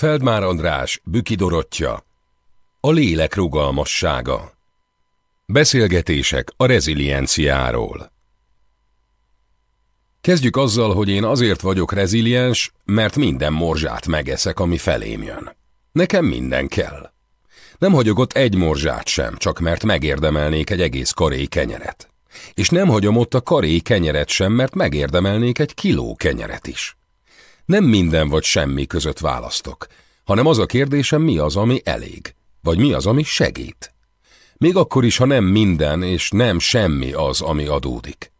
Feldmár András, Büki Dorottya. A lélek rugalmassága. Beszélgetések a rezilienciáról. Kezdjük azzal, hogy én azért vagyok reziliens, mert minden morzsát megeszek, ami felém jön. Nekem minden kell. Nem hagyok ott egy morzsát sem, csak mert megérdemelnék egy egész karé kenyeret. És nem hagyom ott a karé kenyeret sem, mert megérdemelnék egy kiló kenyeret is. Nem minden vagy semmi között választok, hanem az a kérdésem, mi az, ami elég, vagy mi az, ami segít. Még akkor is, ha nem minden és nem semmi az, ami adódik.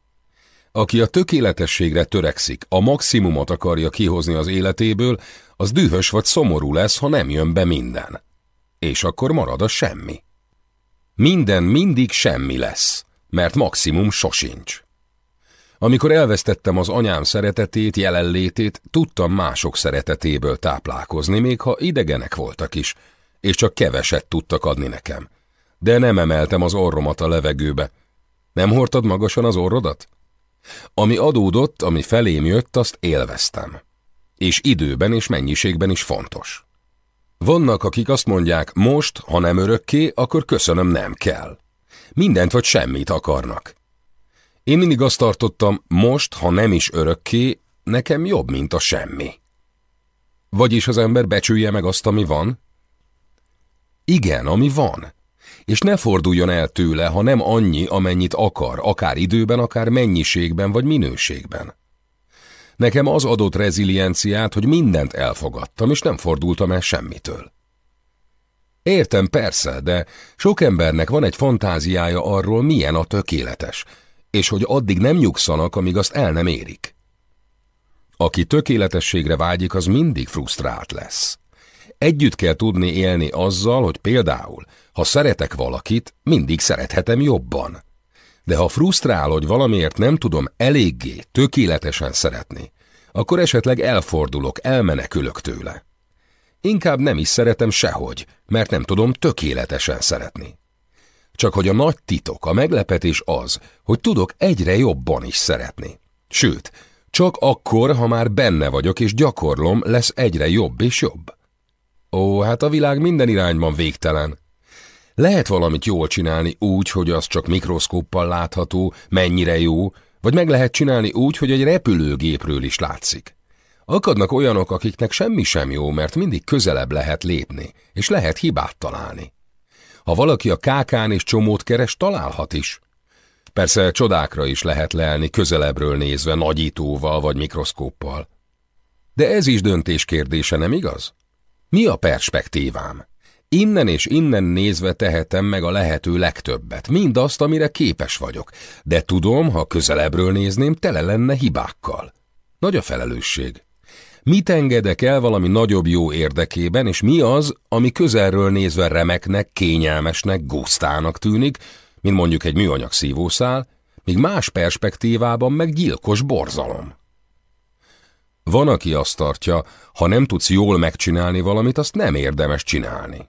Aki a tökéletességre törekszik, a maximumot akarja kihozni az életéből, az dühös vagy szomorú lesz, ha nem jön be minden. És akkor marad a semmi. Minden mindig semmi lesz, mert maximum sosincs. Amikor elvesztettem az anyám szeretetét, jelenlétét, tudtam mások szeretetéből táplálkozni, még ha idegenek voltak is, és csak keveset tudtak adni nekem. De nem emeltem az orromat a levegőbe. Nem hordtad magasan az orrodat? Ami adódott, ami felém jött, azt élveztem. És időben és mennyiségben is fontos. Vannak, akik azt mondják, most, ha nem örökké, akkor köszönöm, nem kell. Mindent vagy semmit akarnak. Én mindig azt tartottam, most, ha nem is örökké, nekem jobb, mint a semmi. Vagyis az ember becsülje meg azt, ami van? Igen, ami van. És ne forduljon el tőle, ha nem annyi, amennyit akar, akár időben, akár mennyiségben vagy minőségben. Nekem az adott rezilienciát, hogy mindent elfogadtam, és nem fordultam el semmitől. Értem, persze, de sok embernek van egy fantáziája arról, milyen a tökéletes, és hogy addig nem nyugszanak, amíg azt el nem érik. Aki tökéletességre vágyik, az mindig frusztrált lesz. Együtt kell tudni élni azzal, hogy például, ha szeretek valakit, mindig szerethetem jobban. De ha frusztrál, hogy valamiért nem tudom eléggé, tökéletesen szeretni, akkor esetleg elfordulok, elmenekülök tőle. Inkább nem is szeretem sehogy, mert nem tudom tökéletesen szeretni. Csak hogy a nagy titok, a meglepetés az, hogy tudok egyre jobban is szeretni. Sőt, csak akkor, ha már benne vagyok és gyakorlom, lesz egyre jobb és jobb. Ó, hát a világ minden irányban végtelen. Lehet valamit jól csinálni úgy, hogy az csak mikroszkóppal látható, mennyire jó, vagy meg lehet csinálni úgy, hogy egy repülőgépről is látszik. Akadnak olyanok, akiknek semmi sem jó, mert mindig közelebb lehet lépni, és lehet hibát találni. Ha valaki a kákán és csomót keres, találhat is. Persze csodákra is lehet lelni közelebbről nézve, nagyítóval vagy mikroszkóppal. De ez is döntés kérdése, nem igaz? Mi a perspektívám? Innen és innen nézve tehetem meg a lehető legtöbbet, mindazt, amire képes vagyok, de tudom, ha közelebbről nézném, tele lenne hibákkal. Nagy a felelősség. Mit engedek el valami nagyobb jó érdekében, és mi az, ami közelről nézve remeknek, kényelmesnek, gusztának tűnik, mint mondjuk egy műanyag szívószál, míg más perspektívában meg gyilkos borzalom. Van, aki azt tartja, ha nem tudsz jól megcsinálni valamit, azt nem érdemes csinálni.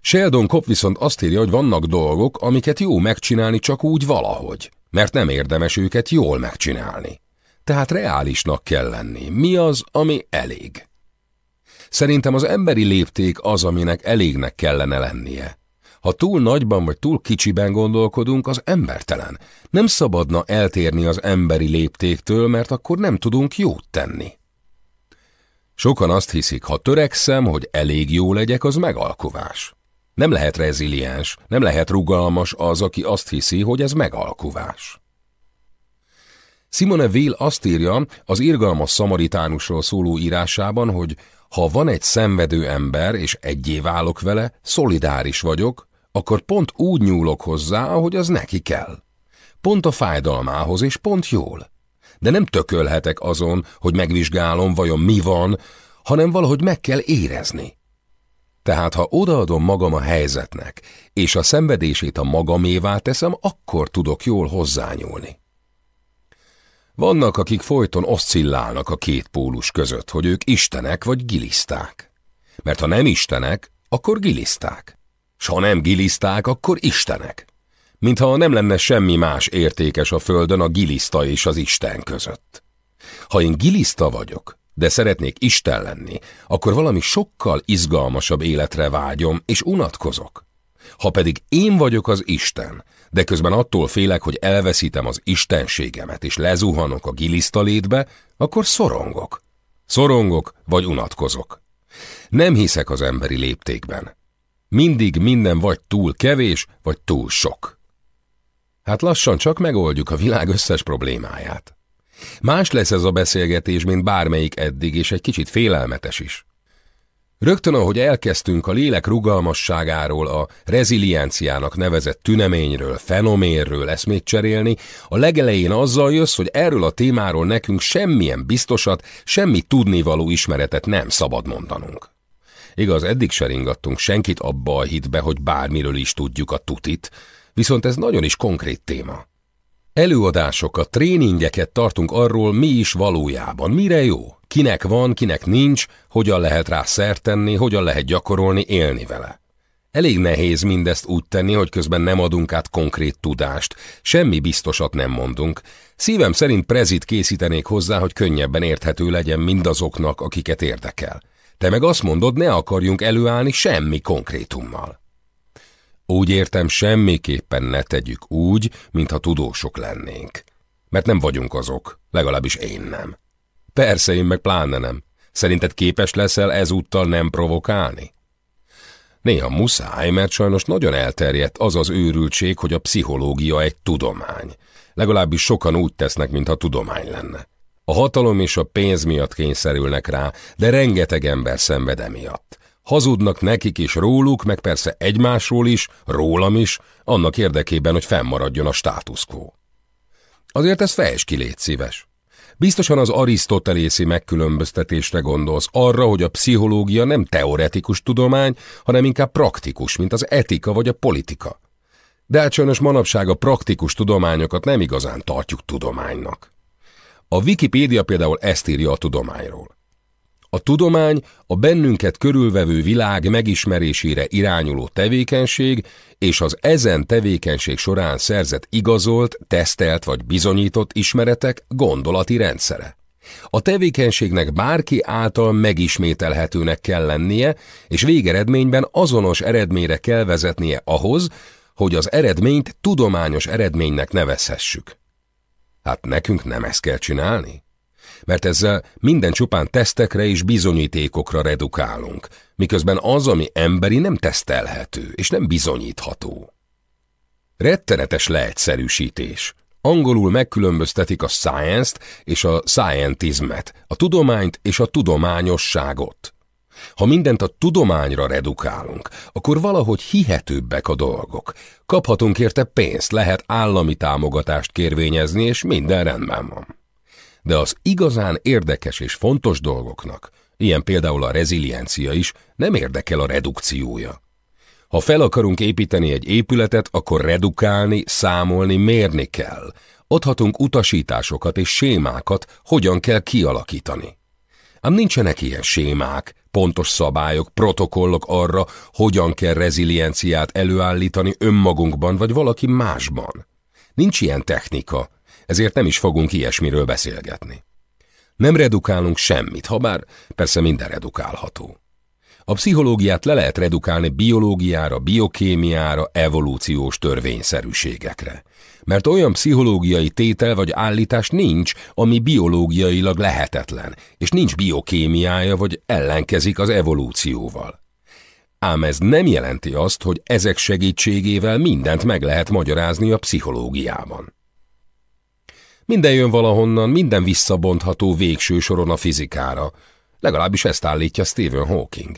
Sheldon Kopp viszont azt írja, hogy vannak dolgok, amiket jó megcsinálni csak úgy valahogy, mert nem érdemes őket jól megcsinálni. Tehát reálisnak kell lenni. Mi az, ami elég? Szerintem az emberi lépték az, aminek elégnek kellene lennie. Ha túl nagyban vagy túl kicsiben gondolkodunk, az embertelen. Nem szabadna eltérni az emberi léptéktől, mert akkor nem tudunk jót tenni. Sokan azt hiszik, ha törekszem, hogy elég jó legyek, az megalkuvás. Nem lehet reziliens, nem lehet rugalmas az, aki azt hiszi, hogy ez megalkuvás. Simone Weil azt írja az irgalmas szamaritánusról szóló írásában, hogy ha van egy szenvedő ember, és egyé válok vele, szolidáris vagyok, akkor pont úgy nyúlok hozzá, ahogy az neki kell. Pont a fájdalmához, és pont jól. De nem tökölhetek azon, hogy megvizsgálom, vajon mi van, hanem valahogy meg kell érezni. Tehát ha odaadom magam a helyzetnek, és a szenvedését a magamévá teszem, akkor tudok jól hozzányúlni. Vannak, akik folyton oszcillálnak a két pólus között, hogy ők istenek vagy giliszták. Mert ha nem istenek, akkor giliszták. S ha nem giliszták, akkor istenek. Mintha nem lenne semmi más értékes a földön a giliszta és az Isten között. Ha én giliszta vagyok, de szeretnék Isten lenni, akkor valami sokkal izgalmasabb életre vágyom, és unatkozok. Ha pedig én vagyok az Isten, de közben attól félek, hogy elveszítem az istenségemet, és lezuhanok a gilisztalétbe, akkor szorongok. Szorongok, vagy unatkozok. Nem hiszek az emberi léptékben. Mindig minden vagy túl kevés, vagy túl sok. Hát lassan csak megoldjuk a világ összes problémáját. Más lesz ez a beszélgetés, mint bármelyik eddig, és egy kicsit félelmetes is. Rögtön, ahogy elkezdtünk a lélek rugalmasságáról, a rezilienciának nevezett tüneményről, fenoménről eszmét cserélni, a legelején azzal jössz, hogy erről a témáról nekünk semmilyen biztosat, semmi tudnivaló ismeretet nem szabad mondanunk. Igaz, eddig se ringattunk senkit abba a hitbe, hogy bármiről is tudjuk a tutit, viszont ez nagyon is konkrét téma. Előadásokat, tréningeket tartunk arról, mi is valójában, mire jó, kinek van, kinek nincs, hogyan lehet rá szert tenni, hogyan lehet gyakorolni, élni vele. Elég nehéz mindezt úgy tenni, hogy közben nem adunk át konkrét tudást, semmi biztosat nem mondunk. Szívem szerint prezit készítenék hozzá, hogy könnyebben érthető legyen mindazoknak, akiket érdekel. Te meg azt mondod, ne akarjunk előállni semmi konkrétummal. Úgy értem, semmiképpen ne tegyük úgy, mintha tudósok lennénk. Mert nem vagyunk azok, legalábbis én nem. Persze, én meg pláne nem. Szerinted képes leszel ezúttal nem provokálni? Néha muszáj, mert sajnos nagyon elterjedt az az őrültség, hogy a pszichológia egy tudomány. Legalábbis sokan úgy tesznek, mintha tudomány lenne. A hatalom és a pénz miatt kényszerülnek rá, de rengeteg ember szenved emiatt. Hazudnak nekik is róluk, meg persze egymásról is, rólam is, annak érdekében, hogy fennmaradjon a status quo. Azért ez fejts ki, légy szíves. Biztosan az arisztotelészi megkülönböztetésre gondolsz, arra, hogy a pszichológia nem teoretikus tudomány, hanem inkább praktikus, mint az etika vagy a politika. De hát sajnos manapság a praktikus tudományokat nem igazán tartjuk tudománynak. A Wikipédia például ezt írja a tudományról. A tudomány a bennünket körülvevő világ megismerésére irányuló tevékenység és az ezen tevékenység során szerzett igazolt, tesztelt vagy bizonyított ismeretek gondolati rendszere. A tevékenységnek bárki által megismételhetőnek kell lennie, és végeredményben azonos eredményre kell vezetnie ahhoz, hogy az eredményt tudományos eredménynek nevezhessük. Hát nekünk nem ezt kell csinálni? Mert ezzel minden csupán tesztekre és bizonyítékokra redukálunk, miközben az, ami emberi, nem tesztelhető és nem bizonyítható. Rettenetes leegyszerűsítés. Angolul megkülönböztetik a science-t és a scientismet, a tudományt és a tudományosságot. Ha mindent a tudományra redukálunk, akkor valahogy hihetőbbek a dolgok. Kaphatunk érte pénzt, lehet állami támogatást kérvényezni, és minden rendben van de az igazán érdekes és fontos dolgoknak, ilyen például a reziliencia is, nem érdekel a redukciója. Ha fel akarunk építeni egy épületet, akkor redukálni, számolni, mérni kell. Adhatunk utasításokat és sémákat, hogyan kell kialakítani. Ám nincsenek ilyen sémák, pontos szabályok, protokollok arra, hogyan kell rezilienciát előállítani önmagunkban vagy valaki másban. Nincs ilyen technika, ezért nem is fogunk ilyesmiről beszélgetni. Nem redukálunk semmit, ha bár persze minden redukálható. A pszichológiát le lehet redukálni biológiára, biokémiára, evolúciós törvényszerűségekre. Mert olyan pszichológiai tétel vagy állítás nincs, ami biológiailag lehetetlen, és nincs biokémiája vagy ellenkezik az evolúcióval. Ám ez nem jelenti azt, hogy ezek segítségével mindent meg lehet magyarázni a pszichológiában. Minden jön valahonnan, minden visszabontható végső soron a fizikára, legalábbis ezt állítja Stephen Hawking.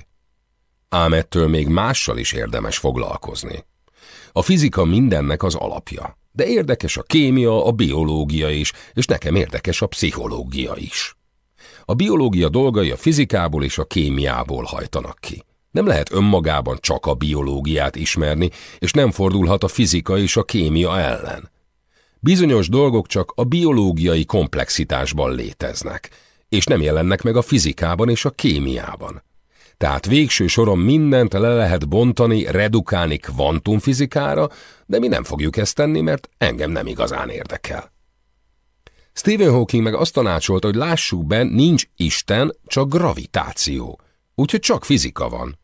Ám ettől még mással is érdemes foglalkozni. A fizika mindennek az alapja, de érdekes a kémia, a biológia is, és nekem érdekes a pszichológia is. A biológia dolgai a fizikából és a kémiából hajtanak ki. Nem lehet önmagában csak a biológiát ismerni, és nem fordulhat a fizika és a kémia ellen. Bizonyos dolgok csak a biológiai komplexitásban léteznek, és nem jelennek meg a fizikában és a kémiában. Tehát végső soron mindent le lehet bontani, redukálni kvantumfizikára, de mi nem fogjuk ezt tenni, mert engem nem igazán érdekel. Stephen Hawking meg azt tanácsolta, hogy lássuk be, nincs Isten, csak gravitáció. Úgyhogy csak fizika van.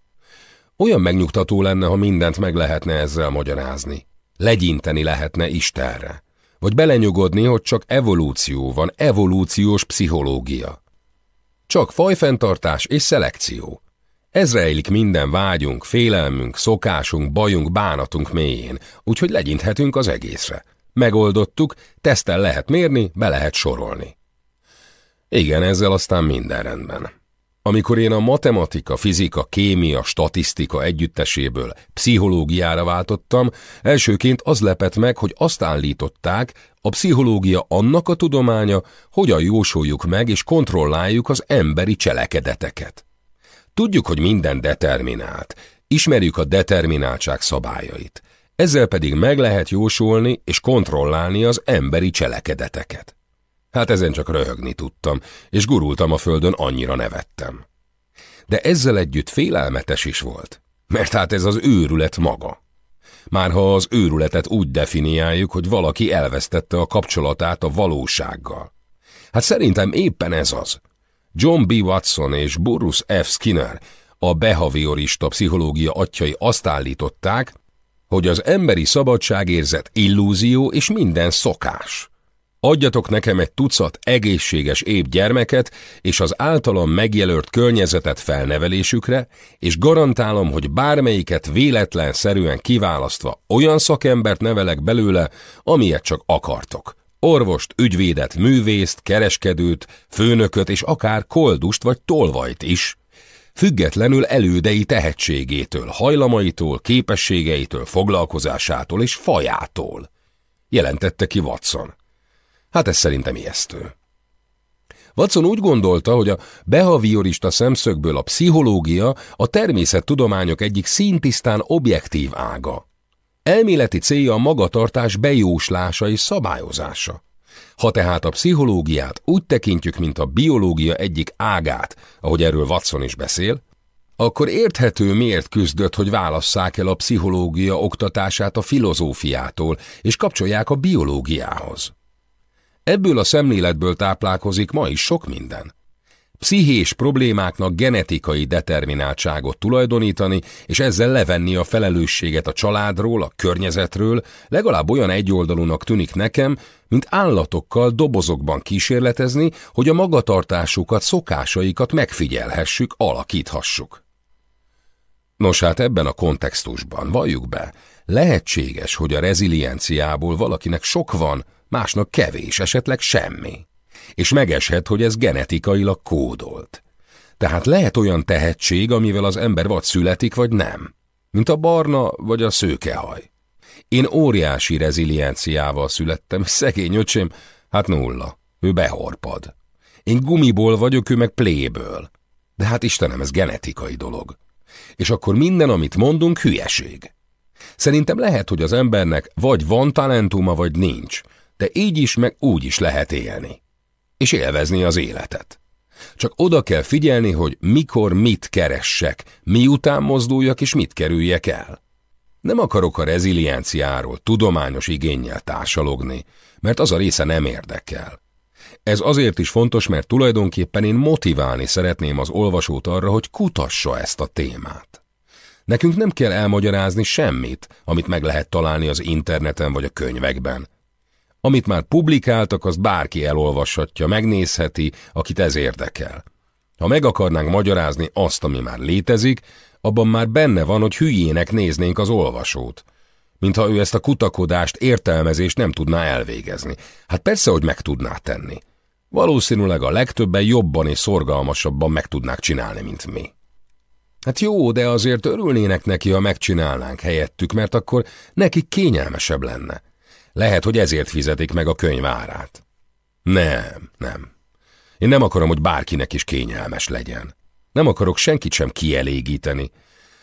Olyan megnyugtató lenne, ha mindent meg lehetne ezzel magyarázni. Legyinteni lehetne Istenre. Vagy belenyugodni, hogy csak evolúció van, evolúciós pszichológia. Csak fajfenntartás és szelekció. Ez rejlik minden vágyunk, félelmünk, szokásunk, bajunk, bánatunk mélyén, úgyhogy legyinthetünk az egészre. Megoldottuk, tesztel lehet mérni, be lehet sorolni. Igen, ezzel aztán minden rendben. Amikor én a matematika, fizika, kémia, statisztika együtteséből pszichológiára váltottam, elsőként az lepett meg, hogy azt állították, a pszichológia annak a tudománya, hogyan jósoljuk meg és kontrolláljuk az emberi cselekedeteket. Tudjuk, hogy minden determinált, ismerjük a determináltság szabályait, ezzel pedig meg lehet jósolni és kontrollálni az emberi cselekedeteket. Hát ezen csak röhögni tudtam, és gurultam a földön, annyira nevettem. De ezzel együtt félelmetes is volt, mert hát ez az őrület maga. Már ha az őrületet úgy definiáljuk, hogy valaki elvesztette a kapcsolatát a valósággal. Hát szerintem éppen ez az. John B. Watson és Boris F. Skinner, a behaviorista pszichológia atyai azt állították, hogy az emberi szabadságérzet illúzió és minden szokás. Adjatok nekem egy tucat egészséges épp gyermeket, és az általam megjelölt környezetet felnevelésükre, és garantálom, hogy bármelyiket véletlenszerűen kiválasztva olyan szakembert nevelek belőle, amilyet csak akartok. Orvost, ügyvédet, művészt, kereskedőt, főnököt és akár koldust vagy tolvajt is, függetlenül elődei tehetségétől, hajlamaitól, képességeitől, foglalkozásától és fajától, jelentette ki Watson. Hát ez szerintem ijesztő. Watson úgy gondolta, hogy a behaviorista szemszögből a pszichológia a természettudományok egyik szintisztán objektív ága. Elméleti célja a magatartás bejóslása és szabályozása. Ha tehát a pszichológiát úgy tekintjük, mint a biológia egyik ágát, ahogy erről Watson is beszél, akkor érthető miért küzdött, hogy válasszák el a pszichológia oktatását a filozófiától, és kapcsolják a biológiához. Ebből a szemléletből táplálkozik ma is sok minden. Pszichés problémáknak genetikai determináltságot tulajdonítani, és ezzel levenni a felelősséget a családról, a környezetről, legalább olyan egyoldalúnak tűnik nekem, mint állatokkal dobozokban kísérletezni, hogy a magatartásukat, szokásaikat megfigyelhessük, alakíthassuk. Nos hát ebben a kontextusban, valljuk be, lehetséges, hogy a rezilienciából valakinek sok van, másnak kevés, esetleg semmi. És megeshet, hogy ez genetikailag kódolt. Tehát lehet olyan tehetség, amivel az ember vagy születik, vagy nem. Mint a barna, vagy a szőkehaj. Én óriási rezilienciával születtem, szegény öcsém, hát nulla. Ő behorpad. Én gumiból vagyok, ő meg pléből. De hát Istenem, ez genetikai dolog. És akkor minden, amit mondunk, hülyeség. Szerintem lehet, hogy az embernek vagy van talentuma, vagy nincs, de így is meg úgy is lehet élni. És élvezni az életet. Csak oda kell figyelni, hogy mikor mit keressek, miután mozduljak és mit kerüljek el. Nem akarok a rezilienciáról tudományos igényel társalogni, mert az a része nem érdekel. Ez azért is fontos, mert tulajdonképpen én motiválni szeretném az olvasót arra, hogy kutassa ezt a témát. Nekünk nem kell elmagyarázni semmit, amit meg lehet találni az interneten vagy a könyvekben. Amit már publikáltak, azt bárki elolvashatja, megnézheti, akit ez érdekel. Ha meg akarnánk magyarázni azt, ami már létezik, abban már benne van, hogy hülyének néznénk az olvasót. Mintha ő ezt a kutakodást, értelmezést nem tudná elvégezni. Hát persze, hogy meg tudná tenni. Valószínűleg a legtöbben jobban és szorgalmasabban meg tudnák csinálni, mint mi. Hát jó, de azért örülnének neki, ha megcsinálnánk helyettük, mert akkor nekik kényelmesebb lenne. Lehet, hogy ezért fizetik meg a könyv árát. Nem, nem. Én nem akarom, hogy bárkinek is kényelmes legyen. Nem akarok senkit sem kielégíteni.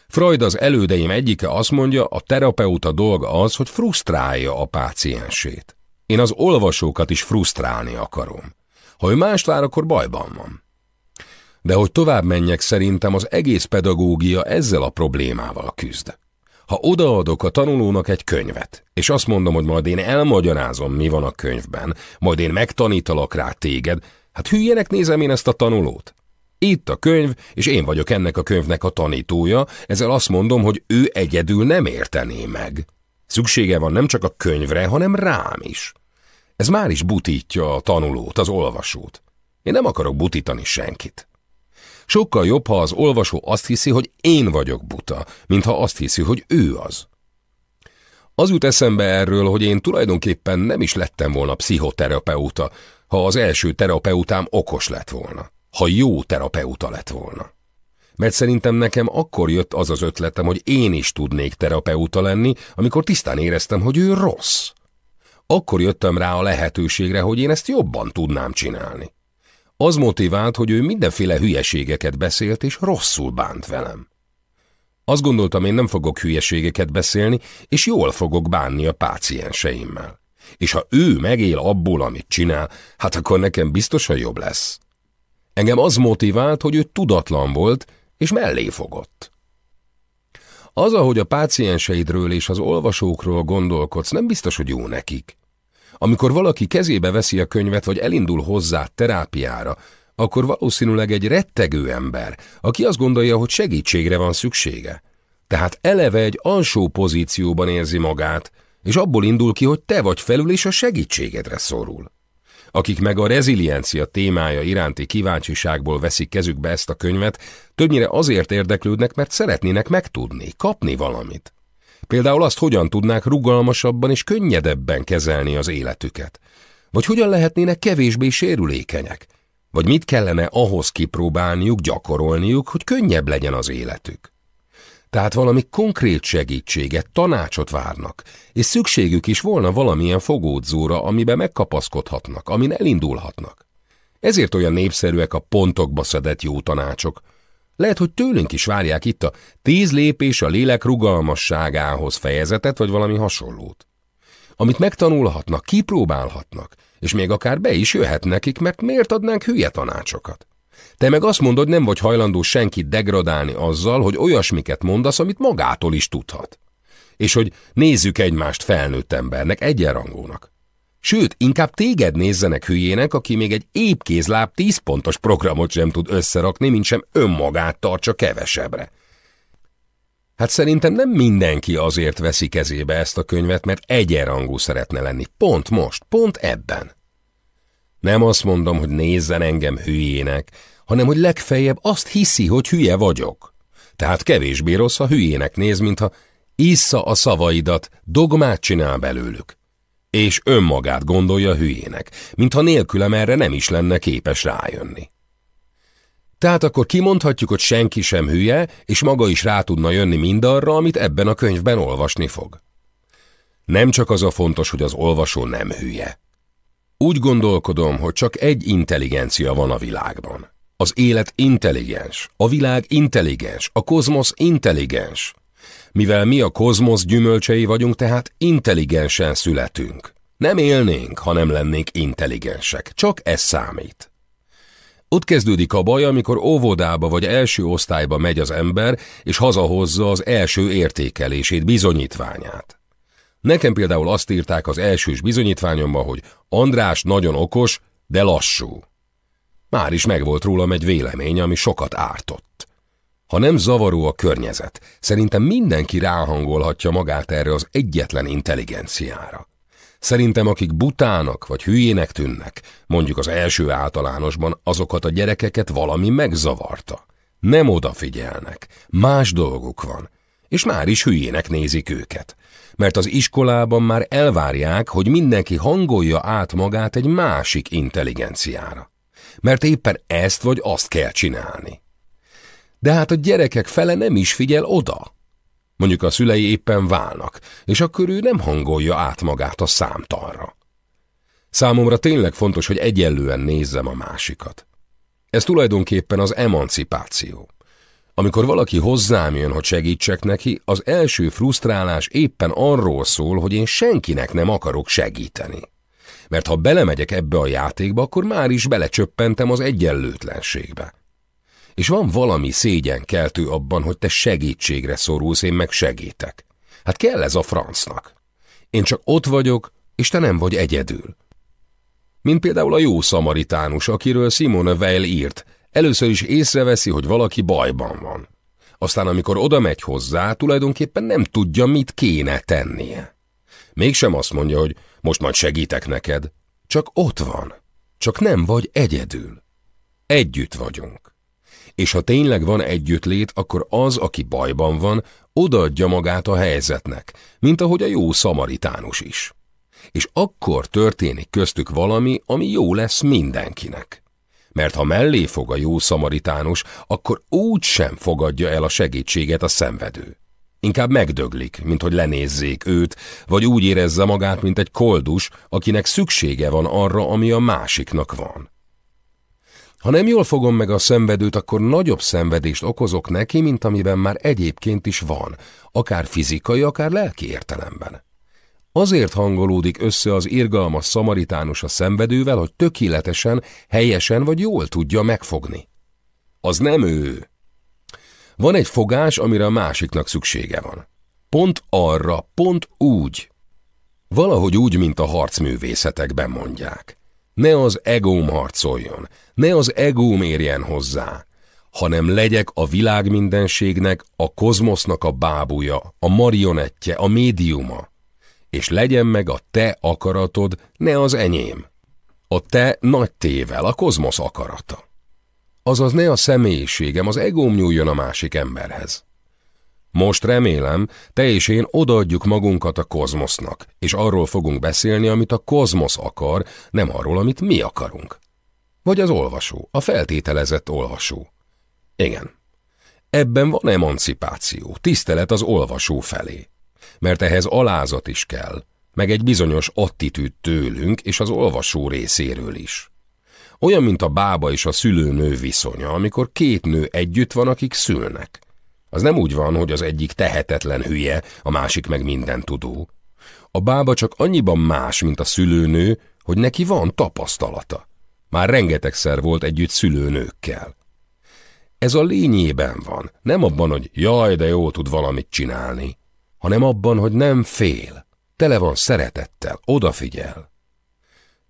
Freud az elődeim egyike azt mondja, a terapeuta dolga az, hogy frusztrálja a páciensét. Én az olvasókat is frusztrálni akarom. Ha ő mást vár, akkor bajban van. De hogy tovább menjek, szerintem az egész pedagógia ezzel a problémával küzd. Ha odaadok a tanulónak egy könyvet, és azt mondom, hogy majd én elmagyarázom, mi van a könyvben, majd én megtanítalak rá téged, hát hülyenek nézem én ezt a tanulót. Itt a könyv, és én vagyok ennek a könyvnek a tanítója, ezzel azt mondom, hogy ő egyedül nem értené meg. Szüksége van nem csak a könyvre, hanem rám is. Ez már is butítja a tanulót, az olvasót. Én nem akarok butítani senkit. Sokkal jobb, ha az olvasó azt hiszi, hogy én vagyok buta, mint ha azt hiszi, hogy ő az. Az jut eszembe erről, hogy én tulajdonképpen nem is lettem volna pszichoterapeuta, ha az első terapeutám okos lett volna, ha jó terapeuta lett volna. Mert szerintem nekem akkor jött az az ötletem, hogy én is tudnék terapeuta lenni, amikor tisztán éreztem, hogy ő rossz. Akkor jöttem rá a lehetőségre, hogy én ezt jobban tudnám csinálni. Az motivált, hogy ő mindenféle hülyeségeket beszélt, és rosszul bánt velem. Azt gondoltam, én nem fogok hülyeségeket beszélni, és jól fogok bánni a pácienseimmel. És ha ő megél abból, amit csinál, hát akkor nekem biztosan jobb lesz. Engem az motivált, hogy ő tudatlan volt, és mellé fogott. Az, ahogy a pácienseidről és az olvasókról gondolkodsz, nem biztos, hogy jó nekik. Amikor valaki kezébe veszi a könyvet, vagy elindul hozzá terápiára, akkor valószínűleg egy rettegő ember, aki azt gondolja, hogy segítségre van szüksége. Tehát eleve egy alsó pozícióban érzi magát, és abból indul ki, hogy te vagy felül, és a segítségedre szorul. Akik meg a reziliencia témája iránti kíváncsiságból veszik kezükbe ezt a könyvet, többnyire azért érdeklődnek, mert szeretnének megtudni, kapni valamit. Például azt, hogyan tudnák rugalmasabban és könnyedebben kezelni az életüket. Vagy hogyan lehetnének kevésbé sérülékenyek. Vagy mit kellene ahhoz kipróbálniuk, gyakorolniuk, hogy könnyebb legyen az életük. Tehát valami konkrét segítséget, tanácsot várnak, és szükségük is volna valamilyen fogódzóra, amiben megkapaszkodhatnak, amin elindulhatnak. Ezért olyan népszerűek a pontokba szedett jó tanácsok, lehet, hogy tőlünk is várják itt a tíz lépés a lélek rugalmasságához fejezetet, vagy valami hasonlót. Amit megtanulhatnak, kipróbálhatnak, és még akár be is jöhet nekik, mert miért adnánk hülye tanácsokat? Te meg azt mondod, nem vagy hajlandó senkit degradálni azzal, hogy olyasmiket mondasz, amit magától is tudhat. És hogy nézzük egymást felnőtt embernek, egyenrangónak. Sőt, inkább téged nézzenek hülyének, aki még egy épkézláb tíz pontos programot sem tud összerakni, mint sem önmagát tartsa kevesebbre. Hát szerintem nem mindenki azért veszi kezébe ezt a könyvet, mert egyenrangú szeretne lenni. Pont most, pont ebben. Nem azt mondom, hogy nézzen engem hülyének, hanem hogy legfeljebb azt hiszi, hogy hülye vagyok. Tehát kevésbé rossz, ha hülyének néz, mintha issza a szavaidat, dogmát csinál belőlük és önmagát gondolja hülyének, mintha nélkülem erre nem is lenne képes rájönni. Tehát akkor kimondhatjuk, hogy senki sem hülye, és maga is rá tudna jönni mindarra, amit ebben a könyvben olvasni fog. Nem csak az a fontos, hogy az olvasó nem hülye. Úgy gondolkodom, hogy csak egy intelligencia van a világban. Az élet intelligens, a világ intelligens, a kozmosz intelligens, mivel mi a kozmosz gyümölcsei vagyunk, tehát intelligensen születünk. Nem élnénk, ha nem lennénk intelligensek. Csak ez számít. Ott kezdődik a baj, amikor óvodába vagy első osztályba megy az ember, és hazahozza az első értékelését, bizonyítványát. Nekem például azt írták az elsős bizonyítványomba, hogy András nagyon okos, de lassú. Már is megvolt rólam egy vélemény, ami sokat ártott. Ha nem zavaró a környezet, szerintem mindenki ráhangolhatja magát erre az egyetlen intelligenciára. Szerintem akik butának vagy hülyének tűnnek, mondjuk az első általánosban, azokat a gyerekeket valami megzavarta. Nem odafigyelnek, más dolguk van, és már is hülyének nézik őket. Mert az iskolában már elvárják, hogy mindenki hangolja át magát egy másik intelligenciára. Mert éppen ezt vagy azt kell csinálni. De hát a gyerekek fele nem is figyel oda. Mondjuk a szülei éppen válnak, és akkor ő nem hangolja át magát a számtalra. Számomra tényleg fontos, hogy egyenlően nézzem a másikat. Ez tulajdonképpen az emancipáció. Amikor valaki hozzám jön, hogy segítsek neki, az első frusztrálás éppen arról szól, hogy én senkinek nem akarok segíteni. Mert ha belemegyek ebbe a játékba, akkor már is belecsöppentem az egyenlőtlenségbe. És van valami szégyenkeltő abban, hogy te segítségre szorulsz, én meg segítek. Hát kell ez a francnak. Én csak ott vagyok, és te nem vagy egyedül. Mint például a jó szamaritánus, akiről Simone Weil írt, először is észreveszi, hogy valaki bajban van. Aztán amikor oda megy hozzá, tulajdonképpen nem tudja, mit kéne tennie. Mégsem azt mondja, hogy most majd segítek neked, csak ott van, csak nem vagy egyedül. Együtt vagyunk. És ha tényleg van együttlét, akkor az, aki bajban van, odaadja magát a helyzetnek, mint ahogy a jó szamaritánus is. És akkor történik köztük valami, ami jó lesz mindenkinek. Mert ha mellé fog a jó szamaritánus, akkor úgy sem fogadja el a segítséget a szenvedő. Inkább megdöglik, mint hogy lenézzék őt, vagy úgy érezze magát, mint egy koldus, akinek szüksége van arra, ami a másiknak van. Ha nem jól fogom meg a szenvedőt, akkor nagyobb szenvedést okozok neki, mint amiben már egyébként is van, akár fizikai, akár lelki értelemben. Azért hangolódik össze az irgalmas szamaritánus a szenvedővel, hogy tökéletesen, helyesen vagy jól tudja megfogni. Az nem ő. Van egy fogás, amire a másiknak szüksége van. Pont arra, pont úgy. Valahogy úgy, mint a harcművészetekben mondják. Ne az egóm harcoljon, ne az egóm érjen hozzá, hanem legyek a világ mindenségnek, a kozmosznak a bábúja, a marionettje, a médiuma, és legyen meg a te akaratod, ne az enyém. A te nagy tével, a kozmosz akarata. Azaz ne a személyiségem, az egóm nyúljon a másik emberhez. Most remélem, te és én odaadjuk magunkat a kozmosznak, és arról fogunk beszélni, amit a kozmosz akar, nem arról, amit mi akarunk. Vagy az olvasó, a feltételezett olvasó. Igen. Ebben van emancipáció, tisztelet az olvasó felé. Mert ehhez alázat is kell, meg egy bizonyos attitűd tőlünk és az olvasó részéről is. Olyan, mint a bába és a szülőnő viszonya, amikor két nő együtt van, akik szülnek. Az nem úgy van, hogy az egyik tehetetlen hülye, a másik meg minden tudó. A bába csak annyiban más, mint a szülőnő, hogy neki van tapasztalata. Már rengetegszer volt együtt szülőnőkkel. Ez a lényében van, nem abban, hogy jaj, de jó tud valamit csinálni, hanem abban, hogy nem fél, tele van szeretettel, odafigyel.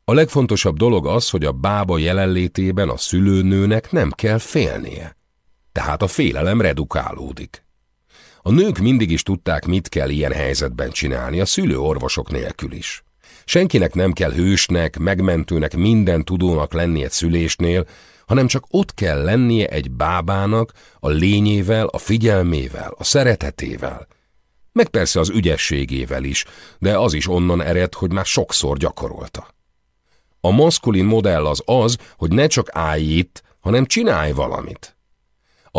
A legfontosabb dolog az, hogy a bába jelenlétében a szülőnőnek nem kell félnie. Tehát a félelem redukálódik. A nők mindig is tudták, mit kell ilyen helyzetben csinálni, a szülőorvosok nélkül is. Senkinek nem kell hősnek, megmentőnek, minden tudónak lennie egy szülésnél, hanem csak ott kell lennie egy bábának a lényével, a figyelmével, a szeretetével, meg persze az ügyességével is, de az is onnan ered, hogy már sokszor gyakorolta. A maszkulin modell az az, hogy ne csak állj itt, hanem csinálj valamit.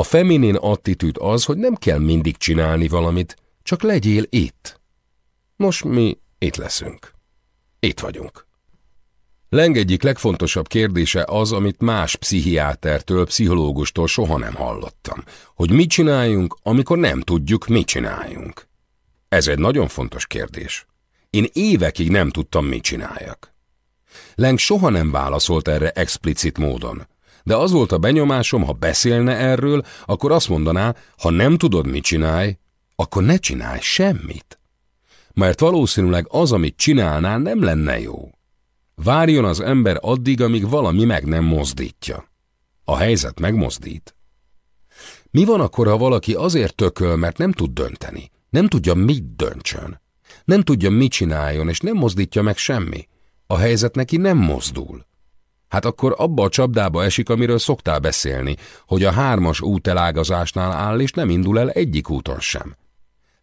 A feminin attitűd az, hogy nem kell mindig csinálni valamit, csak legyél itt. Nos, mi itt leszünk. Itt vagyunk. Leng egyik legfontosabb kérdése az, amit más pszichiátertől, pszichológustól soha nem hallottam, hogy mit csináljunk, amikor nem tudjuk, mit csináljunk. Ez egy nagyon fontos kérdés. Én évekig nem tudtam, mit csináljak. Leng soha nem válaszolt erre explicit módon, de az volt a benyomásom, ha beszélne erről, akkor azt mondaná, ha nem tudod, mit csinálj, akkor ne csinálj semmit. Mert valószínűleg az, amit csinálnál, nem lenne jó. Várjon az ember addig, amíg valami meg nem mozdítja. A helyzet megmozdít. Mi van akkor, ha valaki azért tököl, mert nem tud dönteni? Nem tudja, mit döntsön. Nem tudja, mit csináljon, és nem mozdítja meg semmi. A helyzet neki nem mozdul. Hát akkor abba a csapdába esik, amiről szoktál beszélni, hogy a hármas útelágazásnál áll, és nem indul el egyik úton sem.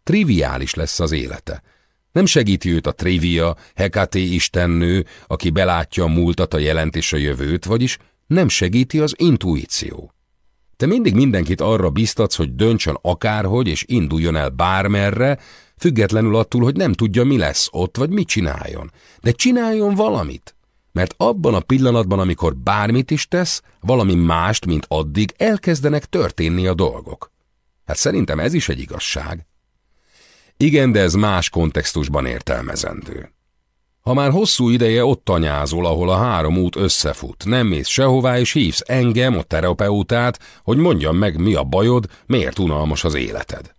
Triviális lesz az élete. Nem segíti őt a trivia, Hekaté istennő, aki belátja a múltat, a jelent és a jövőt, vagyis nem segíti az intuíció. Te mindig mindenkit arra biztatsz, hogy döntsön akárhogy, és induljon el bármerre, függetlenül attól, hogy nem tudja, mi lesz ott, vagy mit csináljon. De csináljon valamit. Mert abban a pillanatban, amikor bármit is tesz, valami mást, mint addig, elkezdenek történni a dolgok. Hát szerintem ez is egy igazság. Igen, de ez más kontextusban értelmezendő. Ha már hosszú ideje ott tanyázol, ahol a három út összefut, nem mész sehová, és hívsz engem, a terapeutát, hogy mondjam meg, mi a bajod, miért unalmas az életed.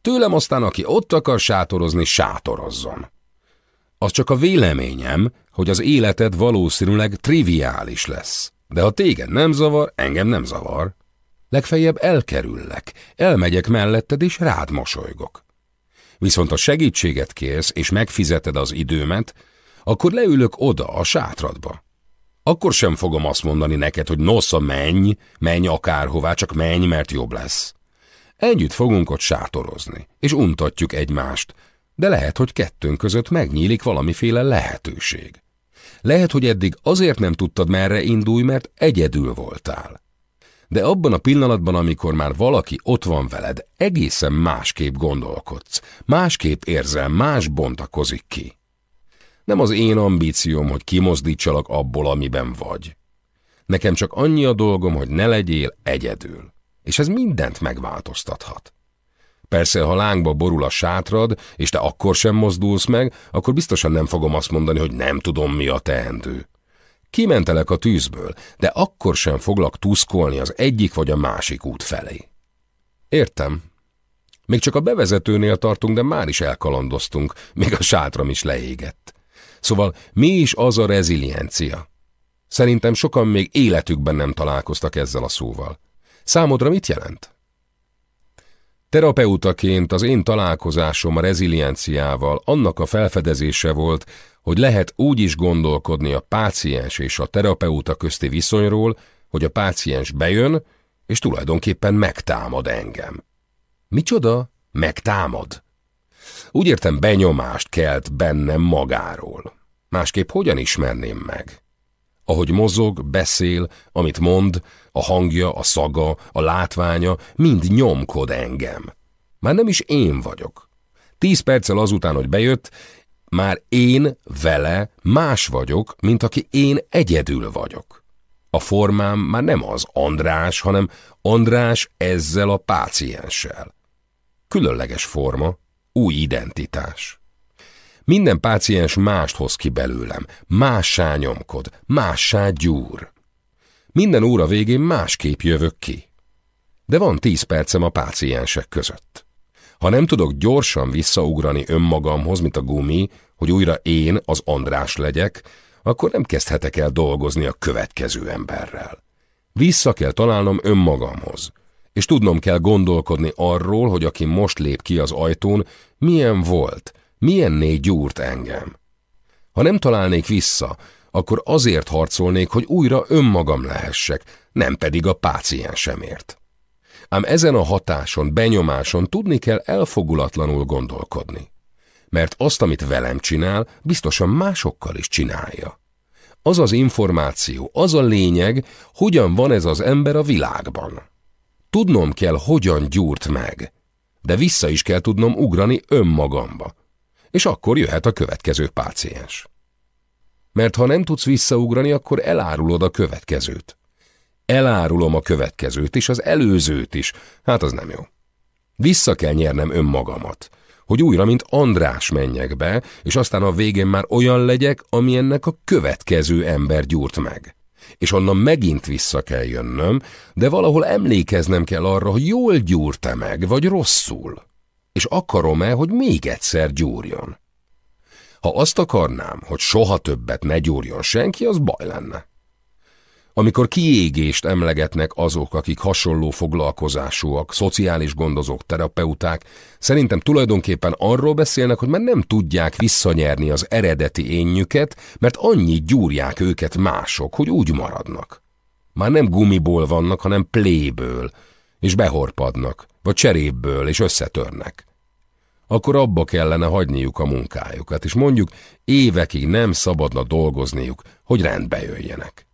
Tőlem aztán, aki ott akar sátorozni, sátorozzon. Az csak a véleményem, hogy az életed valószínűleg triviális lesz. De ha téged nem zavar, engem nem zavar. Legfeljebb elkerüllek, elmegyek melletted és rád mosolygok. Viszont ha segítséget kérsz és megfizeted az időmet, akkor leülök oda a sátradba. Akkor sem fogom azt mondani neked, hogy nosza menj, menj akárhová, csak menj, mert jobb lesz. Együtt fogunk ott sátorozni, és untatjuk egymást, de lehet, hogy kettőnk között megnyílik valamiféle lehetőség. Lehet, hogy eddig azért nem tudtad merre indulj, mert egyedül voltál. De abban a pillanatban, amikor már valaki ott van veled, egészen másképp gondolkodsz, másképp érzel, más bontakozik ki. Nem az én ambícióm, hogy kimozdítsalak abból, amiben vagy. Nekem csak annyi a dolgom, hogy ne legyél egyedül. És ez mindent megváltoztathat. Persze, ha lángba borul a sátrad, és te akkor sem mozdulsz meg, akkor biztosan nem fogom azt mondani, hogy nem tudom, mi a teendő. Kimentelek a tűzből, de akkor sem foglak tuszkolni az egyik vagy a másik út felé. Értem. Még csak a bevezetőnél tartunk, de már is elkalandoztunk, még a sátram is leégett. Szóval mi is az a reziliencia? Szerintem sokan még életükben nem találkoztak ezzel a szóval. Számodra mit jelent? Terapeutaként az én találkozásom a rezilienciával annak a felfedezése volt, hogy lehet úgy is gondolkodni a páciens és a terapeuta közti viszonyról, hogy a páciens bejön, és tulajdonképpen megtámad engem. Micsoda? Megtámad? Úgy értem, benyomást kelt bennem magáról. Másképp hogyan ismerném meg? Ahogy mozog, beszél, amit mond, a hangja, a szaga, a látványa mind nyomkod engem. Már nem is én vagyok. Tíz perccel azután, hogy bejött, már én vele más vagyok, mint aki én egyedül vagyok. A formám már nem az András, hanem András ezzel a pácienssel. Különleges forma, új identitás. Minden páciens mást hoz ki belőlem, mássá nyomkod, mássá gyúr. Minden óra végén másképp jövök ki. De van tíz percem a páciensek között. Ha nem tudok gyorsan visszaugrani önmagamhoz, mint a gumi, hogy újra én, az András legyek, akkor nem kezdhetek el dolgozni a következő emberrel. Vissza kell találnom önmagamhoz, és tudnom kell gondolkodni arról, hogy aki most lép ki az ajtón, milyen volt, milyenné gyúrt engem. Ha nem találnék vissza, akkor azért harcolnék, hogy újra önmagam lehessek, nem pedig a páciensemért. Ám ezen a hatáson, benyomáson tudni kell elfogulatlanul gondolkodni. Mert azt, amit velem csinál, biztosan másokkal is csinálja. Az az információ, az a lényeg, hogyan van ez az ember a világban. Tudnom kell, hogyan gyúrt meg, de vissza is kell tudnom ugrani önmagamba. És akkor jöhet a következő páciens. Mert ha nem tudsz visszaugrani, akkor elárulod a következőt. Elárulom a következőt is, az előzőt is. Hát az nem jó. Vissza kell nyernem önmagamat, hogy újra, mint András menjek be, és aztán a végén már olyan legyek, ami ennek a következő ember gyúrt meg. És onnan megint vissza kell jönnöm, de valahol emlékeznem kell arra, hogy jól gyúrta meg, vagy rosszul. És akarom-e, hogy még egyszer gyúrjon. Ha azt akarnám, hogy soha többet ne gyúrjon senki, az baj lenne. Amikor kiégést emlegetnek azok, akik hasonló foglalkozásúak, szociális gondozók, terapeuták, szerintem tulajdonképpen arról beszélnek, hogy már nem tudják visszanyerni az eredeti énjüket, mert annyit gyúrják őket mások, hogy úgy maradnak. Már nem gumiból vannak, hanem pléből, és behorpadnak, vagy cserébből, és összetörnek akkor abba kellene hagyniuk a munkájukat, és mondjuk évekig nem szabadna dolgozniuk, hogy rendbe jöjjenek.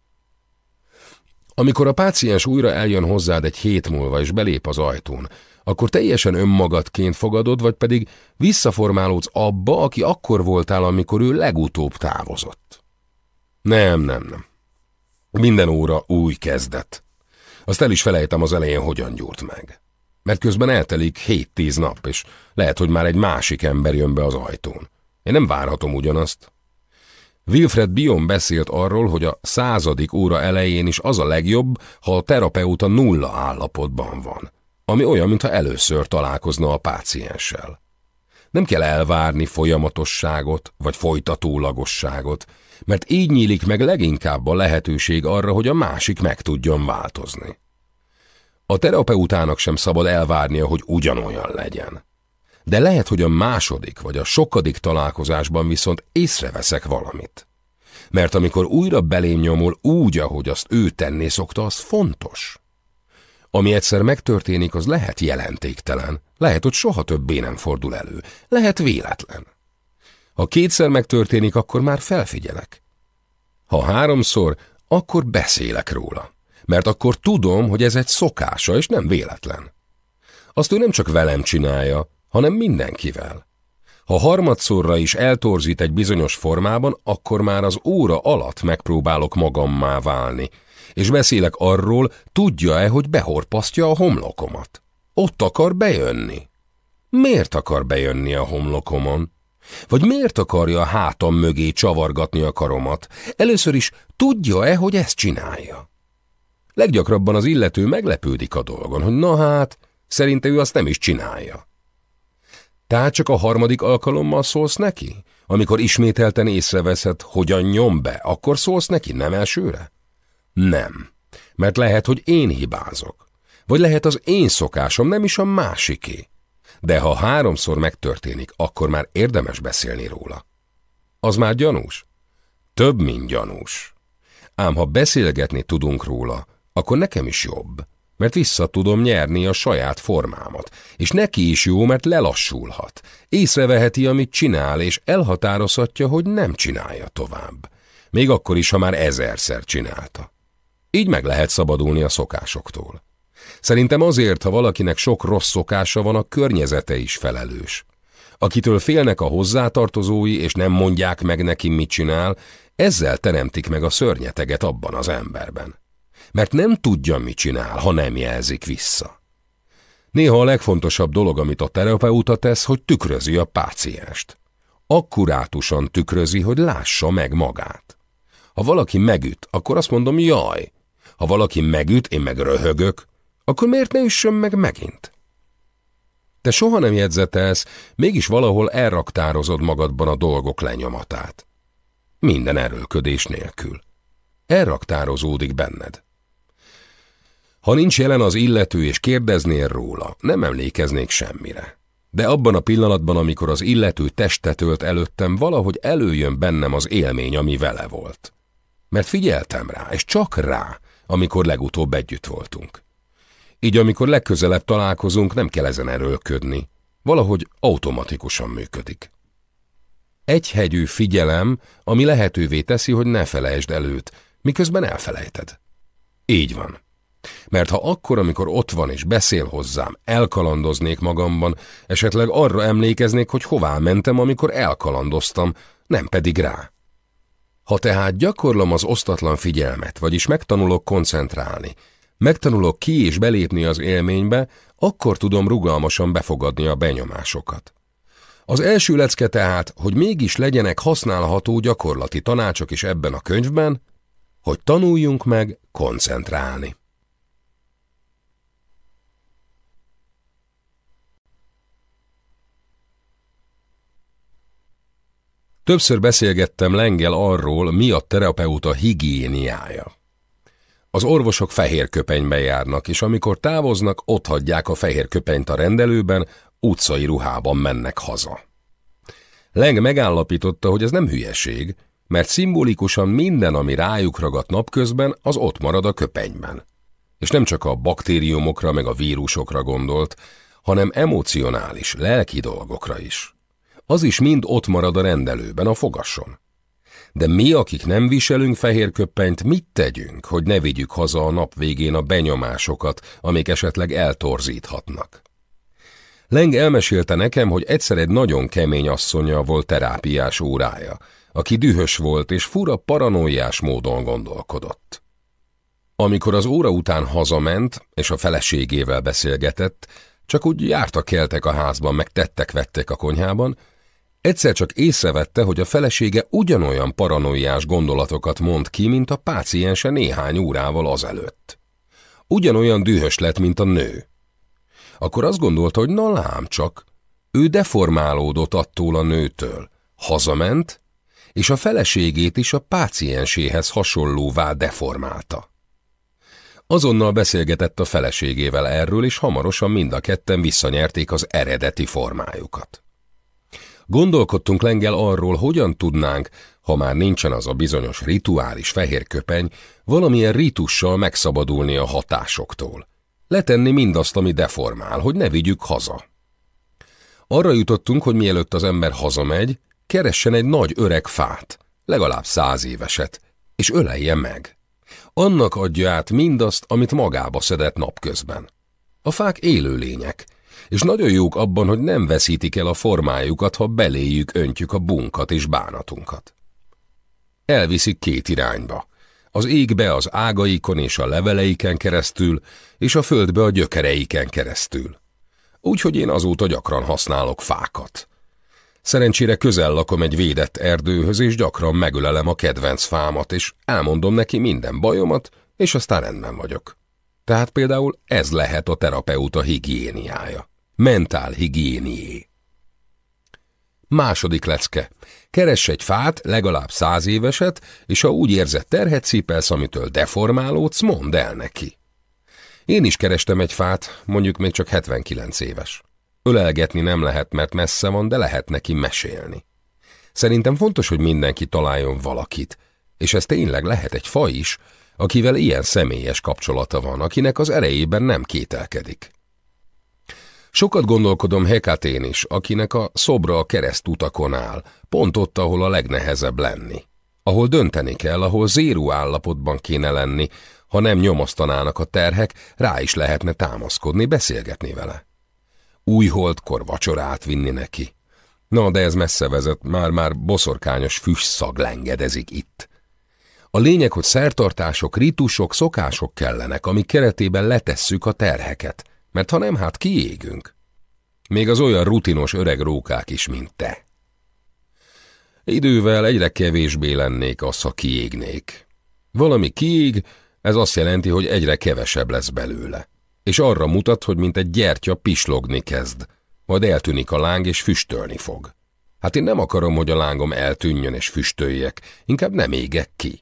Amikor a páciens újra eljön hozzád egy hét múlva és belép az ajtón, akkor teljesen önmagadként fogadod, vagy pedig visszaformálódsz abba, aki akkor voltál, amikor ő legutóbb távozott. Nem, nem, nem. Minden óra új kezdet. Azt el is felejtem az elején, hogyan gyúrt meg mert közben eltelik hét-tíz nap, és lehet, hogy már egy másik ember jön be az ajtón. Én nem várhatom ugyanazt. Wilfred Bion beszélt arról, hogy a századik óra elején is az a legjobb, ha a terapeuta nulla állapotban van. ami olyan, mintha először találkozna a pácienssel. Nem kell elvárni folyamatosságot vagy folytatólagosságot, mert így nyílik meg leginkább a lehetőség arra, hogy a másik meg tudjon változni. A terapeutának sem szabad elvárnia, hogy ugyanolyan legyen. De lehet, hogy a második vagy a sokadik találkozásban viszont észreveszek valamit. Mert amikor újra belém nyomul úgy, ahogy azt ő tenni szokta, az fontos. Ami egyszer megtörténik, az lehet jelentéktelen, lehet, hogy soha többé nem fordul elő, lehet véletlen. Ha kétszer megtörténik, akkor már felfigyelek. Ha háromszor, akkor beszélek róla, mert akkor tudom, hogy ez egy szokása, és nem véletlen. Azt ő nem csak velem csinálja, hanem mindenkivel. Ha harmadszorra is eltorzít egy bizonyos formában, akkor már az óra alatt megpróbálok magammá válni, és beszélek arról, tudja-e, hogy behorpasztja a homlokomat. Ott akar bejönni. Miért akar bejönni a homlokomon? Vagy miért akarja a hátam mögé csavargatni a karomat? Először is tudja-e, hogy ezt csinálja? Leggyakrabban az illető meglepődik a dolgon, hogy na hát, szerinte ő azt nem is csinálja. Tehát csak a harmadik alkalommal szólsz neki? Amikor ismételten észreveszed, hogyan nyom be, akkor szólsz neki, nem elsőre? Nem, mert lehet, hogy én hibázok. Vagy lehet az én szokásom, nem is a másiké. De ha háromszor megtörténik, akkor már érdemes beszélni róla. Az már gyanús? Több, mint gyanús. Ám ha beszélgetni tudunk róla, akkor nekem is jobb, mert vissza tudom nyerni a saját formámat, és neki is jó, mert lelassulhat, észreveheti, amit csinál, és elhatározhatja, hogy nem csinálja tovább. Még akkor is, ha már ezerszer csinálta. Így meg lehet szabadulni a szokásoktól. Szerintem azért, ha valakinek sok rossz szokása van, a környezete is felelős. Akitől félnek a hozzátartozói, és nem mondják meg neki, mit csinál, ezzel teremtik meg a szörnyeteget abban az emberben. Mert nem tudja, mit csinál, ha nem jelzik vissza. Néha a legfontosabb dolog, amit a terapeuta tesz, hogy tükrözi a pácienst. Akkurátusan tükrözi, hogy lássa meg magát. Ha valaki megüt, akkor azt mondom, jaj. Ha valaki megüt, én meg röhögök, akkor miért ne üssön meg megint? Te soha nem jegyzetelsz, mégis valahol elraktározod magadban a dolgok lenyomatát. Minden erőlködés nélkül. Elraktározódik benned. Ha nincs jelen az illető és kérdeznél róla, nem emlékeznék semmire. De abban a pillanatban, amikor az illető testet ölt előttem, valahogy előjön bennem az élmény, ami vele volt. Mert figyeltem rá, és csak rá, amikor legutóbb együtt voltunk. Így amikor legközelebb találkozunk, nem kell ezen erőlködni. Valahogy automatikusan működik. Egy hegyű figyelem, ami lehetővé teszi, hogy ne felejtsd előtt, miközben elfelejted. Így van. Mert ha akkor, amikor ott van és beszél hozzám, elkalandoznék magamban, esetleg arra emlékeznék, hogy hová mentem, amikor elkalandoztam, nem pedig rá. Ha tehát gyakorlom az osztatlan figyelmet, vagyis megtanulok koncentrálni, megtanulok ki és belépni az élménybe, akkor tudom rugalmasan befogadni a benyomásokat. Az első lecke tehát, hogy mégis legyenek használható gyakorlati tanácsok is ebben a könyvben, hogy tanuljunk meg koncentrálni. Többször beszélgettem Lengel arról, mi a terapeuta higiéniája. Az orvosok fehér köpenybe járnak, és amikor távoznak, ott hagyják a fehér köpenyt a rendelőben, utcai ruhában mennek haza. Leng megállapította, hogy ez nem hülyeség, mert szimbolikusan minden, ami rájuk ragadt napközben, az ott marad a köpenyben. És nem csak a baktériumokra meg a vírusokra gondolt, hanem emocionális, lelki dolgokra is. Az is mind ott marad a rendelőben, a fogason. De mi, akik nem viselünk fehér köppenyt, mit tegyünk, hogy ne vigyük haza a nap végén a benyomásokat, amik esetleg eltorzíthatnak? Leng elmesélte nekem, hogy egyszer egy nagyon kemény asszonya volt terápiás órája, aki dühös volt és fura paranoiás módon gondolkodott. Amikor az óra után hazament, és a feleségével beszélgetett, csak úgy jártak keltek a házban, meg tettek-vettek a konyhában, Egyszer csak észrevette, hogy a felesége ugyanolyan paranoiás gondolatokat mond ki, mint a páciense néhány órával azelőtt. Ugyanolyan dühös lett, mint a nő. akkor azt gondolta, hogy na lám csak, ő deformálódott attól a nőtől. Hazament, és a feleségét is a pácienséhez hasonlóvá deformálta. Azonnal beszélgetett a feleségével erről, és hamarosan mind a ketten visszanyerték az eredeti formájukat. Gondolkodtunk lengel arról, hogyan tudnánk, ha már nincsen az a bizonyos rituális fehér köpeny, valamilyen ritussal megszabadulni a hatásoktól. Letenni mindazt, ami deformál, hogy ne vigyük haza. Arra jutottunk, hogy mielőtt az ember hazamegy, keressen egy nagy öreg fát, legalább száz éveset, és ölelje meg. Annak adja át mindazt, amit magába szedett napközben. A fák élő lények, és nagyon jók abban, hogy nem veszítik el a formájukat, ha beléjük öntjük a bunkat és bánatunkat. Elviszik két irányba. Az égbe az ágaikon és a leveleiken keresztül, és a földbe a gyökereiken keresztül. Úgyhogy én azóta gyakran használok fákat. Szerencsére közel lakom egy védett erdőhöz, és gyakran megölelem a kedvenc fámat, és elmondom neki minden bajomat, és aztán rendben vagyok. Tehát például ez lehet a terapeuta higiéniája. Mentál higiénié. Második lecke. Keress egy fát, legalább száz éveset, és ha úgy érzed terhet szípelsz, amitől deformálódsz, mondd el neki. Én is kerestem egy fát, mondjuk még csak 79 éves. Ölelgetni nem lehet, mert messze van, de lehet neki mesélni. Szerintem fontos, hogy mindenki találjon valakit, és ez tényleg lehet egy faj is, akivel ilyen személyes kapcsolata van, akinek az erejében nem kételkedik. Sokat gondolkodom Hekatén is, akinek a szobra a keresztutakon áll, pont ott, ahol a legnehezebb lenni. Ahol dönteni kell, ahol zéró állapotban kéne lenni, ha nem nyomasztanának a terhek, rá is lehetne támaszkodni, beszélgetni vele. Új holdkor vacsorát vinni neki. Na, de ez messze vezet, már-már boszorkányos füstszag lengedezik itt. A lényeg, hogy szertartások, ritusok, szokások kellenek, amik keretében letesszük a terheket, mert ha nem, hát kiégünk. Még az olyan rutinos öreg rókák is, mint te. Idővel egyre kevésbé lennék az, ha kiégnék. Valami kiég, ez azt jelenti, hogy egyre kevesebb lesz belőle. És arra mutat, hogy mint egy gyertya pislogni kezd, majd eltűnik a láng és füstölni fog. Hát én nem akarom, hogy a lángom eltűnjön és füstöljek, inkább nem égek ki.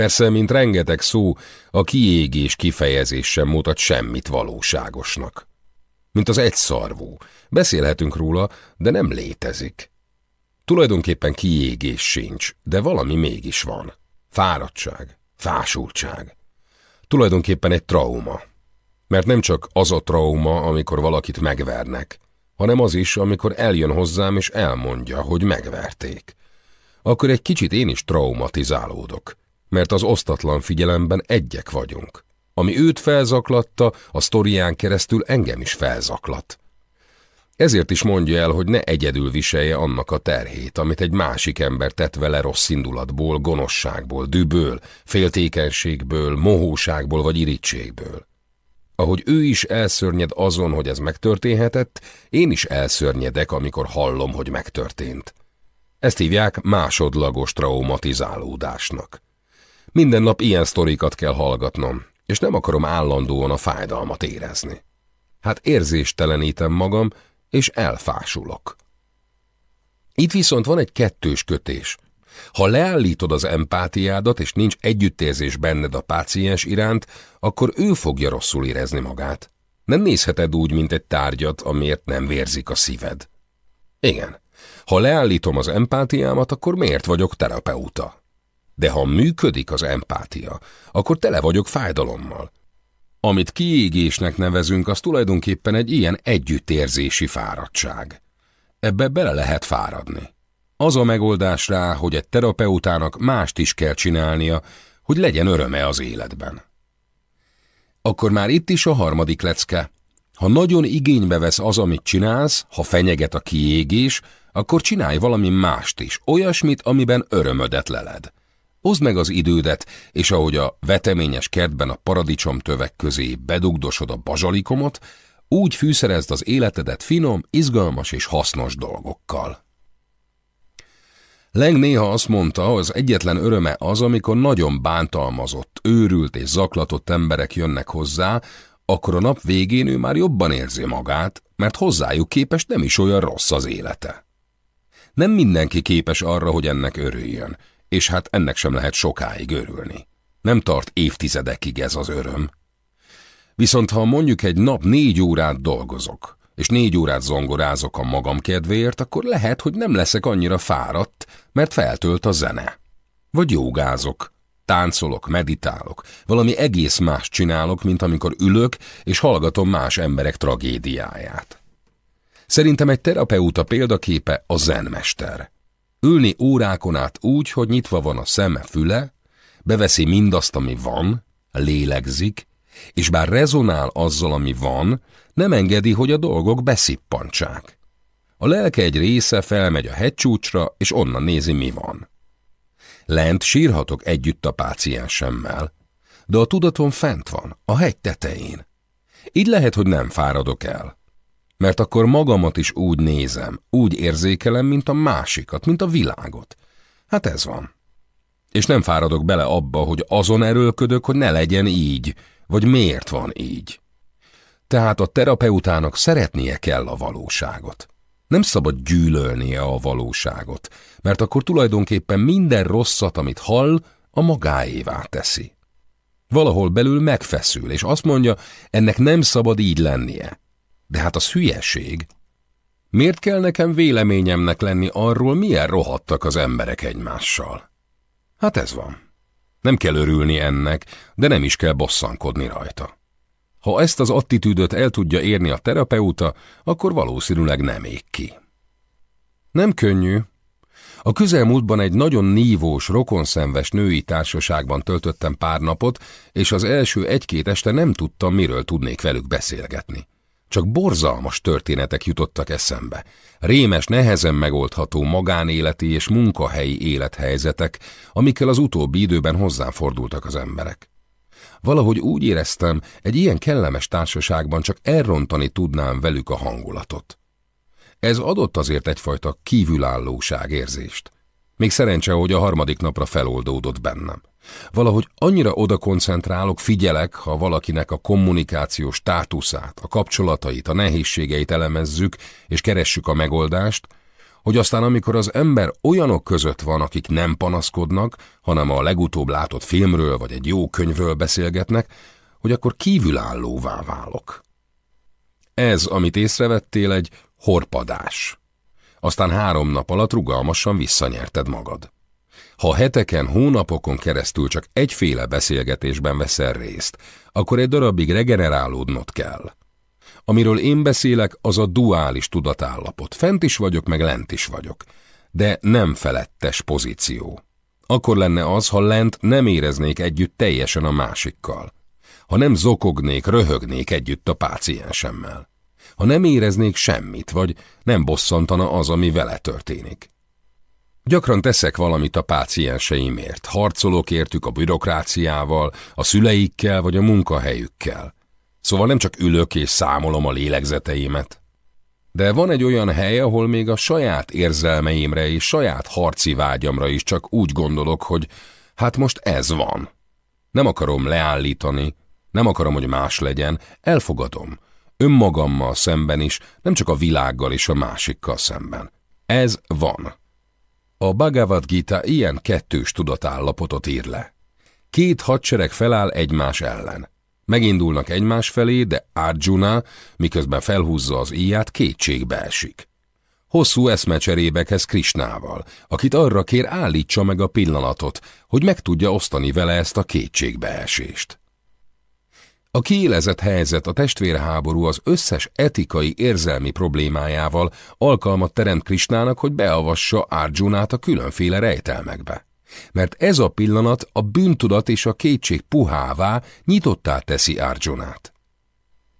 Persze, mint rengeteg szó, a kiégés kifejezés sem mutat semmit valóságosnak. Mint az egyszarvú. Beszélhetünk róla, de nem létezik. Tulajdonképpen kiégés sincs, de valami mégis van. Fáradtság, fásultság. Tulajdonképpen egy trauma. Mert nem csak az a trauma, amikor valakit megvernek, hanem az is, amikor eljön hozzám és elmondja, hogy megverték. Akkor egy kicsit én is traumatizálódok mert az osztatlan figyelemben egyek vagyunk. Ami őt felzaklatta, a sztorián keresztül engem is felzaklat. Ezért is mondja el, hogy ne egyedül viselje annak a terhét, amit egy másik ember tett vele rossz indulatból, gonoszságból, düből, féltékenységből, mohóságból vagy irítségből. Ahogy ő is elszörnyed azon, hogy ez megtörténhetett, én is elszörnyedek, amikor hallom, hogy megtörtént. Ezt hívják másodlagos traumatizálódásnak. Minden nap ilyen sztorikat kell hallgatnom, és nem akarom állandóan a fájdalmat érezni. Hát érzéstelenítem magam, és elfásulok. Itt viszont van egy kettős kötés. Ha leállítod az empátiádat, és nincs együttérzés benned a páciens iránt, akkor ő fogja rosszul érezni magát. Nem nézheted úgy, mint egy tárgyat, amiért nem vérzik a szíved. Igen, ha leállítom az empátiámat, akkor miért vagyok terapeuta? De ha működik az empátia, akkor tele vagyok fájdalommal. Amit kiégésnek nevezünk, az tulajdonképpen egy ilyen együttérzési fáradtság. Ebbe bele lehet fáradni. Az a megoldás rá, hogy egy terapeutának mást is kell csinálnia, hogy legyen öröme az életben. Akkor már itt is a harmadik lecke. Ha nagyon igénybe vesz az, amit csinálsz, ha fenyeget a kiégés, akkor csinálj valami mást is, olyasmit, amiben örömödet leled. Hozd meg az idődet, és ahogy a veteményes kertben a paradicsomtövek közé bedugdosod a bazsalikomot, úgy fűszerezd az életedet finom, izgalmas és hasznos dolgokkal. Leng néha azt mondta, az egyetlen öröme az, amikor nagyon bántalmazott, őrült és zaklatott emberek jönnek hozzá, akkor a nap végén ő már jobban érzi magát, mert hozzájuk képest nem is olyan rossz az élete. Nem mindenki képes arra, hogy ennek örüljön, és hát ennek sem lehet sokáig örülni. Nem tart évtizedekig ez az öröm. Viszont ha mondjuk egy nap négy órát dolgozok, és négy órát zongorázok a magam kedvéért, akkor lehet, hogy nem leszek annyira fáradt, mert feltölt a zene. Vagy jogázok, táncolok, meditálok, valami egész más csinálok, mint amikor ülök és hallgatom más emberek tragédiáját. Szerintem egy terapeuta példaképe a zenmester. Ülni órákon át úgy, hogy nyitva van a szeme füle, beveszi mindazt, ami van, lélegzik, és bár rezonál azzal, ami van, nem engedi, hogy a dolgok beszippantsák. A lelke egy része felmegy a hegycsúcsra, és onnan nézi, mi van. Lent sírhatok együtt a páciensemmel, de a tudatom fent van, a hegy tetején. Így lehet, hogy nem fáradok el. Mert akkor magamat is úgy nézem, úgy érzékelem, mint a másikat, mint a világot. Hát ez van. És nem fáradok bele abba, hogy azon erőlködök, hogy ne legyen így, vagy miért van így. Tehát a terapeutának szeretnie kell a valóságot. Nem szabad gyűlölnie a valóságot, mert akkor tulajdonképpen minden rosszat, amit hall, a magáévá teszi. Valahol belül megfeszül, és azt mondja, ennek nem szabad így lennie. De hát az hülyeség. Miért kell nekem véleményemnek lenni arról, milyen rohadtak az emberek egymással? Hát ez van. Nem kell örülni ennek, de nem is kell bosszankodni rajta. Ha ezt az attitűdöt el tudja érni a terapeuta, akkor valószínűleg nem ég ki. Nem könnyű. A közelmúltban egy nagyon nívós, rokonszenves női társaságban töltöttem pár napot, és az első egy-két este nem tudtam, miről tudnék velük beszélgetni. Csak borzalmas történetek jutottak eszembe. Rémes, nehezen megoldható magánéleti és munkahelyi élethelyzetek, amikkel az utóbbi időben hozzám fordultak az emberek. Valahogy úgy éreztem, egy ilyen kellemes társaságban csak elrontani tudnám velük a hangulatot. Ez adott azért egyfajta kívülállóság érzést. Még szerencse, hogy a harmadik napra feloldódott bennem. Valahogy annyira oda koncentrálok, figyelek, ha valakinek a kommunikációs státuszát, a kapcsolatait, a nehézségeit elemezzük, és keressük a megoldást, hogy aztán amikor az ember olyanok között van, akik nem panaszkodnak, hanem a legutóbb látott filmről vagy egy jó könyvről beszélgetnek, hogy akkor kívülállóvá válok. Ez, amit észrevettél, egy horpadás. Aztán három nap alatt rugalmasan visszanyerted magad. Ha heteken, hónapokon keresztül csak egyféle beszélgetésben veszel részt, akkor egy darabig regenerálódnod kell. Amiről én beszélek, az a duális tudatállapot. Fent is vagyok, meg lent is vagyok. De nem felettes pozíció. Akkor lenne az, ha lent nem éreznék együtt teljesen a másikkal. Ha nem zokognék, röhögnék együtt a páciensemmel. Ha nem éreznék semmit, vagy nem bosszantana az, ami vele történik. Gyakran teszek valamit a pácienseimért, harcolok értük a bürokráciával, a szüleikkel vagy a munkahelyükkel. Szóval nem csak ülök és számolom a lélegzeteimet. De van egy olyan hely, ahol még a saját érzelmeimre és saját harci vágyamra is csak úgy gondolok, hogy hát most ez van. Nem akarom leállítani, nem akarom, hogy más legyen, elfogadom. Önmagammal szemben is, nem csak a világgal és a másikkal szemben. Ez van. A Bhagavad Gita ilyen kettős tudatállapotot ír le. Két hadsereg feláll egymás ellen. Megindulnak egymás felé, de Arjuna, miközben felhúzza az íját, kétségbe esik. Hosszú eszmecserébe kezd Krisnával, akit arra kér állítsa meg a pillanatot, hogy meg tudja osztani vele ezt a kétségbeesést. A kiélezett helyzet, a testvérháború az összes etikai, érzelmi problémájával alkalmat teremt Krisnának, hogy beavassa Arjunát a különféle rejtelmekbe. Mert ez a pillanat a bűntudat és a kétség puhává nyitottá teszi Arjunát.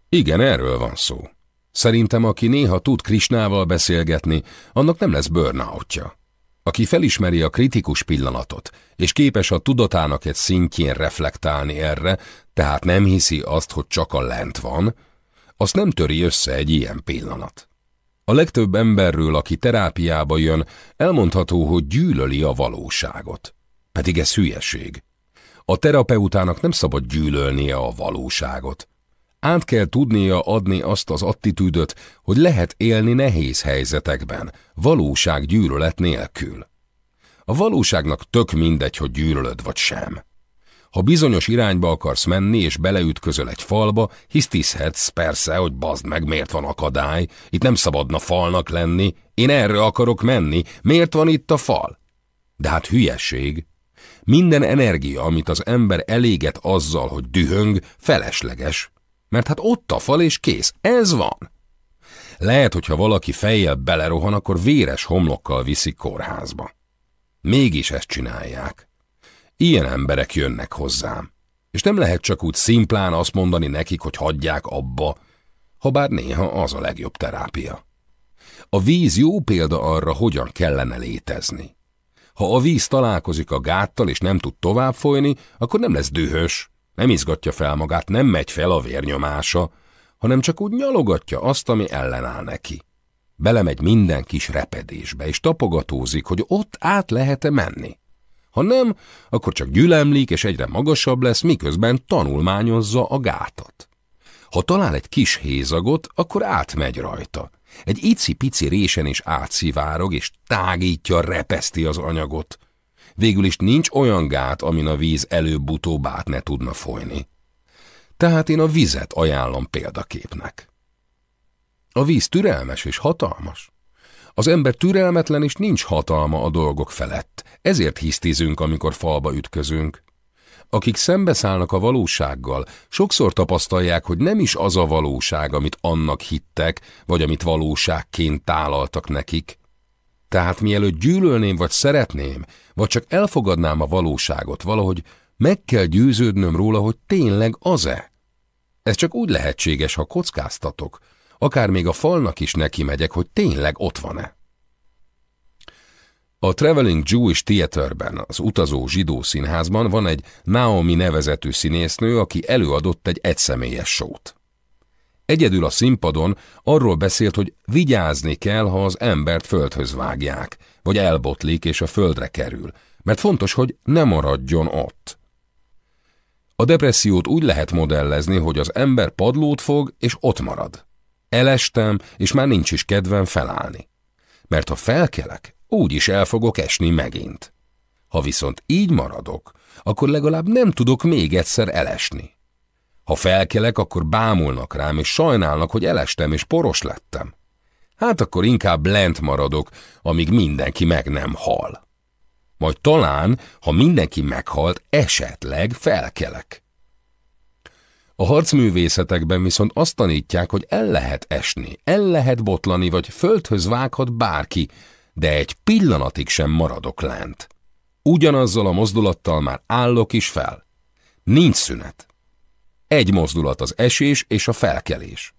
Igen, erről van szó. Szerintem, aki néha tud Krisnával beszélgetni, annak nem lesz burnoutja. Aki felismeri a kritikus pillanatot, és képes a tudatának egy szintjén reflektálni erre, tehát nem hiszi azt, hogy csak a lent van, azt nem töri össze egy ilyen pillanat. A legtöbb emberről, aki terápiába jön, elmondható, hogy gyűlöli a valóságot. Pedig ez hülyeség. A terapeutának nem szabad gyűlölnie a valóságot. Át kell tudnia adni azt az attitűdöt, hogy lehet élni nehéz helyzetekben, valóság gyűlölet nélkül. A valóságnak tök mindegy, hogy gyűlölöd vagy sem. Ha bizonyos irányba akarsz menni, és beleütközöl egy falba, hisztizhetsz persze, hogy bazd meg, miért van akadály, itt nem szabadna falnak lenni, én erre akarok menni, miért van itt a fal? De hát hülyeség. Minden energia, amit az ember eléget azzal, hogy dühöng, felesleges. Mert hát ott a fal és kész, ez van. Lehet, hogyha valaki fejjel belerohan, akkor véres homlokkal viszik kórházba. Mégis ezt csinálják. Ilyen emberek jönnek hozzám. És nem lehet csak úgy szimplán azt mondani nekik, hogy hagyják abba, ha bár néha az a legjobb terápia. A víz jó példa arra, hogyan kellene létezni. Ha a víz találkozik a gáttal és nem tud tovább folyni, akkor nem lesz dühös, nem izgatja fel magát, nem megy fel a vérnyomása, hanem csak úgy nyalogatja azt, ami ellenáll neki. Belemegy minden kis repedésbe, és tapogatózik, hogy ott át lehet-e menni. Ha nem, akkor csak gyülemlik, és egyre magasabb lesz, miközben tanulmányozza a gátat. Ha talál egy kis hézagot, akkor átmegy rajta. Egy icipici résen is átszivárog, és tágítja, repeszti az anyagot. Végül is nincs olyan gát, amin a víz előbb-utóbb át ne tudna folyni. Tehát én a vizet ajánlom példaképnek. A víz türelmes és hatalmas. Az ember türelmetlen és nincs hatalma a dolgok felett, ezért hisztizünk, amikor falba ütközünk. Akik szembeszállnak a valósággal, sokszor tapasztalják, hogy nem is az a valóság, amit annak hittek, vagy amit valóságként tálaltak nekik. Tehát mielőtt gyűlölném vagy szeretném, vagy csak elfogadnám a valóságot valahogy, meg kell győződnöm róla, hogy tényleg az-e. Ez csak úgy lehetséges, ha kockáztatok, akár még a falnak is neki megyek, hogy tényleg ott van-e. A Traveling Jewish Theaterben, az utazó zsidó színházban van egy Naomi nevezetű színésznő, aki előadott egy egyszemélyes sót. Egyedül a színpadon arról beszélt, hogy vigyázni kell, ha az embert földhöz vágják, vagy elbotlik és a földre kerül, mert fontos, hogy ne maradjon ott. A depressziót úgy lehet modellezni, hogy az ember padlót fog, és ott marad. Elestem, és már nincs is kedvem felállni. Mert ha felkelek, úgy is el fogok esni megint. Ha viszont így maradok, akkor legalább nem tudok még egyszer elesni. Ha felkelek, akkor bámulnak rám, és sajnálnak, hogy elestem és poros lettem. Hát akkor inkább lent maradok, amíg mindenki meg nem hal. Majd talán, ha mindenki meghalt, esetleg felkelek. A harcművészetekben viszont azt tanítják, hogy el lehet esni, el lehet botlani, vagy földhöz vághat bárki, de egy pillanatig sem maradok lent. Ugyanazzal a mozdulattal már állok is fel. Nincs szünet. Egy mozdulat az esés és a felkelés.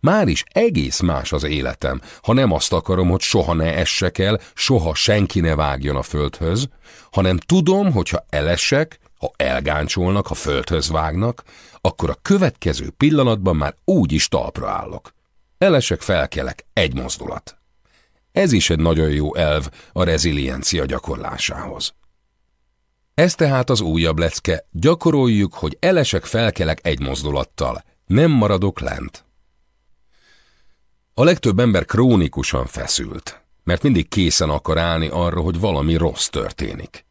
Már is egész más az életem, ha nem azt akarom, hogy soha ne essek el, soha senki ne vágjon a földhöz, hanem tudom, hogy ha elesek, ha elgáncsolnak, ha földhöz vágnak, akkor a következő pillanatban már úgy is talpra állok. Elesek, felkelek, egy mozdulat. Ez is egy nagyon jó elv a reziliencia gyakorlásához. Ez tehát az újabb lecke, gyakoroljuk, hogy elesek, felkelek egy mozdulattal, nem maradok lent. A legtöbb ember krónikusan feszült, mert mindig készen akar állni arra, hogy valami rossz történik.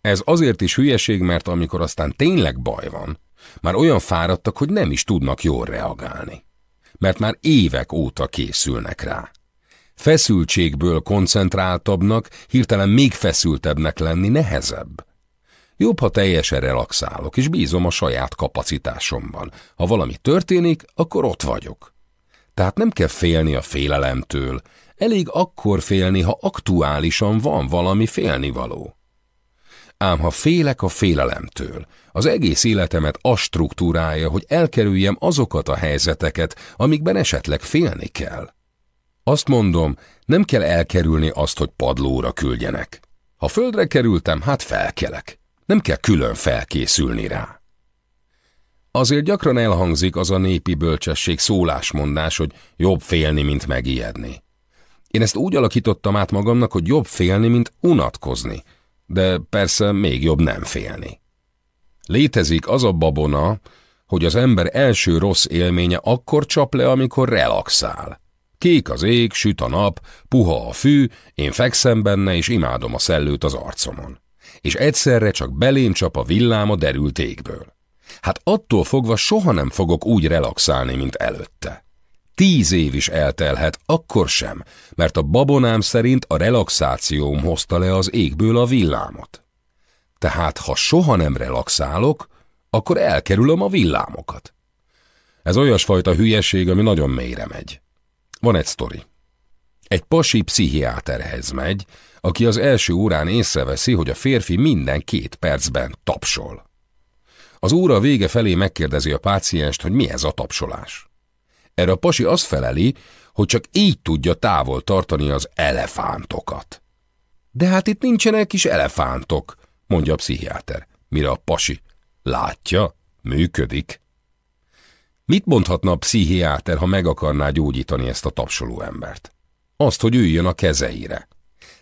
Ez azért is hülyeség, mert amikor aztán tényleg baj van, már olyan fáradtak, hogy nem is tudnak jól reagálni. Mert már évek óta készülnek rá. Feszültségből koncentráltabbnak, hirtelen még feszültebbnek lenni nehezebb. Jobb, ha teljesen relaxálok, és bízom a saját kapacitásomban. Ha valami történik, akkor ott vagyok. Tehát nem kell félni a félelemtől, elég akkor félni, ha aktuálisan van valami félnivaló. Ám ha félek a félelemtől, az egész életemet a struktúrája, hogy elkerüljem azokat a helyzeteket, amikben esetleg félni kell. Azt mondom, nem kell elkerülni azt, hogy padlóra küldjenek. Ha földre kerültem, hát felkelek. Nem kell külön felkészülni rá. Azért gyakran elhangzik az a népi bölcsesség szólásmondás, hogy jobb félni, mint megijedni. Én ezt úgy alakítottam át magamnak, hogy jobb félni, mint unatkozni, de persze még jobb nem félni. Létezik az a babona, hogy az ember első rossz élménye akkor csap le, amikor relaxál. Kék az ég, süt a nap, puha a fű, én fekszem benne, és imádom a szellőt az arcomon. És egyszerre csak belém csap a villám a derült égből. Hát attól fogva soha nem fogok úgy relaxálni, mint előtte. Tíz év is eltelhet, akkor sem, mert a babonám szerint a relaxációm hozta le az égből a villámot. Tehát, ha soha nem relaxálok, akkor elkerülöm a villámokat. Ez olyasfajta hülyeség, ami nagyon mélyre megy. Van egy sztori. Egy pasi pszichiáterhez megy, aki az első órán észreveszi, hogy a férfi minden két percben tapsol. Az óra vége felé megkérdezi a pácienst, hogy mi ez a tapsolás. Erre a pasi azt feleli, hogy csak így tudja távol tartani az elefántokat. De hát itt nincsenek is elefántok, mondja a pszichiáter, mire a pasi. Látja, működik. Mit mondhatna a pszichiáter, ha meg akarná gyógyítani ezt a tapsoló embert? Azt, hogy üljön a kezeire.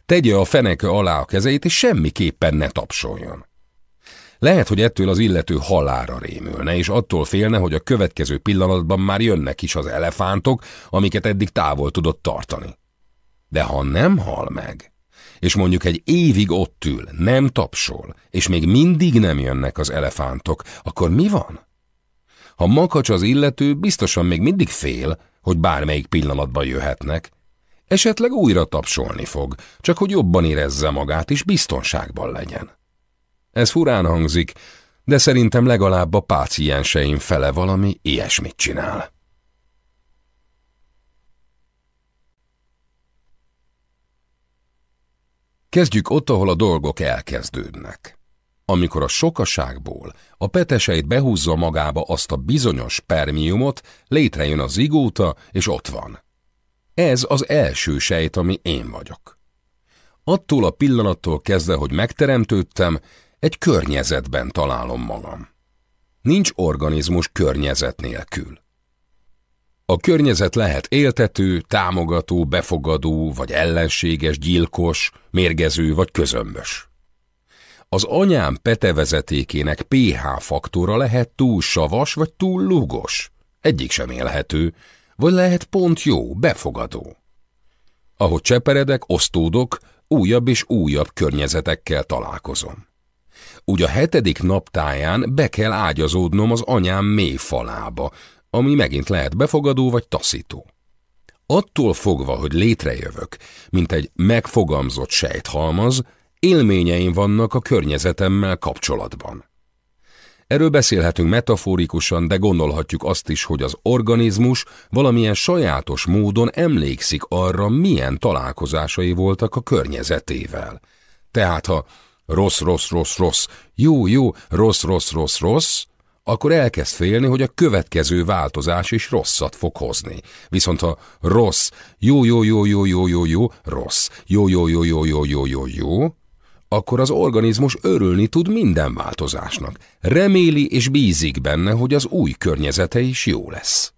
Tegye a feneke alá a kezeit, és semmiképpen ne tapsoljon. Lehet, hogy ettől az illető halára rémülne, és attól félne, hogy a következő pillanatban már jönnek is az elefántok, amiket eddig távol tudott tartani. De ha nem hal meg, és mondjuk egy évig ott ül, nem tapsol, és még mindig nem jönnek az elefántok, akkor mi van? Ha makacs az illető, biztosan még mindig fél, hogy bármelyik pillanatban jöhetnek. Esetleg újra tapsolni fog, csak hogy jobban érezze magát, és biztonságban legyen. Ez furán hangzik, de szerintem legalább a pácienseim fele valami ilyesmit csinál. Kezdjük ott, ahol a dolgok elkezdődnek. Amikor a sokaságból a peteseit behúzza magába azt a bizonyos permiumot, létrejön a zigóta, és ott van. Ez az első sejt, ami én vagyok. Attól a pillanattól kezdve, hogy megteremtődtem, egy környezetben találom magam. Nincs organizmus környezet nélkül. A környezet lehet éltető, támogató, befogadó, vagy ellenséges, gyilkos, mérgező vagy közömbös. Az anyám petevezetékének pH faktora lehet túl savas vagy túl lúgos. Egyik sem élhető, vagy lehet pont jó, befogadó. Ahogy cseperedek, osztódok, újabb és újabb környezetekkel találkozom. Úgy a hetedik naptáján be kell ágyazódnom az anyám mély falába, ami megint lehet befogadó vagy taszító. Attól fogva, hogy létrejövök, mint egy megfogamzott sejthalmaz, élményeim vannak a környezetemmel kapcsolatban. Erről beszélhetünk metaforikusan, de gondolhatjuk azt is, hogy az organizmus valamilyen sajátos módon emlékszik arra, milyen találkozásai voltak a környezetével. Tehát ha rossz, rossz, rossz, rossz, jó, jó, rossz, rossz, rossz, rossz, akkor elkezd félni, hogy a következő változás is rosszat fog hozni. Viszont ha rossz, jó, jó, jó, jó, jó, jó, jó, rossz, jó, jó, jó, jó, jó, jó, jó, jó, akkor az organizmus örülni tud minden változásnak. Reméli és bízik benne, hogy az új környezete is jó lesz.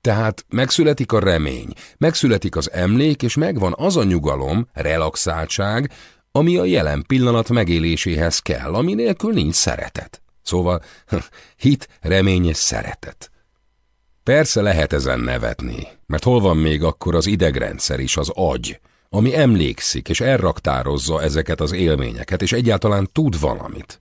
Tehát megszületik a remény, megszületik az emlék, és megvan az a nyugalom, relaxáltság, ami a jelen pillanat megéléséhez kell, ami nélkül nincs szeretet. Szóval hit, remény és szeretet. Persze lehet ezen nevetni, mert hol van még akkor az idegrendszer is, az agy, ami emlékszik és elraktározza ezeket az élményeket, és egyáltalán tud valamit.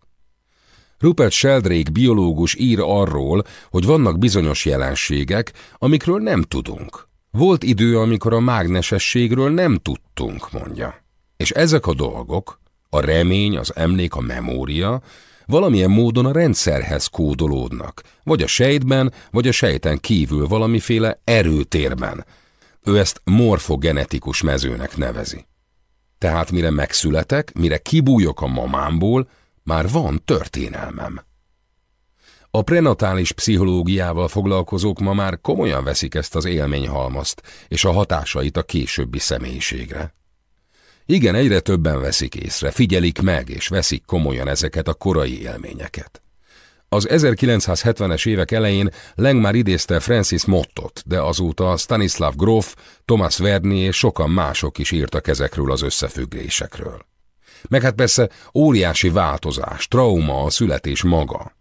Rupert Sheldrake biológus ír arról, hogy vannak bizonyos jelenségek, amikről nem tudunk. Volt idő, amikor a mágnesességről nem tudtunk, mondja. És ezek a dolgok, a remény, az emlék, a memória, valamilyen módon a rendszerhez kódolódnak, vagy a sejtben, vagy a sejten kívül valamiféle erőtérben. Ő ezt morfogenetikus mezőnek nevezi. Tehát mire megszületek, mire kibújok a mamámból, már van történelmem. A prenatális pszichológiával foglalkozók ma már komolyan veszik ezt az élményhalmazt és a hatásait a későbbi személyiségre. Igen, egyre többen veszik észre, figyelik meg és veszik komolyan ezeket a korai élményeket. Az 1970-es évek elején Leng már idézte Francis Mottot, de azóta Stanislav Grof, Thomas Verni és sokan mások is írtak ezekről az összefüggésekről. Meg hát persze óriási változás, trauma a születés maga.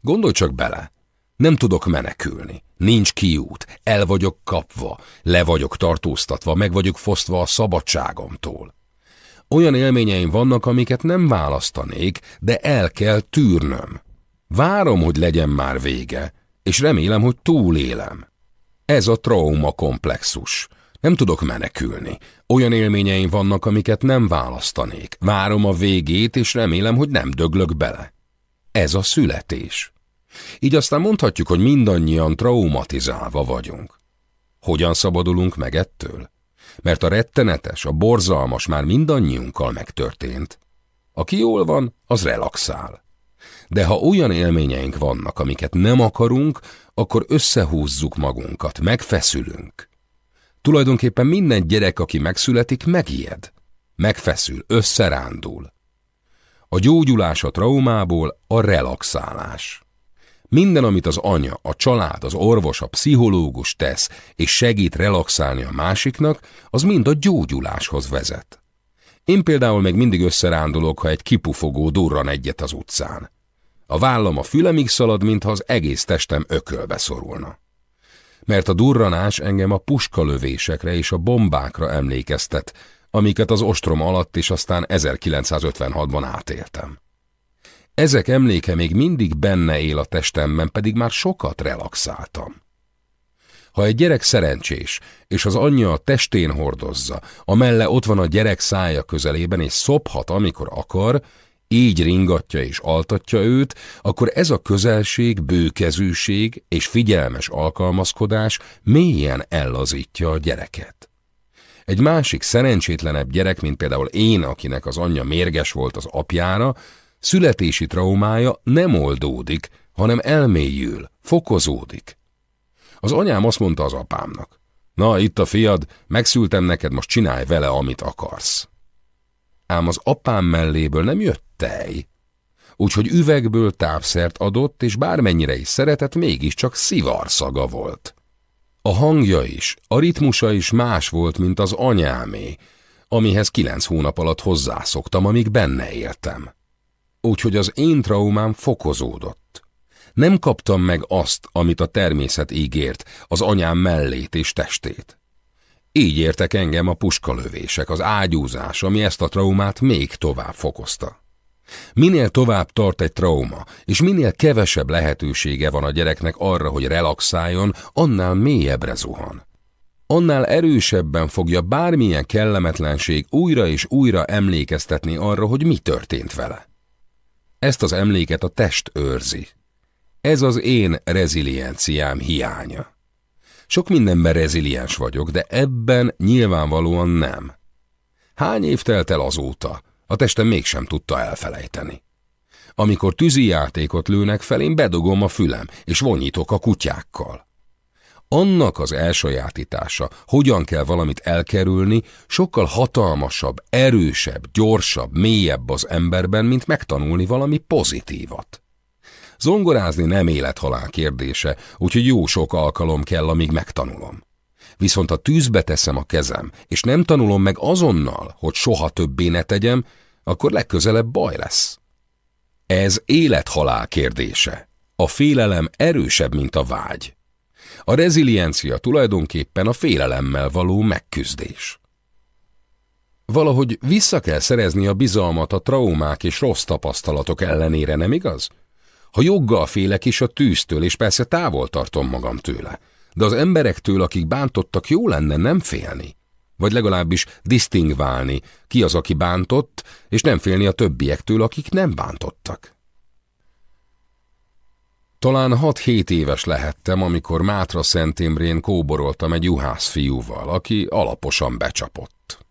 Gondolj csak bele. Nem tudok menekülni. Nincs kiút. El vagyok kapva. Le vagyok tartóztatva. Meg vagyok fosztva a szabadságomtól. Olyan élményeim vannak, amiket nem választanék, de el kell tűrnöm. Várom, hogy legyen már vége, és remélem, hogy túlélem. Ez a trauma komplexus. Nem tudok menekülni. Olyan élményeim vannak, amiket nem választanék. Várom a végét, és remélem, hogy nem döglök bele. Ez a születés. Így aztán mondhatjuk, hogy mindannyian traumatizálva vagyunk. Hogyan szabadulunk meg ettől? Mert a rettenetes, a borzalmas már mindannyiunkkal megtörtént. Aki jól van, az relaxál. De ha olyan élményeink vannak, amiket nem akarunk, akkor összehúzzuk magunkat, megfeszülünk. Tulajdonképpen minden gyerek, aki megszületik, megijed. Megfeszül, összerándul. A gyógyulás a traumából a relaxálás. Minden, amit az anya, a család, az orvos, a pszichológus tesz, és segít relaxálni a másiknak, az mind a gyógyuláshoz vezet. Én például még mindig összerándulok, ha egy kipufogó durran egyet az utcán. A vállam a fülemig szalad, mintha az egész testem ökölbe szorulna. Mert a durranás engem a puskalövésekre és a bombákra emlékeztet, amiket az ostrom alatt és aztán 1956-ban átéltem. Ezek emléke még mindig benne él a testemben, pedig már sokat relaxáltam. Ha egy gyerek szerencsés, és az anyja a testén hordozza, amelle ott van a gyerek szája közelében, és szophat, amikor akar, így ringatja és altatja őt, akkor ez a közelség, bőkezűség és figyelmes alkalmazkodás mélyen ellazítja a gyereket. Egy másik szerencsétlenebb gyerek, mint például én, akinek az anyja mérges volt az apjára, születési traumája nem oldódik, hanem elmélyül, fokozódik. Az anyám azt mondta az apámnak, na itt a fiad, megszültem neked, most csinálj vele, amit akarsz. Ám az apám melléből nem jött tej, úgyhogy üvegből tápszert adott, és bármennyire is szeretett, mégiscsak szivarszaga volt. A hangja is, a ritmusa is más volt, mint az anyámé, amihez kilenc hónap alatt hozzászoktam, amíg benne éltem úgyhogy az én traumám fokozódott. Nem kaptam meg azt, amit a természet ígért, az anyám mellét és testét. Így értek engem a puskalövések, az ágyúzás, ami ezt a traumát még tovább fokozta. Minél tovább tart egy trauma, és minél kevesebb lehetősége van a gyereknek arra, hogy relaxáljon, annál mélyebbre zuhan. Annál erősebben fogja bármilyen kellemetlenség újra és újra emlékeztetni arra, hogy mi történt vele. Ezt az emléket a test őrzi. Ez az én rezilienciám hiánya. Sok mindenben reziliens vagyok, de ebben nyilvánvalóan nem. Hány év telt el azóta, a testem mégsem tudta elfelejteni. Amikor tűzi játékot lőnek fel, én bedugom a fülem, és vonyítok a kutyákkal. Annak az elsajátítása, hogyan kell valamit elkerülni, sokkal hatalmasabb, erősebb, gyorsabb, mélyebb az emberben, mint megtanulni valami pozitívat. Zongorázni nem élethalál kérdése, úgyhogy jó sok alkalom kell, amíg megtanulom. Viszont ha tűzbe teszem a kezem, és nem tanulom meg azonnal, hogy soha többé ne tegyem, akkor legközelebb baj lesz. Ez élethalál kérdése. A félelem erősebb, mint a vágy. A reziliencia tulajdonképpen a félelemmel való megküzdés. Valahogy vissza kell szerezni a bizalmat a traumák és rossz tapasztalatok ellenére, nem igaz? Ha joggal félek is a tűztől, és persze távol tartom magam tőle, de az emberektől, akik bántottak, jó lenne nem félni. Vagy legalábbis disztingválni, ki az, aki bántott, és nem félni a többiektől, akik nem bántottak. Talán hat-hét éves lehettem, amikor Mátra Szent Imrén kóboroltam egy juhász fiúval, aki alaposan becsapott.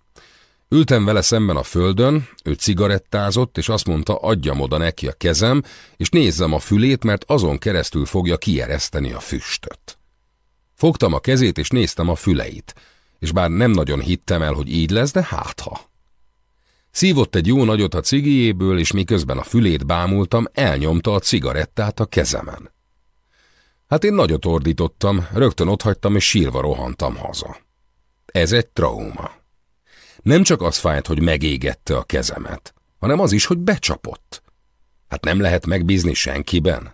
Ültem vele szemben a földön, ő cigarettázott, és azt mondta, adjam oda neki a kezem, és nézzem a fülét, mert azon keresztül fogja kiereszteni a füstöt. Fogtam a kezét, és néztem a füleit, és bár nem nagyon hittem el, hogy így lesz, de hátha. Szívott egy jó nagyot a cigijéből, és miközben a fülét bámultam, elnyomta a cigarettát a kezemen. Hát én nagyot ordítottam, rögtön otthagytam, és sírva rohantam haza. Ez egy trauma. Nem csak az fájt, hogy megégette a kezemet, hanem az is, hogy becsapott. Hát nem lehet megbízni senkiben.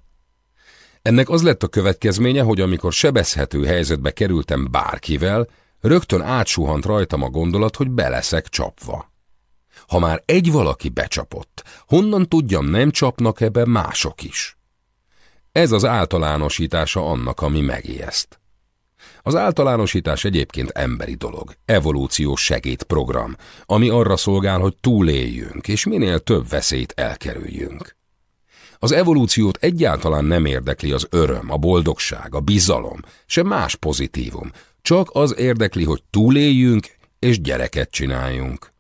Ennek az lett a következménye, hogy amikor sebezhető helyzetbe kerültem bárkivel, rögtön átsuhant rajtam a gondolat, hogy beleszek csapva. Ha már egy valaki becsapott, honnan tudjam, nem csapnak ebbe mások is? Ez az általánosítása annak, ami megijeszt. Az általánosítás egyébként emberi dolog, evolúciós segédprogram, ami arra szolgál, hogy túléljünk, és minél több veszélyt elkerüljünk. Az evolúciót egyáltalán nem érdekli az öröm, a boldogság, a bizalom, sem más pozitívum, csak az érdekli, hogy túléljünk és gyereket csináljunk.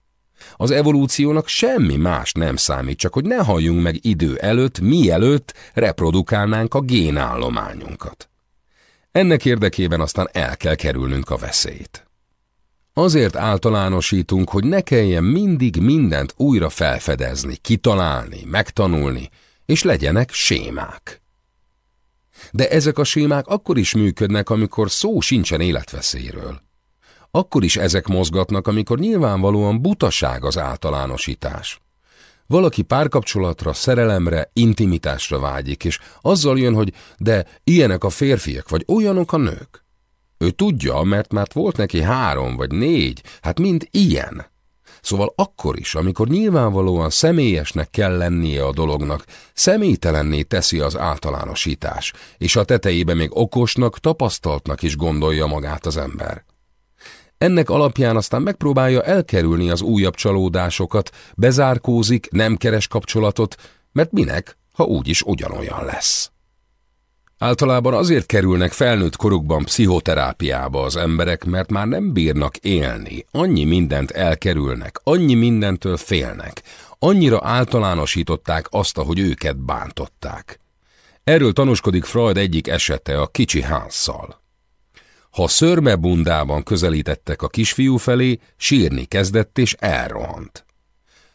Az evolúciónak semmi más nem számít, csak hogy ne halljunk meg idő előtt, mielőtt reprodukálnánk a génállományunkat. Ennek érdekében aztán el kell kerülnünk a veszélyt. Azért általánosítunk, hogy ne kelljen mindig mindent újra felfedezni, kitalálni, megtanulni, és legyenek sémák. De ezek a sémák akkor is működnek, amikor szó sincsen életveszélyről. Akkor is ezek mozgatnak, amikor nyilvánvalóan butaság az általánosítás. Valaki párkapcsolatra, szerelemre, intimitásra vágyik, és azzal jön, hogy de ilyenek a férfiak, vagy olyanok a nők. Ő tudja, mert már volt neki három vagy négy, hát mind ilyen. Szóval akkor is, amikor nyilvánvalóan személyesnek kell lennie a dolognak, személytelenné teszi az általánosítás, és a tetejébe még okosnak, tapasztaltnak is gondolja magát az ember. Ennek alapján aztán megpróbálja elkerülni az újabb csalódásokat, bezárkózik, nem keres kapcsolatot, mert minek, ha úgyis ugyanolyan lesz. Általában azért kerülnek felnőtt korukban pszichoterápiába az emberek, mert már nem bírnak élni, annyi mindent elkerülnek, annyi mindentől félnek, annyira általánosították azt, ahogy őket bántották. Erről tanúskodik Freud egyik esete a kicsi Hansszal. Ha szörmebundában közelítettek a kisfiú felé, sírni kezdett és elrohant.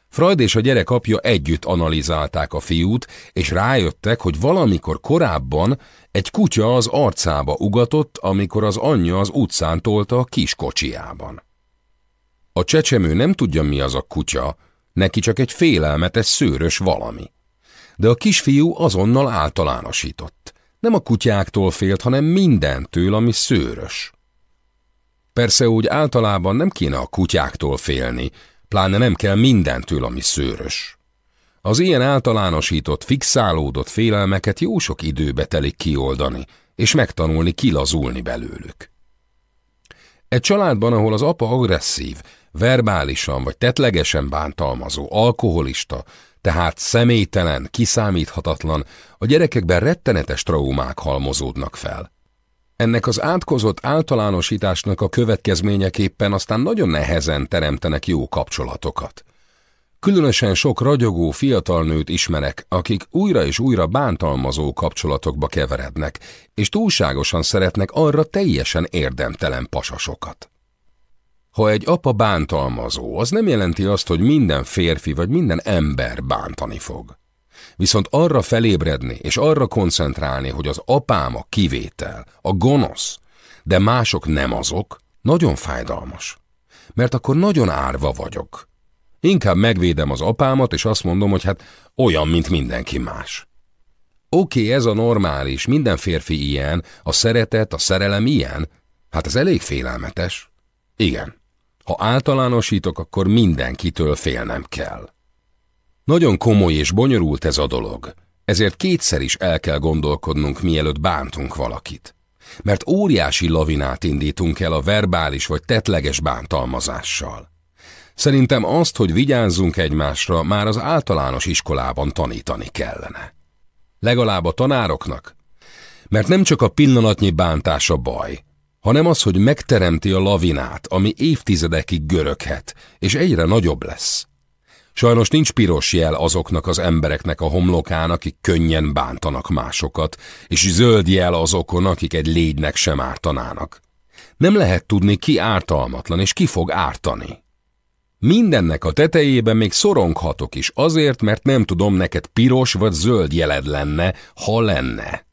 Freud és a gyerek apja együtt analizálták a fiút, és rájöttek, hogy valamikor korábban egy kutya az arcába ugatott, amikor az anyja az utcán tolta a kis kocsiában. A csecsemő nem tudja, mi az a kutya, neki csak egy félelmetes szőrös valami. De a kisfiú azonnal általánosított. Nem a kutyáktól félt, hanem mindentől, ami szőrös. Persze úgy általában nem kéne a kutyáktól félni, pláne nem kell mindentől, ami szőrös. Az ilyen általánosított, fixálódott félelmeket jó sok időbe telik kioldani, és megtanulni kilazulni belőlük. Egy családban, ahol az apa agresszív, verbálisan vagy tetlegesen bántalmazó, alkoholista, tehát személytelen, kiszámíthatatlan, a gyerekekben rettenetes traumák halmozódnak fel. Ennek az átkozott általánosításnak a következményeképpen aztán nagyon nehezen teremtenek jó kapcsolatokat. Különösen sok ragyogó fiatal nőt ismerek, akik újra és újra bántalmazó kapcsolatokba keverednek, és túlságosan szeretnek arra teljesen érdemtelen pasasokat. Ha egy apa bántalmazó, az nem jelenti azt, hogy minden férfi vagy minden ember bántani fog. Viszont arra felébredni és arra koncentrálni, hogy az apám a kivétel, a gonosz, de mások nem azok, nagyon fájdalmas. Mert akkor nagyon árva vagyok. Inkább megvédem az apámat, és azt mondom, hogy hát olyan, mint mindenki más. Oké, okay, ez a normális, minden férfi ilyen, a szeretet, a szerelem ilyen, hát ez elég félelmetes. Igen. Ha általánosítok, akkor mindenkitől félnem kell. Nagyon komoly és bonyolult ez a dolog, ezért kétszer is el kell gondolkodnunk, mielőtt bántunk valakit. Mert óriási lavinát indítunk el a verbális vagy tetleges bántalmazással. Szerintem azt, hogy vigyázzunk egymásra, már az általános iskolában tanítani kellene. Legalább a tanároknak. Mert nem csak a pillanatnyi bántás a baj, hanem az, hogy megteremti a lavinát, ami évtizedekig göröghet, és egyre nagyobb lesz. Sajnos nincs piros jel azoknak az embereknek a homlokán, akik könnyen bántanak másokat, és zöld jel azokon, akik egy légynek sem ártanának. Nem lehet tudni, ki ártalmatlan, és ki fog ártani. Mindennek a tetejében még szoronghatok is, azért, mert nem tudom, neked piros vagy zöld jeled lenne, ha lenne.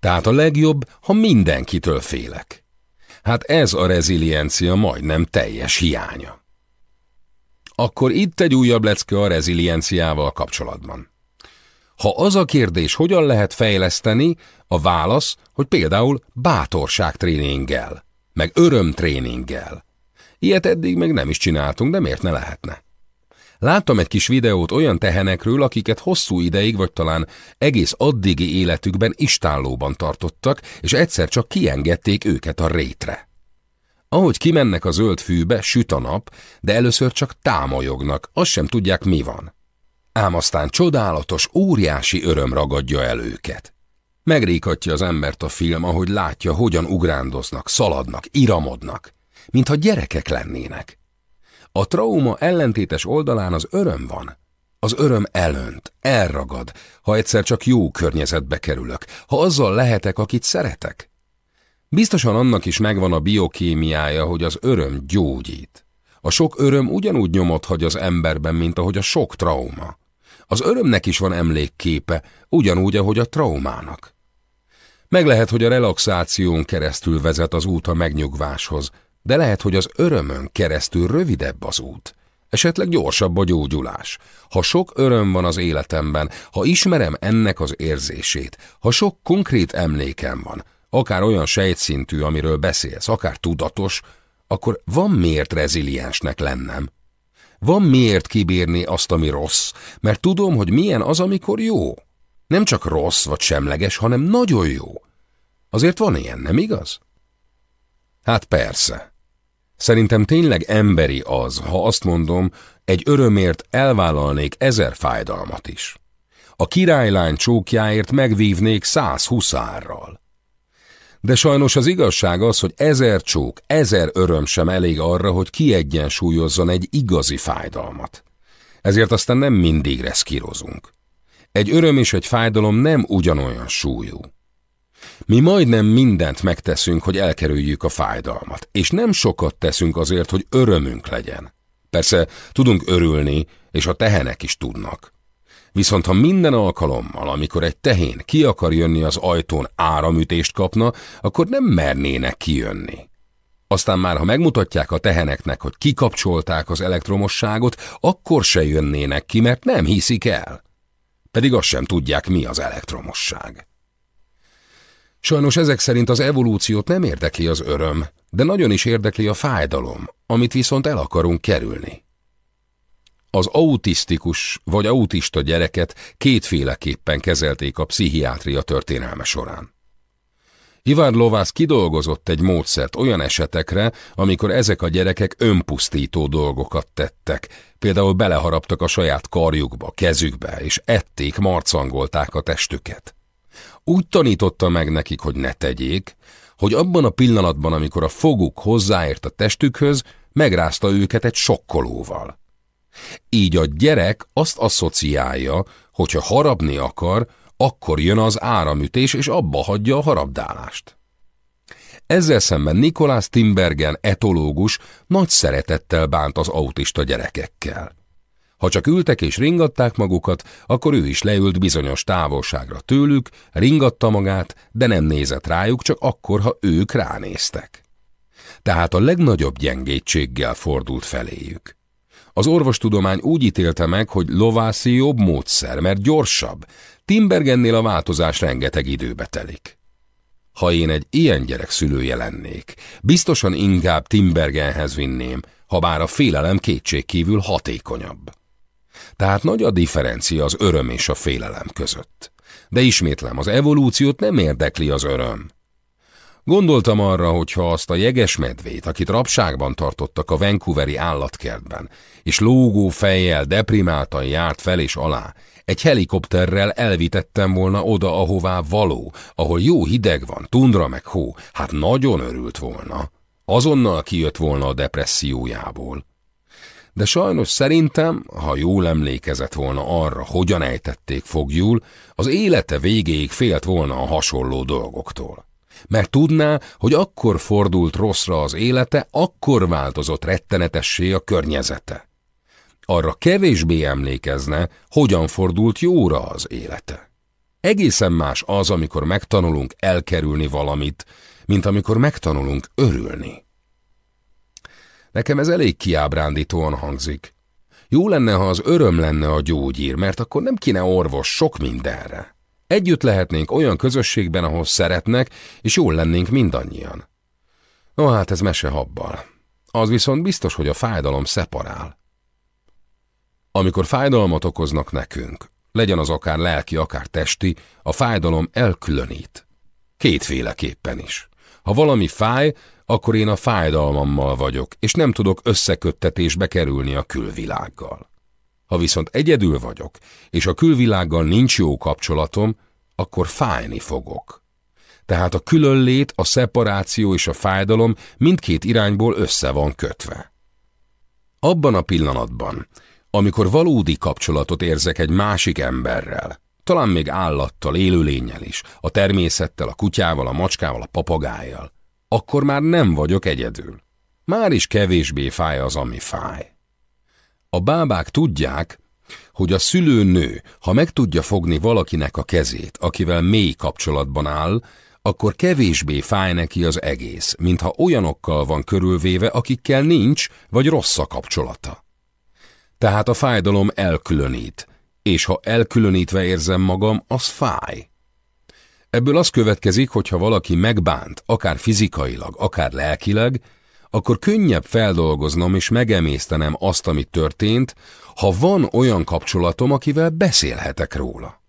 Tehát a legjobb, ha mindenkitől félek. Hát ez a reziliencia majdnem teljes hiánya. Akkor itt egy újabb lecke a rezilienciával kapcsolatban. Ha az a kérdés, hogyan lehet fejleszteni, a válasz, hogy például bátorságtréninggel, meg örömtréninggel. Ilyet eddig még nem is csináltunk, de miért ne lehetne? Láttam egy kis videót olyan tehenekről, akiket hosszú ideig, vagy talán egész addigi életükben istállóban tartottak, és egyszer csak kiengedték őket a rétre. Ahogy kimennek a zöld fűbe, süt a nap, de először csak támolyognak, azt sem tudják mi van. Ám aztán csodálatos, óriási öröm ragadja el őket. Megrékatja az embert a film, ahogy látja, hogyan ugrándoznak, szaladnak, iramodnak, mintha gyerekek lennének. A trauma ellentétes oldalán az öröm van. Az öröm elönt, elragad, ha egyszer csak jó környezetbe kerülök, ha azzal lehetek, akit szeretek. Biztosan annak is megvan a biokémiája, hogy az öröm gyógyít. A sok öröm ugyanúgy nyomot hagy az emberben, mint ahogy a sok trauma. Az örömnek is van emlékképe, ugyanúgy, ahogy a traumának. Meg lehet, hogy a relaxáción keresztül vezet az út a megnyugváshoz, de lehet, hogy az örömön keresztül rövidebb az út. Esetleg gyorsabb a gyógyulás. Ha sok öröm van az életemben, ha ismerem ennek az érzését, ha sok konkrét emlékem van, akár olyan sejtszintű, amiről beszélsz, akár tudatos, akkor van miért reziliensnek lennem. Van miért kibírni azt, ami rossz, mert tudom, hogy milyen az, amikor jó. Nem csak rossz vagy semleges, hanem nagyon jó. Azért van ilyen, nem igaz? Hát persze. Szerintem tényleg emberi az, ha azt mondom, egy örömért elvállalnék ezer fájdalmat is. A királylány csókjáért megvívnék száz huszárral. De sajnos az igazság az, hogy ezer csók, ezer öröm sem elég arra, hogy kiegyensúlyozzon egy igazi fájdalmat. Ezért aztán nem mindig reszkírozunk. Egy öröm és egy fájdalom nem ugyanolyan súlyú. Mi majdnem mindent megteszünk, hogy elkerüljük a fájdalmat, és nem sokat teszünk azért, hogy örömünk legyen. Persze tudunk örülni, és a tehenek is tudnak. Viszont ha minden alkalommal, amikor egy tehén ki akar jönni az ajtón áramütést kapna, akkor nem mernének kijönni. Aztán már, ha megmutatják a teheneknek, hogy kikapcsolták az elektromosságot, akkor se jönnének ki, mert nem hiszik el. Pedig azt sem tudják, mi az elektromosság. Sajnos ezek szerint az evolúciót nem érdekli az öröm, de nagyon is érdekli a fájdalom, amit viszont el akarunk kerülni. Az autisztikus vagy autista gyereket kétféleképpen kezelték a pszichiátria történelme során. Iván Lovász kidolgozott egy módszert olyan esetekre, amikor ezek a gyerekek önpusztító dolgokat tettek, például beleharaptak a saját karjukba, kezükbe, és ették, marcangolták a testüket. Úgy tanította meg nekik, hogy ne tegyék, hogy abban a pillanatban, amikor a foguk hozzáért a testükhöz, megrázta őket egy sokkolóval. Így a gyerek azt asszociálja, hogyha harabni akar, akkor jön az áramütés, és abba hagyja a harabdálást. Ezzel szemben Nikolás Timbergen etológus nagy szeretettel bánt az autista gyerekekkel. Ha csak ültek és ringatták magukat, akkor ő is leült bizonyos távolságra tőlük, ringatta magát, de nem nézett rájuk, csak akkor, ha ők ránéztek. Tehát a legnagyobb gyengétséggel fordult feléjük. Az orvostudomány úgy ítélte meg, hogy lovászi jobb módszer, mert gyorsabb. Timbergennél a változás rengeteg időbe telik. Ha én egy ilyen gyerek szülője lennék, biztosan inkább Timbergenhez vinném, ha bár a félelem kétségkívül hatékonyabb. Tehát nagy a differencia az öröm és a félelem között. De ismétlem, az evolúciót nem érdekli az öröm. Gondoltam arra, hogy ha azt a jeges medvét, akit rabságban tartottak a Vancouveri állatkertben, és lógó fejjel deprimáltan járt fel és alá, egy helikopterrel elvitettem volna oda, ahová való, ahol jó hideg van, tundra meg hó, hát nagyon örült volna. Azonnal kijött volna a depressziójából. De sajnos szerintem, ha jól emlékezett volna arra, hogyan ejtették fogjul, az élete végéig félt volna a hasonló dolgoktól mert tudná, hogy akkor fordult rosszra az élete, akkor változott rettenetessé a környezete. Arra kevésbé emlékezne, hogyan fordult jóra az élete. Egészen más az, amikor megtanulunk elkerülni valamit, mint amikor megtanulunk örülni. Nekem ez elég kiábrándítóan hangzik. Jó lenne, ha az öröm lenne a gyógyír, mert akkor nem kéne orvos sok mindenre. Együtt lehetnénk olyan közösségben, ahol szeretnek, és jól lennénk mindannyian. No hát ez mese habbal. Az viszont biztos, hogy a fájdalom szeparál. Amikor fájdalmat okoznak nekünk, legyen az akár lelki, akár testi, a fájdalom elkülönít. Kétféleképpen is. Ha valami fáj, akkor én a fájdalmammal vagyok, és nem tudok összeköttetésbe kerülni a külvilággal. Ha viszont egyedül vagyok, és a külvilággal nincs jó kapcsolatom, akkor fájni fogok. Tehát a különlét, a szeparáció és a fájdalom mindkét irányból össze van kötve. Abban a pillanatban, amikor valódi kapcsolatot érzek egy másik emberrel, talán még állattal, élőlényel is, a természettel, a kutyával, a macskával, a papagájjal, akkor már nem vagyok egyedül. Már is kevésbé fáj az, ami fáj. A bábák tudják, hogy a szülőnő, ha meg tudja fogni valakinek a kezét, akivel mély kapcsolatban áll, akkor kevésbé fáj neki az egész, mintha olyanokkal van körülvéve, akikkel nincs vagy rossz a kapcsolata. Tehát a fájdalom elkülönít, és ha elkülönítve érzem magam, az fáj. Ebből az következik, hogy ha valaki megbánt, akár fizikailag, akár lelkileg, akkor könnyebb feldolgoznom és megemésztenem azt, ami történt, ha van olyan kapcsolatom, akivel beszélhetek róla.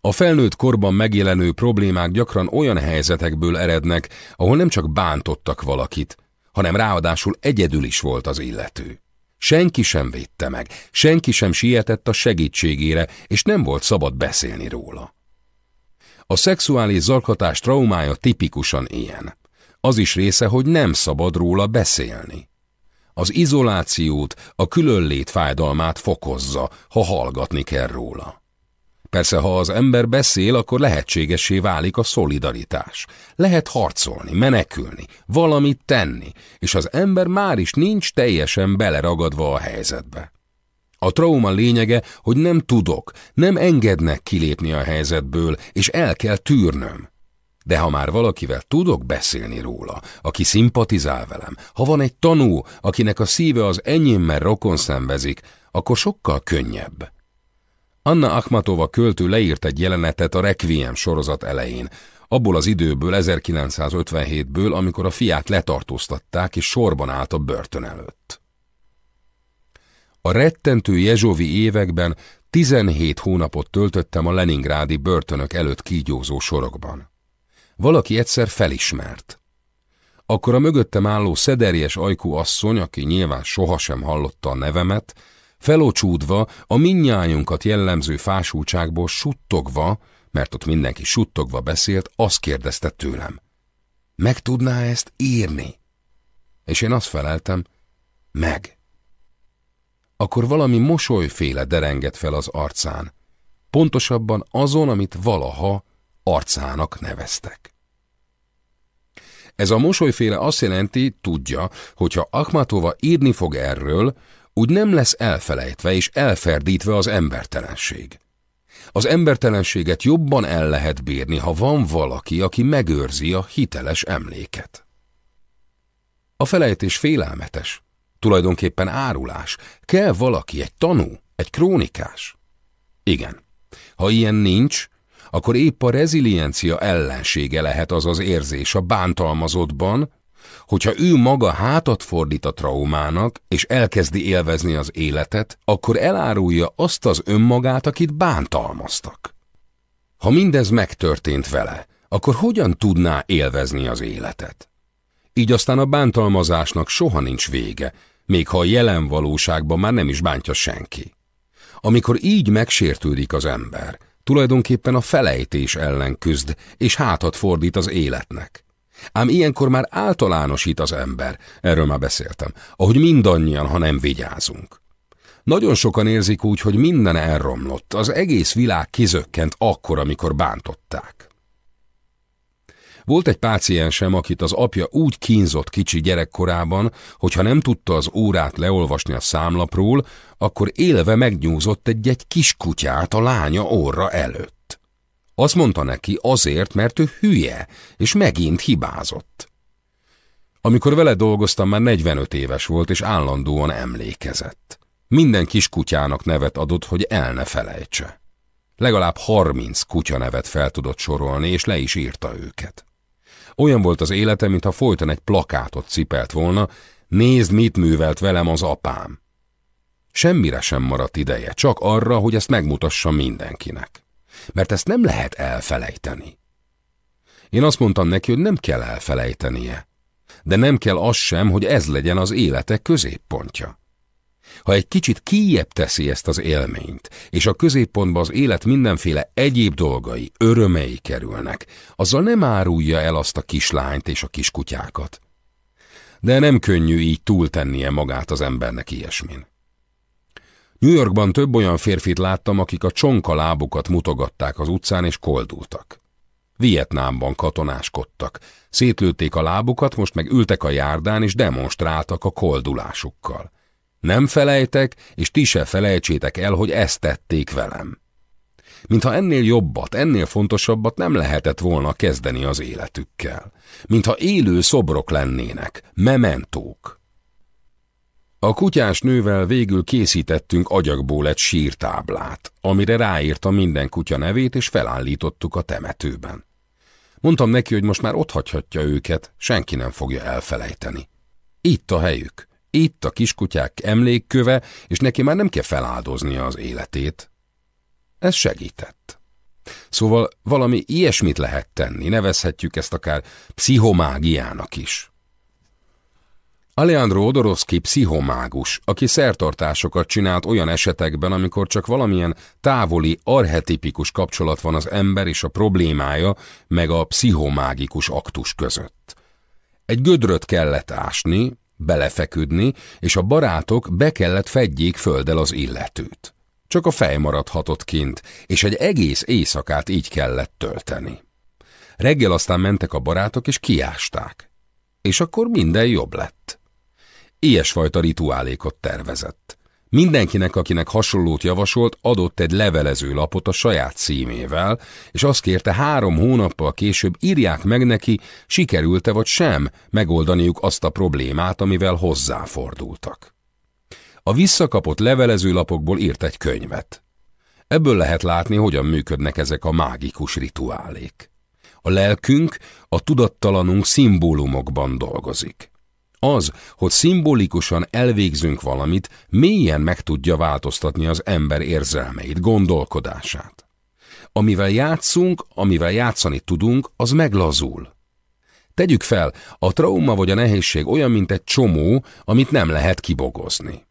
A felnőtt korban megjelenő problémák gyakran olyan helyzetekből erednek, ahol nem csak bántottak valakit, hanem ráadásul egyedül is volt az illető. Senki sem védte meg, senki sem sietett a segítségére, és nem volt szabad beszélni róla. A szexuális zaklatás traumája tipikusan ilyen. Az is része, hogy nem szabad róla beszélni. Az izolációt, a különlét fájdalmát fokozza, ha hallgatni kell róla. Persze, ha az ember beszél, akkor lehetségessé válik a szolidaritás. Lehet harcolni, menekülni, valamit tenni, és az ember már is nincs teljesen beleragadva a helyzetbe. A trauma lényege, hogy nem tudok, nem engednek kilépni a helyzetből, és el kell tűrnöm. De ha már valakivel tudok beszélni róla, aki szimpatizál velem, ha van egy tanú, akinek a szíve az enyémmel rokon szenvezik, akkor sokkal könnyebb. Anna Akhmatova költő leírt egy jelenetet a Requiem sorozat elején, abból az időből 1957-ből, amikor a fiát letartóztatták és sorban állt a börtön előtt. A rettentő jezsovi években 17 hónapot töltöttem a Leningrádi börtönök előtt kígyózó sorokban. Valaki egyszer felismert. Akkor a mögöttem álló szederjes ajkú asszony, aki nyilván sohasem hallotta a nevemet, felocsúdva, a minnyájunkat jellemző fásultságból suttogva, mert ott mindenki suttogva beszélt, azt kérdezte tőlem. Meg tudná ezt írni? És én azt feleltem, meg. Akkor valami mosolyféle derengett fel az arcán, pontosabban azon, amit valaha arcának neveztek. Ez a mosolyféle azt jelenti, tudja, hogyha Akmatova írni fog erről, úgy nem lesz elfelejtve és elferdítve az embertelenség. Az embertelenséget jobban el lehet bírni, ha van valaki, aki megőrzi a hiteles emléket. A felejtés félelmetes, tulajdonképpen árulás. Kell valaki, egy tanú, egy krónikás. Igen, ha ilyen nincs, akkor épp a reziliencia ellensége lehet az az érzés a bántalmazottban, hogyha ő maga hátat fordít a traumának, és elkezdi élvezni az életet, akkor elárulja azt az önmagát, akit bántalmaztak. Ha mindez megtörtént vele, akkor hogyan tudná élvezni az életet? Így aztán a bántalmazásnak soha nincs vége, még ha a jelen valóságban már nem is bántja senki. Amikor így megsértődik az ember, tulajdonképpen a felejtés ellen küzd, és hátat fordít az életnek. Ám ilyenkor már általánosít az ember, erről már beszéltem, ahogy mindannyian, ha nem vigyázunk. Nagyon sokan érzik úgy, hogy minden elromlott, az egész világ kizökkent akkor, amikor bántották. Volt egy páciensem, akit az apja úgy kínzott kicsi gyerekkorában, hogy ha nem tudta az órát leolvasni a számlapról, akkor élve megnyúzott egy-egy kiskutyát a lánya óra előtt. Azt mondta neki azért, mert ő hülye, és megint hibázott. Amikor vele dolgoztam, már 45 éves volt, és állandóan emlékezett. Minden kis kutyának nevet adott, hogy el ne felejtse. Legalább harminc kutya nevet fel tudott sorolni, és le is írta őket. Olyan volt az élete, mintha folyton egy plakátot cipelt volna, nézd, mit művelt velem az apám. Semmire sem maradt ideje, csak arra, hogy ezt megmutassa mindenkinek. Mert ezt nem lehet elfelejteni. Én azt mondtam neki, hogy nem kell elfelejtenie. De nem kell az sem, hogy ez legyen az élete középpontja. Ha egy kicsit kijebb teszi ezt az élményt, és a középpontba az élet mindenféle egyéb dolgai, örömei kerülnek, azzal nem árulja el azt a kislányt és a kiskutyákat. De nem könnyű így túltennie magát az embernek ilyesmin. New Yorkban több olyan férfit láttam, akik a csonka lábukat mutogatták az utcán és koldultak. Vietnámban katonáskodtak. Szétlőtték a lábukat, most meg ültek a járdán és demonstráltak a koldulásukkal. Nem felejtek, és ti se felejtsétek el, hogy ezt tették velem. Mintha ennél jobbat, ennél fontosabbat nem lehetett volna kezdeni az életükkel. Mintha élő szobrok lennének, mementók. A kutyás nővel végül készítettünk agyagból egy sírtáblát, amire ráírta minden kutya nevét, és felállítottuk a temetőben. Mondtam neki, hogy most már otthagyhatja őket, senki nem fogja elfelejteni. Itt a helyük, itt a kiskutyák emlékköve, és neki már nem kell feláldoznia az életét. Ez segített. Szóval valami ilyesmit lehet tenni, nevezhetjük ezt akár pszichomágiának is. Alejandro Odorovsky pszichomágus, aki szertartásokat csinált olyan esetekben, amikor csak valamilyen távoli, arhetipikus kapcsolat van az ember és a problémája, meg a pszichomágikus aktus között. Egy gödröt kellett ásni, belefeküdni, és a barátok be kellett fedjék földdel az illetőt. Csak a fej maradhatott kint, és egy egész éjszakát így kellett tölteni. Reggel aztán mentek a barátok, és kiásták. És akkor minden jobb lett. Ilyesfajta rituálékot tervezett. Mindenkinek, akinek hasonlót javasolt, adott egy levelező lapot a saját címével, és azt kérte három hónappal később írják meg neki, sikerült-e vagy sem megoldaniuk azt a problémát, amivel hozzáfordultak. A visszakapott levelező lapokból írt egy könyvet. Ebből lehet látni, hogyan működnek ezek a mágikus rituálék. A lelkünk, a tudattalanunk szimbólumokban dolgozik. Az, hogy szimbolikusan elvégzünk valamit, mélyen meg tudja változtatni az ember érzelmeit, gondolkodását. Amivel játszunk, amivel játszani tudunk, az meglazul. Tegyük fel, a trauma vagy a nehézség olyan, mint egy csomó, amit nem lehet kibogozni.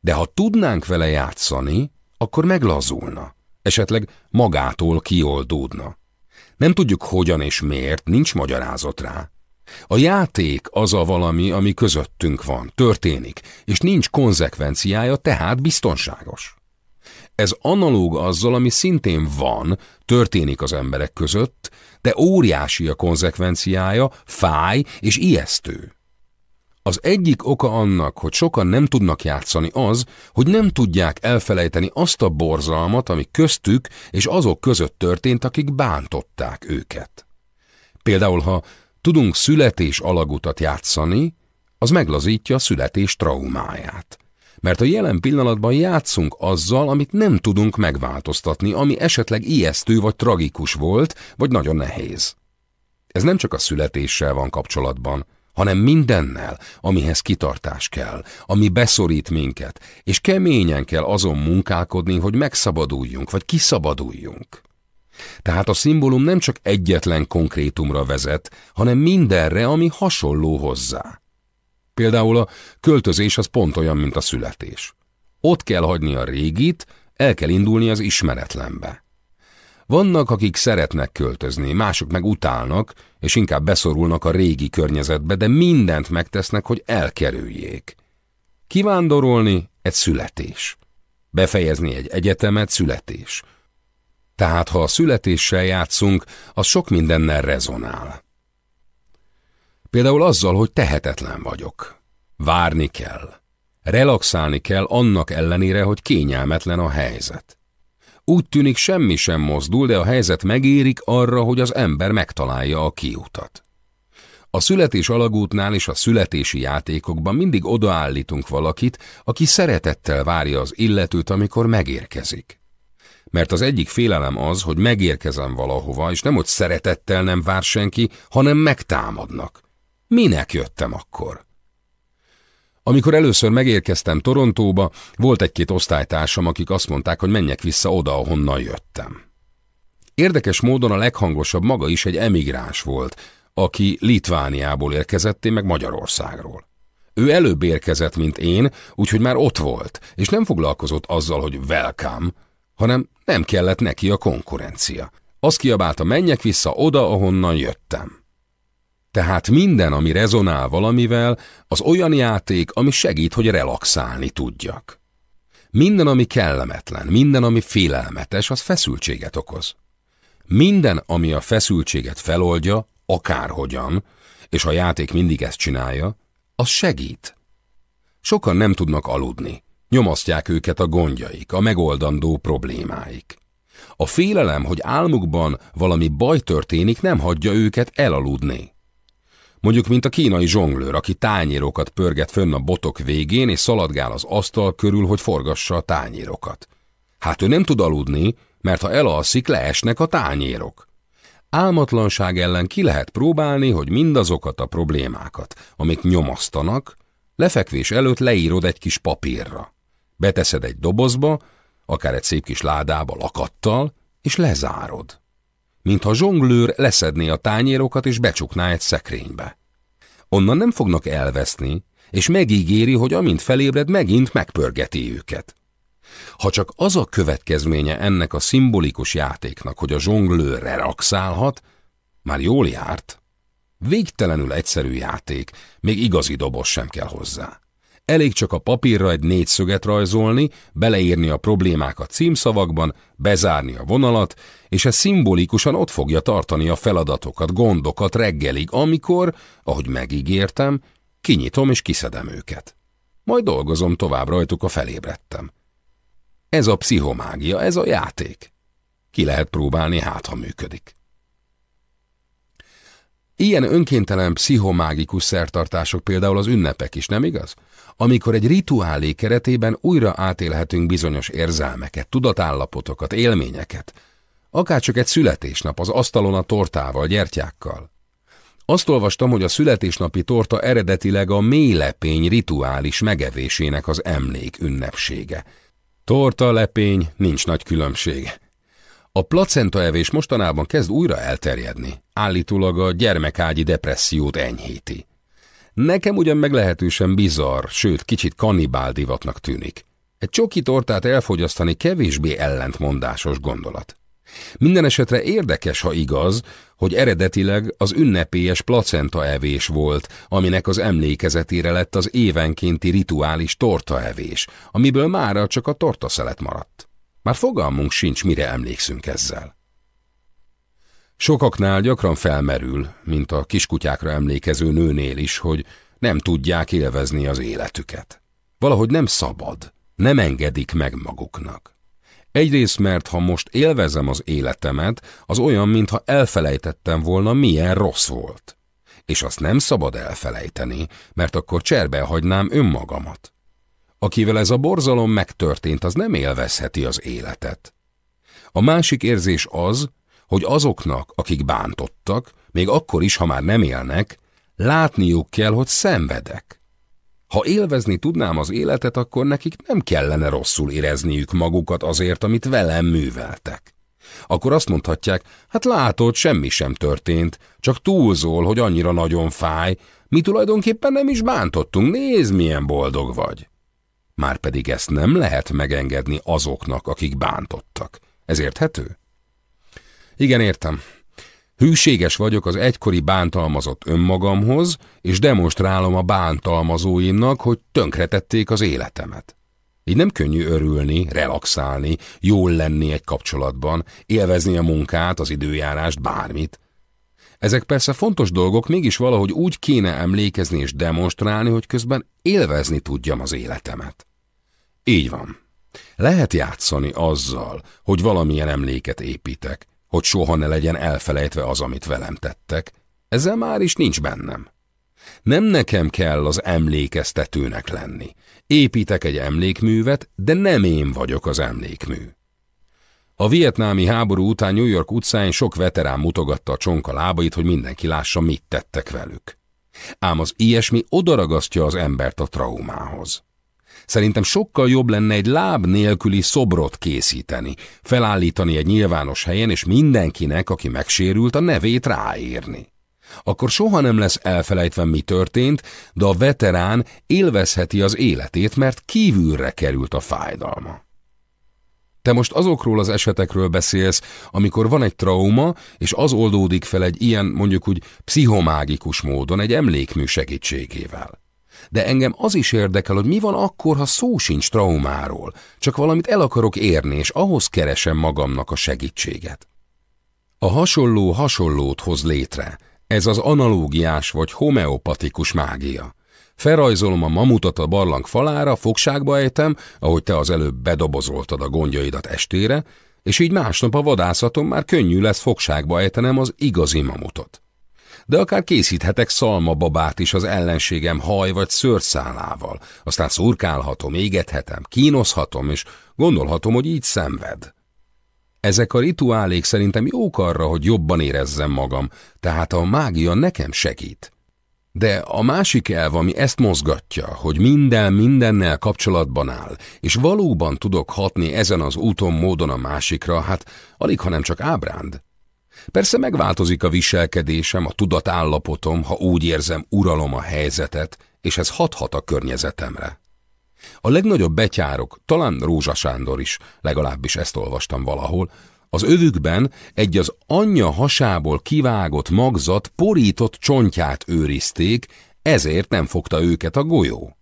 De ha tudnánk vele játszani, akkor meglazulna, esetleg magától kioldódna. Nem tudjuk hogyan és miért, nincs magyarázat rá. A játék az a valami, ami közöttünk van, történik, és nincs konzekvenciája, tehát biztonságos. Ez analóg azzal, ami szintén van, történik az emberek között, de óriási a konzekvenciája, fáj és ijesztő. Az egyik oka annak, hogy sokan nem tudnak játszani az, hogy nem tudják elfelejteni azt a borzalmat, ami köztük és azok között történt, akik bántották őket. Például, ha tudunk születés alagutat játszani, az meglazítja a születés traumáját. Mert a jelen pillanatban játszunk azzal, amit nem tudunk megváltoztatni, ami esetleg ijesztő vagy tragikus volt, vagy nagyon nehéz. Ez nem csak a születéssel van kapcsolatban, hanem mindennel, amihez kitartás kell, ami beszorít minket, és keményen kell azon munkálkodni, hogy megszabaduljunk, vagy kiszabaduljunk. Tehát a szimbólum nem csak egyetlen konkrétumra vezet, hanem mindenre, ami hasonló hozzá. Például a költözés az pont olyan, mint a születés. Ott kell hagyni a régit, el kell indulni az ismeretlenbe. Vannak, akik szeretnek költözni, mások meg utálnak, és inkább beszorulnak a régi környezetbe, de mindent megtesznek, hogy elkerüljék. Kivándorolni egy születés. Befejezni egy egyetemet születés. Tehát ha a születéssel játszunk, az sok mindennel rezonál. Például azzal, hogy tehetetlen vagyok. Várni kell. Relaxálni kell annak ellenére, hogy kényelmetlen a helyzet. Úgy tűnik semmi sem mozdul, de a helyzet megérik arra, hogy az ember megtalálja a kiutat. A születés alagútnál és a születési játékokban mindig odaállítunk valakit, aki szeretettel várja az illetőt, amikor megérkezik. Mert az egyik félelem az, hogy megérkezem valahova, és nem hogy szeretettel nem vár senki, hanem megtámadnak. Minek jöttem akkor? Amikor először megérkeztem Torontóba, volt egy-két osztálytársam, akik azt mondták, hogy menjek vissza oda, ahonnan jöttem. Érdekes módon a leghangosabb maga is egy emigráns volt, aki Litvániából érkezett, én meg Magyarországról. Ő előbb érkezett, mint én, úgyhogy már ott volt, és nem foglalkozott azzal, hogy welcome, hanem nem kellett neki a konkurencia. Azt kiabálta, menjek vissza oda, ahonnan jöttem. Tehát minden, ami rezonál valamivel, az olyan játék, ami segít, hogy relaxálni tudjak. Minden, ami kellemetlen, minden, ami félelmetes, az feszültséget okoz. Minden, ami a feszültséget feloldja, akárhogyan, és a játék mindig ezt csinálja, az segít. Sokan nem tudnak aludni, nyomasztják őket a gondjaik, a megoldandó problémáik. A félelem, hogy álmukban valami baj történik, nem hagyja őket elaludni. Mondjuk, mint a kínai zsonglőr, aki tányérokat pörget fönn a botok végén, és szaladgál az asztal körül, hogy forgassa a tányérokat. Hát ő nem tud aludni, mert ha elalszik, leesnek a tányérok. Álmatlanság ellen ki lehet próbálni, hogy mindazokat a problémákat, amik nyomasztanak, lefekvés előtt leírod egy kis papírra. Beteszed egy dobozba, akár egy szép kis ládába lakattal, és lezárod. Mintha zsonglőr leszedné a tányérokat és becsukná egy szekrénybe. Onnan nem fognak elveszni, és megígéri, hogy amint felébred, megint megpörgeti őket. Ha csak az a következménye ennek a szimbolikus játéknak, hogy a zsonglőr relaxálhat, már jól járt. Végtelenül egyszerű játék, még igazi doboz sem kell hozzá. Elég csak a papírra egy négyszöget rajzolni, beleírni a problémákat címszavakban, bezárni a vonalat, és ez szimbolikusan ott fogja tartani a feladatokat, gondokat reggelig, amikor, ahogy megígértem, kinyitom és kiszedem őket. Majd dolgozom tovább rajtuk, a felébredtem. Ez a pszichomágia, ez a játék. Ki lehet próbálni, hát ha működik. Ilyen önkéntelen pszichomágikus szertartások például az ünnepek is, nem igaz? Amikor egy rituálé keretében újra átélhetünk bizonyos érzelmeket, tudatállapotokat, élményeket, akárcsak egy születésnap az asztalon a tortával, gyertyákkal. Azt olvastam, hogy a születésnapi torta eredetileg a mélepény rituális megevésének az emlék ünnepsége – Torta, lepény, nincs nagy különbség. A placentaevés mostanában kezd újra elterjedni. Állítólag a gyermekágyi depressziót enyhíti. Nekem ugyan meglehetősen bizarr, sőt kicsit kannibál divatnak tűnik. Egy csoki tortát elfogyasztani kevésbé ellentmondásos gondolat. Minden esetre érdekes, ha igaz, hogy eredetileg az ünnepélyes placentaevés volt, aminek az emlékezetére lett az évenkénti rituális tortaevés, amiből mára csak a tortaszelet maradt. Már fogalmunk sincs, mire emlékszünk ezzel. Sokaknál gyakran felmerül, mint a kiskutyákra emlékező nőnél is, hogy nem tudják élvezni az életüket. Valahogy nem szabad, nem engedik meg maguknak. Egyrészt, mert ha most élvezem az életemet, az olyan, mintha elfelejtettem volna, milyen rossz volt. És azt nem szabad elfelejteni, mert akkor cserbe hagynám önmagamat. Akivel ez a borzalom megtörtént, az nem élvezheti az életet. A másik érzés az, hogy azoknak, akik bántottak, még akkor is, ha már nem élnek, látniuk kell, hogy szenvedek. Ha élvezni tudnám az életet, akkor nekik nem kellene rosszul érezniük magukat azért, amit velem műveltek. Akkor azt mondhatják, hát látod, semmi sem történt, csak túlzol, hogy annyira nagyon fáj, mi tulajdonképpen nem is bántottunk, nézd, milyen boldog vagy. Márpedig ezt nem lehet megengedni azoknak, akik bántottak. Ez érthető? Igen, értem. Hűséges vagyok az egykori bántalmazott önmagamhoz, és demonstrálom a bántalmazóimnak, hogy tönkretették az életemet. Így nem könnyű örülni, relaxálni, jól lenni egy kapcsolatban, élvezni a munkát, az időjárást, bármit. Ezek persze fontos dolgok, mégis valahogy úgy kéne emlékezni és demonstrálni, hogy közben élvezni tudjam az életemet. Így van. Lehet játszani azzal, hogy valamilyen emléket építek, hogy soha ne legyen elfelejtve az, amit velem tettek, Ezzel már is nincs bennem. Nem nekem kell az emlékeztetőnek lenni. Építek egy emlékművet, de nem én vagyok az emlékmű. A vietnámi háború után New York utcáin sok veterán mutogatta a csonka lábait, hogy mindenki lássa, mit tettek velük. Ám az ilyesmi odaragasztja az embert a traumához. Szerintem sokkal jobb lenne egy láb nélküli szobrot készíteni, felállítani egy nyilvános helyen, és mindenkinek, aki megsérült, a nevét ráírni. Akkor soha nem lesz elfelejtve, mi történt, de a veterán élvezheti az életét, mert kívülre került a fájdalma. Te most azokról az esetekről beszélsz, amikor van egy trauma, és az oldódik fel egy ilyen, mondjuk úgy, pszichomágikus módon, egy emlékmű segítségével. De engem az is érdekel, hogy mi van akkor, ha szó sincs traumáról, csak valamit el akarok érni, és ahhoz keresem magamnak a segítséget. A hasonló hasonlót hoz létre. Ez az analógiás vagy homeopatikus mágia. Felrajzolom a mamutat a barlang falára, fogságba ejtem, ahogy te az előbb bedobozoltad a gondjaidat estére, és így másnap a vadászaton már könnyű lesz fogságba ejtenem az igazi mamutot. De akár készíthetek szalmababát is az ellenségem haj vagy szőrszálával, aztán szurkálhatom, égethetem, kínoszhatom, és gondolhatom, hogy így szenved. Ezek a rituálék szerintem jók arra, hogy jobban érezzem magam, tehát a mágia nekem segít. De a másik elv, ami ezt mozgatja, hogy minden mindennel kapcsolatban áll, és valóban tudok hatni ezen az úton módon a másikra, hát alig, hanem csak ábránd. Persze megváltozik a viselkedésem, a tudatállapotom, ha úgy érzem, uralom a helyzetet, és ez hathat a környezetemre. A legnagyobb betyárok, talán Rózsa Sándor is, legalábbis ezt olvastam valahol, az övükben egy az anyja hasából kivágott magzat porított csontját őrizték, ezért nem fogta őket a golyó.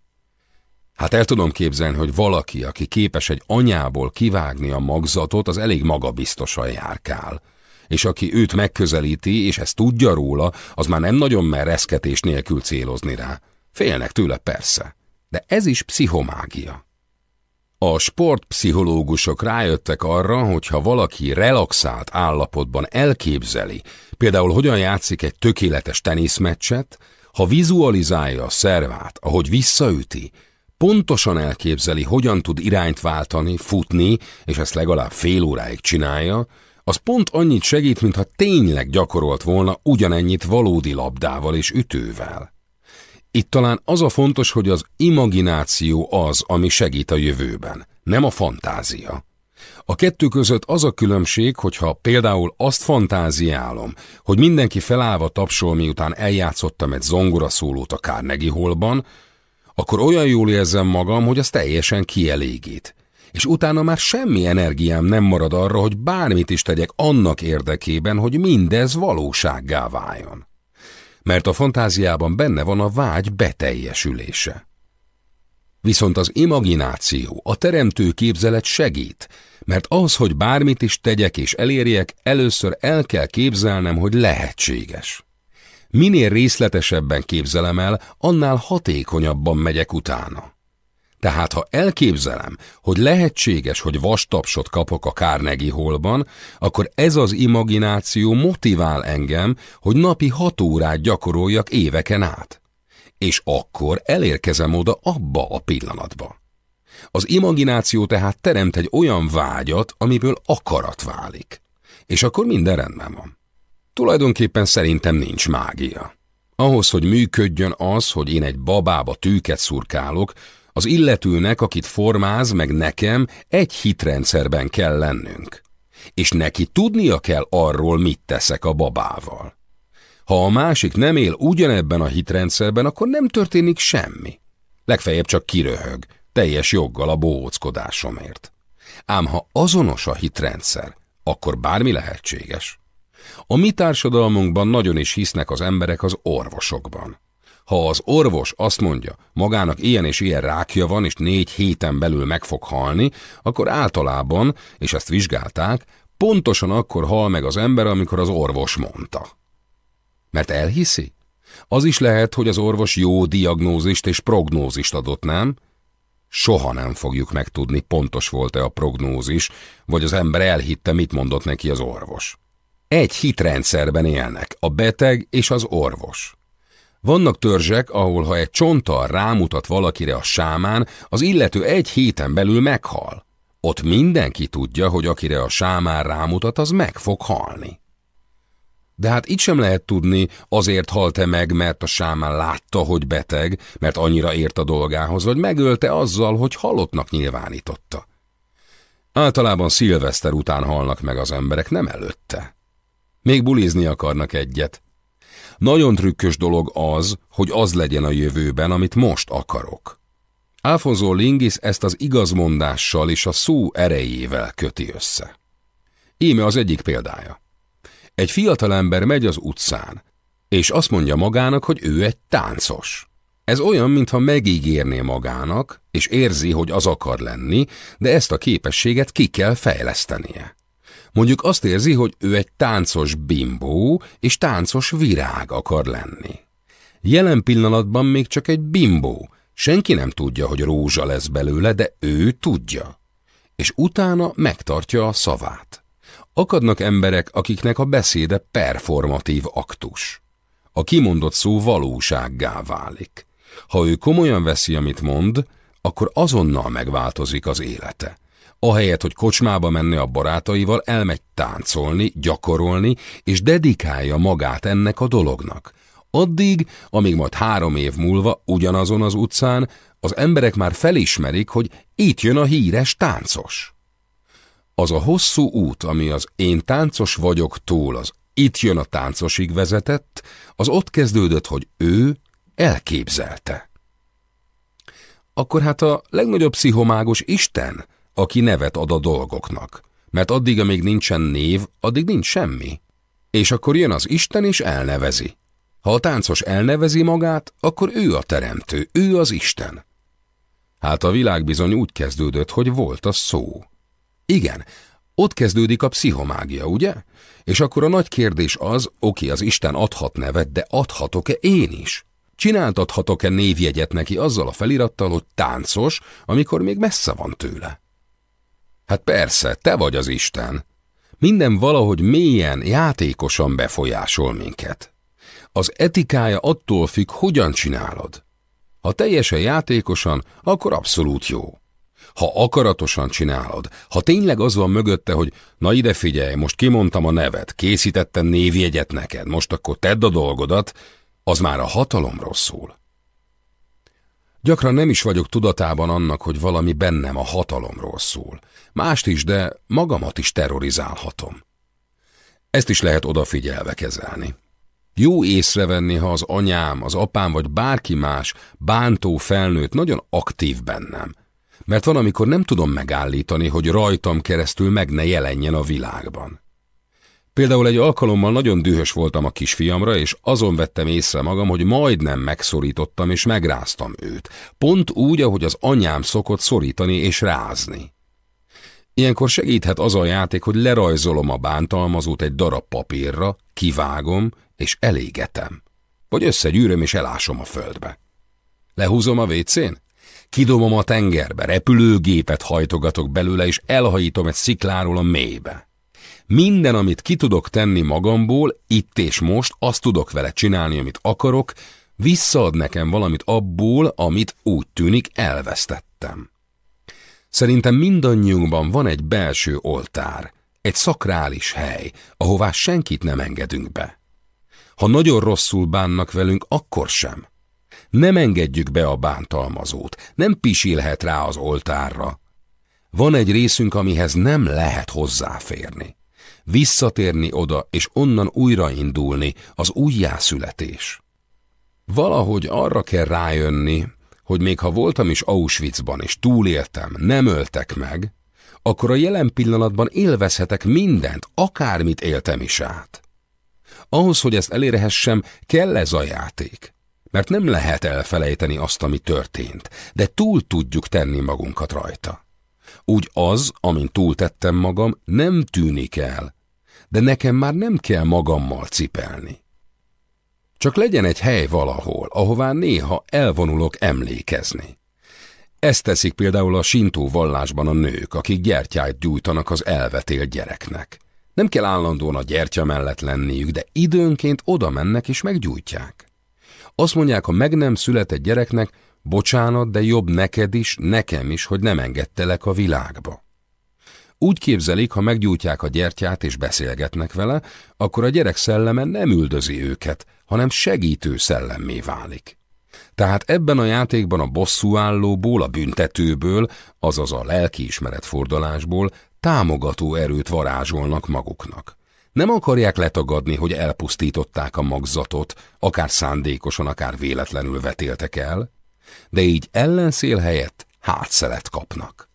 Hát el tudom képzelni, hogy valaki, aki képes egy anyából kivágni a magzatot, az elég magabiztosan járkál. És aki őt megközelíti, és ezt tudja róla, az már nem nagyon mer reszketés nélkül célozni rá. Félnek tőle persze, de ez is pszichomágia. A sportpszichológusok rájöttek arra, hogy ha valaki relaxált állapotban elképzeli, például hogyan játszik egy tökéletes teniszmeccset, ha vizualizálja a szervát, ahogy visszaüti, pontosan elképzeli, hogyan tud irányt váltani, futni, és ezt legalább fél óráig csinálja, az pont annyit segít, mintha tényleg gyakorolt volna ugyanennyit valódi labdával és ütővel. Itt talán az a fontos, hogy az imagináció az, ami segít a jövőben, nem a fantázia. A kettő között az a különbség, hogyha például azt fantáziálom, hogy mindenki felállva tapsol, miután eljátszottam egy zongora szólót a Carnegie Hallban, akkor olyan jól érzem magam, hogy az teljesen kielégít. És utána már semmi energiám nem marad arra, hogy bármit is tegyek annak érdekében, hogy mindez valósággá váljon mert a fantáziában benne van a vágy beteljesülése. Viszont az imagináció, a teremtő képzelet segít, mert az, hogy bármit is tegyek és elérjek, először el kell képzelnem, hogy lehetséges. Minél részletesebben képzelem el, annál hatékonyabban megyek utána. Tehát ha elképzelem, hogy lehetséges, hogy vastapsot kapok a Carnegie Hallban, akkor ez az imagináció motivál engem, hogy napi hat órát gyakoroljak éveken át. És akkor elérkezem oda abba a pillanatba. Az imagináció tehát teremt egy olyan vágyat, amiből akarat válik. És akkor minden rendben van. Tulajdonképpen szerintem nincs mágia. Ahhoz, hogy működjön az, hogy én egy babába tűket szurkálok, az illetőnek, akit formáz, meg nekem egy hitrendszerben kell lennünk. És neki tudnia kell arról, mit teszek a babával. Ha a másik nem él ugyanebben a hitrendszerben, akkor nem történik semmi. Legfeljebb csak kiröhög, teljes joggal a bohóckodásomért. Ám ha azonos a hitrendszer, akkor bármi lehetséges. A mi társadalmunkban nagyon is hisznek az emberek az orvosokban. Ha az orvos azt mondja, magának ilyen és ilyen rákja van, és négy héten belül meg fog halni, akkor általában, és ezt vizsgálták, pontosan akkor hal meg az ember, amikor az orvos mondta. Mert elhiszi? Az is lehet, hogy az orvos jó diagnózist és prognózist adott, nem? Soha nem fogjuk megtudni, pontos volt-e a prognózis, vagy az ember elhitte, mit mondott neki az orvos. Egy hitrendszerben élnek, a beteg és az orvos. Vannak törzsek, ahol ha egy csonttal rámutat valakire a sámán, az illető egy héten belül meghal. Ott mindenki tudja, hogy akire a sámán rámutat, az meg fog halni. De hát itt sem lehet tudni, azért halt-e meg, mert a sámán látta, hogy beteg, mert annyira ért a dolgához, vagy megölte azzal, hogy halottnak nyilvánította. Általában szilveszter után halnak meg az emberek, nem előtte. Még bulizni akarnak egyet. Nagyon trükkös dolog az, hogy az legyen a jövőben, amit most akarok. Alfonso Lingis ezt az igazmondással és a szó erejével köti össze. Íme az egyik példája. Egy fiatalember megy az utcán, és azt mondja magának, hogy ő egy táncos. Ez olyan, mintha megígérné magának, és érzi, hogy az akar lenni, de ezt a képességet ki kell fejlesztenie. Mondjuk azt érzi, hogy ő egy táncos bimbó és táncos virág akar lenni. Jelen pillanatban még csak egy bimbó, senki nem tudja, hogy rózsa lesz belőle, de ő tudja. És utána megtartja a szavát. Akadnak emberek, akiknek a beszéde performatív aktus. A kimondott szó valósággá válik. Ha ő komolyan veszi, amit mond, akkor azonnal megváltozik az élete. Ahelyett, hogy kocsmába menne a barátaival, elmegy táncolni, gyakorolni, és dedikálja magát ennek a dolognak. Addig, amíg majd három év múlva ugyanazon az utcán az emberek már felismerik, hogy itt jön a híres táncos. Az a hosszú út, ami az én táncos vagyok túl az itt jön a táncosig vezetett, az ott kezdődött, hogy ő elképzelte. Akkor hát a legnagyobb pszichomágos Isten, aki nevet ad a dolgoknak, mert addig, amíg nincsen név, addig nincs semmi. És akkor jön az Isten és elnevezi. Ha a táncos elnevezi magát, akkor ő a teremtő, ő az Isten. Hát a világ bizony úgy kezdődött, hogy volt a szó. Igen, ott kezdődik a pszichomágia, ugye? És akkor a nagy kérdés az, oké, az Isten adhat nevet, de adhatok-e én is? Csináltathatok-e névjegyet neki azzal a felirattal, hogy táncos, amikor még messze van tőle? Hát persze, te vagy az Isten. Minden valahogy mélyen, játékosan befolyásol minket. Az etikája attól függ, hogyan csinálod. Ha teljesen játékosan, akkor abszolút jó. Ha akaratosan csinálod, ha tényleg az van mögötte, hogy na ide figyelj, most kimondtam a nevet, készítettem névjegyet neked, most akkor tedd a dolgodat, az már a hatalomról szól. Gyakran nem is vagyok tudatában annak, hogy valami bennem a hatalomról szól. Mást is, de magamat is terrorizálhatom. Ezt is lehet odafigyelve kezelni. Jó észrevenni, ha az anyám, az apám vagy bárki más bántó felnőtt nagyon aktív bennem. Mert van, amikor nem tudom megállítani, hogy rajtam keresztül meg ne jelenjen a világban. Például egy alkalommal nagyon dühös voltam a kisfiamra, és azon vettem észre magam, hogy majdnem megszorítottam és megráztam őt. Pont úgy, ahogy az anyám szokott szorítani és rázni. Ilyenkor segíthet az a játék, hogy lerajzolom a bántalmazót egy darab papírra, kivágom és elégetem. Vagy összegyűröm és elásom a földbe. Lehúzom a vécén? Kidomom a tengerbe, repülőgépet hajtogatok belőle, és elhajítom egy szikláról a mélybe. Minden, amit ki tudok tenni magamból, itt és most, azt tudok vele csinálni, amit akarok, visszaad nekem valamit abból, amit úgy tűnik elvesztettem. Szerintem mindannyiunkban van egy belső oltár, egy szakrális hely, ahová senkit nem engedünk be. Ha nagyon rosszul bánnak velünk, akkor sem. Nem engedjük be a bántalmazót, nem pisilhet rá az oltárra. Van egy részünk, amihez nem lehet hozzáférni. Visszatérni oda, és onnan újraindulni, az újjászületés. Valahogy arra kell rájönni, hogy még ha voltam is Auschwitzban, és túléltem, nem öltek meg, akkor a jelen pillanatban élvezhetek mindent, akármit éltem is át. Ahhoz, hogy ezt elérhessem, kell ez a játék. Mert nem lehet elfelejteni azt, ami történt, de túl tudjuk tenni magunkat rajta. Úgy az, amin túltettem magam, nem tűnik el, de nekem már nem kell magammal cipelni. Csak legyen egy hely valahol, ahová néha elvonulok emlékezni. Ezt teszik például a sintó vallásban a nők, akik gyertyát gyújtanak az elvetél gyereknek. Nem kell állandóan a gyertya mellett lenniük, de időnként oda mennek és meggyújtják. Azt mondják, ha meg nem született gyereknek, bocsánat, de jobb neked is, nekem is, hogy nem engedtelek a világba. Úgy képzelik, ha meggyújtják a gyertyát és beszélgetnek vele, akkor a gyerek szelleme nem üldözi őket, hanem segítő szellemmé válik. Tehát ebben a játékban a bosszúállóból, a büntetőből, azaz a lelkiismeret fordulásból támogató erőt varázsolnak maguknak. Nem akarják letagadni, hogy elpusztították a magzatot, akár szándékosan, akár véletlenül vetéltek el, de így ellenszél helyett hátszelet kapnak.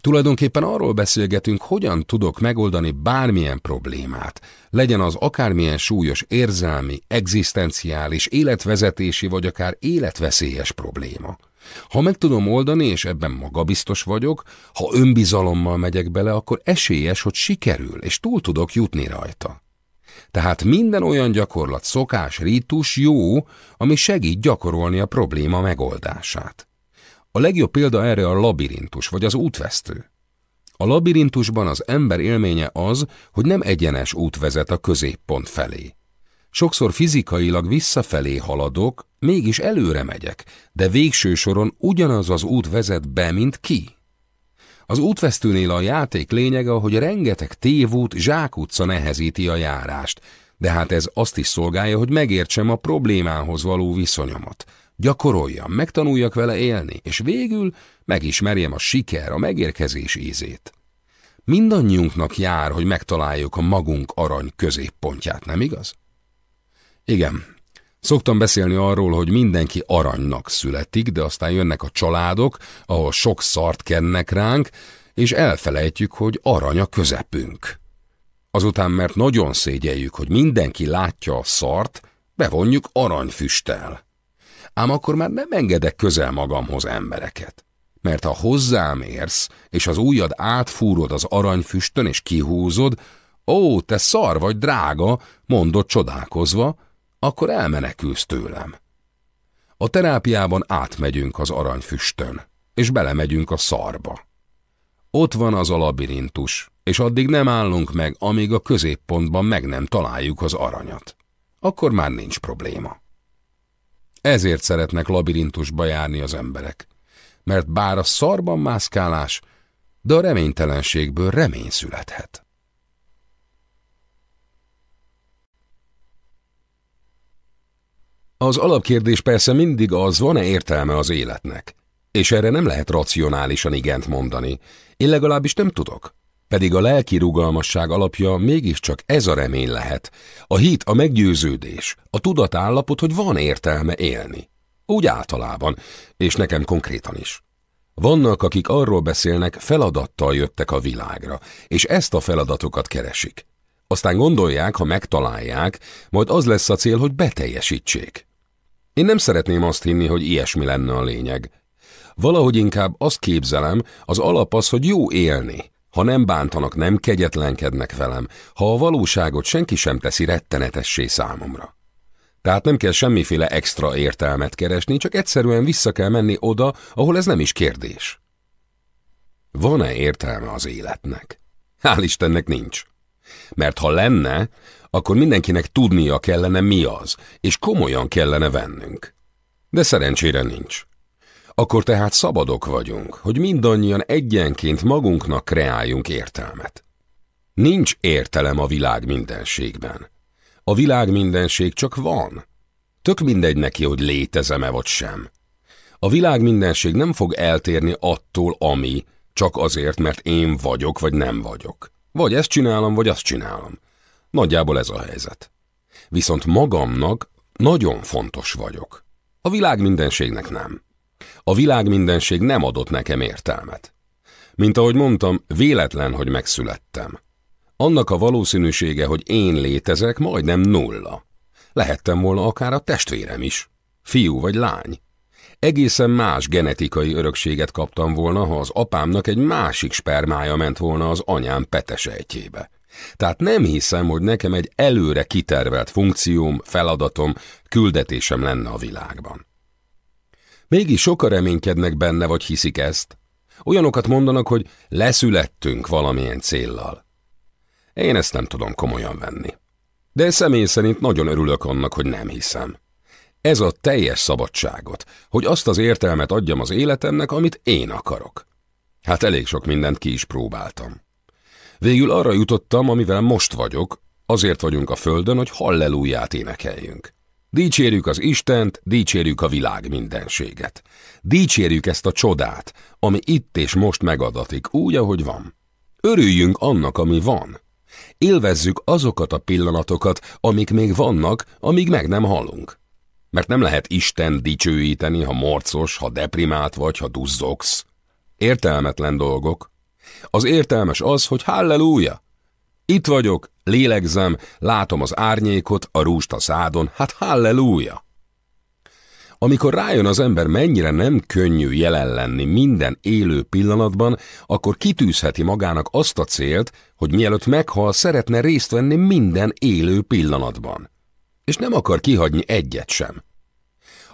Tulajdonképpen arról beszélgetünk, hogyan tudok megoldani bármilyen problémát, legyen az akármilyen súlyos érzelmi, egzisztenciális, életvezetési vagy akár életveszélyes probléma. Ha meg tudom oldani, és ebben magabiztos vagyok, ha önbizalommal megyek bele, akkor esélyes, hogy sikerül, és túl tudok jutni rajta. Tehát minden olyan gyakorlat, szokás, rítus jó, ami segít gyakorolni a probléma megoldását. A legjobb példa erre a labirintus, vagy az útvesztő. A labirintusban az ember élménye az, hogy nem egyenes út vezet a középpont felé. Sokszor fizikailag visszafelé haladok, mégis előre megyek, de végső soron ugyanaz az út vezet be, mint ki. Az útvesztőnél a játék lényege, hogy rengeteg tévút, zsákutca nehezíti a járást, de hát ez azt is szolgálja, hogy megértsem a problémához való viszonyomat, Gyakoroljam, megtanuljak vele élni, és végül megismerjem a siker, a megérkezés ízét. Mindannyiunknak jár, hogy megtaláljuk a magunk arany középpontját, nem igaz? Igen, szoktam beszélni arról, hogy mindenki aranynak születik, de aztán jönnek a családok, ahol sok szart kennek ránk, és elfelejtjük, hogy arany a közepünk. Azután, mert nagyon szégyeljük, hogy mindenki látja a szart, bevonjuk aranyfüsttel ám akkor már nem engedek közel magamhoz embereket. Mert ha hozzám érsz, és az ujjad átfúrod az aranyfüstön, és kihúzod, ó, te szar vagy drága, mondod csodálkozva, akkor elmenekülsz tőlem. A terápiában átmegyünk az aranyfüstön, és belemegyünk a szarba. Ott van az a labirintus, és addig nem állunk meg, amíg a középpontban meg nem találjuk az aranyat. Akkor már nincs probléma. Ezért szeretnek labirintusba járni az emberek. Mert bár a szarban mászkálás, de a reménytelenségből remény születhet. Az alapkérdés persze mindig az, van-e értelme az életnek? És erre nem lehet racionálisan igent mondani. Én legalábbis nem tudok. Pedig a lelki rugalmasság alapja mégiscsak ez a remény lehet, a hit, a meggyőződés, a tudatállapot, hogy van értelme élni. Úgy általában, és nekem konkrétan is. Vannak, akik arról beszélnek, feladattal jöttek a világra, és ezt a feladatokat keresik. Aztán gondolják, ha megtalálják, majd az lesz a cél, hogy beteljesítsék. Én nem szeretném azt hinni, hogy ilyesmi lenne a lényeg. Valahogy inkább azt képzelem, az alap az, hogy jó élni, ha nem bántanak, nem kegyetlenkednek velem, ha a valóságot senki sem teszi rettenetessé számomra. Tehát nem kell semmiféle extra értelmet keresni, csak egyszerűen vissza kell menni oda, ahol ez nem is kérdés. Van-e értelme az életnek? Hál' Istennek nincs. Mert ha lenne, akkor mindenkinek tudnia kellene mi az, és komolyan kellene vennünk. De szerencsére nincs. Akkor tehát szabadok vagyunk, hogy mindannyian egyenként magunknak kreáljunk értelmet. Nincs értelem a világ mindenségben. A világ mindenség csak van. Tök mindegy neki, hogy létezem-e vagy sem. A világ mindenség nem fog eltérni attól, ami, csak azért, mert én vagyok, vagy nem vagyok. Vagy ezt csinálom, vagy azt csinálom. Nagyjából ez a helyzet. Viszont magamnak nagyon fontos vagyok. A világ mindenségnek nem. A világ mindenség nem adott nekem értelmet. Mint ahogy mondtam, véletlen, hogy megszülettem. Annak a valószínűsége, hogy én létezek, majdnem nulla. Lehettem volna akár a testvérem is. Fiú vagy lány. Egészen más genetikai örökséget kaptam volna, ha az apámnak egy másik spermája ment volna az anyám petesejtjébe. Tehát nem hiszem, hogy nekem egy előre kitervelt funkcióm, feladatom, küldetésem lenne a világban. Mégis sokan reménykednek benne, vagy hiszik ezt. Olyanokat mondanak, hogy leszülettünk valamilyen céllal. Én ezt nem tudom komolyan venni. De személy szerint nagyon örülök annak, hogy nem hiszem. Ez a teljes szabadságot, hogy azt az értelmet adjam az életemnek, amit én akarok. Hát elég sok mindent ki is próbáltam. Végül arra jutottam, amivel most vagyok, azért vagyunk a földön, hogy hallelúját énekeljünk. Dicsérjük az Istent, dicsérjük a világ mindenséget. Dicsérjük ezt a csodát, ami itt és most megadatik, úgy, ahogy van. Örüljünk annak, ami van. Élvezzük azokat a pillanatokat, amik még vannak, amíg meg nem halunk. Mert nem lehet Isten dicsőíteni, ha morcos, ha deprimált vagy, ha duzzogsz. Értelmetlen dolgok. Az értelmes az, hogy halleluja. Itt vagyok, lélegzem, látom az árnyékot, a rúst a szádon, hát halleluja. Amikor rájön az ember, mennyire nem könnyű jelen lenni minden élő pillanatban, akkor kitűzheti magának azt a célt, hogy mielőtt meghal, szeretne részt venni minden élő pillanatban. És nem akar kihagyni egyet sem.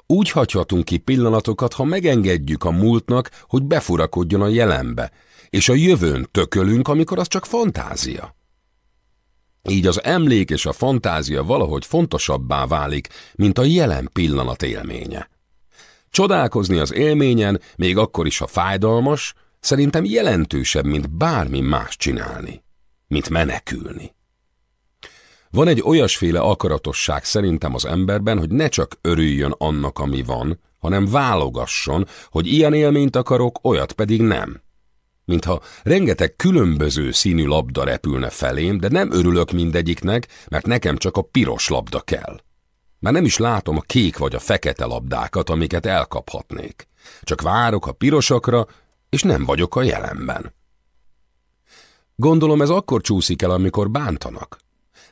Úgy hagyhatunk ki pillanatokat, ha megengedjük a múltnak, hogy befurakodjon a jelenbe, és a jövőn tökölünk, amikor az csak fantázia. Így az emlék és a fantázia valahogy fontosabbá válik, mint a jelen pillanat élménye. Csodálkozni az élményen, még akkor is, ha fájdalmas, szerintem jelentősebb, mint bármi más csinálni, mint menekülni. Van egy olyasféle akaratosság szerintem az emberben, hogy ne csak örüljön annak, ami van, hanem válogasson, hogy ilyen élményt akarok, olyat pedig nem mintha rengeteg különböző színű labda repülne felém, de nem örülök mindegyiknek, mert nekem csak a piros labda kell. Már nem is látom a kék vagy a fekete labdákat, amiket elkaphatnék. Csak várok a pirosakra, és nem vagyok a jelenben. Gondolom ez akkor csúszik el, amikor bántanak.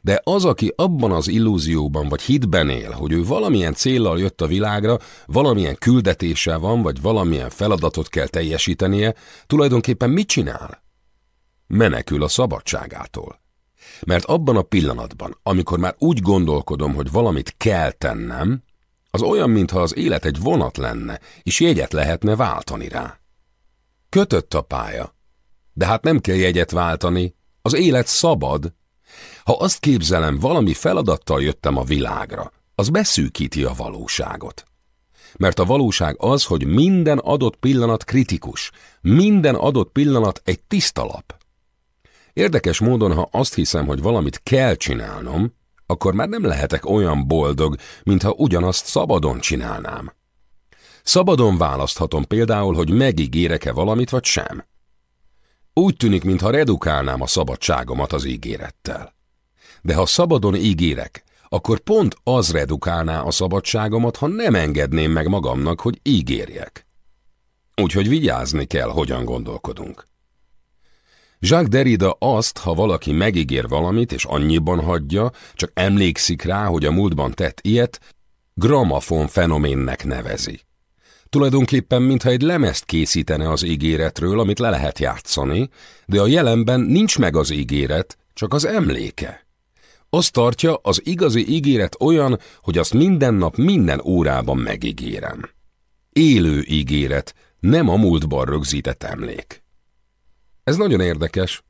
De az, aki abban az illúzióban vagy hitben él, hogy ő valamilyen céllal jött a világra, valamilyen küldetése van, vagy valamilyen feladatot kell teljesítenie, tulajdonképpen mit csinál? Menekül a szabadságától. Mert abban a pillanatban, amikor már úgy gondolkodom, hogy valamit kell tennem, az olyan, mintha az élet egy vonat lenne, és jegyet lehetne váltani rá. Kötött a pálya. De hát nem kell jegyet váltani, az élet szabad, ha azt képzelem, valami feladattal jöttem a világra, az beszűkíti a valóságot. Mert a valóság az, hogy minden adott pillanat kritikus, minden adott pillanat egy tiszta lap. Érdekes módon, ha azt hiszem, hogy valamit kell csinálnom, akkor már nem lehetek olyan boldog, mintha ugyanazt szabadon csinálnám. Szabadon választhatom például, hogy megígérek-e valamit vagy sem. Úgy tűnik, mintha redukálnám a szabadságomat az ígérettel. De ha szabadon ígérek, akkor pont az redukálná a szabadságomat, ha nem engedném meg magamnak, hogy ígérjek. Úgyhogy vigyázni kell, hogyan gondolkodunk. Jacques Derrida azt, ha valaki megígér valamit, és annyiban hagyja, csak emlékszik rá, hogy a múltban tett ilyet, gramafon fenoménnek nevezi. Tulajdonképpen, mintha egy lemezt készítene az ígéretről, amit le lehet játszani, de a jelenben nincs meg az ígéret, csak az emléke. Azt tartja, az igazi ígéret olyan, hogy azt minden nap, minden órában megígérem. Élő ígéret, nem a múltban rögzített emlék. Ez nagyon érdekes.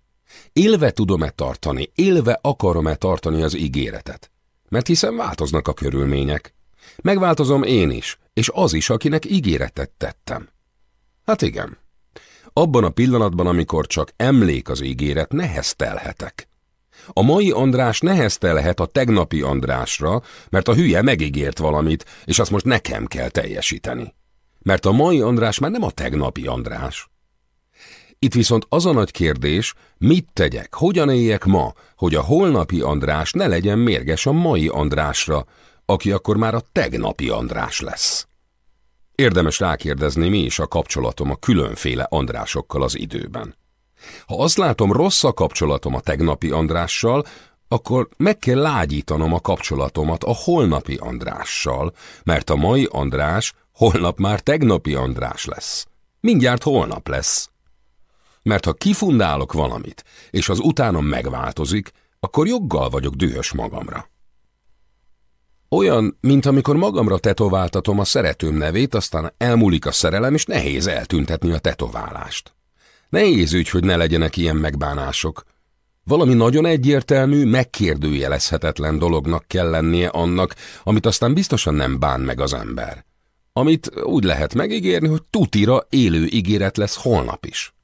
Élve tudom-e tartani, élve akarom-e tartani az ígéretet? Mert hiszen változnak a körülmények. Megváltozom én is, és az is, akinek ígéretet tettem. Hát igen. Abban a pillanatban, amikor csak emlék az ígéret, neheztelhetek. A mai András neheztelhet a tegnapi Andrásra, mert a hülye megígért valamit, és azt most nekem kell teljesíteni. Mert a mai András már nem a tegnapi András. Itt viszont az a nagy kérdés, mit tegyek, hogyan éljek ma, hogy a holnapi András ne legyen mérges a mai Andrásra, aki akkor már a tegnapi András lesz. Érdemes rákérdezni, mi is a kapcsolatom a különféle Andrásokkal az időben. Ha azt látom, rossz a kapcsolatom a tegnapi Andrással, akkor meg kell lágyítanom a kapcsolatomat a holnapi Andrással, mert a mai András holnap már tegnapi András lesz. Mindjárt holnap lesz. Mert ha kifundálok valamit, és az utánom megváltozik, akkor joggal vagyok dühös magamra. Olyan, mint amikor magamra tetováltatom a szeretőm nevét, aztán elmúlik a szerelem, és nehéz eltüntetni a tetoválást. Nehéz ügy, hogy ne legyenek ilyen megbánások. Valami nagyon egyértelmű, megkérdőjelezhetetlen dolognak kell lennie annak, amit aztán biztosan nem bán meg az ember. Amit úgy lehet megígérni, hogy tutira élő ígéret lesz holnap is.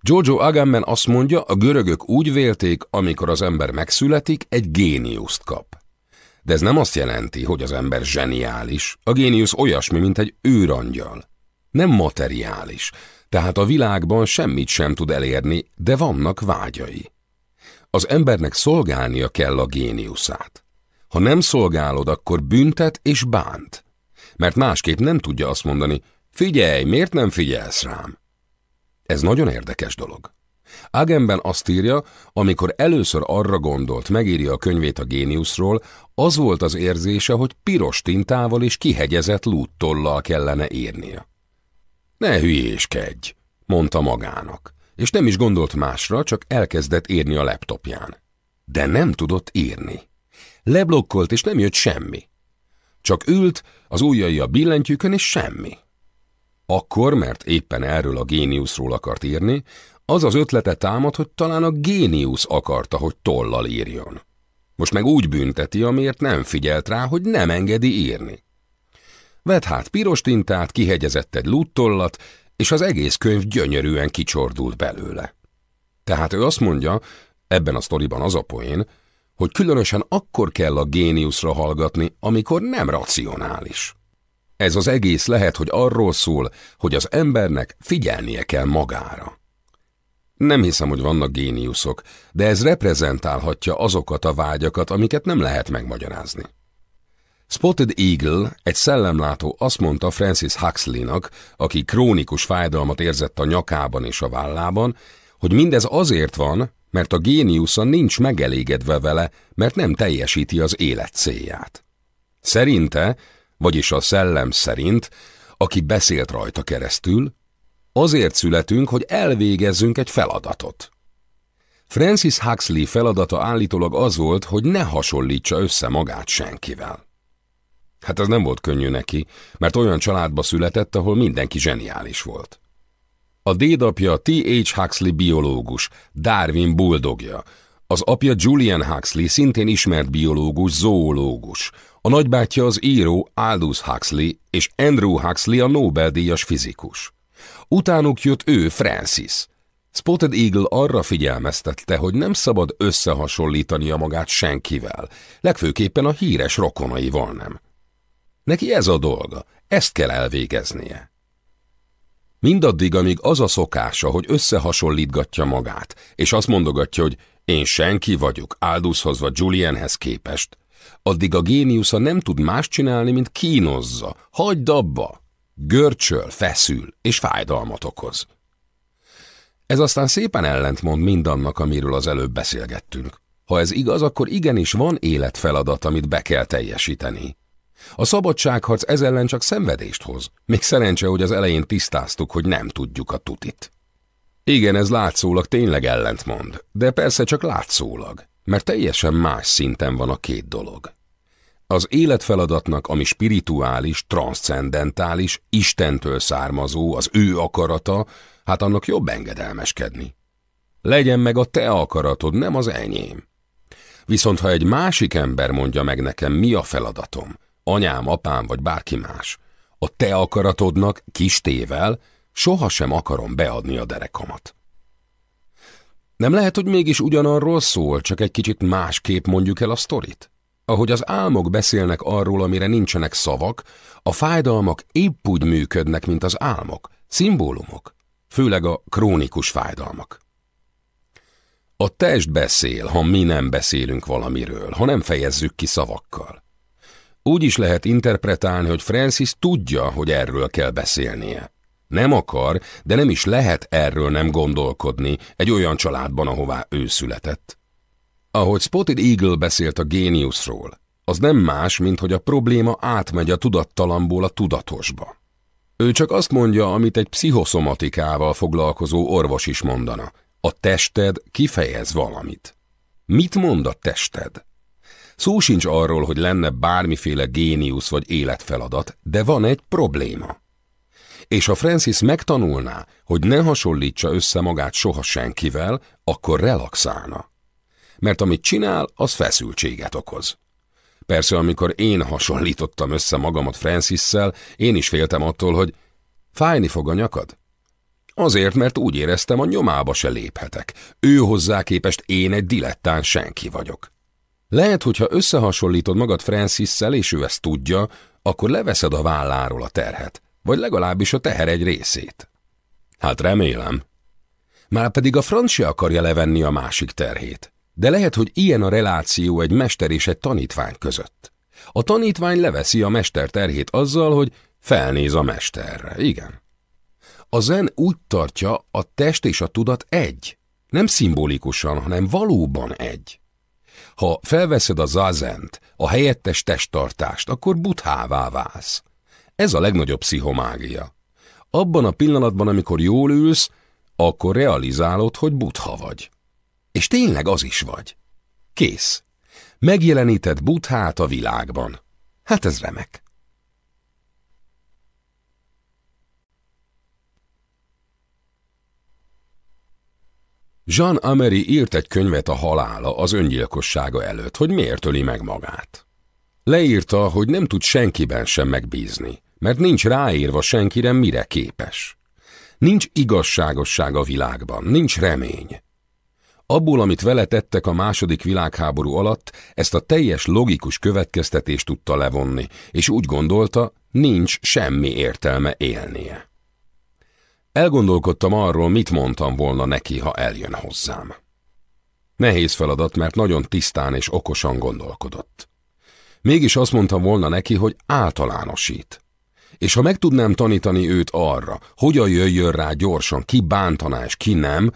Giorgio Agamben azt mondja, a görögök úgy vélték, amikor az ember megszületik, egy géniuszt kap. De ez nem azt jelenti, hogy az ember zseniális. A géniusz olyasmi, mint egy őrangyal. Nem materiális, tehát a világban semmit sem tud elérni, de vannak vágyai. Az embernek szolgálnia kell a géniuszát. Ha nem szolgálod, akkor büntet és bánt. Mert másképp nem tudja azt mondani, figyelj, miért nem figyelsz rám? Ez nagyon érdekes dolog. Agenben azt írja, amikor először arra gondolt, megírja a könyvét a géniuszról, az volt az érzése, hogy piros tintával és kihegyezett lúttollal kellene írnia. Ne hülyéskedj, mondta magának, és nem is gondolt másra, csak elkezdett írni a laptopján. De nem tudott írni. Leblokkolt, és nem jött semmi. Csak ült, az ujjai a billentyűkön, és semmi. Akkor, mert éppen erről a géniuszról akart írni, az az ötlete támad, hogy talán a géniusz akarta, hogy tollal írjon. Most meg úgy bünteti, amiért nem figyelt rá, hogy nem engedi írni. Vett hát piros tintát, kihegyezett egy lúttollat, és az egész könyv gyönyörűen kicsordult belőle. Tehát ő azt mondja, ebben a sztoriban az a poén, hogy különösen akkor kell a géniuszra hallgatni, amikor nem racionális. Ez az egész lehet, hogy arról szól, hogy az embernek figyelnie kell magára. Nem hiszem, hogy vannak géniuszok, de ez reprezentálhatja azokat a vágyakat, amiket nem lehet megmagyarázni. Spotted Eagle, egy szellemlátó azt mondta Francis Huxley-nak, aki krónikus fájdalmat érzett a nyakában és a vállában, hogy mindez azért van, mert a géniusza nincs megelégedve vele, mert nem teljesíti az élet célját. Szerinte, vagyis a szellem szerint, aki beszélt rajta keresztül, azért születünk, hogy elvégezzünk egy feladatot. Francis Huxley feladata állítólag az volt, hogy ne hasonlítsa össze magát senkivel. Hát ez nem volt könnyű neki, mert olyan családba született, ahol mindenki zseniális volt. A dédapja T.H. Huxley biológus, Darwin buldogja, az apja Julian Huxley szintén ismert biológus, zoológus, a nagybátyja az író Aldous Huxley és Andrew Huxley a Nobel-díjas fizikus. Utánuk jött ő, Francis. Spotted Eagle arra figyelmeztette, hogy nem szabad összehasonlítania magát senkivel, legfőképpen a híres rokonaival nem. Neki ez a dolga, ezt kell elvégeznie. Mindaddig, amíg az a szokása, hogy összehasonlítgatja magát, és azt mondogatja, hogy én senki vagyok Aldushoz vagy Julianhez képest, addig a géniusza nem tud más csinálni, mint kínozza, hagyd abba, görcsöl, feszül és fájdalmat okoz. Ez aztán szépen ellentmond mindannak, amiről az előbb beszélgettünk. Ha ez igaz, akkor igenis van életfeladat, amit be kell teljesíteni. A szabadságharc ez ellen csak szenvedést hoz. Még szerencse, hogy az elején tisztáztuk, hogy nem tudjuk a tutit. Igen, ez látszólag tényleg ellentmond, de persze csak látszólag, mert teljesen más szinten van a két dolog. Az életfeladatnak, ami spirituális, transzcendentális, Istentől származó, az ő akarata, hát annak jobb engedelmeskedni. Legyen meg a te akaratod, nem az enyém. Viszont ha egy másik ember mondja meg nekem, mi a feladatom, anyám, apám vagy bárki más, a te akaratodnak kis tével sohasem akarom beadni a derekamat. Nem lehet, hogy mégis ugyanarról szól, csak egy kicsit másképp mondjuk el a sztorit? Ahogy az álmok beszélnek arról, amire nincsenek szavak, a fájdalmak épp úgy működnek, mint az álmok, szimbólumok, főleg a krónikus fájdalmak. A test beszél, ha mi nem beszélünk valamiről, ha nem fejezzük ki szavakkal. Úgy is lehet interpretálni, hogy Francis tudja, hogy erről kell beszélnie. Nem akar, de nem is lehet erről nem gondolkodni egy olyan családban, ahová ő született. Ahogy Spotted Eagle beszélt a géniuszról, az nem más, mint hogy a probléma átmegy a tudattalamból a tudatosba. Ő csak azt mondja, amit egy pszichoszomatikával foglalkozó orvos is mondana. A tested kifejez valamit. Mit mond a tested? Szó sincs arról, hogy lenne bármiféle géniusz vagy életfeladat, de van egy probléma. És ha Francis megtanulná, hogy ne hasonlítsa össze magát soha senkivel, akkor relaxálna. Mert amit csinál, az feszültséget okoz. Persze, amikor én hasonlítottam össze magamat Francisszel, én is féltem attól, hogy fájni fog a nyakad. Azért, mert úgy éreztem, a nyomába se léphetek. Ő hozzá képest én egy dilettán senki vagyok. Lehet, hogyha összehasonlítod magad Francisszel, és ő ezt tudja, akkor leveszed a válláról a terhet, vagy legalábbis a teher egy részét. Hát remélem. Már pedig a francia akarja levenni a másik terhét. De lehet, hogy ilyen a reláció egy mester és egy tanítvány között. A tanítvány leveszi a mester terhét azzal, hogy felnéz a mesterre, igen. A zen úgy tartja, a test és a tudat egy. Nem szimbolikusan, hanem valóban egy. Ha felveszed a zazent, a helyettes testtartást, akkor buthává válsz. Ez a legnagyobb pszichomágia. Abban a pillanatban, amikor jól ülsz, akkor realizálod, hogy butha vagy. És tényleg az is vagy. Kész. Megjelenített buthát a világban. Hát ez remek. Jean Amery írt egy könyvet a halála az öngyilkossága előtt, hogy miért öli meg magát. Leírta, hogy nem tud senkiben sem megbízni, mert nincs ráírva senkire, mire képes. Nincs igazságosság a világban, nincs remény. Abból, amit vele tettek a második világháború alatt, ezt a teljes logikus következtetést tudta levonni, és úgy gondolta, nincs semmi értelme élnie. Elgondolkodtam arról, mit mondtam volna neki, ha eljön hozzám. Nehéz feladat, mert nagyon tisztán és okosan gondolkodott. Mégis azt mondtam volna neki, hogy általánosít. És ha meg tudnám tanítani őt arra, hogyan jöjjön rá gyorsan, ki bántaná és ki nem,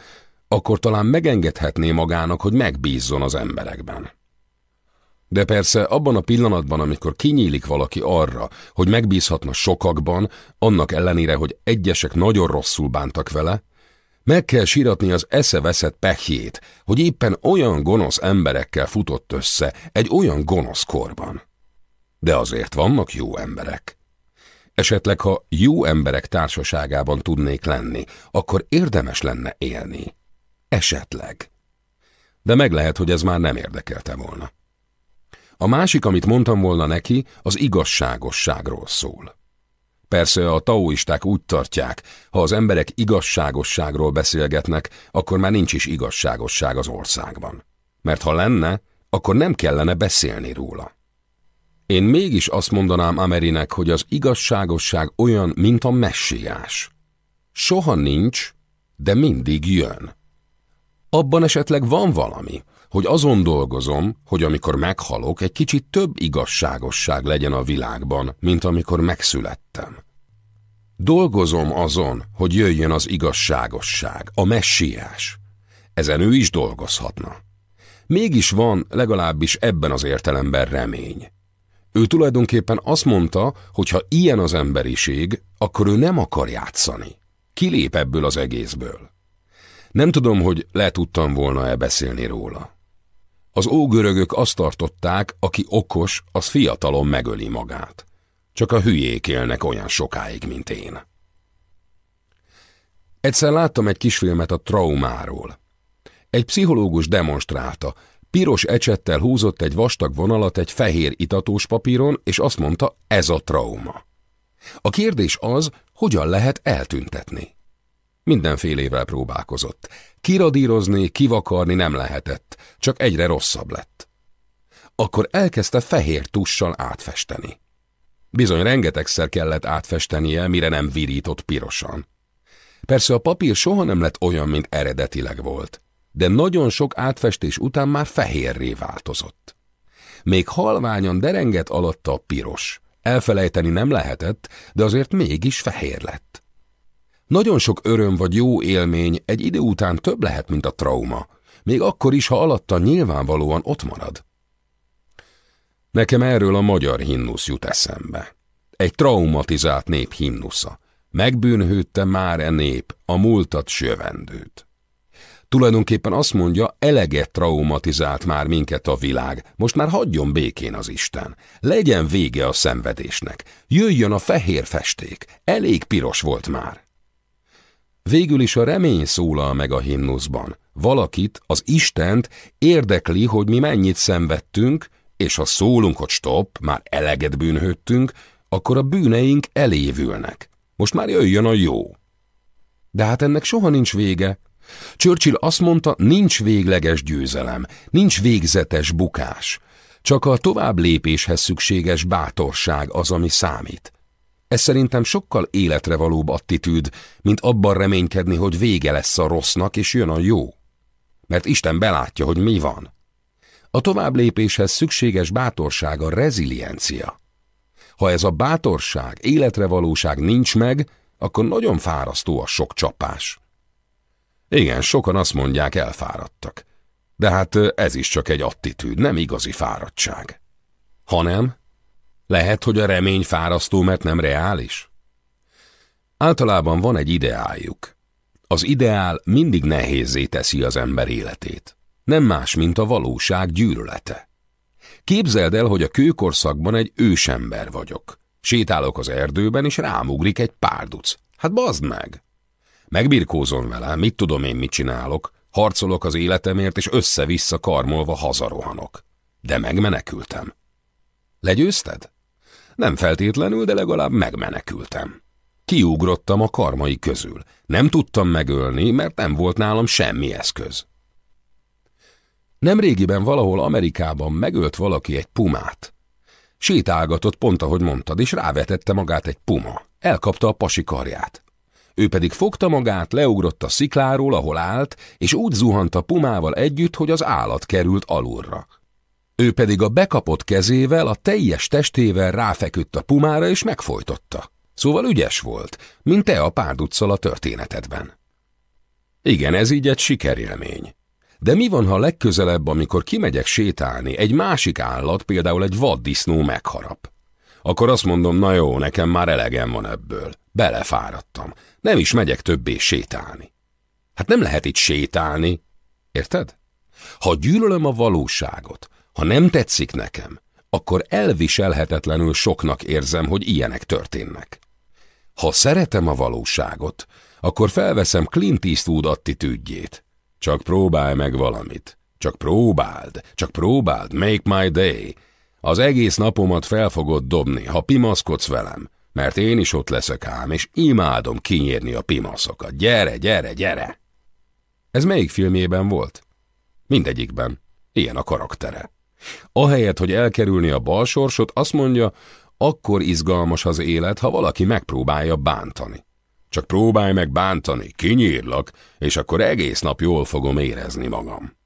akkor talán megengedhetné magának, hogy megbízzon az emberekben. De persze abban a pillanatban, amikor kinyílik valaki arra, hogy megbízhatna sokakban, annak ellenére, hogy egyesek nagyon rosszul bántak vele, meg kell síratni az eszeveszett pehjét, hogy éppen olyan gonosz emberekkel futott össze egy olyan gonosz korban. De azért vannak jó emberek. Esetleg, ha jó emberek társaságában tudnék lenni, akkor érdemes lenne élni. Esetleg. De meg lehet, hogy ez már nem érdekelte volna. A másik, amit mondtam volna neki, az igazságosságról szól. Persze a taoisták úgy tartják, ha az emberek igazságosságról beszélgetnek, akkor már nincs is igazságosság az országban. Mert ha lenne, akkor nem kellene beszélni róla. Én mégis azt mondanám Amerinek, hogy az igazságosság olyan, mint a messiás. Soha nincs, de mindig jön. Abban esetleg van valami, hogy azon dolgozom, hogy amikor meghalok, egy kicsit több igazságosság legyen a világban, mint amikor megszülettem. Dolgozom azon, hogy jöjjön az igazságosság, a messiás. Ezen ő is dolgozhatna. Mégis van legalábbis ebben az értelemben remény. Ő tulajdonképpen azt mondta, hogy ha ilyen az emberiség, akkor ő nem akar játszani. Kilép ebből az egészből. Nem tudom, hogy le tudtam volna-e beszélni róla. Az ógörögök azt tartották, aki okos, az fiatalon megöli magát. Csak a hülyék élnek olyan sokáig, mint én. Egyszer láttam egy kisfilmet a traumáról. Egy pszichológus demonstrálta, piros ecsettel húzott egy vastag vonalat egy fehér itatós papíron, és azt mondta, ez a trauma. A kérdés az, hogyan lehet eltüntetni. Mindenfélével próbálkozott. Kiradírozni, kivakarni nem lehetett, csak egyre rosszabb lett. Akkor elkezdte fehér tussal átfesteni. Bizony rengetegszer kellett átfestenie, mire nem virított pirosan. Persze a papír soha nem lett olyan, mint eredetileg volt, de nagyon sok átfestés után már fehérré változott. Még halványan derengett alatta a piros. Elfelejteni nem lehetett, de azért mégis fehér lett. Nagyon sok öröm vagy jó élmény egy idő után több lehet, mint a trauma, még akkor is, ha alatta nyilvánvalóan ott marad. Nekem erről a magyar himnusz jut eszembe. Egy traumatizált nép himnusza. Megbűnhődte már e nép a múltat sövendőt. Tulajdonképpen azt mondja, eleget traumatizált már minket a világ, most már hagyjon békén az Isten. Legyen vége a szenvedésnek, jöjjön a fehér festék, elég piros volt már. Végül is a remény szólal meg a himnuszban. Valakit, az Istent érdekli, hogy mi mennyit szenvedtünk, és ha szólunk, hogy stop, már eleget bűnhődtünk, akkor a bűneink elévülnek. Most már jöjjön a jó. De hát ennek soha nincs vége. Churchill azt mondta, nincs végleges győzelem, nincs végzetes bukás. Csak a tovább lépéshez szükséges bátorság az, ami számít. Ez szerintem sokkal életre valóbb attitűd, mint abban reménykedni, hogy vége lesz a rossznak és jön a jó. Mert Isten belátja, hogy mi van. A tovább lépéshez szükséges bátorság a reziliencia. Ha ez a bátorság, életre valóság nincs meg, akkor nagyon fárasztó a sok csapás. Igen, sokan azt mondják, elfáradtak. De hát ez is csak egy attitűd, nem igazi fáradtság. Hanem, lehet, hogy a remény fárasztó, mert nem reális? Általában van egy ideáljuk. Az ideál mindig nehézé teszi az ember életét. Nem más, mint a valóság gyűlölete. Képzeld el, hogy a kőkorszakban egy ősember vagyok. Sétálok az erdőben, és rámugrik egy párduc. Hát bazd meg! Megbirkózom vele, mit tudom én, mit csinálok, harcolok az életemért, és össze-vissza karmolva hazarohanok. De megmenekültem. Legyőzted? Nem feltétlenül, de legalább megmenekültem. Kiugrottam a karmai közül. Nem tudtam megölni, mert nem volt nálam semmi eszköz. Nemrégiben valahol Amerikában megölt valaki egy pumát. Sétálgatott pont, ahogy mondtad, és rávetette magát egy puma. Elkapta a pasi karját. Ő pedig fogta magát, leugrott a szikláról, ahol állt, és úgy zuhant a pumával együtt, hogy az állat került alulra. Ő pedig a bekapott kezével, a teljes testével ráfeküdt a pumára, és megfojtotta. Szóval ügyes volt, mint te a párduccal a történetedben. Igen, ez így egy sikerélmény. De mi van, ha legközelebb, amikor kimegyek sétálni, egy másik állat, például egy vaddisznó megharap? Akkor azt mondom, na jó, nekem már elegem van ebből. Belefáradtam. Nem is megyek többé sétálni. Hát nem lehet itt sétálni. Érted? Ha gyűlölöm a valóságot, ha nem tetszik nekem, akkor elviselhetetlenül soknak érzem, hogy ilyenek történnek. Ha szeretem a valóságot, akkor felveszem Clint Eastwood attitűdjét. Csak próbálj meg valamit. Csak próbáld, csak próbáld, make my day. Az egész napomat fel fogod dobni, ha pimaszkodsz velem, mert én is ott leszek ám, és imádom kinyírni a pimaszokat. Gyere, gyere, gyere! Ez melyik filmjében volt? Mindegyikben. Ilyen a karaktere. Ahelyett, hogy elkerülni a balsorsot, azt mondja, akkor izgalmas az élet, ha valaki megpróbálja bántani. Csak próbálj meg bántani, kinyírlak, és akkor egész nap jól fogom érezni magam.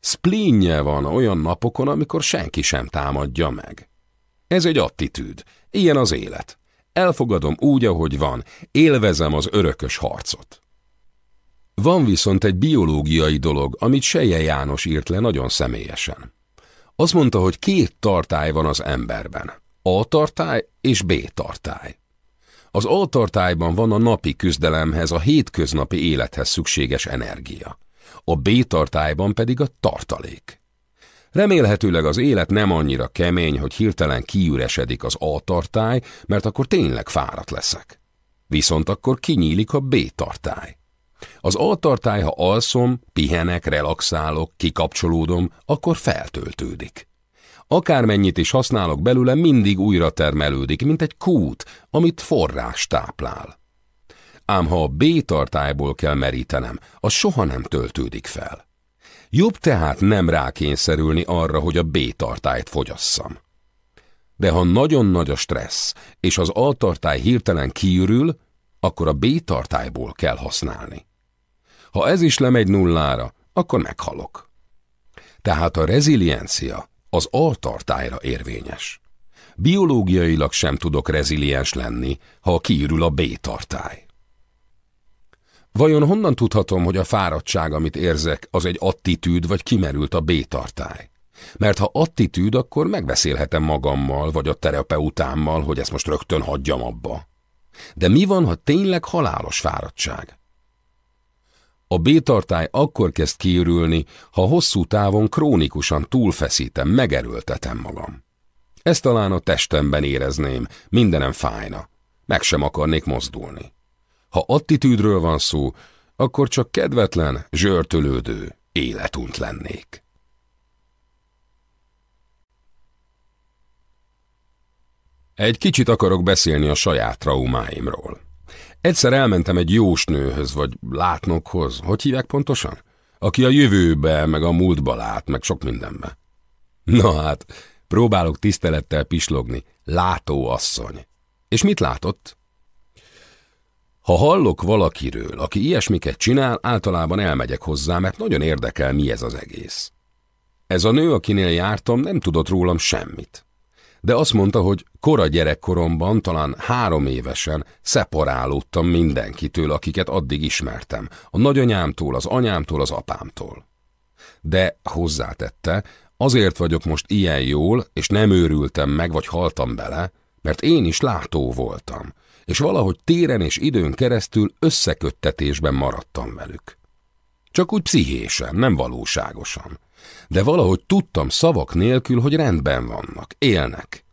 Spleenje van olyan napokon, amikor senki sem támadja meg. Ez egy attitűd, ilyen az élet. Elfogadom úgy, ahogy van, élvezem az örökös harcot. Van viszont egy biológiai dolog, amit Seje János írt le nagyon személyesen. Azt mondta, hogy két tartály van az emberben. A tartály és B tartály. Az A tartályban van a napi küzdelemhez, a hétköznapi élethez szükséges energia. A B tartályban pedig a tartalék. Remélhetőleg az élet nem annyira kemény, hogy hirtelen kiüresedik az A tartály, mert akkor tényleg fáradt leszek. Viszont akkor kinyílik a B tartály. Az altartály, ha alszom, pihenek, relaxálok, kikapcsolódom, akkor feltöltődik. Akármennyit is használok belőle, mindig újra termelődik, mint egy kút, amit forrás táplál. Ám ha a B-tartályból kell merítenem, az soha nem töltődik fel. Jobb tehát nem rákényszerülni arra, hogy a B-tartályt fogyasszam. De ha nagyon nagy a stressz, és az altartály hirtelen kiürül, akkor a B-tartályból kell használni. Ha ez is lemegy nullára, akkor meghalok. Tehát a reziliencia az altartályra érvényes. Biológiailag sem tudok reziliens lenni, ha kiürül a B-tartály. Vajon honnan tudhatom, hogy a fáradtság, amit érzek, az egy attitűd, vagy kimerült a B-tartály? Mert ha attitűd, akkor megbeszélhetem magammal, vagy a terapeutámmal, hogy ezt most rögtön hagyjam abba. De mi van, ha tényleg halálos fáradtság? A B-tartály akkor kezd kiürülni, ha hosszú távon krónikusan túlfeszítem, megerőltetem magam. Ezt talán a testemben érezném, mindenem fájna. Meg sem akarnék mozdulni. Ha attitűdről van szó, akkor csak kedvetlen, zsörtölődő életunt lennék. Egy kicsit akarok beszélni a saját traumáimról. Egyszer elmentem egy jósnőhöz, vagy látnokhoz, hogy hívják pontosan? Aki a jövőbe, meg a múltba lát, meg sok mindenbe. Na hát, próbálok tisztelettel pislogni. Látó asszony. És mit látott? Ha hallok valakiről, aki ilyesmiket csinál, általában elmegyek hozzá, mert nagyon érdekel, mi ez az egész. Ez a nő, akinél jártam, nem tudott rólam semmit de azt mondta, hogy kora gyerekkoromban, talán három évesen szeparálódtam mindenkitől, akiket addig ismertem, a nagyanyámtól, az anyámtól, az apámtól. De hozzátette, azért vagyok most ilyen jól, és nem őrültem meg, vagy haltam bele, mert én is látó voltam, és valahogy téren és időn keresztül összeköttetésben maradtam velük. Csak úgy pszichésen, nem valóságosan de valahogy tudtam szavak nélkül, hogy rendben vannak, élnek.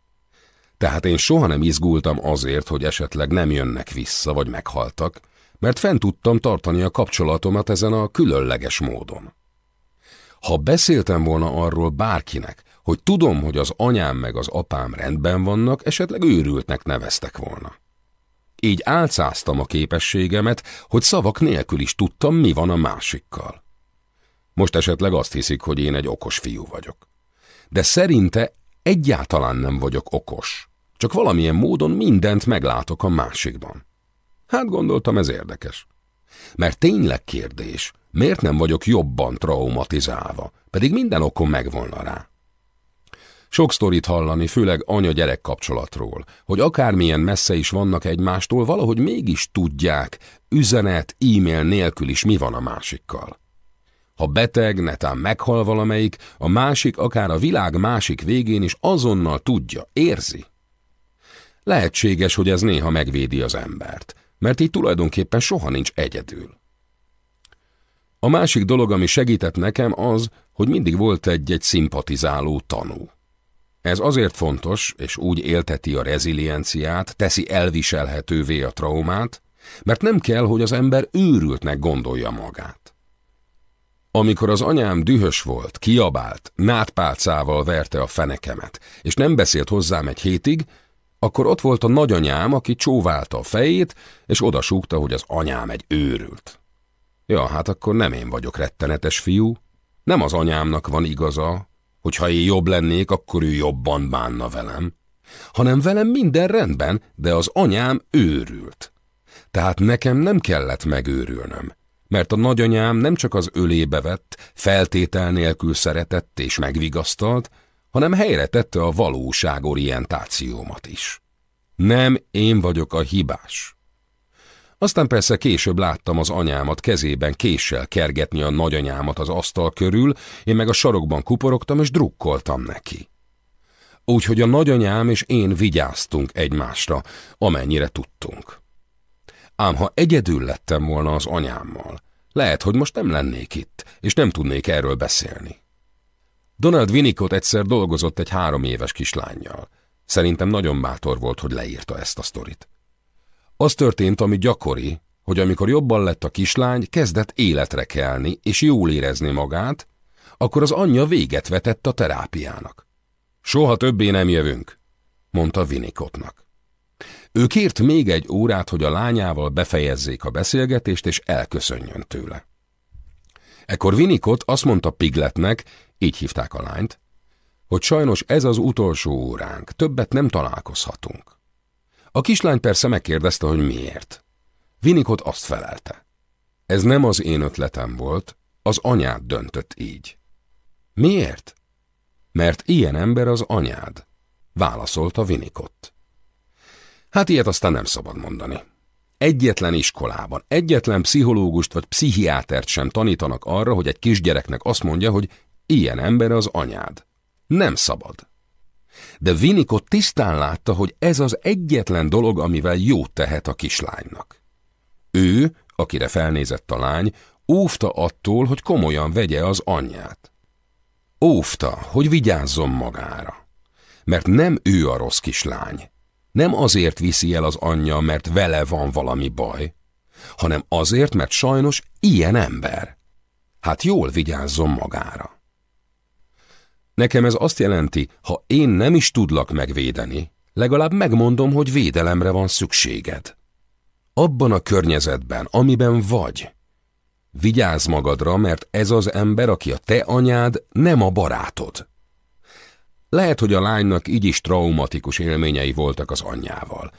Tehát én soha nem izgultam azért, hogy esetleg nem jönnek vissza, vagy meghaltak, mert fent tudtam tartani a kapcsolatomat ezen a különleges módon. Ha beszéltem volna arról bárkinek, hogy tudom, hogy az anyám meg az apám rendben vannak, esetleg őrültnek neveztek volna. Így álcáztam a képességemet, hogy szavak nélkül is tudtam, mi van a másikkal. Most esetleg azt hiszik, hogy én egy okos fiú vagyok. De szerinte egyáltalán nem vagyok okos. Csak valamilyen módon mindent meglátok a másikban. Hát gondoltam, ez érdekes. Mert tényleg kérdés, miért nem vagyok jobban traumatizálva, pedig minden okom megvolna rá. Sok sztorit hallani, főleg anya-gyerek kapcsolatról, hogy akármilyen messze is vannak egymástól, valahogy mégis tudják, üzenet, e-mail nélkül is mi van a másikkal. Ha beteg, netán meghal valamelyik, a másik akár a világ másik végén is azonnal tudja, érzi. Lehetséges, hogy ez néha megvédi az embert, mert így tulajdonképpen soha nincs egyedül. A másik dolog, ami segített nekem az, hogy mindig volt egy-egy szimpatizáló tanú. Ez azért fontos, és úgy élteti a rezilienciát, teszi elviselhetővé a traumát, mert nem kell, hogy az ember őrültnek gondolja magát. Amikor az anyám dühös volt, kiabált, nátpálcával verte a fenekemet, és nem beszélt hozzám egy hétig, akkor ott volt a nagyanyám, aki csóválta a fejét, és odasúgta, hogy az anyám egy őrült. Ja, hát akkor nem én vagyok rettenetes fiú. Nem az anyámnak van igaza, hogy ha én jobb lennék, akkor ő jobban bánna velem. Hanem velem minden rendben, de az anyám őrült. Tehát nekem nem kellett megőrülnöm mert a nagyanyám nem csak az ölébe vett, feltétel nélkül szeretett és megvigasztalt, hanem helyre tette a valóság orientációmat is. Nem én vagyok a hibás. Aztán persze később láttam az anyámat kezében késsel kergetni a nagyanyámat az asztal körül, én meg a sarokban kuporogtam és drukkoltam neki. Úgyhogy a nagyanyám és én vigyáztunk egymásra, amennyire tudtunk. Ám ha egyedül lettem volna az anyámmal, lehet, hogy most nem lennék itt, és nem tudnék erről beszélni. Donald Winnicott egyszer dolgozott egy három éves kislányjal. Szerintem nagyon bátor volt, hogy leírta ezt a sztorit. Az történt, ami gyakori, hogy amikor jobban lett a kislány, kezdett életre kelni és jól érezni magát, akkor az anyja véget vetett a terápiának. Soha többé nem jövünk, mondta Winnicottnak. Ő kért még egy órát, hogy a lányával befejezzék a beszélgetést, és elköszönjön tőle. Ekkor Vinikot azt mondta Pigletnek, így hívták a lányt, hogy sajnos ez az utolsó óránk, többet nem találkozhatunk. A kislány persze megkérdezte, hogy miért. Vinikot azt felelte. Ez nem az én ötletem volt, az anyád döntött így. Miért? Mert ilyen ember az anyád, válaszolta Vinikott. Hát ilyet aztán nem szabad mondani. Egyetlen iskolában, egyetlen pszichológust vagy pszichiátert sem tanítanak arra, hogy egy kisgyereknek azt mondja, hogy ilyen ember az anyád. Nem szabad. De Vinikot tisztán látta, hogy ez az egyetlen dolog, amivel jót tehet a kislánynak. Ő, akire felnézett a lány, Óvta attól, hogy komolyan vegye az anyját. Óvta, hogy vigyázzon magára. Mert nem ő a rossz kislány. Nem azért viszi el az anyja, mert vele van valami baj, hanem azért, mert sajnos ilyen ember. Hát jól vigyázzon magára. Nekem ez azt jelenti, ha én nem is tudlak megvédeni, legalább megmondom, hogy védelemre van szükséged. Abban a környezetben, amiben vagy. Vigyázz magadra, mert ez az ember, aki a te anyád, nem a barátod. Lehet, hogy a lánynak így is traumatikus élményei voltak az anyjával,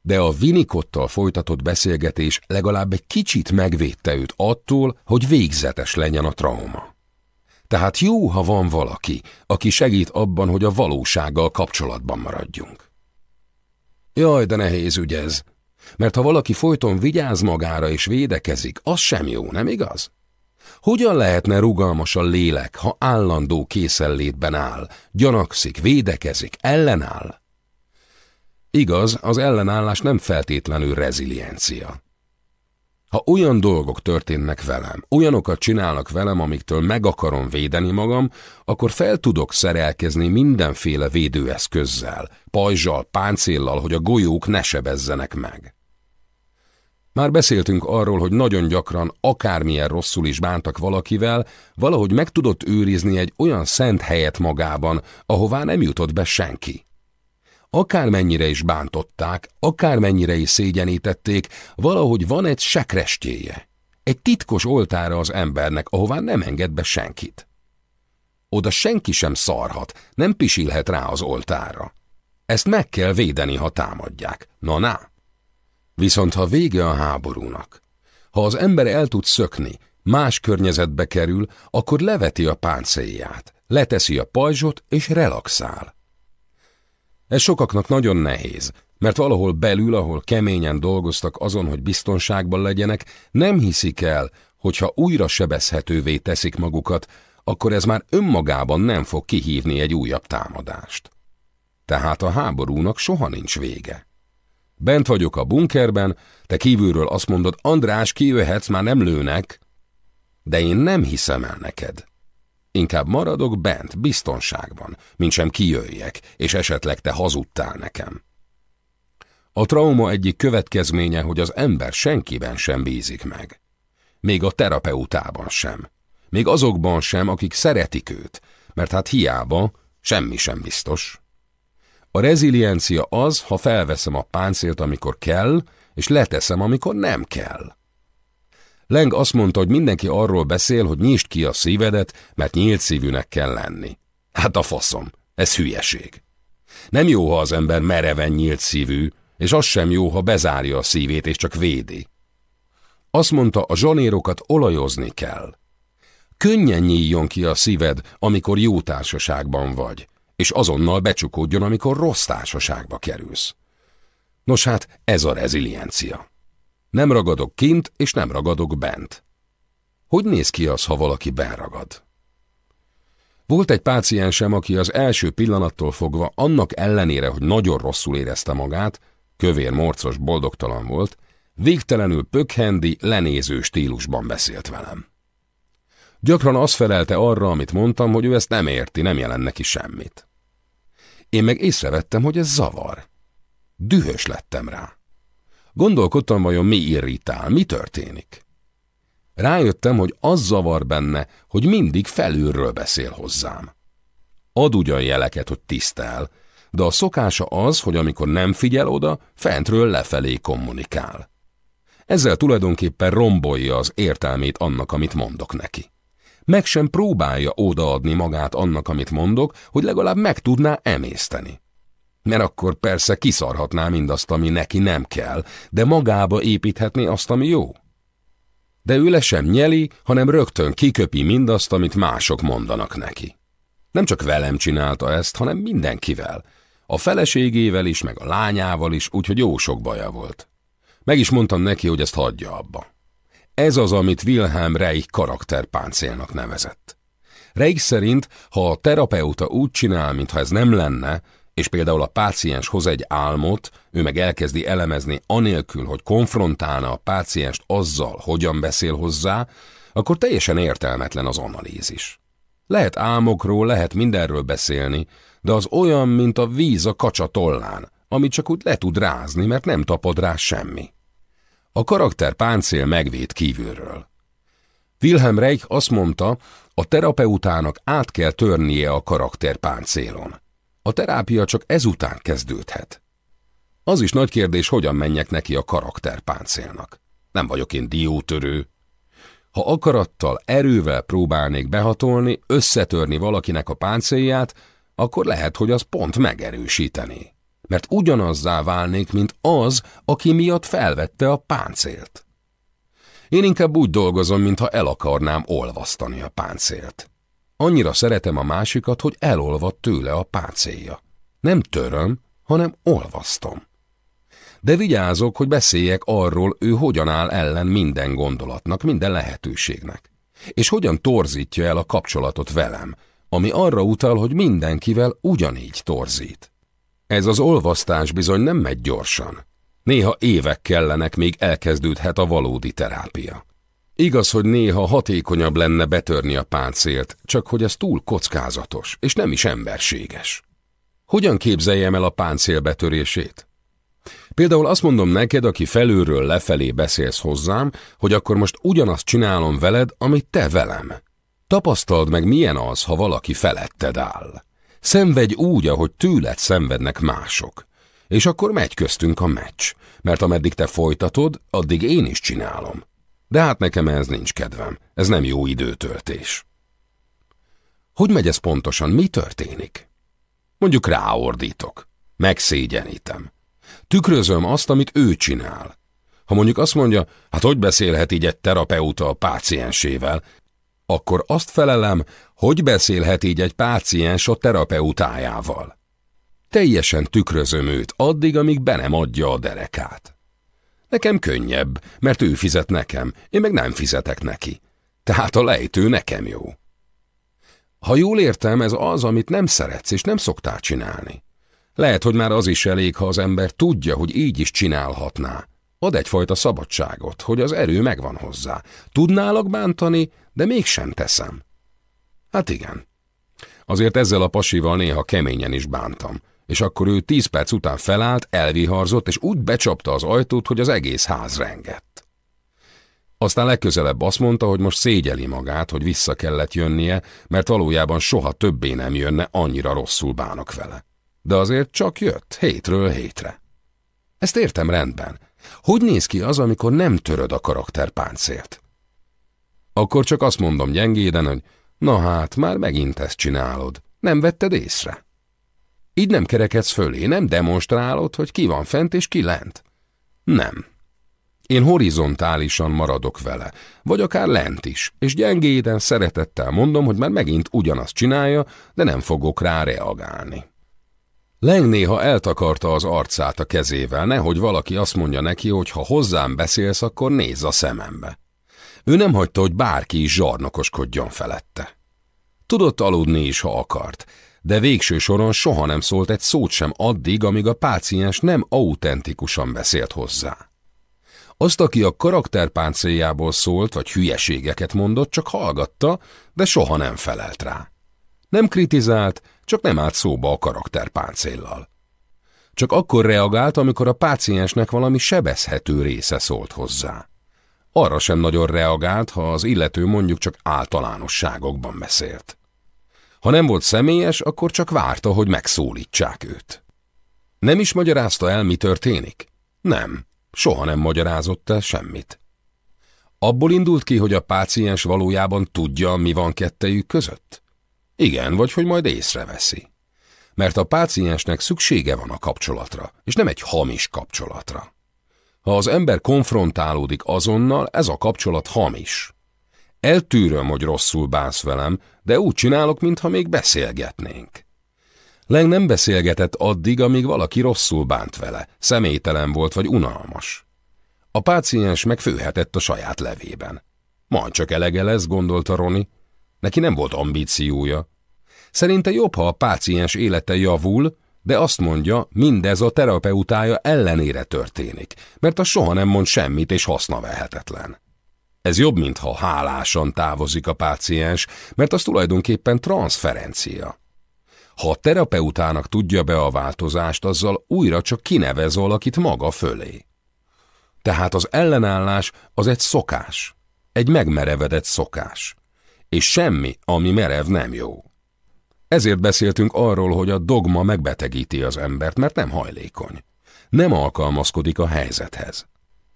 de a Vinikottal folytatott beszélgetés legalább egy kicsit megvédte őt attól, hogy végzetes legyen a trauma. Tehát jó, ha van valaki, aki segít abban, hogy a valósággal kapcsolatban maradjunk. Jaj, de nehéz ügy ez, mert ha valaki folyton vigyáz magára és védekezik, az sem jó, nem igaz? Hogyan lehetne rugalmas a lélek, ha állandó készenlétben áll, gyanakszik, védekezik, ellenáll? Igaz, az ellenállás nem feltétlenül reziliencia. Ha olyan dolgok történnek velem, olyanokat csinálnak velem, amiktől meg akarom védeni magam, akkor fel tudok szerelkezni mindenféle védőeszközzel, pajzsal, páncéllal, hogy a golyók ne sebezzenek meg. Már beszéltünk arról, hogy nagyon gyakran, akármilyen rosszul is bántak valakivel, valahogy meg tudott őrizni egy olyan szent helyet magában, ahová nem jutott be senki. Akármennyire is bántották, akármennyire is szégyenítették, valahogy van egy sekrestjéje. Egy titkos oltára az embernek, ahová nem enged be senkit. Oda senki sem szarhat, nem pisilhet rá az oltára. Ezt meg kell védeni, ha támadják. Na, na! Viszont ha vége a háborúnak, ha az ember el tud szökni, más környezetbe kerül, akkor leveti a páncélját, leteszi a pajzsot és relaxál. Ez sokaknak nagyon nehéz, mert valahol belül, ahol keményen dolgoztak azon, hogy biztonságban legyenek, nem hiszik el, hogyha újra sebezhetővé teszik magukat, akkor ez már önmagában nem fog kihívni egy újabb támadást. Tehát a háborúnak soha nincs vége. Bent vagyok a bunkerben, te kívülről azt mondod, András, kijöhetsz, már nem lőnek, de én nem hiszem el neked. Inkább maradok bent, biztonságban, mint sem kijöjjek, és esetleg te hazudtál nekem. A trauma egyik következménye, hogy az ember senkiben sem bízik meg. Még a terapeutában sem. Még azokban sem, akik szeretik őt, mert hát hiába, semmi sem biztos. A reziliencia az, ha felveszem a páncélt, amikor kell, és leteszem, amikor nem kell. Leng azt mondta, hogy mindenki arról beszél, hogy nyisd ki a szívedet, mert nyílt szívűnek kell lenni. Hát a faszom, ez hülyeség. Nem jó, ha az ember mereven nyílt szívű, és az sem jó, ha bezárja a szívét és csak védi. Azt mondta, a zsanérokat olajozni kell. Könnyen nyíljon ki a szíved, amikor jó társaságban vagy, és azonnal becsukódjon, amikor rossz társaságba kerülsz. Nos hát, ez a reziliencia. Nem ragadok kint, és nem ragadok bent. Hogy néz ki az, ha valaki benragad? Volt egy páciensem, aki az első pillanattól fogva, annak ellenére, hogy nagyon rosszul érezte magát, kövér, morcos, boldogtalan volt, végtelenül pökhendi, lenéző stílusban beszélt velem. Gyakran azt felelte arra, amit mondtam, hogy ő ezt nem érti, nem jelent neki semmit. Én meg észrevettem, hogy ez zavar. Dühös lettem rá. Gondolkodtam, vajon mi irritál, mi történik. Rájöttem, hogy az zavar benne, hogy mindig felülről beszél hozzám. Ad ugyan jeleket, hogy tisztel, de a szokása az, hogy amikor nem figyel oda, fentről lefelé kommunikál. Ezzel tulajdonképpen rombolja az értelmét annak, amit mondok neki. Meg sem próbálja odaadni magát annak, amit mondok, hogy legalább meg tudná emészteni. Mert akkor persze kiszarhatná mindazt, ami neki nem kell, de magába építhetné azt, ami jó. De ő le sem nyeli, hanem rögtön kiköpi mindazt, amit mások mondanak neki. Nem csak velem csinálta ezt, hanem mindenkivel. A feleségével is, meg a lányával is, úgyhogy jó sok baja volt. Meg is mondtam neki, hogy ezt hagyja abba. Ez az, amit Wilhelm Reich karakterpáncélnak nevezett. Reich szerint, ha a terapeuta úgy csinál, mintha ez nem lenne, és például a páciens hoz egy álmot, ő meg elkezdi elemezni anélkül, hogy konfrontálna a pácienst azzal, hogyan beszél hozzá, akkor teljesen értelmetlen az analízis. Lehet álmokról, lehet mindenről beszélni, de az olyan, mint a víz a kacsa tollán, amit csak úgy le tud rázni, mert nem tapad rá semmi. A karakter páncél megvéd kívülről. Wilhelm Reich azt mondta, a terapeutának át kell törnie a karakter páncélon. A terápia csak ezután kezdődhet. Az is nagy kérdés, hogyan menjek neki a karakterpáncélnak. Nem vagyok én diótörő. Ha akarattal, erővel próbálnék behatolni, összetörni valakinek a páncélját, akkor lehet, hogy az pont megerősíteni. Mert ugyanazzá válnék, mint az, aki miatt felvette a páncélt. Én inkább úgy dolgozom, mintha el akarnám olvasztani a páncélt. Annyira szeretem a másikat, hogy elolvad tőle a páncélja. Nem töröm, hanem olvasztom. De vigyázok, hogy beszéljek arról, ő hogyan áll ellen minden gondolatnak, minden lehetőségnek. És hogyan torzítja el a kapcsolatot velem, ami arra utal, hogy mindenkivel ugyanígy torzít. Ez az olvasztás bizony nem megy gyorsan. Néha évek kellenek, még elkezdődhet a valódi terápia. Igaz, hogy néha hatékonyabb lenne betörni a páncélt, csak hogy ez túl kockázatos, és nem is emberséges. Hogyan képzeljem el a páncél betörését? Például azt mondom neked, aki felülről lefelé beszélsz hozzám, hogy akkor most ugyanazt csinálom veled, amit te velem. Tapasztald meg, milyen az, ha valaki feletted áll. Szenvedj úgy, ahogy tőled szenvednek mások. És akkor megy köztünk a meccs, mert ameddig te folytatod, addig én is csinálom. De hát nekem ez nincs kedvem, ez nem jó időtöltés. Hogy megy ez pontosan, mi történik? Mondjuk ráordítok, megszégyenítem. Tükrözöm azt, amit ő csinál. Ha mondjuk azt mondja, hát hogy beszélhet így egy terapeuta a páciensével, akkor azt felelem, hogy beszélhet így egy páciens a terapeutájával. Teljesen tükrözöm őt addig, amíg be nem adja a derekát. Nekem könnyebb, mert ő fizet nekem, én meg nem fizetek neki. Tehát a lejtő nekem jó. Ha jól értem, ez az, amit nem szeretsz és nem szoktál csinálni. Lehet, hogy már az is elég, ha az ember tudja, hogy így is csinálhatná. Ad egyfajta szabadságot, hogy az erő megvan hozzá. Tudnálak bántani, de mégsem teszem. Hát igen. Azért ezzel a pasival néha keményen is bántam, és akkor ő tíz perc után felállt, elviharzott, és úgy becsapta az ajtót, hogy az egész ház rengett. Aztán legközelebb azt mondta, hogy most szégyeli magát, hogy vissza kellett jönnie, mert valójában soha többé nem jönne, annyira rosszul bánok vele. De azért csak jött, hétről hétre. Ezt értem rendben. Hogy néz ki az, amikor nem töröd a karakterpáncélt? Akkor csak azt mondom gyengéden, hogy na hát, már megint ezt csinálod. Nem vetted észre? Így nem kerekedsz fölé, nem demonstrálod, hogy ki van fent és ki lent. Nem. Én horizontálisan maradok vele, vagy akár lent is, és gyengéden szeretettel mondom, hogy már megint ugyanazt csinálja, de nem fogok rá reagálni. Leng néha eltakarta az arcát a kezével, nehogy valaki azt mondja neki, hogy ha hozzám beszélsz, akkor nézz a szemembe. Ő nem hagyta, hogy bárki is zsarnokoskodjon felette. Tudott aludni is, ha akart, de végső soron soha nem szólt egy szót sem addig, amíg a páciens nem autentikusan beszélt hozzá. Azt, aki a karakterpáncéljából szólt, vagy hülyeségeket mondott, csak hallgatta, de soha nem felelt rá. Nem kritizált, csak nem állt szóba a karakterpáncéllal. Csak akkor reagált, amikor a páciensnek valami sebezhető része szólt hozzá. Arra sem nagyon reagált, ha az illető mondjuk csak általánosságokban beszélt. Ha nem volt személyes, akkor csak várta, hogy megszólítsák őt. Nem is magyarázta el, mi történik? Nem, soha nem magyarázott el semmit. Abból indult ki, hogy a páciens valójában tudja, mi van kettejük között? Igen, vagy hogy majd észreveszi. Mert a páciensnek szüksége van a kapcsolatra, és nem egy hamis kapcsolatra. Ha az ember konfrontálódik azonnal, ez a kapcsolat hamis. Eltűröm, hogy rosszul bánsz velem, de úgy csinálok, mintha még beszélgetnénk. Leng nem beszélgetett addig, amíg valaki rosszul bánt vele, személytelen volt vagy unalmas. A páciens megfőhetett a saját levében. Majd csak elege lesz, gondolta Roni. Neki nem volt ambíciója. Szerinte jobb, ha a páciens élete javul, de azt mondja, mindez a terapeutája ellenére történik, mert a soha nem mond semmit és haszna vehetetlen. Ez jobb, mintha hálásan távozik a páciens, mert az tulajdonképpen transferencia. Ha a terapeutának tudja be a változást, azzal újra csak kinevez valakit maga fölé. Tehát az ellenállás az egy szokás, egy megmerevedett szokás, és semmi, ami merev nem jó. Ezért beszéltünk arról, hogy a dogma megbetegíti az embert, mert nem hajlékony. Nem alkalmazkodik a helyzethez.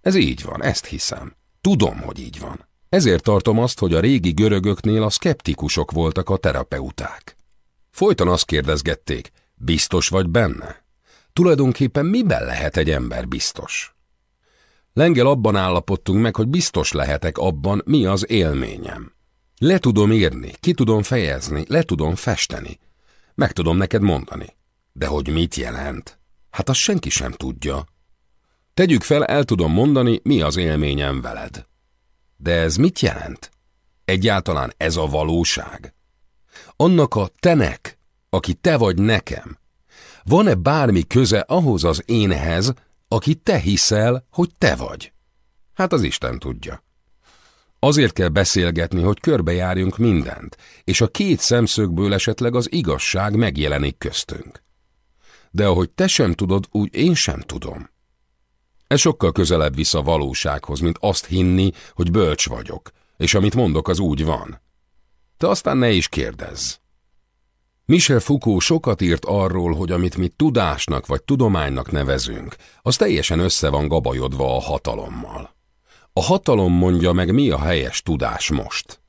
Ez így van, ezt hiszem. Tudom, hogy így van. Ezért tartom azt, hogy a régi görögöknél a szkeptikusok voltak a terapeuták. Folyton azt kérdezgették, biztos vagy benne? Tulajdonképpen miben lehet egy ember biztos? Lengel abban állapodtunk meg, hogy biztos lehetek abban, mi az élményem. Le tudom írni, ki tudom fejezni, le tudom festeni. Meg tudom neked mondani. De hogy mit jelent? Hát azt senki sem tudja. Tegyük fel, el tudom mondani, mi az élményem veled. De ez mit jelent? Egyáltalán ez a valóság? Annak a tenek, aki te vagy nekem, van-e bármi köze ahhoz az énhez, aki te hiszel, hogy te vagy? Hát az Isten tudja. Azért kell beszélgetni, hogy körbejárjunk mindent, és a két szemszögből esetleg az igazság megjelenik köztünk. De ahogy te sem tudod, úgy én sem tudom. Ez sokkal közelebb visz a valósághoz, mint azt hinni, hogy bölcs vagyok, és amit mondok, az úgy van. Te aztán ne is kérdezz. Michel Foucault sokat írt arról, hogy amit mi tudásnak vagy tudománynak nevezünk, az teljesen össze van gabajodva a hatalommal. A hatalom mondja meg, mi a helyes tudás most.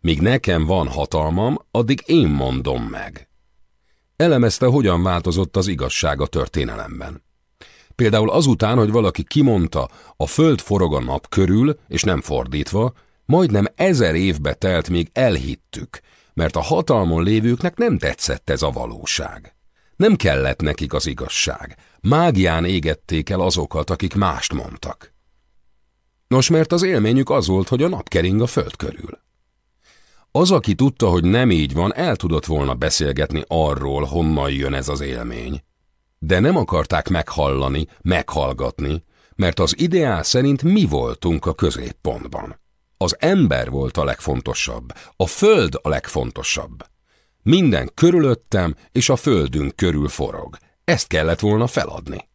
Míg nekem van hatalmam, addig én mondom meg. Elemezte, hogyan változott az igazság a történelemben. Például azután, hogy valaki kimondta, a föld forog a nap körül, és nem fordítva, majdnem ezer évbe telt, még elhittük, mert a hatalmon lévőknek nem tetszett ez a valóság. Nem kellett nekik az igazság. Mágián égették el azokat, akik mást mondtak. Nos, mert az élményük az volt, hogy a nap kering a föld körül. Az, aki tudta, hogy nem így van, el tudott volna beszélgetni arról, honnan jön ez az élmény. De nem akarták meghallani, meghallgatni, mert az ideál szerint mi voltunk a középpontban. Az ember volt a legfontosabb, a föld a legfontosabb. Minden körülöttem és a földünk körül forog. Ezt kellett volna feladni.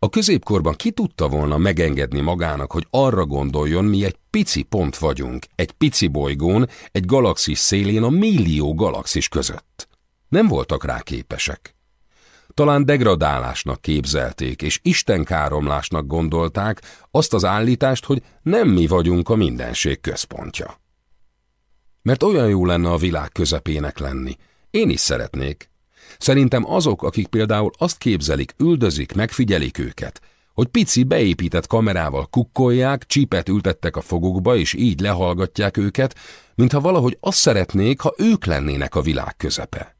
A középkorban ki tudta volna megengedni magának, hogy arra gondoljon, mi egy pici pont vagyunk, egy pici bolygón, egy galaxis szélén a millió galaxis között. Nem voltak rá képesek. Talán degradálásnak képzelték, és istenkáromlásnak gondolták azt az állítást, hogy nem mi vagyunk a mindenség központja. Mert olyan jó lenne a világ közepének lenni. Én is szeretnék. Szerintem azok, akik például azt képzelik, üldözik, megfigyelik őket, hogy pici beépített kamerával kukkolják, csípet ültettek a fogukba, és így lehallgatják őket, mintha valahogy azt szeretnék, ha ők lennének a világ közepe.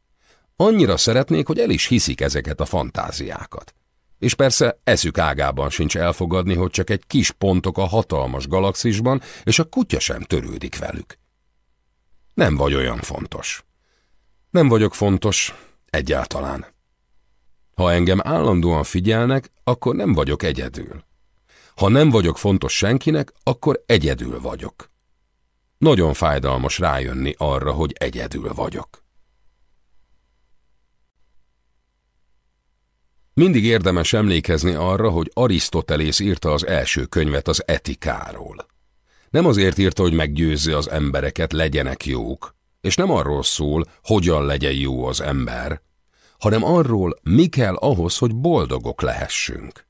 Annyira szeretnék, hogy el is hiszik ezeket a fantáziákat. És persze eszük ágában sincs elfogadni, hogy csak egy kis pontok a hatalmas galaxisban, és a kutya sem törődik velük. Nem vagy olyan fontos. Nem vagyok fontos, egyáltalán. Ha engem állandóan figyelnek, akkor nem vagyok egyedül. Ha nem vagyok fontos senkinek, akkor egyedül vagyok. Nagyon fájdalmas rájönni arra, hogy egyedül vagyok. Mindig érdemes emlékezni arra, hogy Arisztotelész írta az első könyvet az etikáról. Nem azért írta, hogy meggyőzze az embereket, legyenek jók, és nem arról szól, hogyan legyen jó az ember, hanem arról, mi kell ahhoz, hogy boldogok lehessünk.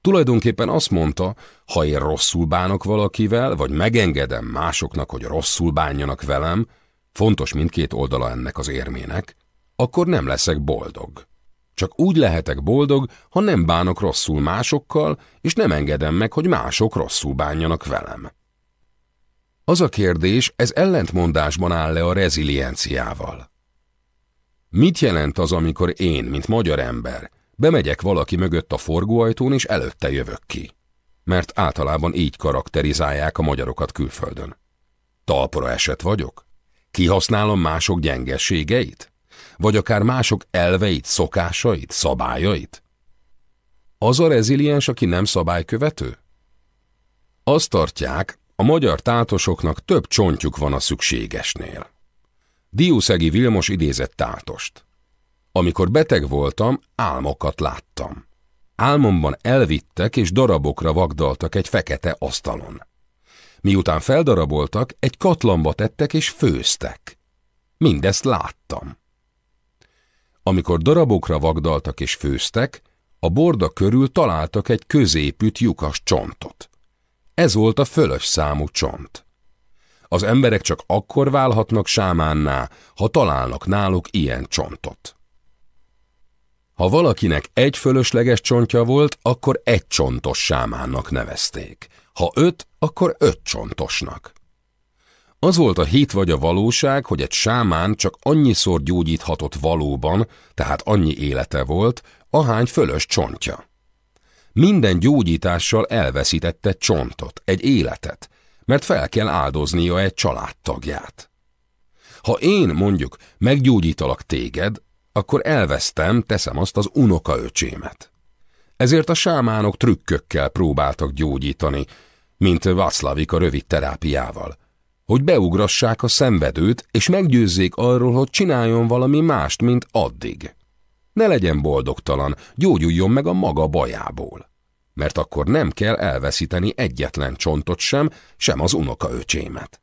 Tulajdonképpen azt mondta, ha én rosszul bánok valakivel, vagy megengedem másoknak, hogy rosszul bánjanak velem, fontos mindkét oldala ennek az érmének, akkor nem leszek boldog. Csak úgy lehetek boldog, ha nem bánok rosszul másokkal, és nem engedem meg, hogy mások rosszul bánjanak velem. Az a kérdés, ez ellentmondásban áll le a rezilienciával. Mit jelent az, amikor én, mint magyar ember, bemegyek valaki mögött a forgóajtón, és előtte jövök ki? Mert általában így karakterizálják a magyarokat külföldön. Talpora eset vagyok? Kihasználom mások gyengességeit? vagy akár mások elveit, szokásait, szabályait? Az a reziliens, aki nem szabálykövető? Azt tartják, a magyar tátosoknak több csontjuk van a szükségesnél. Diuszegi Vilmos idézett tátost. Amikor beteg voltam, álmokat láttam. Álmomban elvittek és darabokra vagdaltak egy fekete asztalon. Miután feldaraboltak, egy katlamba tettek és főztek. Mindezt láttam. Amikor darabokra vagdaltak és főztek, a borda körül találtak egy középüt lyukas csontot. Ez volt a fölös számú csont. Az emberek csak akkor válhatnak sámánná, ha találnak náluk ilyen csontot. Ha valakinek egy fölösleges csontja volt, akkor egy csontos sámánnak nevezték. Ha öt, akkor öt csontosnak. Az volt a hit vagy a valóság, hogy egy sámán csak annyiszor gyógyíthatott valóban, tehát annyi élete volt, ahány fölös csontja. Minden gyógyítással elveszítette csontot, egy életet, mert fel kell áldoznia egy családtagját. Ha én mondjuk meggyógyítalak téged, akkor elvesztem, teszem azt az unokaöcsémet. Ezért a sámánok trükkökkel próbáltak gyógyítani, mint Václavik a rövid terápiával, hogy beugrassák a szenvedőt, és meggyőzzék arról, hogy csináljon valami mást, mint addig. Ne legyen boldogtalan, gyógyuljon meg a maga bajából. Mert akkor nem kell elveszíteni egyetlen csontot sem, sem az unokaöcsémet.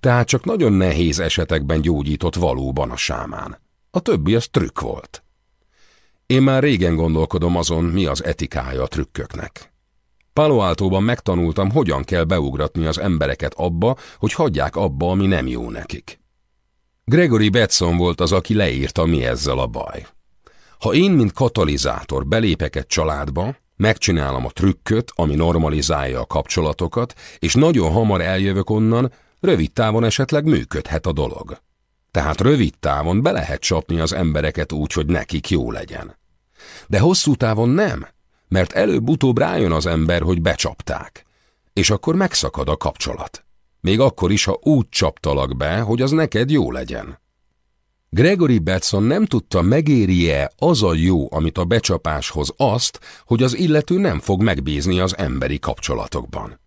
Tehát csak nagyon nehéz esetekben gyógyított valóban a sámán. A többi az trükk volt. Én már régen gondolkodom azon, mi az etikája a trükköknek. Palo Altóban megtanultam, hogyan kell beugratni az embereket abba, hogy hagyják abba, ami nem jó nekik. Gregory Betson volt az, aki leírta, mi ezzel a baj. Ha én, mint katalizátor belépek egy családba, megcsinálom a trükköt, ami normalizálja a kapcsolatokat, és nagyon hamar eljövök onnan, rövid távon esetleg működhet a dolog. Tehát rövid távon be lehet csapni az embereket úgy, hogy nekik jó legyen. De hosszú távon nem, mert előbb-utóbb rájön az ember, hogy becsapták. És akkor megszakad a kapcsolat. Még akkor is, ha úgy csaptalak be, hogy az neked jó legyen. Gregory Betson nem tudta, megéri-e az a jó, amit a becsapáshoz azt, hogy az illető nem fog megbízni az emberi kapcsolatokban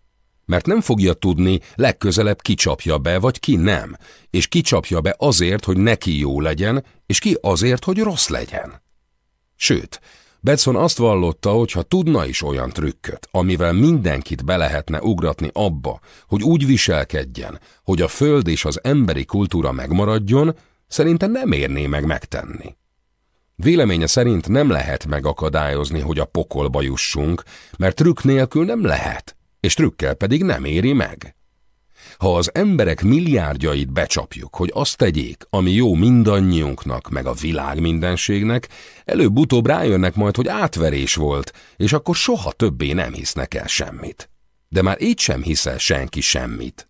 mert nem fogja tudni, legközelebb kicsapja be, vagy ki nem, és kicsapja be azért, hogy neki jó legyen, és ki azért, hogy rossz legyen. Sőt, Betson azt vallotta, hogy ha tudna is olyan trükköt, amivel mindenkit be lehetne ugratni abba, hogy úgy viselkedjen, hogy a föld és az emberi kultúra megmaradjon, szerinte nem érné meg megtenni. Véleménye szerint nem lehet megakadályozni, hogy a pokolba jussunk, mert trükk nélkül nem lehet, és trükkel pedig nem éri meg. Ha az emberek milliárdjait becsapjuk, hogy azt tegyék, ami jó mindannyiunknak, meg a világ mindenségnek, előbb-utóbb rájönnek majd, hogy átverés volt, és akkor soha többé nem hisznek el semmit. De már így sem hiszel senki semmit.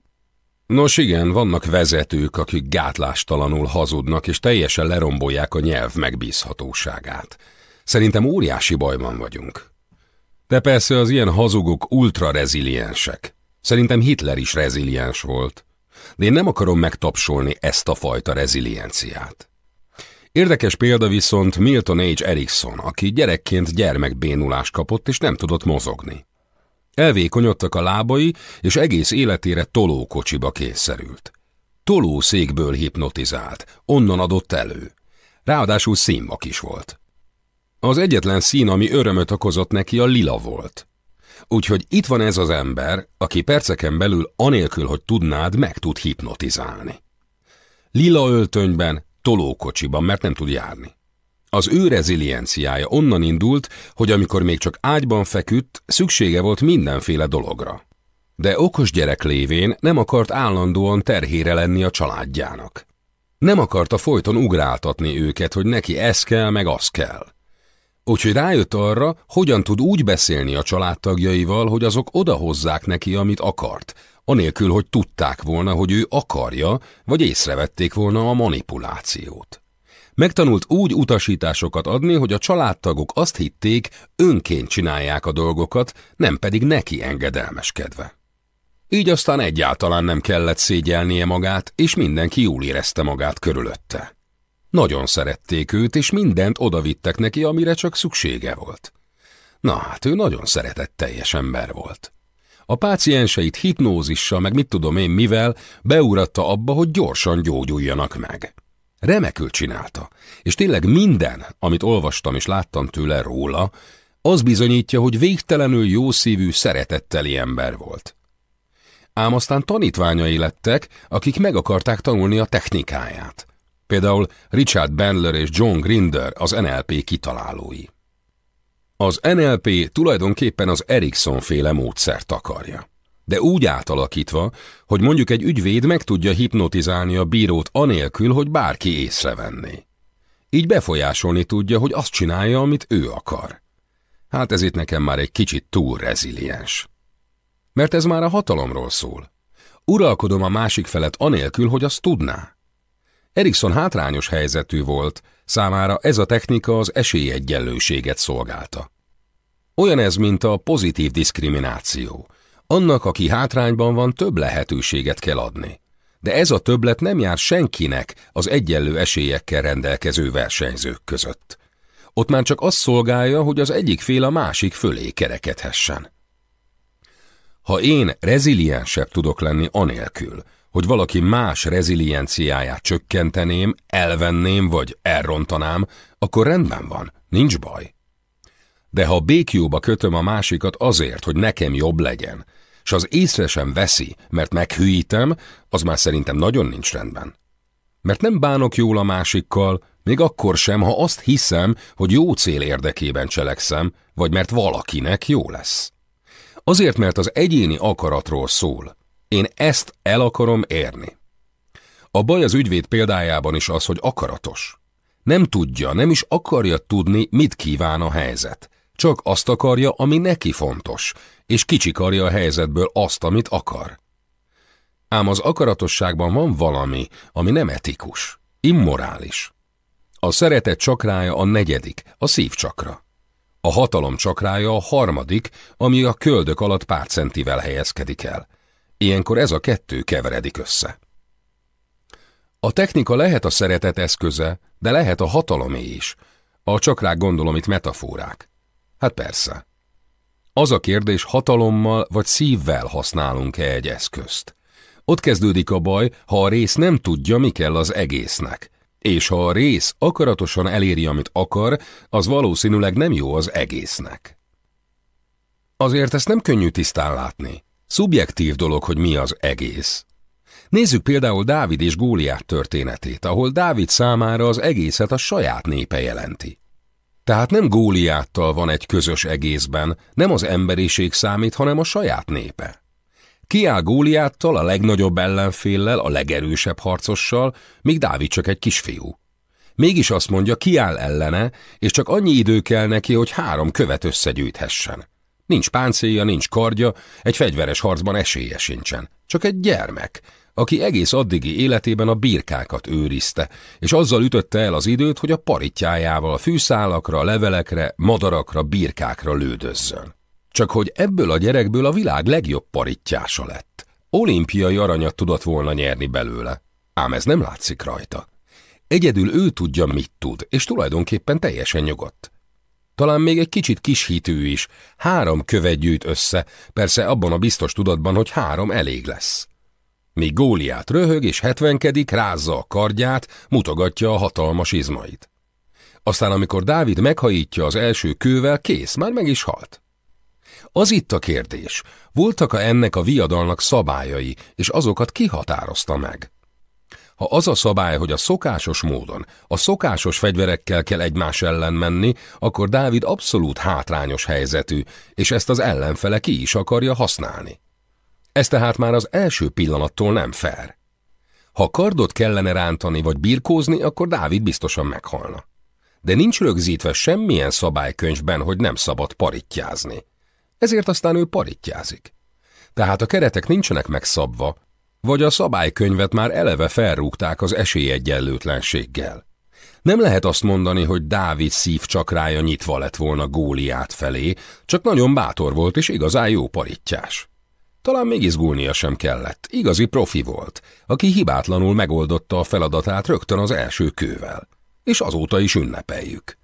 Nos igen, vannak vezetők, akik gátlástalanul hazudnak, és teljesen lerombolják a nyelv megbízhatóságát. Szerintem óriási bajban vagyunk. De persze az ilyen hazugok ultra reziliensek. Szerintem Hitler is reziliens volt. De én nem akarom megtapsolni ezt a fajta rezilienciát. Érdekes példa viszont Milton H. Erickson, aki gyerekként gyermekbénulást kapott és nem tudott mozogni. Elvékonyodtak a lábai, és egész életére tolókocsiba kényszerült. Tolószékből hipnotizált, onnan adott elő. Ráadásul színvak is volt. Az egyetlen szín, ami örömöt okozott neki, a lila volt. Úgyhogy itt van ez az ember, aki perceken belül anélkül, hogy tudnád, meg tud hipnotizálni. Lila öltönyben, tolókocsiban, mert nem tud járni. Az ő rezilienciája onnan indult, hogy amikor még csak ágyban feküdt, szüksége volt mindenféle dologra. De okos gyerek lévén nem akart állandóan terhére lenni a családjának. Nem akarta folyton ugráltatni őket, hogy neki ez kell, meg az kell. Úgyhogy rájött arra, hogyan tud úgy beszélni a családtagjaival, hogy azok odahozzák neki, amit akart, anélkül, hogy tudták volna, hogy ő akarja, vagy észrevették volna a manipulációt. Megtanult úgy utasításokat adni, hogy a családtagok azt hitték, önként csinálják a dolgokat, nem pedig neki engedelmeskedve. Így aztán egyáltalán nem kellett szégyelnie magát, és mindenki jól érezte magát körülötte. Nagyon szerették őt, és mindent odavittek neki, amire csak szüksége volt. Na hát ő nagyon szeretett teljes ember volt. A pácienseit hipnózissal, meg mit tudom én mivel, beuratta abba, hogy gyorsan gyógyuljanak meg. Remekül csinálta, és tényleg minden, amit olvastam és láttam tőle róla, az bizonyítja, hogy végtelenül jószívű, szeretetteli ember volt. Ám aztán tanítványai lettek, akik meg akarták tanulni a technikáját. Például Richard Bandler és John Grinder az NLP kitalálói. Az NLP tulajdonképpen az Erikson féle módszert akarja. De úgy átalakítva, hogy mondjuk egy ügyvéd meg tudja hipnotizálni a bírót anélkül, hogy bárki észrevenné. Így befolyásolni tudja, hogy azt csinálja, amit ő akar. Hát ez itt nekem már egy kicsit túl reziliens. Mert ez már a hatalomról szól. Uralkodom a másik felet anélkül, hogy azt tudná. Erikson hátrányos helyzetű volt, számára ez a technika az esélyegyenlőséget szolgálta. Olyan ez, mint a pozitív diszkrimináció. Annak, aki hátrányban van, több lehetőséget kell adni. De ez a többlet nem jár senkinek az egyenlő esélyekkel rendelkező versenyzők között. Ott már csak azt szolgálja, hogy az egyik fél a másik fölé kerekedhessen. Ha én reziliensebb tudok lenni anélkül, hogy valaki más rezilienciáját csökkenteném, elvenném vagy elrontanám, akkor rendben van, nincs baj. De ha békjóba kötöm a másikat azért, hogy nekem jobb legyen, és az észre sem veszi, mert meghűítem, az már szerintem nagyon nincs rendben. Mert nem bánok jól a másikkal, még akkor sem, ha azt hiszem, hogy jó cél érdekében cselekszem, vagy mert valakinek jó lesz. Azért, mert az egyéni akaratról szól. Én ezt el akarom érni. A baj az ügyvéd példájában is az, hogy akaratos. Nem tudja, nem is akarja tudni, mit kíván a helyzet. Csak azt akarja, ami neki fontos, és kicsikarja a helyzetből azt, amit akar. Ám az akaratosságban van valami, ami nem etikus, immorális. A szeretet csakrája a negyedik, a szívcsakra. A hatalom csakrája a harmadik, ami a köldök alatt pár centivel helyezkedik el. Ilyenkor ez a kettő keveredik össze. A technika lehet a szeretet eszköze, de lehet a hatalomé is. A csakrák gondolom itt metaforák. Hát persze. Az a kérdés, hatalommal vagy szívvel használunk-e egy eszközt. Ott kezdődik a baj, ha a rész nem tudja, mi kell az egésznek. És ha a rész akaratosan eléri, amit akar, az valószínűleg nem jó az egésznek. Azért ezt nem könnyű tisztán látni. Szubjektív dolog, hogy mi az egész. Nézzük például Dávid és Góliát történetét, ahol Dávid számára az egészet a saját népe jelenti. Tehát nem Góliáttal van egy közös egészben, nem az emberiség számít, hanem a saját népe. Kiáll Góliáttal, a legnagyobb ellenféllel, a legerősebb harcossal, míg Dávid csak egy kisfiú. Mégis azt mondja, kiáll ellene, és csak annyi idő kell neki, hogy három követ összegyűjthessen. Nincs páncélja, nincs kardja, egy fegyveres harcban esélye sincsen. Csak egy gyermek, aki egész addigi életében a birkákat őrizte, és azzal ütötte el az időt, hogy a paritjájával fűszálakra, levelekre, madarakra, birkákra lődözzön. Csak hogy ebből a gyerekből a világ legjobb parittyása lett. Olimpiai aranyat tudott volna nyerni belőle. Ám ez nem látszik rajta. Egyedül ő tudja, mit tud, és tulajdonképpen teljesen nyugodt. Talán még egy kicsit kishitű is. Három követ gyűjt össze, persze abban a biztos tudatban, hogy három elég lesz. Míg Góliát röhög és hetvenkedik, rázza a kardját, mutogatja a hatalmas izmait. Aztán, amikor Dávid meghajítja az első kővel, kész, már meg is halt. Az itt a kérdés, voltak-e ennek a viadalnak szabályai, és azokat kihatározta meg? Ha az a szabály, hogy a szokásos módon, a szokásos fegyverekkel kell egymás ellen menni, akkor Dávid abszolút hátrányos helyzetű, és ezt az ellenfele ki is akarja használni. Ez tehát már az első pillanattól nem fair. Ha kardot kellene rántani vagy birkózni, akkor Dávid biztosan meghalna. De nincs rögzítve semmilyen szabálykönyvben, hogy nem szabad parittyázni. Ezért aztán ő parittyázik. Tehát a keretek nincsenek megszabva, vagy a szabálykönyvet már eleve felrúgták az esélyegyenlőtlenséggel. Nem lehet azt mondani, hogy Dávid szívcsakrája nyitva lett volna Góliát felé, csak nagyon bátor volt és igazán jó parittyás. Talán még izgulnia sem kellett, igazi profi volt, aki hibátlanul megoldotta a feladatát rögtön az első kővel. És azóta is ünnepeljük.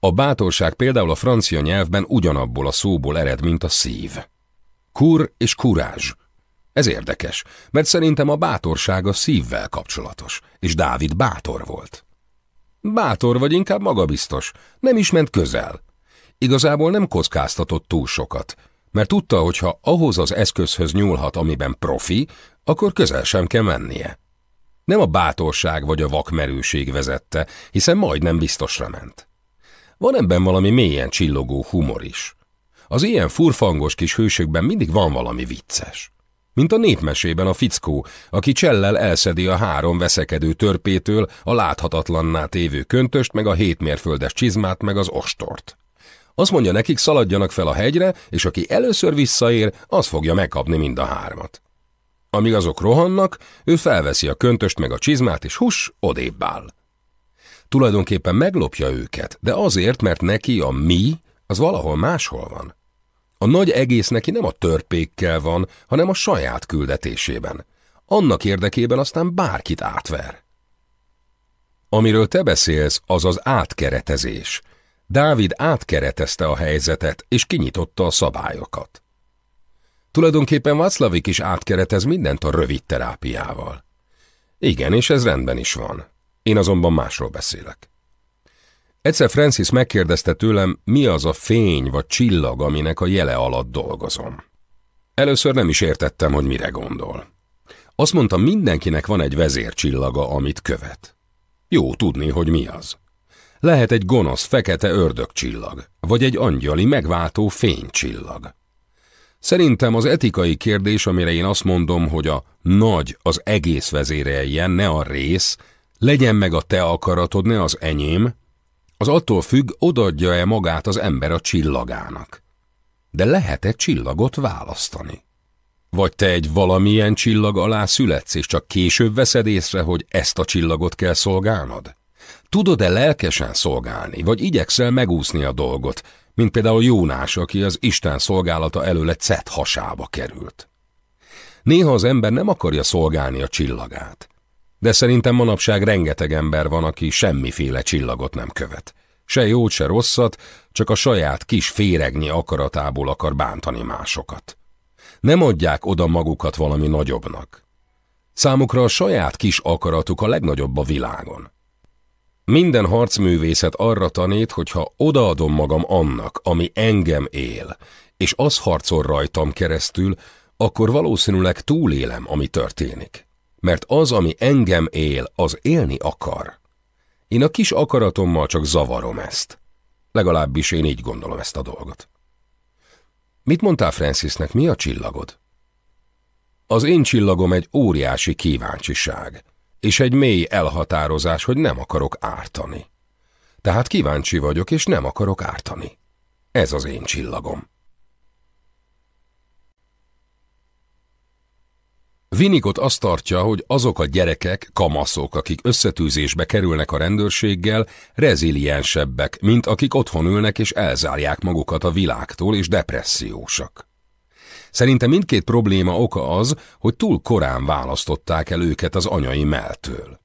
A bátorság például a francia nyelvben ugyanabból a szóból ered, mint a szív. Kur és kurázs. Ez érdekes, mert szerintem a bátorság a szívvel kapcsolatos, és Dávid bátor volt. Bátor vagy inkább magabiztos, nem is ment közel. Igazából nem kockáztatott túl sokat, mert tudta, hogy ha ahhoz az eszközhöz nyúlhat, amiben profi, akkor közel sem kell mennie. Nem a bátorság vagy a vakmerőség vezette, hiszen majdnem biztosra ment. Van ebben valami mélyen csillogó humor is. Az ilyen furfangos kis hősökben mindig van valami vicces. Mint a népmesében a fickó, aki csellel elszedi a három veszekedő törpétől a láthatatlanná tévő köntöst, meg a hétmérföldes csizmát, meg az ostort. Azt mondja nekik, szaladjanak fel a hegyre, és aki először visszaér, az fogja megkapni mind a hármat. Amíg azok rohannak, ő felveszi a köntöst meg a csizmát, és hus, odébb áll. Tulajdonképpen meglopja őket, de azért, mert neki a mi, az valahol máshol van. A nagy egész neki nem a törpékkel van, hanem a saját küldetésében. Annak érdekében aztán bárkit átver. Amiről te beszélsz, az az átkeretezés. Dávid átkeretezte a helyzetet, és kinyitotta a szabályokat. Tulajdonképpen Václavik is átkeretez mindent a rövid terápiával. Igen, és ez rendben is van. Én azonban másról beszélek. Egyszer Francis megkérdezte tőlem, mi az a fény vagy csillag, aminek a jele alatt dolgozom. Először nem is értettem, hogy mire gondol. Azt mondta, mindenkinek van egy vezércsillaga, amit követ. Jó tudni, hogy mi az. Lehet egy gonosz, fekete ördögcsillag, vagy egy angyali, megváltó fénycsillag. Szerintem az etikai kérdés, amire én azt mondom, hogy a nagy az egész vezéreljen, ne a rész, legyen meg a te akaratod, ne az enyém, az attól függ, odadja-e magát az ember a csillagának. De lehet-e csillagot választani? Vagy te egy valamilyen csillag alá születsz, és csak később veszed észre, hogy ezt a csillagot kell szolgálnod? Tudod-e lelkesen szolgálni, vagy igyekszel megúszni a dolgot, mint például Jónás, aki az Isten szolgálata elől egy szett hasába került? Néha az ember nem akarja szolgálni a csillagát, de szerintem manapság rengeteg ember van, aki semmiféle csillagot nem követ. Se jót, se rosszat, csak a saját kis féregnyi akaratából akar bántani másokat. Nem adják oda magukat valami nagyobbnak. Számukra a saját kis akaratuk a legnagyobb a világon. Minden harcművészet arra tanít, hogy ha odaadom magam annak, ami engem él, és az harcol rajtam keresztül, akkor valószínűleg túlélem, ami történik mert az, ami engem él, az élni akar. Én a kis akaratommal csak zavarom ezt. Legalábbis én így gondolom ezt a dolgot. Mit mondtál Francisnek, mi a csillagod? Az én csillagom egy óriási kíváncsiság, és egy mély elhatározás, hogy nem akarok ártani. Tehát kíváncsi vagyok, és nem akarok ártani. Ez az én csillagom. Vinikot azt tartja, hogy azok a gyerekek, kamaszok, akik összetűzésbe kerülnek a rendőrséggel, reziliensebbek, mint akik otthon ülnek és elzárják magukat a világtól és depressziósak. Szerintem mindkét probléma oka az, hogy túl korán választották el őket az anyai melltől.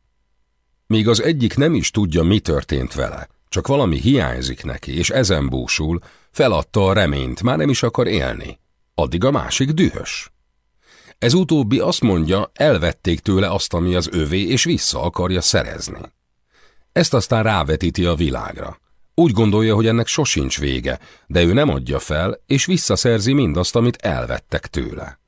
Míg az egyik nem is tudja, mi történt vele, csak valami hiányzik neki, és ezen búsul, feladta a reményt, már nem is akar élni. Addig a másik dühös. Ez utóbbi azt mondja, elvették tőle azt, ami az övé, és vissza akarja szerezni. Ezt aztán rávetíti a világra. Úgy gondolja, hogy ennek sosincs vége, de ő nem adja fel, és visszaszerzi mindazt, amit elvettek tőle.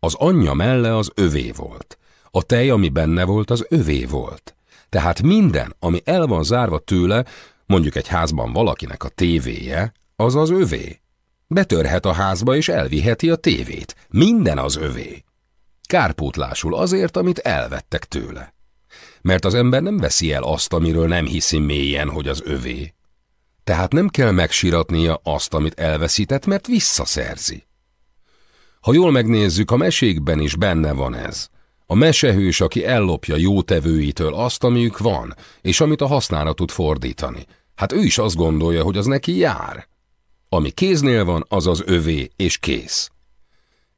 Az anyja melle az övé volt. A tej, ami benne volt, az övé volt. Tehát minden, ami el van zárva tőle, mondjuk egy házban valakinek a tévéje, az az övé. Betörhet a házba és elviheti a tévét. Minden az övé kárpótlásul azért, amit elvettek tőle. Mert az ember nem veszi el azt, amiről nem hiszi mélyen, hogy az övé. Tehát nem kell megsiratnia azt, amit elveszített, mert visszaszerzi. Ha jól megnézzük, a mesékben is benne van ez. A mesehős, aki ellopja jótevőitől azt, amiük van, és amit a hasznára tud fordítani. Hát ő is azt gondolja, hogy az neki jár. Ami kéznél van, az az övé, és kész.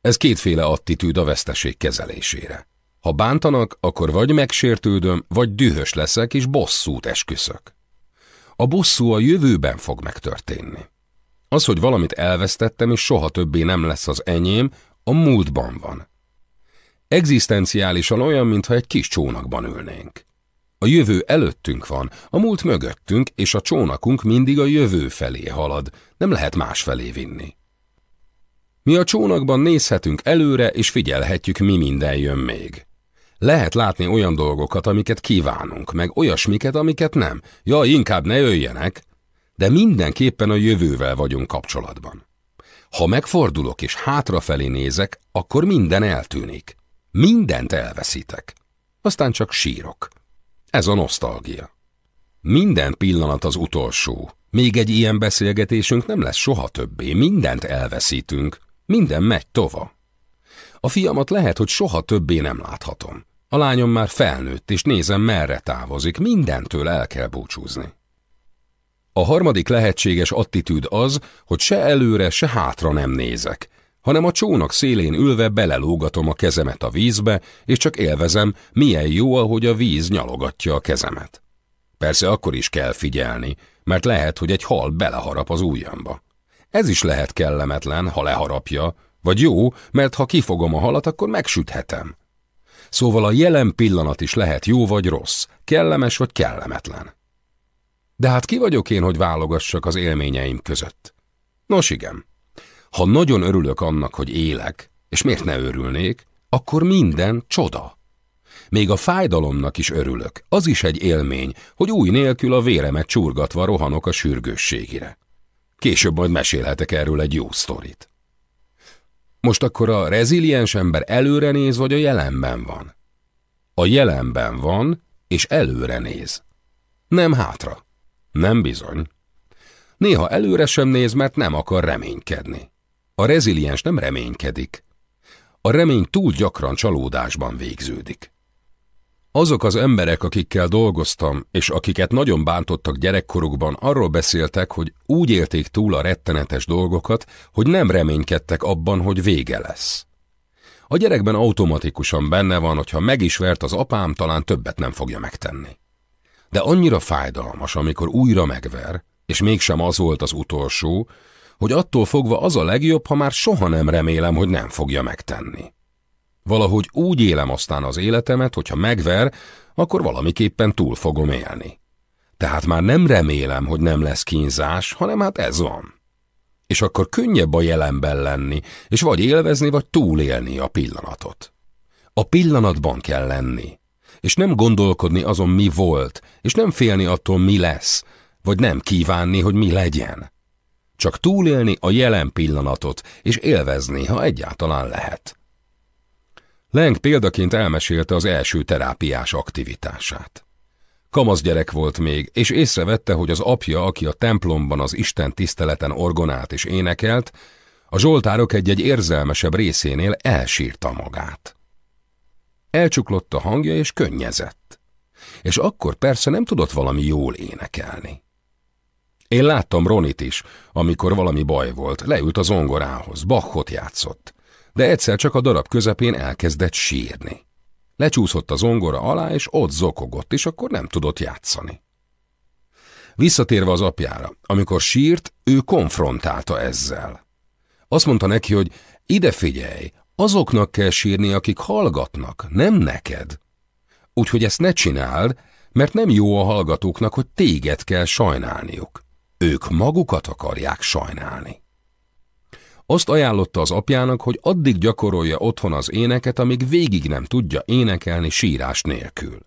Ez kétféle attitűd a veszteség kezelésére. Ha bántanak, akkor vagy megsértődöm, vagy dühös leszek, és bosszút esküszök. A bosszú a jövőben fog megtörténni. Az, hogy valamit elvesztettem, és soha többé nem lesz az enyém, a múltban van. Egzisztenciálisan olyan, mintha egy kis csónakban ülnénk. A jövő előttünk van, a múlt mögöttünk, és a csónakunk mindig a jövő felé halad, nem lehet más felé vinni. Mi a csónakban nézhetünk előre, és figyelhetjük, mi minden jön még. Lehet látni olyan dolgokat, amiket kívánunk, meg olyasmiket, amiket nem. Ja, inkább ne jöjjenek. De mindenképpen a jövővel vagyunk kapcsolatban. Ha megfordulok és hátrafelé nézek, akkor minden eltűnik. Mindent elveszítek. Aztán csak sírok. Ez a nosztalgia. Minden pillanat az utolsó. Még egy ilyen beszélgetésünk nem lesz soha többé. Mindent elveszítünk. Minden megy tova. A fiamat lehet, hogy soha többé nem láthatom. A lányom már felnőtt, és nézem, merre távozik. Mindentől el kell búcsúzni. A harmadik lehetséges attitűd az, hogy se előre, se hátra nem nézek, hanem a csónak szélén ülve belelógatom a kezemet a vízbe, és csak élvezem, milyen jó, ahogy a víz nyalogatja a kezemet. Persze akkor is kell figyelni, mert lehet, hogy egy hal beleharap az ujjamba. Ez is lehet kellemetlen, ha leharapja, vagy jó, mert ha kifogom a halat, akkor megsüthetem. Szóval a jelen pillanat is lehet jó vagy rossz, kellemes vagy kellemetlen. De hát ki vagyok én, hogy válogassak az élményeim között? Nos igen, ha nagyon örülök annak, hogy élek, és miért ne örülnék, akkor minden csoda. Még a fájdalomnak is örülök, az is egy élmény, hogy új nélkül a véremet csurgatva rohanok a sürgősségire. Később majd mesélhetek erről egy jó sztorit. Most akkor a reziliens ember előre néz, vagy a jelenben van? A jelenben van, és előre néz. Nem hátra. Nem bizony. Néha előre sem néz, mert nem akar reménykedni. A reziliens nem reménykedik. A remény túl gyakran csalódásban végződik. Azok az emberek, akikkel dolgoztam, és akiket nagyon bántottak gyerekkorukban, arról beszéltek, hogy úgy élték túl a rettenetes dolgokat, hogy nem reménykedtek abban, hogy vége lesz. A gyerekben automatikusan benne van, hogy ha meg is vert az apám, talán többet nem fogja megtenni. De annyira fájdalmas, amikor újra megver, és mégsem az volt az utolsó, hogy attól fogva az a legjobb, ha már soha nem remélem, hogy nem fogja megtenni. Valahogy úgy élem aztán az életemet, hogyha megver, akkor valamiképpen túl fogom élni. Tehát már nem remélem, hogy nem lesz kínzás, hanem hát ez van. És akkor könnyebb a jelenben lenni, és vagy élvezni, vagy túlélni a pillanatot. A pillanatban kell lenni, és nem gondolkodni azon, mi volt, és nem félni attól, mi lesz, vagy nem kívánni, hogy mi legyen. Csak túlélni a jelen pillanatot, és élvezni, ha egyáltalán lehet. Leng példaként elmesélte az első terápiás aktivitását. Kamasz gyerek volt még, és észrevette, hogy az apja, aki a templomban az Isten tiszteleten orgonált és énekelt, a zsoltárok egy-egy érzelmesebb részénél elsírta magát. Elcsuklott a hangja és könnyezett. És akkor persze nem tudott valami jól énekelni. Én láttam Ronit is, amikor valami baj volt, leült a zongorához, Bachot játszott, de egyszer csak a darab közepén elkezdett sírni. Lecsúszott a zongora alá, és ott zokogott, és akkor nem tudott játszani. Visszatérve az apjára, amikor sírt, ő konfrontálta ezzel. Azt mondta neki, hogy ide figyelj, azoknak kell sírni, akik hallgatnak, nem neked. Úgyhogy ezt ne csináld, mert nem jó a hallgatóknak, hogy téged kell sajnálniuk. Ők magukat akarják sajnálni. Azt ajánlotta az apjának, hogy addig gyakorolja otthon az éneket, amíg végig nem tudja énekelni sírás nélkül.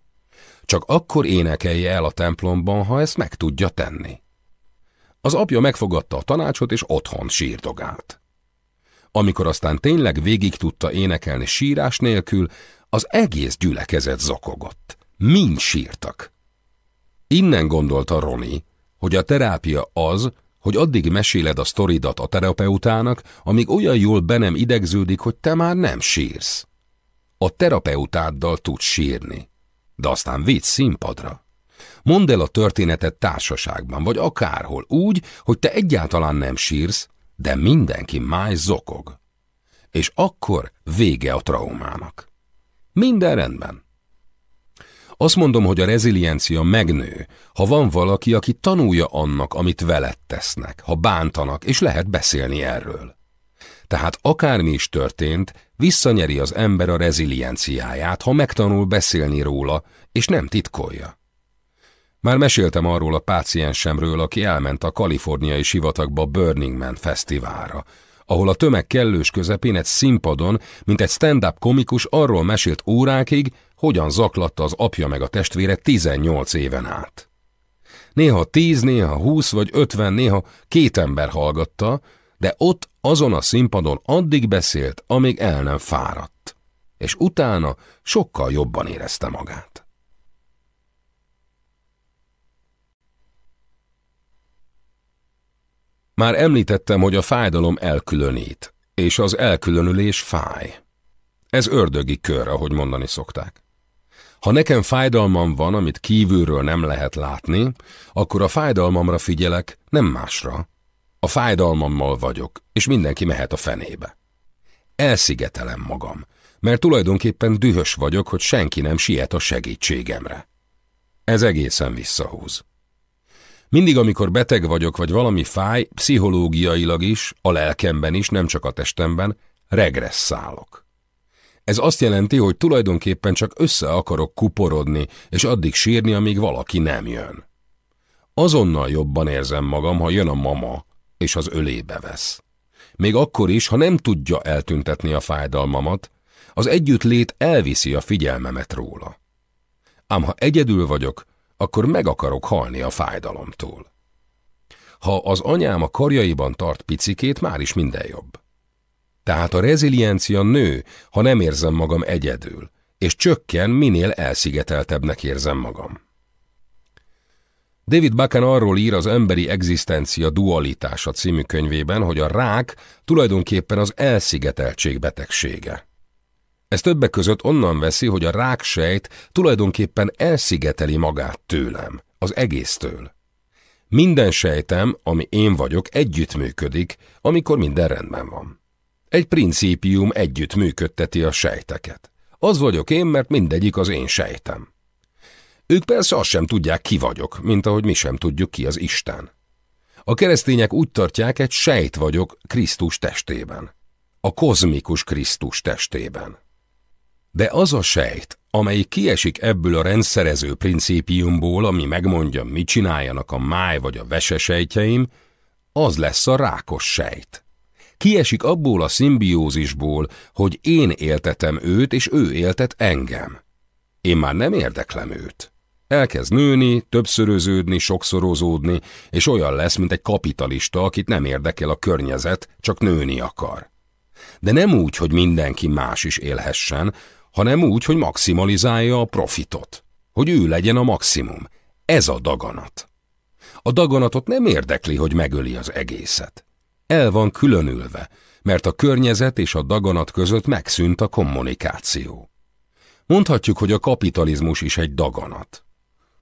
Csak akkor énekelje el a templomban, ha ezt meg tudja tenni. Az apja megfogadta a tanácsot, és otthon sírdogált. Amikor aztán tényleg végig tudta énekelni sírás nélkül, az egész gyülekezet zokogott. Mind sírtak. Innen gondolta Roni, hogy a terápia az, hogy addig meséled a sztoridat a terapeutának, amíg olyan jól be nem idegződik, hogy te már nem sírsz. A terapeutáddal tudsz sírni, de aztán vidd színpadra. Mondd el a történetet társaságban, vagy akárhol, úgy, hogy te egyáltalán nem sírsz, de mindenki máj zokog. És akkor vége a traumának. Minden rendben. Azt mondom, hogy a reziliencia megnő, ha van valaki, aki tanulja annak, amit veled tesznek, ha bántanak, és lehet beszélni erről. Tehát akármi is történt, visszanyeri az ember a rezilienciáját, ha megtanul beszélni róla, és nem titkolja. Már meséltem arról a páciensemről, aki elment a kaliforniai sivatagba Burning Man fesztiválra, ahol a tömeg kellős közepén egy színpadon, mint egy stand-up komikus arról mesélt órákig, hogyan zaklatta az apja meg a testvére 18 éven át. Néha 10, néha 20 vagy 50, néha két ember hallgatta, de ott azon a színpadon addig beszélt, amíg el nem fáradt. És utána sokkal jobban érezte magát. Már említettem, hogy a fájdalom elkülönít, és az elkülönülés fáj. Ez ördögi kör, ahogy mondani szokták. Ha nekem fájdalmam van, amit kívülről nem lehet látni, akkor a fájdalmamra figyelek, nem másra. A fájdalmammal vagyok, és mindenki mehet a fenébe. Elszigetelem magam, mert tulajdonképpen dühös vagyok, hogy senki nem siet a segítségemre. Ez egészen visszahúz. Mindig, amikor beteg vagyok, vagy valami fáj, pszichológiailag is, a lelkemben is, nem csak a testemben, regresszálok. Ez azt jelenti, hogy tulajdonképpen csak össze akarok kuporodni, és addig sírni, amíg valaki nem jön. Azonnal jobban érzem magam, ha jön a mama, és az ölébe vesz. Még akkor is, ha nem tudja eltüntetni a fájdalmamat, az együttlét elviszi a figyelmemet róla. Ám ha egyedül vagyok, akkor meg akarok halni a fájdalomtól. Ha az anyám a karjaiban tart picikét, már is minden jobb. Tehát a reziliencia nő, ha nem érzem magam egyedül, és csökken, minél elszigeteltebbnek érzem magam. David Buchan arról ír az Emberi Egzisztencia Dualitása című könyvében, hogy a rák tulajdonképpen az elszigeteltség betegsége. Ez többek között onnan veszi, hogy a ráksejt tulajdonképpen elszigeteli magát tőlem, az egésztől. Minden sejtem, ami én vagyok, együttműködik, amikor minden rendben van. Egy principium együtt működteti a sejteket. Az vagyok én, mert mindegyik az én sejtem. Ők persze azt sem tudják, ki vagyok, mint ahogy mi sem tudjuk, ki az Isten. A keresztények úgy tartják, egy sejt vagyok Krisztus testében. A kozmikus Krisztus testében. De az a sejt, amelyik kiesik ebből a rendszerező principiumból, ami megmondja, mit csináljanak a máj vagy a vesesejtjeim, az lesz a rákos sejt. Kiesik abból a szimbiózisból, hogy én éltetem őt, és ő éltet engem. Én már nem érdeklem őt. Elkezd nőni, többszöröződni, sokszorozódni, és olyan lesz, mint egy kapitalista, akit nem érdekel a környezet, csak nőni akar. De nem úgy, hogy mindenki más is élhessen, hanem úgy, hogy maximalizálja a profitot. Hogy ő legyen a maximum. Ez a daganat. A daganatot nem érdekli, hogy megöli az egészet. El van különülve, mert a környezet és a daganat között megszűnt a kommunikáció. Mondhatjuk, hogy a kapitalizmus is egy daganat.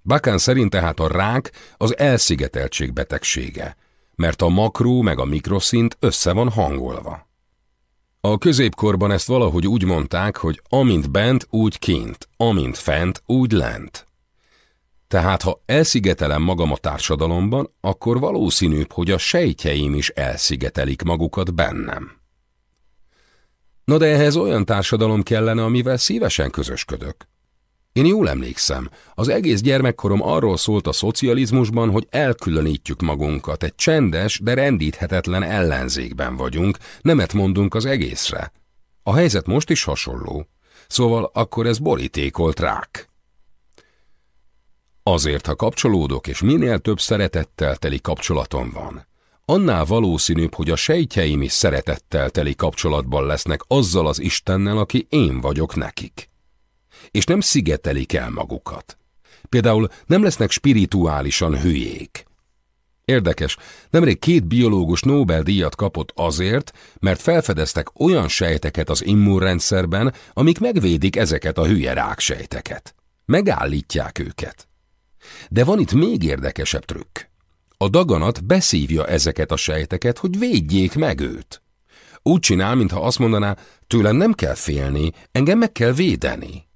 Bakán szerint tehát a rák az elszigeteltség betegsége, mert a makró meg a mikroszint össze van hangolva. A középkorban ezt valahogy úgy mondták, hogy amint bent, úgy kint, amint fent, úgy lent. Tehát ha elszigetelem magam a társadalomban, akkor valószínűbb, hogy a sejtjeim is elszigetelik magukat bennem. Na de ehhez olyan társadalom kellene, amivel szívesen közösködök. Én jól emlékszem, az egész gyermekkorom arról szólt a szocializmusban, hogy elkülönítjük magunkat, egy csendes, de rendíthetetlen ellenzékben vagyunk, nemet mondunk az egészre. A helyzet most is hasonló, szóval akkor ez borítékolt rák. Azért, ha kapcsolódok, és minél több szeretettel teli kapcsolatom van, annál valószínűbb, hogy a sejtjeim is szeretettel teli kapcsolatban lesznek azzal az Istennel, aki én vagyok nekik és nem szigetelik el magukat. Például nem lesznek spirituálisan hülyék. Érdekes, nemrég két biológus Nobel-díjat kapott azért, mert felfedeztek olyan sejteket az immunrendszerben, amik megvédik ezeket a hülye ráksejteket. Megállítják őket. De van itt még érdekesebb trükk. A daganat beszívja ezeket a sejteket, hogy védjék meg őt. Úgy csinál, mintha azt mondaná, tőlem nem kell félni, engem meg kell védeni.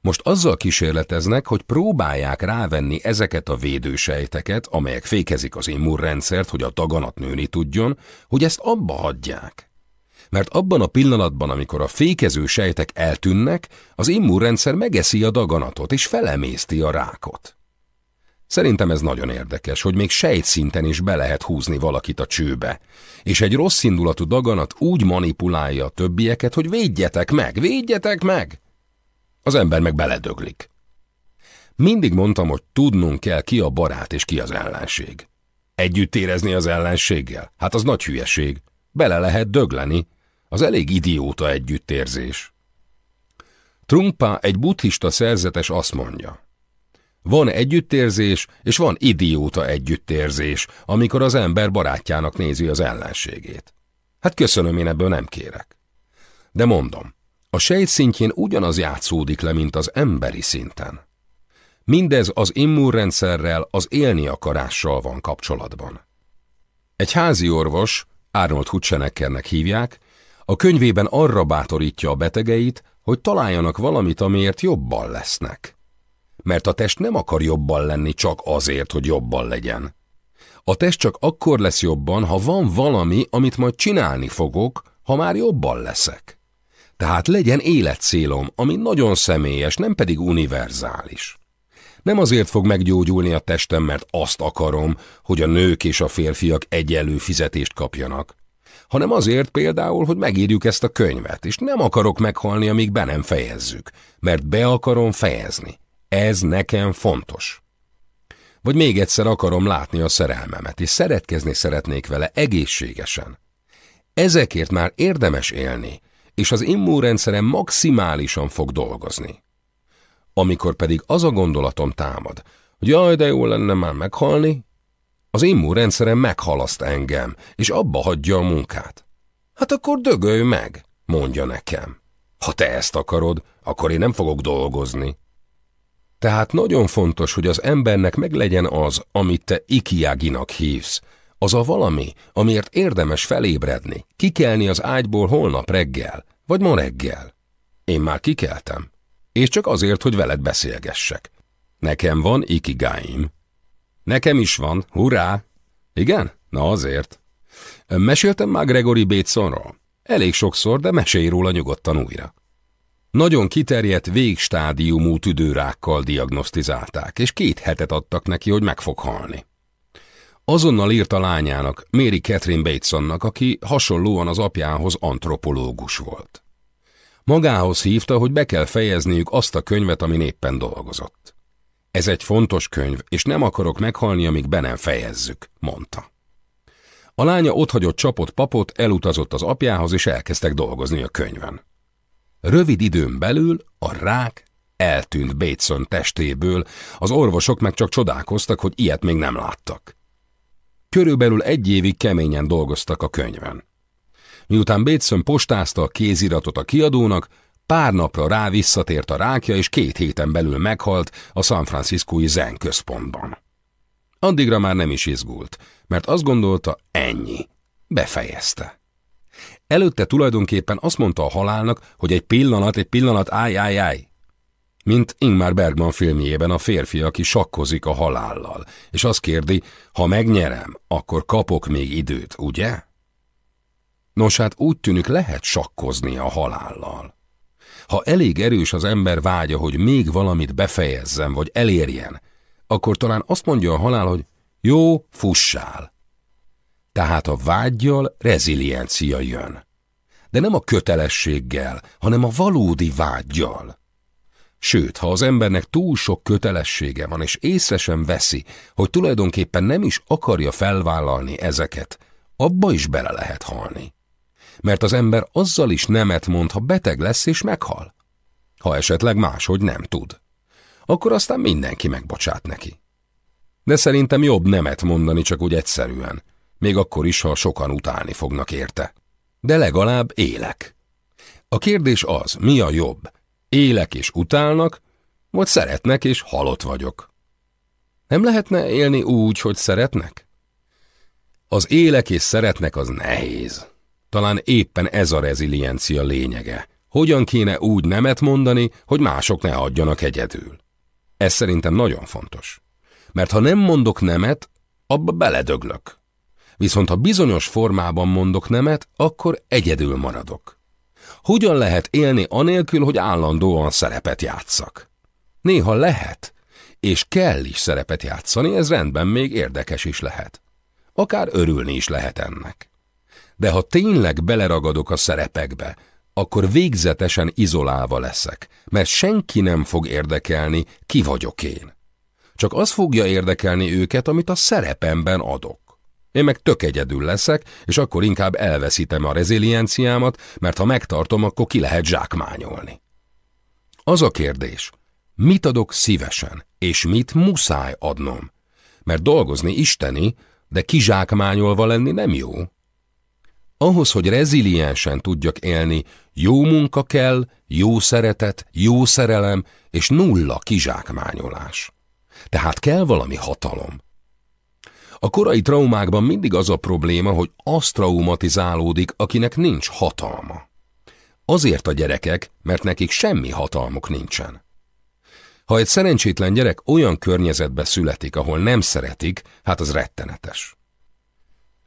Most azzal kísérleteznek, hogy próbálják rávenni ezeket a védősejteket, amelyek fékezik az immunrendszert, hogy a daganat nőni tudjon, hogy ezt abba hagyják. Mert abban a pillanatban, amikor a fékező sejtek eltűnnek, az immunrendszer megeszi a daganatot és felemészti a rákot. Szerintem ez nagyon érdekes, hogy még sejtszinten is be lehet húzni valakit a csőbe, és egy rossz indulatú daganat úgy manipulálja a többieket, hogy védjetek meg, védjetek meg! Az ember meg beledöglik. Mindig mondtam, hogy tudnunk kell, ki a barát és ki az ellenség. Együtt érezni az ellenséggel? Hát az nagy hülyeség. Bele lehet dögleni. Az elég idióta együttérzés. Trungpa, egy buddhista szerzetes azt mondja. Van együttérzés, és van idióta együttérzés, amikor az ember barátjának nézi az ellenségét. Hát köszönöm, én ebből nem kérek. De mondom, a sejt szintjén ugyanaz játszódik le, mint az emberi szinten. Mindez az immunrendszerrel, az élni akarással van kapcsolatban. Egy házi orvos, Arnold Hutcheneckernek hívják, a könyvében arra bátorítja a betegeit, hogy találjanak valamit, amiért jobban lesznek. Mert a test nem akar jobban lenni csak azért, hogy jobban legyen. A test csak akkor lesz jobban, ha van valami, amit majd csinálni fogok, ha már jobban leszek. Tehát legyen életcélom, ami nagyon személyes, nem pedig univerzális. Nem azért fog meggyógyulni a testem, mert azt akarom, hogy a nők és a férfiak egyenlő fizetést kapjanak, hanem azért például, hogy megírjuk ezt a könyvet, és nem akarok meghalni, amíg be nem fejezzük, mert be akarom fejezni. Ez nekem fontos. Vagy még egyszer akarom látni a szerelmemet, és szeretkezni szeretnék vele egészségesen. Ezekért már érdemes élni, és az immunrendszerem maximálisan fog dolgozni. Amikor pedig az a gondolatom támad, hogy jaj, de jó lenne már meghalni, az immunrendszerem meghalaszt engem, és abba hagyja a munkát. Hát akkor dögölj meg, mondja nekem. Ha te ezt akarod, akkor én nem fogok dolgozni. Tehát nagyon fontos, hogy az embernek meglegyen az, amit te ikiáginak hívsz, az a valami, amiért érdemes felébredni, kikelni az ágyból holnap reggel, vagy ma reggel. Én már kikeltem, és csak azért, hogy veled beszélgessek. Nekem van ikigáim. Nekem is van, hurrá! Igen? Na azért. Meséltem már Gregory Batesonról? Elég sokszor, de mesélj róla nyugodtan újra. Nagyon kiterjedt végstádiumú tüdőrákkal diagnosztizálták, és két hetet adtak neki, hogy meg fog halni. Azonnal írt a lányának, Mary Catherine Batesonnak, aki hasonlóan az apjához antropológus volt. Magához hívta, hogy be kell fejezniük azt a könyvet, amin éppen dolgozott. Ez egy fontos könyv, és nem akarok meghalni, amíg be nem fejezzük, mondta. A lánya otthagyott csapott papot, elutazott az apjához, és elkezdtek dolgozni a könyven. Rövid időn belül a rák eltűnt Bateson testéből, az orvosok meg csak csodálkoztak, hogy ilyet még nem láttak. Körülbelül egy évig keményen dolgoztak a könyven. Miután Bateson postázta a kéziratot a kiadónak, pár napra rá visszatért a rákja, és két héten belül meghalt a San Franciscoi Zen központban. Addigra már nem is izgult, mert azt gondolta, ennyi. Befejezte. Előtte tulajdonképpen azt mondta a halálnak, hogy egy pillanat, egy pillanat, állj, állj, állj. Mint Ingmar Bergman filmjében a férfi, aki sakkozik a halállal, és azt kérdi, ha megnyerem, akkor kapok még időt, ugye? Nos hát úgy tűnik lehet sakkozni a halállal. Ha elég erős az ember vágya, hogy még valamit befejezzen, vagy elérjen, akkor talán azt mondja a halál, hogy jó, fussál. Tehát a vágyjal reziliencia jön. De nem a kötelességgel, hanem a valódi vágyjal. Sőt, ha az embernek túl sok kötelessége van, és észre sem veszi, hogy tulajdonképpen nem is akarja felvállalni ezeket, abba is bele lehet halni. Mert az ember azzal is nemet mond, ha beteg lesz és meghal. Ha esetleg máshogy nem tud. Akkor aztán mindenki megbocsát neki. De szerintem jobb nemet mondani csak úgy egyszerűen, még akkor is, ha sokan utálni fognak érte. De legalább élek. A kérdés az, mi a jobb? Élek és utálnak, vagy szeretnek és halott vagyok? Nem lehetne élni úgy, hogy szeretnek? Az élek és szeretnek az nehéz. Talán éppen ez a reziliencia lényege, Hogyan kéne úgy nemet mondani, hogy mások ne adjanak egyedül. Ez szerintem nagyon fontos. Mert ha nem mondok nemet, abba beledöglök. Viszont ha bizonyos formában mondok nemet, akkor egyedül maradok. Hogyan lehet élni anélkül, hogy állandóan szerepet játszak? Néha lehet, és kell is szerepet játszani, ez rendben még érdekes is lehet. Akár örülni is lehet ennek. De ha tényleg beleragadok a szerepekbe, akkor végzetesen izolálva leszek, mert senki nem fog érdekelni, ki vagyok én. Csak az fogja érdekelni őket, amit a szerepemben adok. Én meg tök egyedül leszek, és akkor inkább elveszítem a rezilienciámat, mert ha megtartom, akkor ki lehet zsákmányolni. Az a kérdés, mit adok szívesen, és mit muszáj adnom? Mert dolgozni isteni, de kizsákmányolva lenni nem jó. Ahhoz, hogy reziliensen tudjak élni, jó munka kell, jó szeretet, jó szerelem és nulla kizsákmányolás. Tehát kell valami hatalom. A korai traumákban mindig az a probléma, hogy az traumatizálódik, akinek nincs hatalma. Azért a gyerekek, mert nekik semmi hatalmuk nincsen. Ha egy szerencsétlen gyerek olyan környezetbe születik, ahol nem szeretik, hát az rettenetes.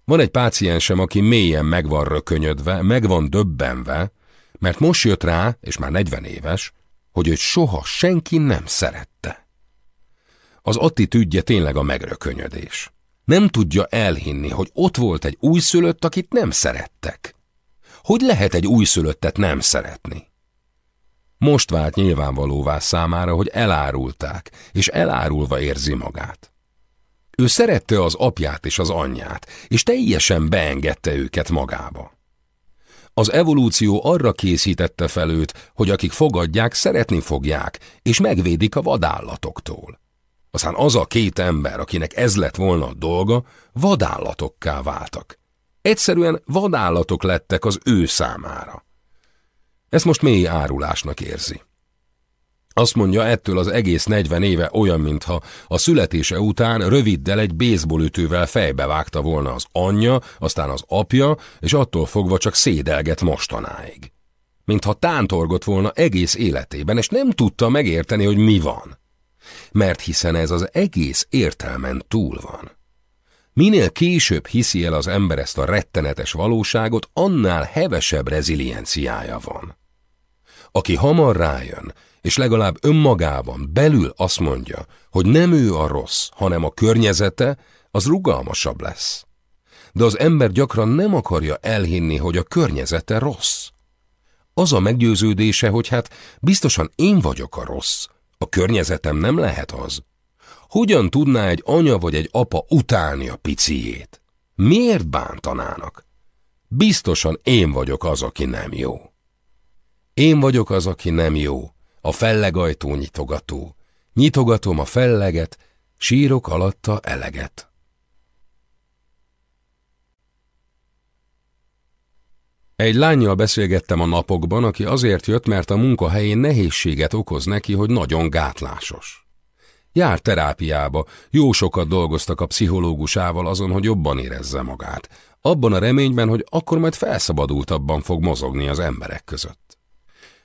Van egy páciensem, aki mélyen meg van rökönyödve, meg van döbbenve, mert most jött rá, és már 40 éves, hogy őt soha senki nem szerette. Az attitűdje tényleg a megrökönyödés. Nem tudja elhinni, hogy ott volt egy újszülött, akit nem szerettek. Hogy lehet egy újszülöttet nem szeretni? Most vált nyilvánvalóvá számára, hogy elárulták, és elárulva érzi magát. Ő szerette az apját és az anyját, és teljesen beengedte őket magába. Az evolúció arra készítette fel őt, hogy akik fogadják, szeretni fogják, és megvédik a vadállatoktól. Aztán az a két ember, akinek ez lett volna a dolga, vadállatokká váltak. Egyszerűen vadállatok lettek az ő számára. Ezt most mély árulásnak érzi. Azt mondja, ettől az egész 40 éve olyan, mintha a születése után röviddel egy baseballütővel fejbe vágta volna az anyja, aztán az apja, és attól fogva csak szédelget mostanáig. Mintha tántorgott volna egész életében, és nem tudta megérteni, hogy mi van. Mert hiszen ez az egész értelmen túl van. Minél később hiszi el az ember ezt a rettenetes valóságot, annál hevesebb rezilienciája van. Aki hamar rájön, és legalább önmagában belül azt mondja, hogy nem ő a rossz, hanem a környezete, az rugalmasabb lesz. De az ember gyakran nem akarja elhinni, hogy a környezete rossz. Az a meggyőződése, hogy hát biztosan én vagyok a rossz, a környezetem nem lehet az. Hogyan tudná egy anya vagy egy apa utálni a piciét? Miért bántanának? Biztosan én vagyok az, aki nem jó. Én vagyok az, aki nem jó, a fellegajtó nyitogató. Nyitogatom a felleget, sírok alatta eleget. Egy lányjal beszélgettem a napokban, aki azért jött, mert a munkahelyén nehézséget okoz neki, hogy nagyon gátlásos. Jár terápiába, jó sokat dolgoztak a pszichológusával azon, hogy jobban érezze magát, abban a reményben, hogy akkor majd felszabadultabban fog mozogni az emberek között.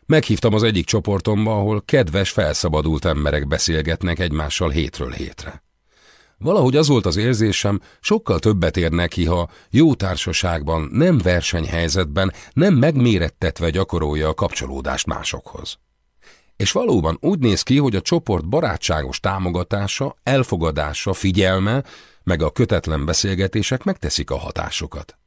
Meghívtam az egyik csoportomba, ahol kedves, felszabadult emberek beszélgetnek egymással hétről hétre. Valahogy az volt az érzésem, sokkal többet ér neki, ha jó társaságban, nem versenyhelyzetben, nem megmérettetve gyakorolja a kapcsolódást másokhoz. És valóban úgy néz ki, hogy a csoport barátságos támogatása, elfogadása, figyelme, meg a kötetlen beszélgetések megteszik a hatásokat.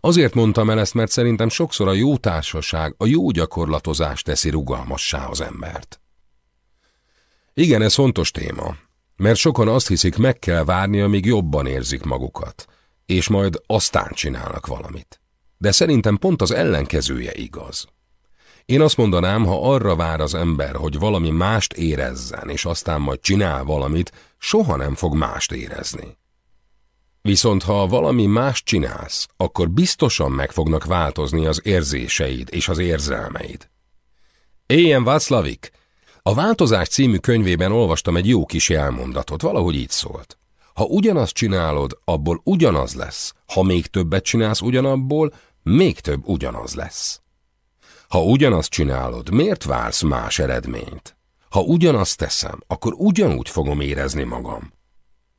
Azért mondtam el ezt, mert szerintem sokszor a jó társaság, a jó gyakorlatozás teszi rugalmassá az embert. Igen, ez fontos téma, mert sokan azt hiszik, meg kell várni, amíg jobban érzik magukat, és majd aztán csinálnak valamit. De szerintem pont az ellenkezője igaz. Én azt mondanám, ha arra vár az ember, hogy valami mást érezzen, és aztán majd csinál valamit, soha nem fog mást érezni. Viszont ha valami más csinálsz, akkor biztosan meg fognak változni az érzéseid és az érzelmeid. Éljen Václavik! A Változás című könyvében olvastam egy jó kis elmondatot, valahogy így szólt. Ha ugyanazt csinálod, abból ugyanaz lesz. Ha még többet csinálsz ugyanabból, még több ugyanaz lesz. Ha ugyanazt csinálod, miért vársz más eredményt? Ha ugyanazt teszem, akkor ugyanúgy fogom érezni magam.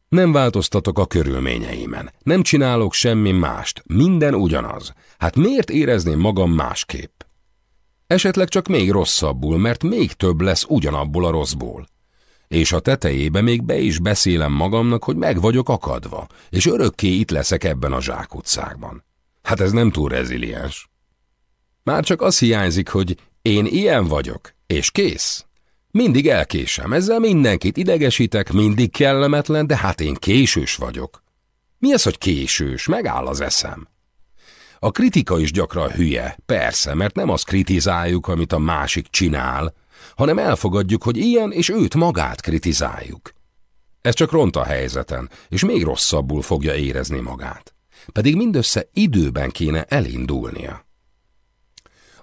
Nem változtatok a körülményeimen, nem csinálok semmi mást, minden ugyanaz. Hát miért érezném magam másképp? Esetleg csak még rosszabbul, mert még több lesz ugyanabból a rosszból. És a tetejébe még be is beszélem magamnak, hogy meg vagyok akadva, és örökké itt leszek ebben a zsákutcákban. Hát ez nem túl reziliens. Már csak az hiányzik, hogy én ilyen vagyok, és kész. Mindig elkésem, ezzel mindenkit idegesítek, mindig kellemetlen, de hát én késős vagyok. Mi az, hogy késős? Megáll az eszem. A kritika is gyakran hülye, persze, mert nem azt kritizáljuk, amit a másik csinál, hanem elfogadjuk, hogy ilyen, és őt magát kritizáljuk. Ez csak ront a helyzeten, és még rosszabbul fogja érezni magát. Pedig mindössze időben kéne elindulnia.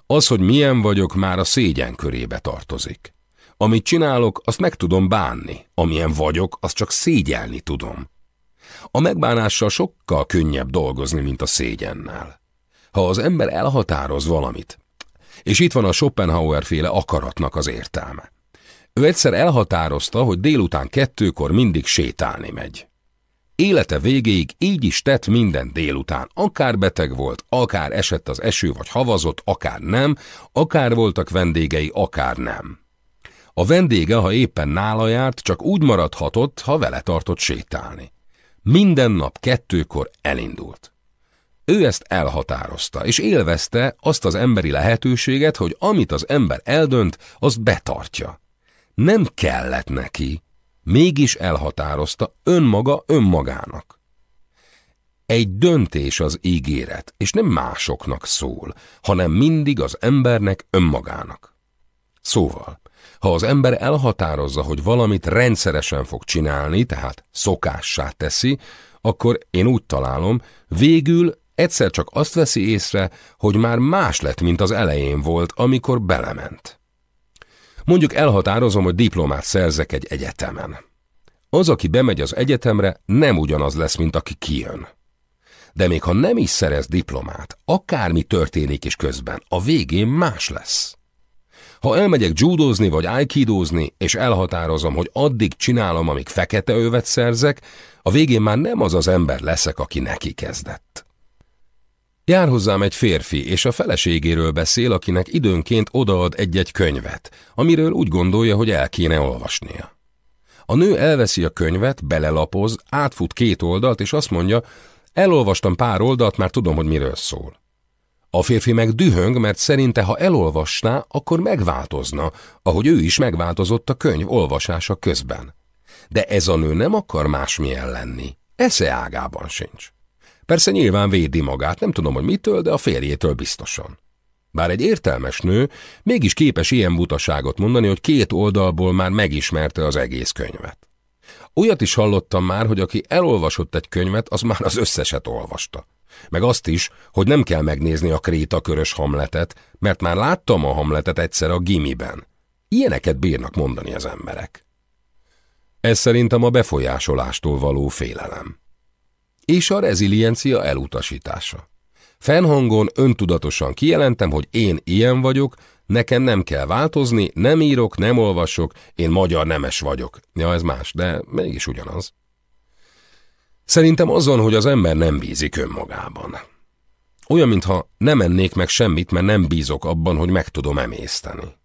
Az, hogy milyen vagyok, már a szégyen körébe tartozik. Amit csinálok, azt meg tudom bánni. Amilyen vagyok, azt csak szégyelni tudom. A megbánással sokkal könnyebb dolgozni, mint a szégyennel. Ha az ember elhatároz valamit, és itt van a Schopenhauer féle akaratnak az értelme. Ő egyszer elhatározta, hogy délután kettőkor mindig sétálni megy. Élete végéig így is tett minden délután, akár beteg volt, akár esett az eső vagy havazott, akár nem, akár voltak vendégei, akár nem. A vendége, ha éppen nála járt, csak úgy maradhatott, ha vele tartott sétálni. Minden nap kettőkor elindult. Ő ezt elhatározta, és élvezte azt az emberi lehetőséget, hogy amit az ember eldönt, azt betartja. Nem kellett neki, mégis elhatározta önmaga önmagának. Egy döntés az ígéret, és nem másoknak szól, hanem mindig az embernek önmagának. Szóval, ha az ember elhatározza, hogy valamit rendszeresen fog csinálni, tehát szokássá teszi, akkor én úgy találom, végül egyszer csak azt veszi észre, hogy már más lett, mint az elején volt, amikor belement. Mondjuk elhatározom, hogy diplomát szerzek egy egyetemen. Az, aki bemegy az egyetemre, nem ugyanaz lesz, mint aki kijön. De még ha nem is szerez diplomát, akármi történik is közben, a végén más lesz. Ha elmegyek judózni vagy aikidózni, és elhatározom, hogy addig csinálom, amíg fekete övet szerzek, a végén már nem az az ember leszek, aki neki kezdett. Jár hozzám egy férfi, és a feleségéről beszél, akinek időnként odaad egy-egy könyvet, amiről úgy gondolja, hogy el kéne olvasnia. A nő elveszi a könyvet, belelapoz, átfut két oldalt, és azt mondja, elolvastam pár oldalt, már tudom, hogy miről szól. A férfi meg dühöng, mert szerinte, ha elolvasná, akkor megváltozna, ahogy ő is megváltozott a könyv olvasása közben. De ez a nő nem akar másmilyen lenni. Esze ágában sincs. Persze nyilván védi magát, nem tudom, hogy mitől, de a férjétől biztosan. Bár egy értelmes nő mégis képes ilyen butaságot mondani, hogy két oldalból már megismerte az egész könyvet. Olyat is hallottam már, hogy aki elolvasott egy könyvet, az már az összeset olvasta. Meg azt is, hogy nem kell megnézni a kréta körös hamletet, mert már láttam a hamletet egyszer a gimiben. Ilyeneket bírnak mondani az emberek. Ez szerintem a befolyásolástól való félelem. És a reziliencia elutasítása. Fennhangon öntudatosan kijelentem, hogy én ilyen vagyok, nekem nem kell változni, nem írok, nem olvasok, én magyar nemes vagyok. Ja, ez más, de mégis ugyanaz. Szerintem azon, hogy az ember nem bízik önmagában. Olyan, mintha nem ennék meg semmit, mert nem bízok abban, hogy meg tudom emészteni.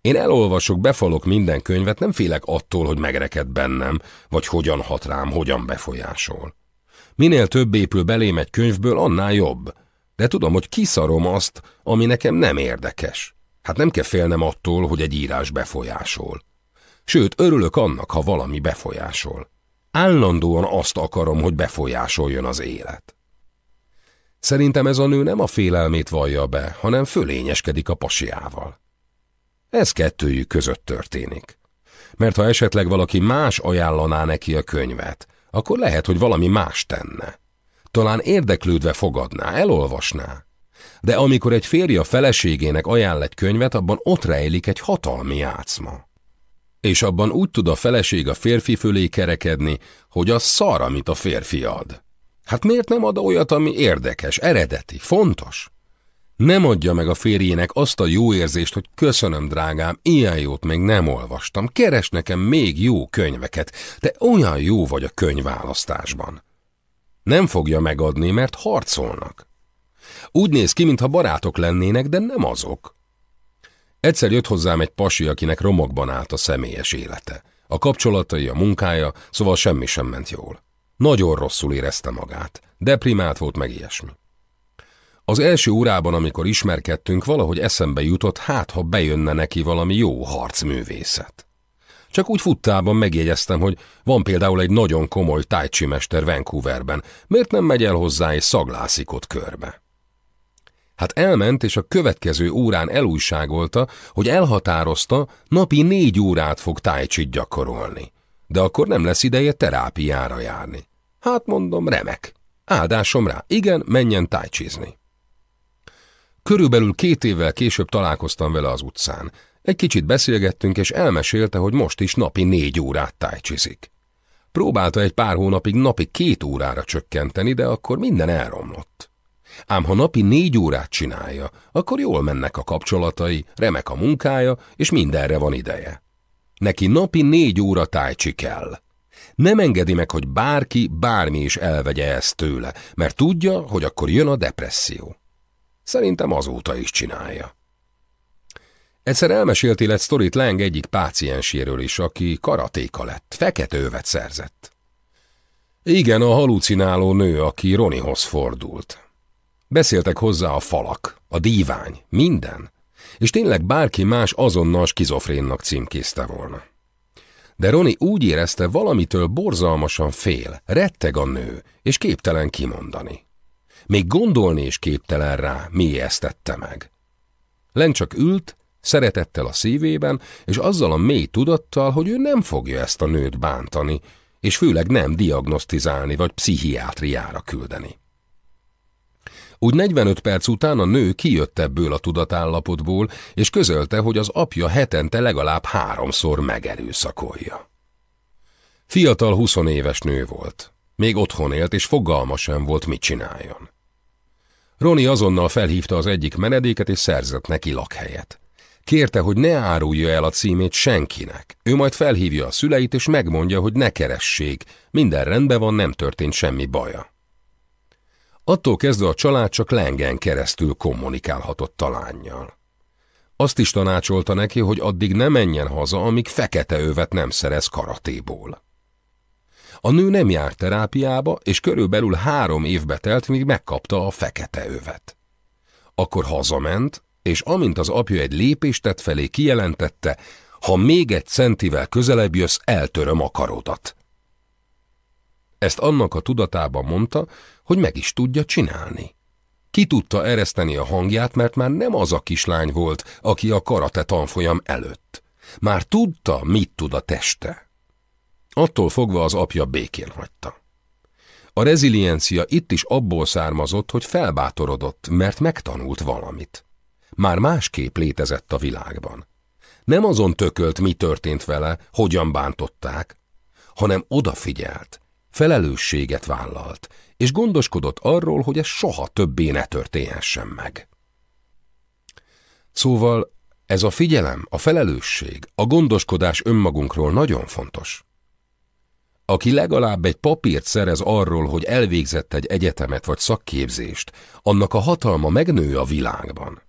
Én elolvasok, befalok minden könyvet, nem félek attól, hogy megreked bennem, vagy hogyan hat rám, hogyan befolyásol. Minél több épül belém egy könyvből, annál jobb. De tudom, hogy kiszarom azt, ami nekem nem érdekes. Hát nem kell félnem attól, hogy egy írás befolyásol. Sőt, örülök annak, ha valami befolyásol. Állandóan azt akarom, hogy befolyásoljon az élet. Szerintem ez a nő nem a félelmét vallja be, hanem fölényeskedik a pasiával. Ez kettőjük között történik. Mert ha esetleg valaki más ajánlaná neki a könyvet, akkor lehet, hogy valami más tenne. Talán érdeklődve fogadná, elolvasná. De amikor egy férj a feleségének ajánl egy könyvet, abban ott rejlik egy hatalmi játszma. És abban úgy tud a feleség a férfi fölé kerekedni, hogy az szar, amit a férfi ad. Hát miért nem ad olyat, ami érdekes, eredeti, fontos? Nem adja meg a férjének azt a jó érzést, hogy köszönöm, drágám, ilyen jót még nem olvastam. Keres nekem még jó könyveket. Te olyan jó vagy a könyvválasztásban. Nem fogja megadni, mert harcolnak. Úgy néz ki, mintha barátok lennének, de nem azok. Egyszer jött hozzám egy pasi, akinek romokban állt a személyes élete. A kapcsolatai, a munkája, szóval semmi sem ment jól. Nagyon rosszul érezte magát. Deprimált volt meg ilyesmi. Az első órában, amikor ismerkedtünk, valahogy eszembe jutott, hát ha bejönne neki valami jó harcművészet. Csak úgy futtában megjegyeztem, hogy van például egy nagyon komoly tájcsi mester Vancouverben, miért nem megy el hozzá és szaglászik ott körbe? Hát elment, és a következő órán elújságolta, hogy elhatározta, napi négy órát fog tájcsit gyakorolni. De akkor nem lesz ideje terápiára járni. Hát mondom, remek. Áldásom rá, igen, menjen tájcsizni. Körülbelül két évvel később találkoztam vele az utcán. Egy kicsit beszélgettünk, és elmesélte, hogy most is napi négy órát tájcsizik. Próbálta egy pár hónapig napi két órára csökkenteni, de akkor minden elromlott. Ám ha napi négy órát csinálja, akkor jól mennek a kapcsolatai, remek a munkája, és mindenre van ideje. Neki napi négy óra tájcsi kell. Nem engedi meg, hogy bárki, bármi is elvegye ezt tőle, mert tudja, hogy akkor jön a depresszió. Szerintem azóta is csinálja. Egyszer elmeséltél egy sztorit Lang egyik pácienséről is, aki karatéka lett, fekete szerzett. Igen, a halucináló nő, aki Ronihoz fordult. Beszéltek hozzá a falak, a dívány, minden, és tényleg bárki más azonnal skizofrénnak címkézte volna. De Roni úgy érezte, valamitől borzalmasan fél, retteg a nő, és képtelen kimondani. Még gondolni is képtelen rá, mi ezt tette meg. Len csak ült, szeretettel a szívében, és azzal a mély tudattal, hogy ő nem fogja ezt a nőt bántani, és főleg nem diagnosztizálni vagy pszichiátriára küldeni. Úgy 45 perc után a nő kijött ebből a tudatállapotból, és közölte, hogy az apja hetente legalább háromszor megerőszakolja. Fiatal 20 éves nő volt. Még otthon élt, és fogalma sem volt, mit csináljon. Roni azonnal felhívta az egyik menedéket, és szerzett neki lakhelyet. Kérte, hogy ne árulja el a címét senkinek. Ő majd felhívja a szüleit, és megmondja, hogy ne keressék. Minden rendben van, nem történt semmi baja. Attól kezdve a család csak lengen keresztül kommunikálhatott a lányjal. Azt is tanácsolta neki, hogy addig ne menjen haza, amíg fekete övet nem szerez karatéból. A nő nem járt terápiába, és körülbelül három évbe telt, míg megkapta a fekete övet. Akkor hazament, és amint az apja egy lépést tett felé, kijelentette, ha még egy centivel közelebb jössz, eltöröm a karodat. Ezt annak a tudatában mondta, hogy meg is tudja csinálni. Ki tudta ereszteni a hangját, mert már nem az a kislány volt, aki a karate tanfolyam előtt. Már tudta, mit tud a teste. Attól fogva az apja békén hagyta. A reziliencia itt is abból származott, hogy felbátorodott, mert megtanult valamit. Már másképp létezett a világban. Nem azon tökölt, mi történt vele, hogyan bántották, hanem odafigyelt, felelősséget vállalt, és gondoskodott arról, hogy ez soha többé ne történhessen meg. Szóval ez a figyelem, a felelősség, a gondoskodás önmagunkról nagyon fontos. Aki legalább egy papírt szerez arról, hogy elvégzett egy egyetemet vagy szakképzést, annak a hatalma megnő a világban.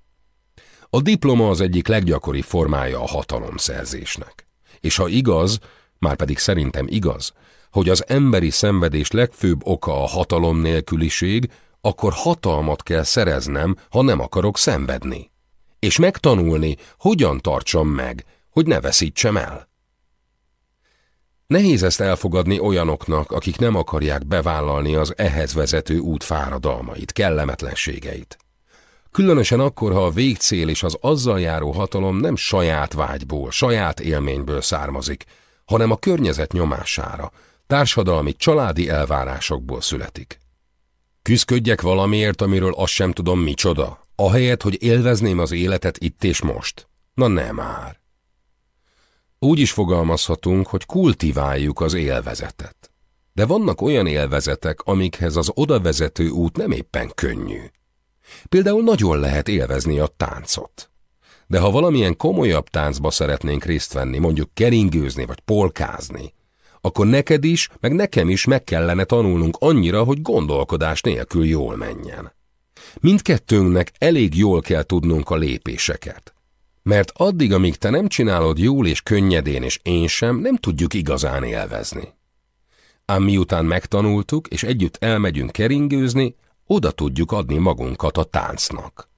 A diploma az egyik leggyakoribb formája a hatalomszerzésnek. És ha igaz, már pedig szerintem igaz, hogy az emberi szenvedés legfőbb oka a hatalom nélküliség, akkor hatalmat kell szereznem, ha nem akarok szenvedni. És megtanulni, hogyan tartsam meg, hogy ne veszítsem el. Nehéz ezt elfogadni olyanoknak, akik nem akarják bevállalni az ehhez vezető út fáradalmait, kellemetlenségeit. Különösen akkor, ha a végcél és az azzal járó hatalom nem saját vágyból, saját élményből származik, hanem a környezet nyomására, társadalmi, családi elvárásokból születik. Küzdködjek valamiért, amiről azt sem tudom micsoda, ahelyett, hogy élvezném az életet itt és most. Na nem már. Úgy is fogalmazhatunk, hogy kultiváljuk az élvezetet. De vannak olyan élvezetek, amikhez az odavezető út nem éppen könnyű. Például nagyon lehet élvezni a táncot. De ha valamilyen komolyabb táncba szeretnénk részt venni, mondjuk keringőzni vagy polkázni, akkor neked is, meg nekem is meg kellene tanulnunk annyira, hogy gondolkodás nélkül jól menjen. Mindkettőnknek elég jól kell tudnunk a lépéseket. Mert addig, amíg te nem csinálod jól és könnyedén, és én sem, nem tudjuk igazán élvezni. Ám miután megtanultuk, és együtt elmegyünk keringőzni, oda tudjuk adni magunkat a táncnak.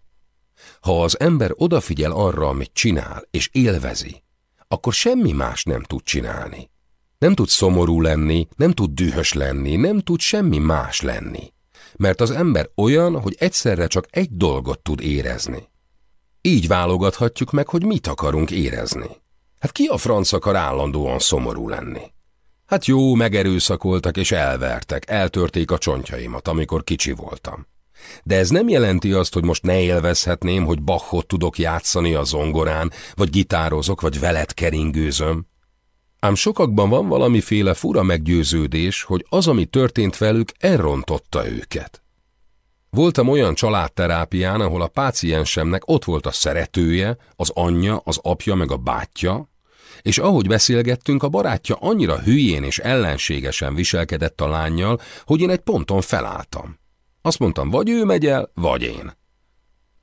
Ha az ember odafigyel arra, amit csinál, és élvezi, akkor semmi más nem tud csinálni. Nem tud szomorú lenni, nem tud dühös lenni, nem tud semmi más lenni. Mert az ember olyan, hogy egyszerre csak egy dolgot tud érezni. Így válogathatjuk meg, hogy mit akarunk érezni. Hát ki a franc akar állandóan szomorú lenni? Hát jó, megerőszakoltak és elvertek, eltörték a csontjaimat, amikor kicsi voltam. De ez nem jelenti azt, hogy most ne élvezhetném, hogy Bachot tudok játszani a zongorán, vagy gitározok, vagy veled keringőzöm. Ám sokakban van valamiféle fura meggyőződés, hogy az, ami történt velük, elrontotta őket. Voltam olyan családterápián, ahol a páciensemnek ott volt a szeretője, az anyja, az apja meg a bátyja, és ahogy beszélgettünk, a barátja annyira hülyén és ellenségesen viselkedett a lányjal, hogy én egy ponton felálltam. Azt mondtam, vagy ő megy el, vagy én.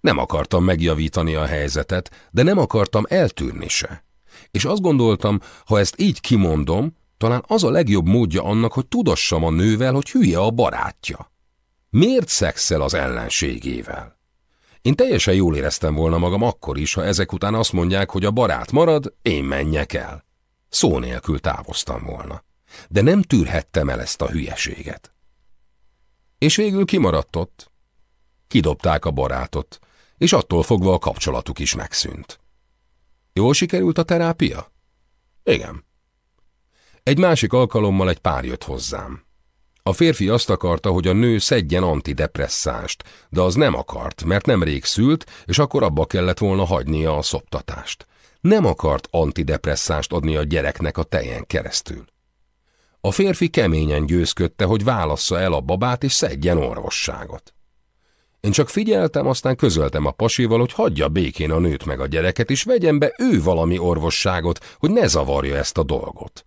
Nem akartam megjavítani a helyzetet, de nem akartam eltűrni se. És azt gondoltam, ha ezt így kimondom, talán az a legjobb módja annak, hogy tudassam a nővel, hogy hülye a barátja. Miért szexel az ellenségével? Én teljesen jól éreztem volna magam akkor is, ha ezek után azt mondják, hogy a barát marad, én menjek el. Szó nélkül távoztam volna. De nem tűrhettem el ezt a hülyeséget. És végül kimaradt ott. Kidobták a barátot, és attól fogva a kapcsolatuk is megszűnt. Jól sikerült a terápia? Igen. Egy másik alkalommal egy pár jött hozzám. A férfi azt akarta, hogy a nő szedjen antidepresszást, de az nem akart, mert nemrég szült, és akkor abba kellett volna hagynia a szoptatást. Nem akart antidepresszást adni a gyereknek a tejen keresztül. A férfi keményen győzködte, hogy válassza el a babát és szedjen orvosságot. Én csak figyeltem, aztán közöltem a pasival, hogy hagyja békén a nőt meg a gyereket, és vegyen be ő valami orvosságot, hogy ne zavarja ezt a dolgot.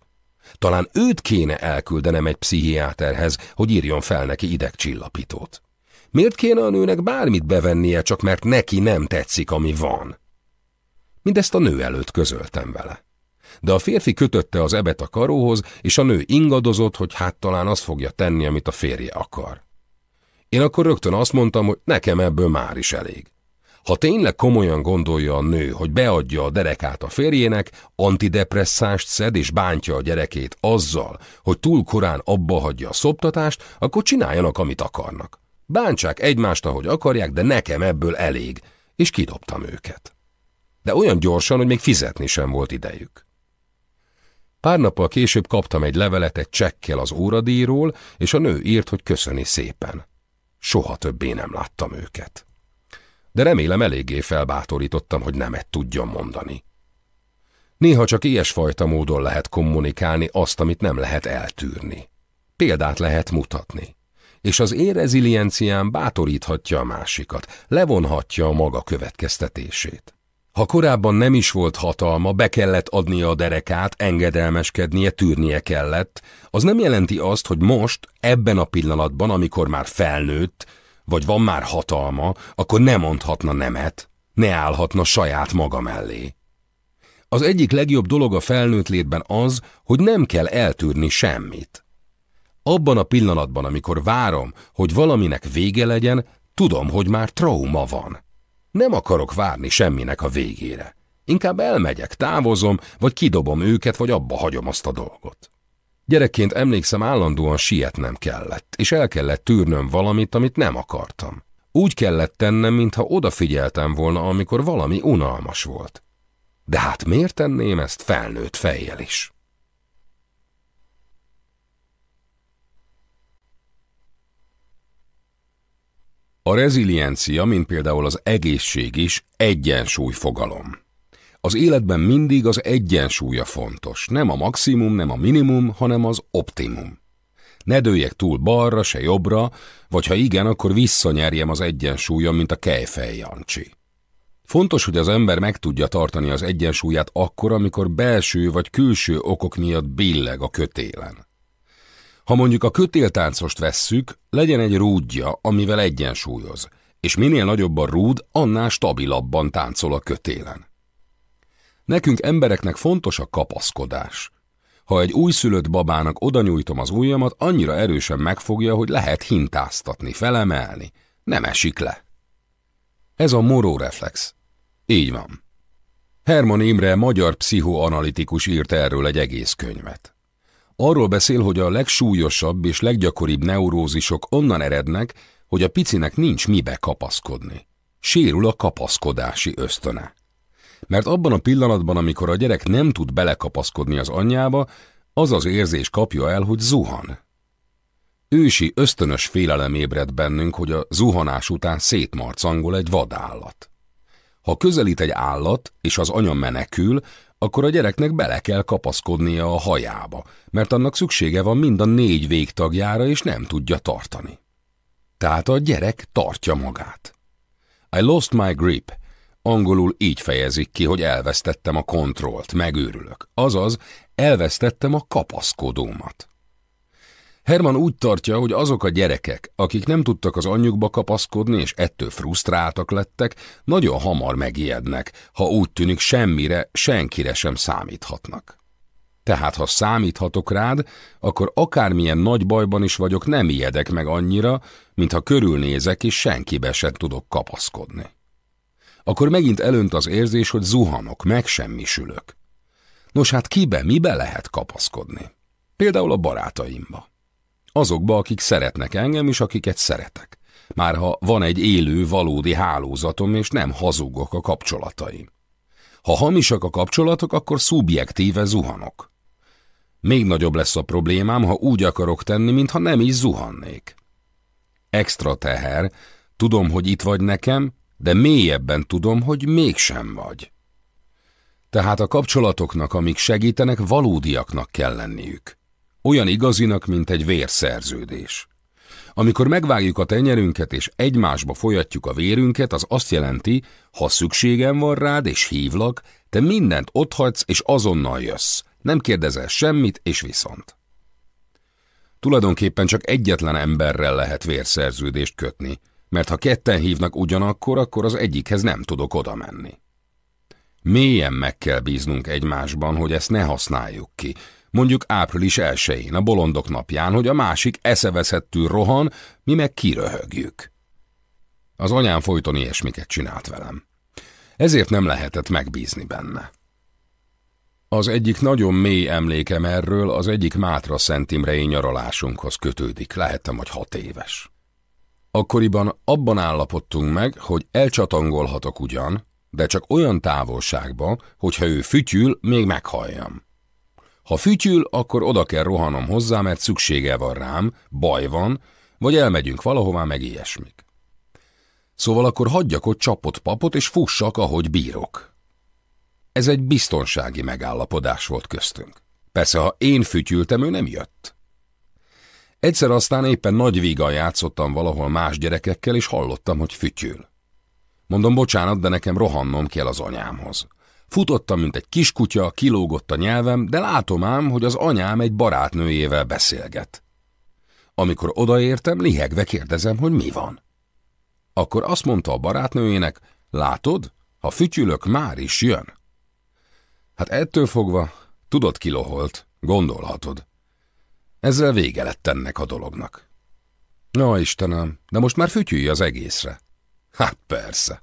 Talán őt kéne elküldenem egy pszichiáterhez, hogy írjon fel neki idegcsillapítót. Miért kéne a nőnek bármit bevennie, csak mert neki nem tetszik, ami van? Mindezt a nő előtt közöltem vele. De a férfi kötötte az ebet a karóhoz, és a nő ingadozott, hogy hát talán azt fogja tenni, amit a férje akar. Én akkor rögtön azt mondtam, hogy nekem ebből már is elég. Ha tényleg komolyan gondolja a nő, hogy beadja a derekát a férjének, antidepresszást szed és bántja a gyerekét azzal, hogy túl korán abba hagyja a szoptatást, akkor csináljanak, amit akarnak. Bántsák egymást, ahogy akarják, de nekem ebből elég, és kidobtam őket. De olyan gyorsan, hogy még fizetni sem volt idejük. Pár nappal később kaptam egy levelet egy csekkel az óradíjról, és a nő írt, hogy köszöni szépen. Soha többé nem láttam őket de remélem eléggé felbátorítottam, hogy nemet tudjon mondani. Néha csak ilyesfajta módon lehet kommunikálni azt, amit nem lehet eltűrni. Példát lehet mutatni. És az én reziliencián bátoríthatja a másikat, levonhatja a maga következtetését. Ha korábban nem is volt hatalma, be kellett adnia a derekát, engedelmeskednie, tűrnie kellett, az nem jelenti azt, hogy most, ebben a pillanatban, amikor már felnőtt, vagy van már hatalma, akkor ne mondhatna nemet, ne állhatna saját maga mellé. Az egyik legjobb dolog a felnőtt létben az, hogy nem kell eltűrni semmit. Abban a pillanatban, amikor várom, hogy valaminek vége legyen, tudom, hogy már trauma van. Nem akarok várni semminek a végére. Inkább elmegyek, távozom, vagy kidobom őket, vagy abba hagyom azt a dolgot. Gyerekként emlékszem, állandóan sietnem kellett, és el kellett tűrnöm valamit, amit nem akartam. Úgy kellett tennem, mintha odafigyeltem volna, amikor valami unalmas volt. De hát miért tenném ezt felnőtt fejjel is? A reziliencia, mint például az egészség is, egyensúly fogalom. Az életben mindig az egyensúlya fontos, nem a maximum, nem a minimum, hanem az optimum. Ne dőljek túl balra, se jobbra, vagy ha igen, akkor visszanyerjem az egyensúlyom, mint a kejfej Jancsi. Fontos, hogy az ember meg tudja tartani az egyensúlyát akkor, amikor belső vagy külső okok miatt billeg a kötélen. Ha mondjuk a kötéltáncost vesszük, legyen egy rúdja, amivel egyensúlyoz, és minél nagyobb a rúd, annál stabilabban táncol a kötélen. Nekünk embereknek fontos a kapaszkodás. Ha egy újszülött babának oda nyújtom az ujjamat, annyira erősen megfogja, hogy lehet hintáztatni, felemelni. Nem esik le. Ez a moró reflex. Így van. Herman Imre, magyar pszichoanalitikus írt erről egy egész könyvet. Arról beszél, hogy a legsúlyosabb és leggyakoribb neurózisok onnan erednek, hogy a picinek nincs mibe kapaszkodni. Sérül a kapaszkodási ösztöne. Mert abban a pillanatban, amikor a gyerek nem tud belekapaszkodni az anyjába, az az érzés kapja el, hogy zuhan. Ősi ösztönös félelem ébred bennünk, hogy a zuhanás után szétmarcangol egy vadállat. Ha közelít egy állat, és az anya menekül, akkor a gyereknek bele kell kapaszkodnia a hajába, mert annak szüksége van mind a négy végtagjára, és nem tudja tartani. Tehát a gyerek tartja magát. I lost my grip. Angolul így fejezik ki, hogy elvesztettem a kontrollt, megőrülök. Azaz, elvesztettem a kapaszkodómat. Herman úgy tartja, hogy azok a gyerekek, akik nem tudtak az anyjukba kapaszkodni, és ettől frusztráltak lettek, nagyon hamar megijednek, ha úgy tűnik semmire, senkire sem számíthatnak. Tehát ha számíthatok rád, akkor akármilyen nagy bajban is vagyok, nem ijedek meg annyira, mintha körülnézek, és senkibe sem tudok kapaszkodni. Akkor megint elönt az érzés, hogy zuhanok, megsemmisülök. Nos hát kibe, mibe lehet kapaszkodni? Például a barátaimba. Azokba, akik szeretnek engem, és akiket szeretek. Már ha van egy élő, valódi hálózatom, és nem hazugok a kapcsolataim. Ha hamisak a kapcsolatok, akkor szubjektíve zuhanok. Még nagyobb lesz a problémám, ha úgy akarok tenni, mintha nem is zuhannék. Extra teher, tudom, hogy itt vagy nekem, de mélyebben tudom, hogy mégsem vagy. Tehát a kapcsolatoknak, amik segítenek, valódiaknak kell lenniük. Olyan igazinak, mint egy vérszerződés. Amikor megvágjuk a tenyerünket és egymásba folyatjuk a vérünket, az azt jelenti, ha szükségem van rád és hívlak, te mindent otthagysz és azonnal jössz. Nem kérdezel semmit, és viszont. Tulajdonképpen csak egyetlen emberrel lehet vérszerződést kötni, mert ha ketten hívnak ugyanakkor, akkor az egyikhez nem tudok oda menni. Mélyen meg kell bíznunk egymásban, hogy ezt ne használjuk ki, mondjuk április elsőjén, a bolondok napján, hogy a másik eszeveszettül rohan, mi meg kiröhögjük. Az anyám folyton ilyesmiket csinált velem. Ezért nem lehetett megbízni benne. Az egyik nagyon mély emlékem erről az egyik Mátra Szent Imrei nyaralásunkhoz kötődik, lehettem, hogy hat éves. Akkoriban abban állapodtunk meg, hogy elcsatangolhatok ugyan, de csak olyan távolságba, hogyha ő fütyül, még meghalljam. Ha fütyül, akkor oda kell rohanom hozzá, mert szüksége van rám, baj van, vagy elmegyünk valahová, meg ilyesmik. Szóval akkor hagyjak ott csapott papot, és fussak, ahogy bírok. Ez egy biztonsági megállapodás volt köztünk. Persze, ha én fütyültem, ő nem jött. Egyszer aztán éppen nagy vígan játszottam valahol más gyerekekkel, és hallottam, hogy fütyül. Mondom, bocsánat, de nekem rohannom kell az anyámhoz. Futottam, mint egy kiskutya, kilógott a nyelvem, de látom ám, hogy az anyám egy barátnőjével beszélget. Amikor odaértem, lihegve kérdezem, hogy mi van. Akkor azt mondta a barátnőjének, látod, ha fütyülök, már is jön. Hát ettől fogva, tudod kiloholt, gondolhatod. Ezzel vége lett ennek a dolognak. Na Istenem, de most már fütyülj az egészre. Hát persze.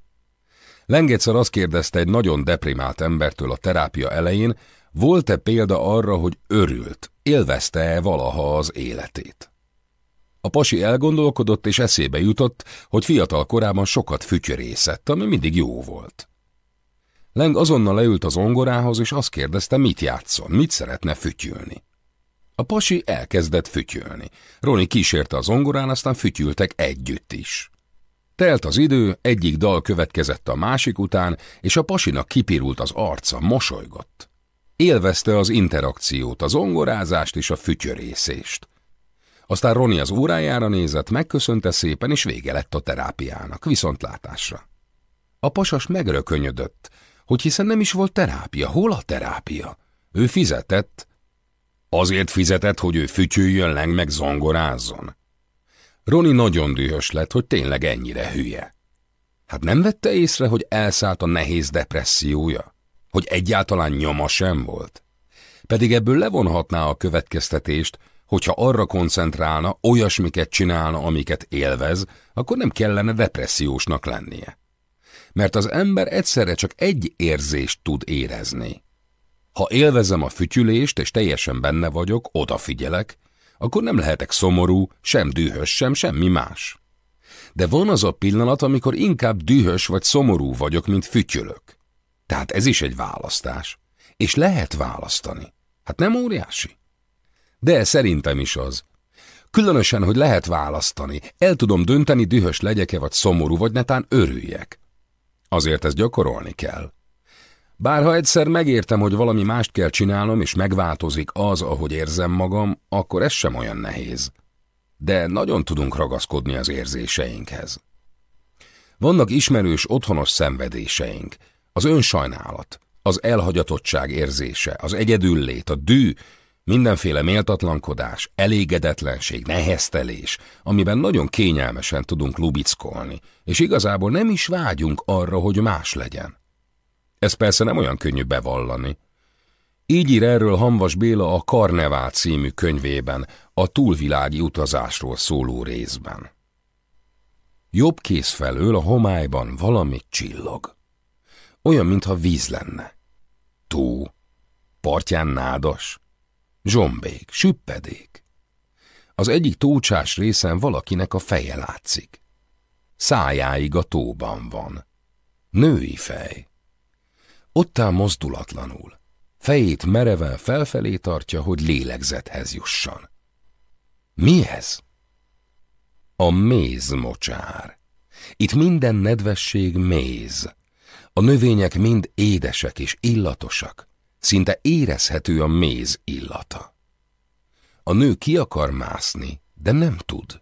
Lengetszar azt kérdezte egy nagyon deprimált embertől a terápia elején, volt-e példa arra, hogy örült, élvezte-e valaha az életét. A pasi elgondolkodott, és eszébe jutott, hogy fiatal korában sokat fütyörészett, ami mindig jó volt. Leng azonnal leült az ongorához, és azt kérdezte, mit játszon, mit szeretne fütyülni. A pasi elkezdett fütyülni. Roni kísérte az ongorán, aztán fütyültek együtt is. Telt az idő, egyik dal következett a másik után, és a pasinak kipirult az arca, mosolygott. Élvezte az interakciót, az ongorázást és a fütyörészést. Aztán Roni az órájára nézett, megköszönte szépen, és vége lett a terápiának, viszontlátásra. A pasas megrökönyödött, hogy hiszen nem is volt terápia. Hol a terápia? Ő fizetett. Azért fizetett, hogy ő fütyüljön, leng meg zongorázzon. Roni nagyon dühös lett, hogy tényleg ennyire hülye. Hát nem vette észre, hogy elszállt a nehéz depressziója? Hogy egyáltalán nyoma sem volt? Pedig ebből levonhatná a következtetést, hogyha arra koncentrálna, olyasmiket csinálna, amiket élvez, akkor nem kellene depressziósnak lennie. Mert az ember egyszerre csak egy érzést tud érezni. Ha élvezem a fütyülést, és teljesen benne vagyok, odafigyelek, akkor nem lehetek szomorú, sem dühös, sem semmi más. De van az a pillanat, amikor inkább dühös vagy szomorú vagyok, mint fütyülök. Tehát ez is egy választás. És lehet választani. Hát nem óriási? De szerintem is az. Különösen, hogy lehet választani. El tudom dönteni, dühös legyek-e, vagy szomorú, vagy netán örüljek. Azért ezt gyakorolni kell. Bár ha egyszer megértem, hogy valami mást kell csinálnom, és megváltozik az, ahogy érzem magam, akkor ez sem olyan nehéz. De nagyon tudunk ragaszkodni az érzéseinkhez. Vannak ismerős otthonos szenvedéseink, az önsajnálat, az elhagyatottság érzése, az egyedüllét, a dű, mindenféle méltatlankodás, elégedetlenség, neheztelés, amiben nagyon kényelmesen tudunk lubickolni, és igazából nem is vágyunk arra, hogy más legyen. Ez persze nem olyan könnyű bevallani. Így ír erről Hamvas Béla a Karnevál című könyvében, a túlvilági utazásról szóló részben. Jobb kész felől a homályban valami csillog. Olyan, mintha víz lenne. Tó, partján nádas, zsombék, süppedék. Az egyik tócsás részen valakinek a feje látszik. Szájáig a tóban van. Női fej. Ott áll mozdulatlanul. Fejét mereven felfelé tartja, hogy lélegzethez jusson. Mi ez? A mézmocsár. Itt minden nedvesség méz. A növények mind édesek és illatosak. Szinte érezhető a méz illata. A nő ki akar mászni, de nem tud.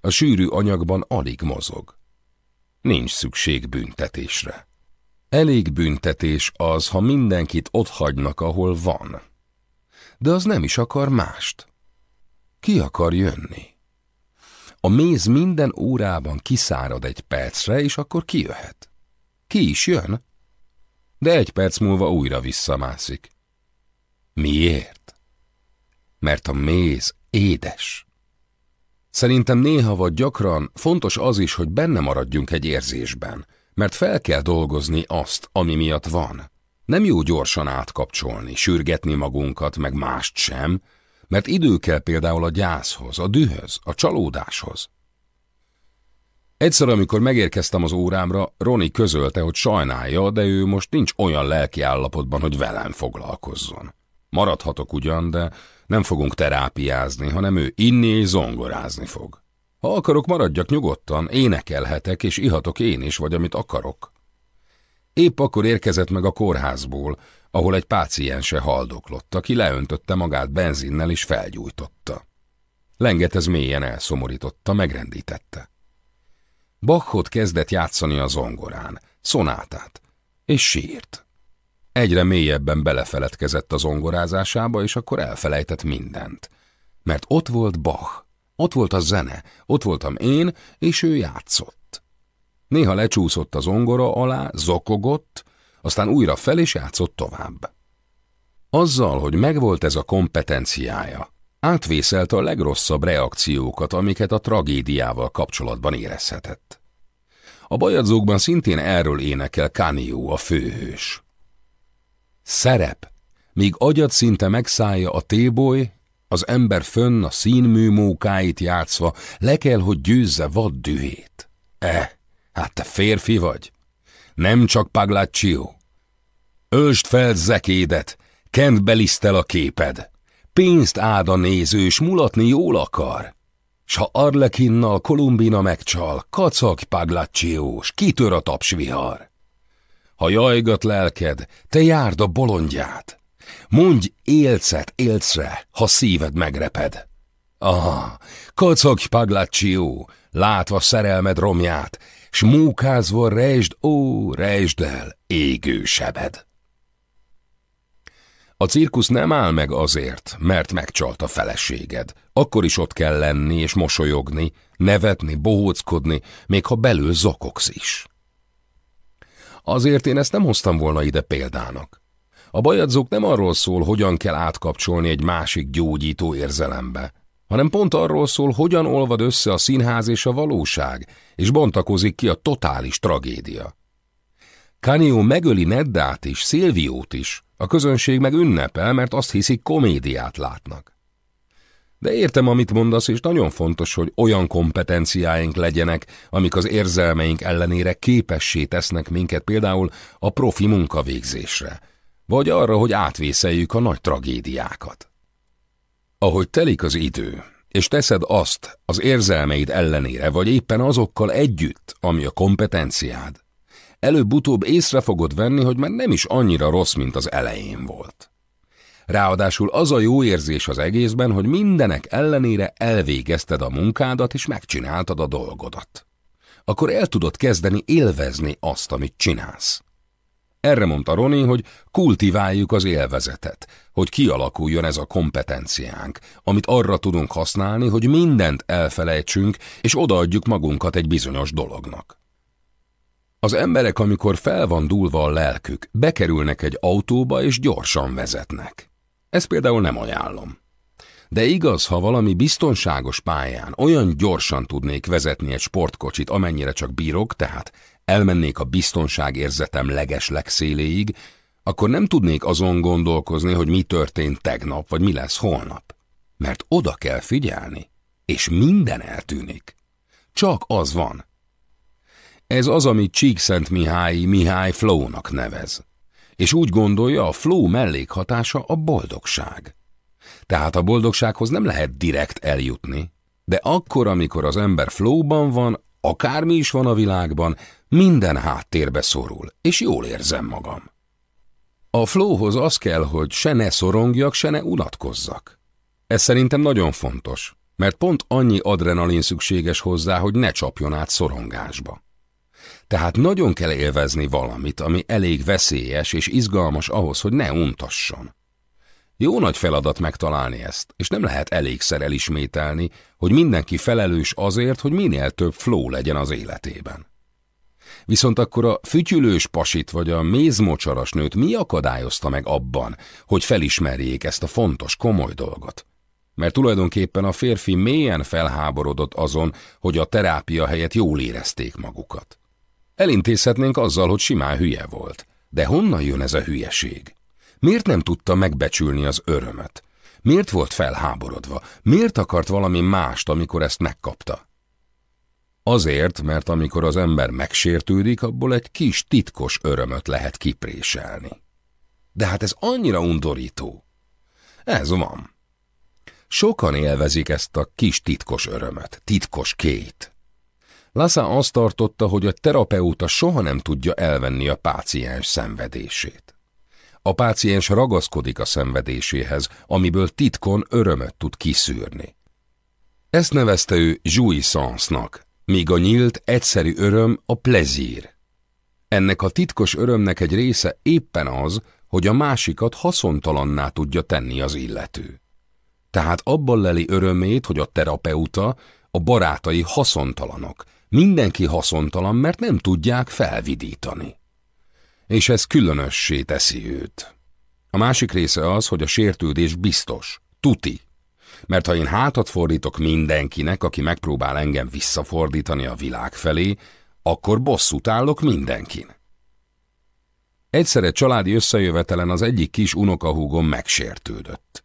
A sűrű anyagban alig mozog. Nincs szükség büntetésre. Elég büntetés az, ha mindenkit ott hagynak, ahol van. De az nem is akar mást. Ki akar jönni? A méz minden órában kiszárad egy percre, és akkor kijöhet. Ki is jön? De egy perc múlva újra visszamászik. Miért? Mert a méz édes. Szerintem néha vagy gyakran fontos az is, hogy benne maradjunk egy érzésben, mert fel kell dolgozni azt, ami miatt van. Nem jó gyorsan átkapcsolni, sürgetni magunkat, meg mást sem, mert idő kell például a gyászhoz, a dühöz, a csalódáshoz. Egyszer, amikor megérkeztem az órámra, Roni közölte, hogy sajnálja, de ő most nincs olyan lelki állapotban, hogy velem foglalkozzon. Maradhatok ugyan, de nem fogunk terápiázni, hanem ő inni és zongorázni fog. Ha akarok, maradjak nyugodtan, énekelhetek, és ihatok én is, vagy amit akarok. Épp akkor érkezett meg a kórházból, ahol egy páciense haldoklott, aki leöntötte magát benzinnel és felgyújtotta. Lenget ez mélyen elszomorította, megrendítette. Bachot kezdett játszani a zongorán, szonátát, és sírt. Egyre mélyebben belefeledkezett a zongorázásába, és akkor elfelejtett mindent. Mert ott volt Bach, ott volt a zene, ott voltam én, és ő játszott. Néha lecsúszott az ongora alá, zokogott, aztán újra fel és játszott tovább. Azzal, hogy megvolt ez a kompetenciája, átvészelte a legrosszabb reakciókat, amiket a tragédiával kapcsolatban érezhetett. A bajadzókban szintén erről énekel Kanió, a főhős. Szerep, míg agyad szinte megszállja a téboly, az ember fönn a színmű mókáit játszva le kell, hogy győzze vad dühét. E, hát te férfi vagy? Nem csak Paglaccio. Ölst fel zekédet, kent belisztel a képed. Pénzt ád a néző, s mulatni jól akar. S ha Arlekinnal Kolumbina megcsal, kacag Paglaccio-s, kitör a tapsvihar. Ha jajgat lelked, te járd a bolondját. Mondj élcet élcre, ha szíved megreped. Ah, kocogj, Paglaccio, látva szerelmed romját, s múkázva rejsd, ó, rejsd el, égő sebed. A cirkusz nem áll meg azért, mert megcsalt a feleséged. Akkor is ott kell lenni és mosolyogni, nevetni, bohóckodni, még ha belül zokogsz is. Azért én ezt nem hoztam volna ide példának. A bajadzók nem arról szól, hogyan kell átkapcsolni egy másik gyógyító érzelembe, hanem pont arról szól, hogyan olvad össze a színház és a valóság, és bontakozik ki a totális tragédia. Canio megöli Neddát is, Szilviót is, a közönség meg ünnepel, mert azt hiszik, komédiát látnak. De értem, amit mondasz, és nagyon fontos, hogy olyan kompetenciáink legyenek, amik az érzelmeink ellenére képessé tesznek minket például a profi munkavégzésre, vagy arra, hogy átvészeljük a nagy tragédiákat. Ahogy telik az idő, és teszed azt az érzelmeid ellenére, vagy éppen azokkal együtt, ami a kompetenciád, előbb-utóbb észre fogod venni, hogy már nem is annyira rossz, mint az elején volt. Ráadásul az a jó érzés az egészben, hogy mindenek ellenére elvégezted a munkádat és megcsináltad a dolgodat. Akkor el tudod kezdeni élvezni azt, amit csinálsz. Erre mondta Roni, hogy kultiváljuk az élvezetet, hogy kialakuljon ez a kompetenciánk, amit arra tudunk használni, hogy mindent elfelejtsünk, és odaadjuk magunkat egy bizonyos dolognak. Az emberek, amikor fel van dúlva a lelkük, bekerülnek egy autóba és gyorsan vezetnek. Ezt például nem ajánlom. De igaz, ha valami biztonságos pályán olyan gyorsan tudnék vezetni egy sportkocsit, amennyire csak bírok, tehát elmennék a biztonság érzetem leges legszéléig, akkor nem tudnék azon gondolkozni, hogy mi történt tegnap, vagy mi lesz holnap. Mert oda kell figyelni, és minden eltűnik. Csak az van. Ez az, amit Csíkszent Mihály Mihály Flow-nak nevez. És úgy gondolja, a flow mellékhatása a boldogság. Tehát a boldogsághoz nem lehet direkt eljutni, de akkor, amikor az ember flowban van, akármi is van a világban, minden háttérbe szorul, és jól érzem magam. A flowhoz az kell, hogy se ne szorongjak, se ne unatkozzak. Ez szerintem nagyon fontos, mert pont annyi adrenalin szükséges hozzá, hogy ne csapjon át szorongásba. Tehát nagyon kell élvezni valamit, ami elég veszélyes és izgalmas ahhoz, hogy ne untasson. Jó nagy feladat megtalálni ezt, és nem lehet elégszer elismételni, hogy mindenki felelős azért, hogy minél több flow legyen az életében. Viszont akkor a fütyülős pasit vagy a mézmocsaras nőt mi akadályozta meg abban, hogy felismerjék ezt a fontos, komoly dolgot? Mert tulajdonképpen a férfi mélyen felháborodott azon, hogy a terápia helyett jól érezték magukat. Elintézhetnénk azzal, hogy simán hülye volt. De honnan jön ez a hülyeség? Miért nem tudta megbecsülni az örömöt? Miért volt felháborodva? Miért akart valami mást, amikor ezt megkapta? Azért, mert amikor az ember megsértődik, abból egy kis titkos örömöt lehet kipréselni. De hát ez annyira undorító. Ez van. Sokan élvezik ezt a kis titkos örömöt, titkos két. Lassa azt tartotta, hogy a terapeuta soha nem tudja elvenni a páciens szenvedését. A páciens ragaszkodik a szenvedéséhez, amiből titkon örömöt tud kiszűrni. Ezt nevezte ő jouissance-nak, míg a nyílt, egyszerű öröm a plezír. Ennek a titkos örömnek egy része éppen az, hogy a másikat haszontalanná tudja tenni az illető. Tehát abban leli örömét, hogy a terapeuta, a barátai haszontalanok, Mindenki haszontalan, mert nem tudják felvidítani. És ez különössé teszi őt. A másik része az, hogy a sértődés biztos, tuti. Mert ha én hátat fordítok mindenkinek, aki megpróbál engem visszafordítani a világ felé, akkor bosszút állok mindenkin. Egyszer egy családi összejövetelen az egyik kis unokahúgom megsértődött.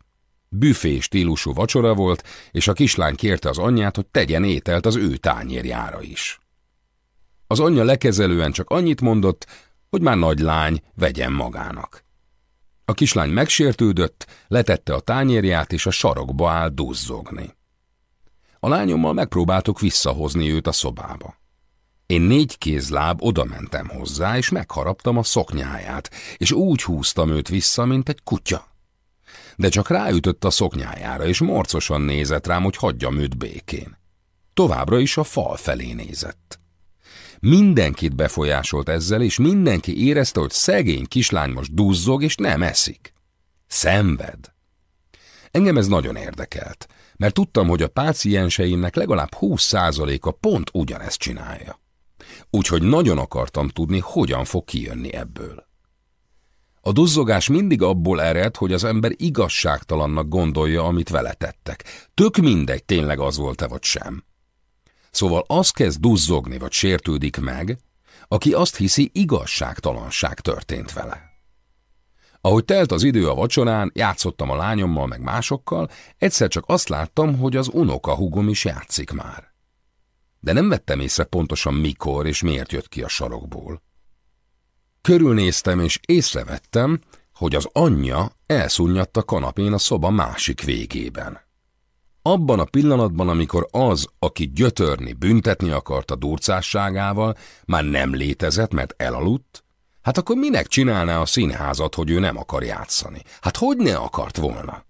Büfé stílusú vacsora volt, és a kislány kérte az anyját, hogy tegyen ételt az ő tányérjára is. Az anyja lekezelően csak annyit mondott, hogy már nagy lány, vegyen magának. A kislány megsértődött, letette a tányérját, és a sarokba áll duzzogni. A lányommal megpróbáltuk visszahozni őt a szobába. Én négy kézláb oda mentem hozzá, és megharaptam a szoknyáját, és úgy húztam őt vissza, mint egy kutya. de csak ráütött a szoknyájára, és morcosan nézett rám, hogy hagyjam őt békén. Továbbra is a fal felé nézett. Mindenkit befolyásolt ezzel, és mindenki érezte, hogy szegény kislány most duzzog, és nem eszik. Szenved. Engem ez nagyon érdekelt, mert tudtam, hogy a pácienseimnek legalább 20%-a pont ugyanezt csinálja. Úgyhogy nagyon akartam tudni, hogyan fog kijönni ebből. A duzzogás mindig abból ered, hogy az ember igazságtalannak gondolja, amit vele tettek. Tök mindegy, tényleg az volt-e vagy sem. Szóval az kezd duzzogni vagy sértődik meg, aki azt hiszi, igazságtalanság történt vele. Ahogy telt az idő a vacsorán, játszottam a lányommal meg másokkal, egyszer csak azt láttam, hogy az unoka hugom is játszik már. De nem vettem észre pontosan mikor és miért jött ki a sarokból. Körülnéztem és észrevettem, hogy az anyja elszúnyadt a kanapén a szoba másik végében. Abban a pillanatban, amikor az, aki gyötörni, büntetni akarta durcásságával, már nem létezett, mert elaludt, hát akkor minek csinálná a színházat, hogy ő nem akar játszani? Hát hogy ne akart volna?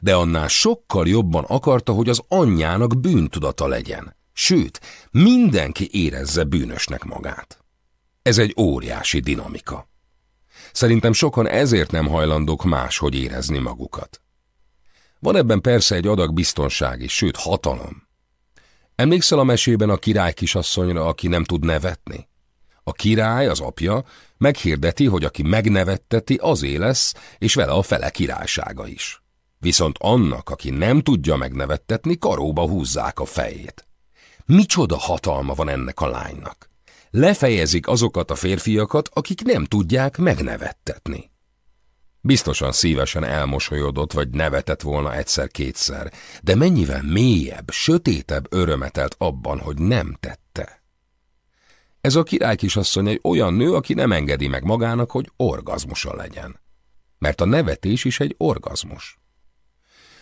De annál sokkal jobban akarta, hogy az anyjának bűntudata legyen. Sőt, mindenki érezze bűnösnek magát. Ez egy óriási dinamika. Szerintem sokan ezért nem hajlandók máshogy érezni magukat. Van ebben persze egy adag biztonság is, sőt hatalom. Emlékszel a mesében a király kisasszonyra, aki nem tud nevetni? A király, az apja, meghirdeti, hogy aki megnevetteti, azé lesz, és vele a fele királysága is. Viszont annak, aki nem tudja megnevettetni, karóba húzzák a fejét. Micsoda hatalma van ennek a lánynak? Lefejezik azokat a férfiakat, akik nem tudják megnevettetni. Biztosan szívesen elmosolyodott, vagy nevetett volna egyszer-kétszer, de mennyivel mélyebb, sötétebb örömetelt abban, hogy nem tette. Ez a király kisasszony egy olyan nő, aki nem engedi meg magának, hogy orgazmusa legyen. Mert a nevetés is egy orgazmus.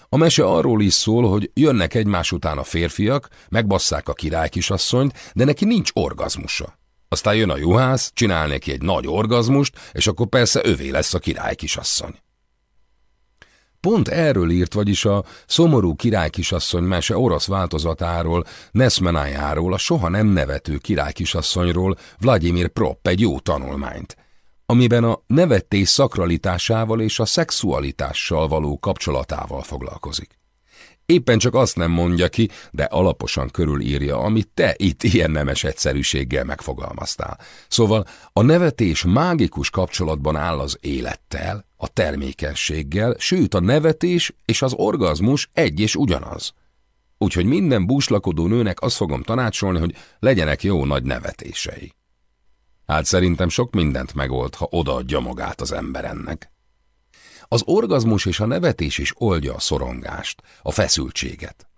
A mese arról is szól, hogy jönnek egymás után a férfiak, megbasszák a király kisasszonyt, de neki nincs orgazmusa. Aztán jön a juhász, csinál neki egy nagy orgazmust, és akkor persze övé lesz a király kisasszony. Pont erről írt, vagyis a szomorú királykisasszony mese orosz változatáról, Neszmenájáról, a soha nem nevető királykisasszonyról Vladimir Propp egy jó tanulmányt, amiben a nevettés szakralitásával és a szexualitással való kapcsolatával foglalkozik. Éppen csak azt nem mondja ki, de alaposan körülírja, amit te itt ilyen nemes egyszerűséggel megfogalmaztál. Szóval a nevetés mágikus kapcsolatban áll az élettel, a termékenységgel, sőt a nevetés és az orgazmus egy és ugyanaz. Úgyhogy minden búslakodó nőnek azt fogom tanácsolni, hogy legyenek jó nagy nevetései. Hát szerintem sok mindent megold, ha odaadja magát az ember ennek. Az orgazmus és a nevetés is oldja a szorongást, a feszültséget.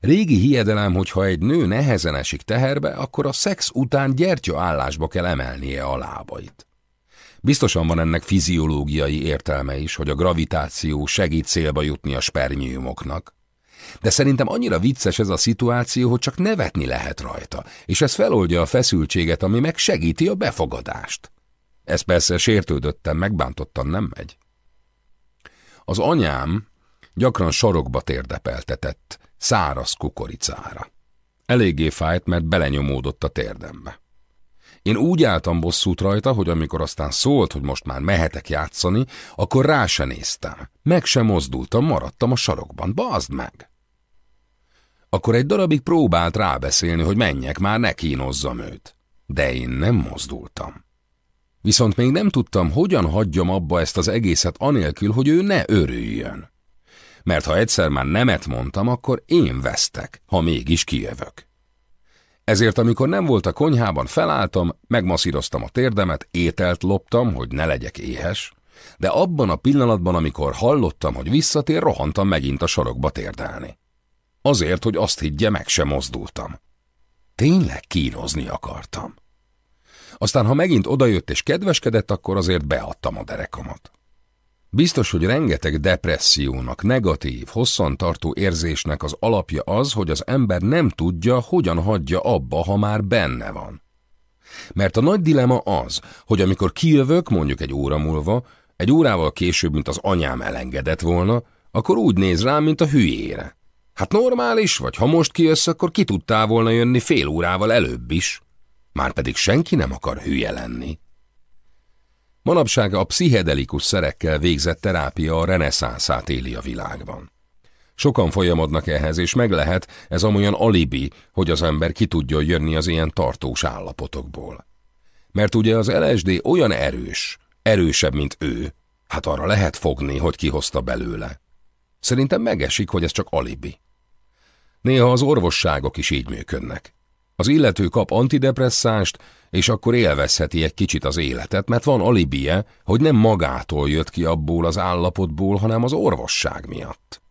Régi hiedelem, hogy ha egy nő nehezen esik teherbe, akkor a szex után gyertya állásba kell emelnie a lábait. Biztosan van ennek fiziológiai értelme is, hogy a gravitáció segít célba jutni a spermiumoknak. De szerintem annyira vicces ez a szituáció, hogy csak nevetni lehet rajta, és ez feloldja a feszültséget, ami meg segíti a befogadást. Ez persze sértődöttem, megbántottan nem megy. Az anyám gyakran sarokba térdepeltetett, száraz kukoricára. Eléggé fájt, mert belenyomódott a térdembe. Én úgy álltam bosszút rajta, hogy amikor aztán szólt, hogy most már mehetek játszani, akkor rá se néztem. Meg sem mozdultam, maradtam a sarokban. Bazd meg! Akkor egy darabig próbált rábeszélni, hogy menjek, már ne kínozzam őt. De én nem mozdultam. Viszont még nem tudtam, hogyan hagyjam abba ezt az egészet anélkül, hogy ő ne örüljön. Mert ha egyszer már nemet mondtam, akkor én vesztek, ha mégis kijövök. Ezért, amikor nem volt a konyhában, felálltam, megmaszíroztam a térdemet, ételt loptam, hogy ne legyek éhes, de abban a pillanatban, amikor hallottam, hogy visszatér, rohantam megint a sarokba térdelni. Azért, hogy azt higgye, meg sem mozdultam. Tényleg kínozni akartam. Aztán, ha megint odajött és kedveskedett, akkor azért beadtam a derekamat. Biztos, hogy rengeteg depressziónak, negatív, hosszantartó érzésnek az alapja az, hogy az ember nem tudja, hogyan hagyja abba, ha már benne van. Mert a nagy dilema az, hogy amikor kijövök, mondjuk egy óra múlva, egy órával később, mint az anyám elengedett volna, akkor úgy néz rám, mint a hülyére. Hát normális vagy, ha most kijössz, akkor ki tudtál volna jönni fél órával előbb is. Márpedig senki nem akar hülye lenni. Manapság a pszichedelikus szerekkel végzett terápia a reneszánszát éli a világban. Sokan folyamodnak ehhez, és meg lehet, ez amolyan alibi, hogy az ember ki tudjon jönni az ilyen tartós állapotokból. Mert ugye az LSD olyan erős, erősebb, mint ő, hát arra lehet fogni, hogy kihozta belőle. Szerintem megesik, hogy ez csak alibi. Néha az orvosságok is így működnek. Az illető kap antidepresszást, és akkor élvezheti egy kicsit az életet, mert van alibie, hogy nem magától jött ki abból az állapotból, hanem az orvosság miatt.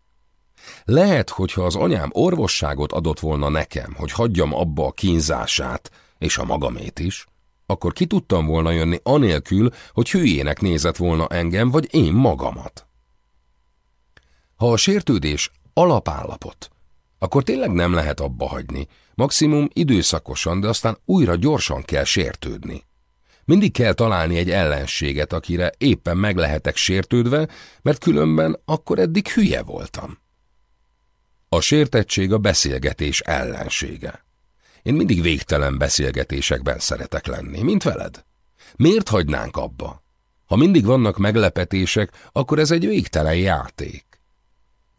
Lehet, hogyha az anyám orvosságot adott volna nekem, hogy hagyjam abba a kínzását, és a magamét is, akkor ki tudtam volna jönni anélkül, hogy hülyének nézett volna engem, vagy én magamat. Ha a sértődés alapállapot, akkor tényleg nem lehet abba hagyni, maximum időszakosan, de aztán újra gyorsan kell sértődni. Mindig kell találni egy ellenséget, akire éppen meg lehetek sértődve, mert különben akkor eddig hülye voltam. A sértettség a beszélgetés ellensége. Én mindig végtelen beszélgetésekben szeretek lenni, mint veled. Miért hagynánk abba? Ha mindig vannak meglepetések, akkor ez egy végtelen játék.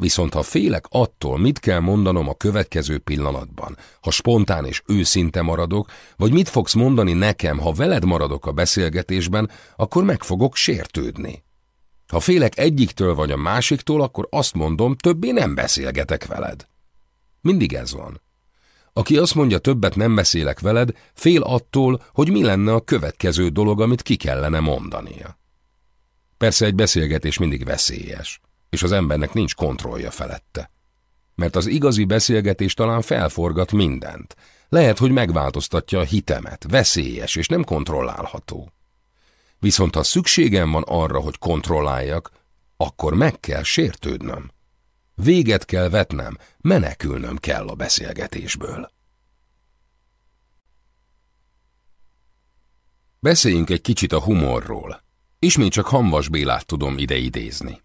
Viszont ha félek attól, mit kell mondanom a következő pillanatban, ha spontán és őszinte maradok, vagy mit fogsz mondani nekem, ha veled maradok a beszélgetésben, akkor meg fogok sértődni. Ha félek egyiktől vagy a másiktól, akkor azt mondom, többé nem beszélgetek veled. Mindig ez van. Aki azt mondja, többet nem beszélek veled, fél attól, hogy mi lenne a következő dolog, amit ki kellene mondania. Persze egy beszélgetés mindig veszélyes, és az embernek nincs kontrollja felette. Mert az igazi beszélgetés talán felforgat mindent. Lehet, hogy megváltoztatja a hitemet, veszélyes és nem kontrollálható. Viszont ha szükségem van arra, hogy kontrolláljak, akkor meg kell sértődnöm. Véget kell vetnem, menekülnöm kell a beszélgetésből. Beszéljünk egy kicsit a humorról. Ismét csak Hamvas Bélát tudom ide idézni.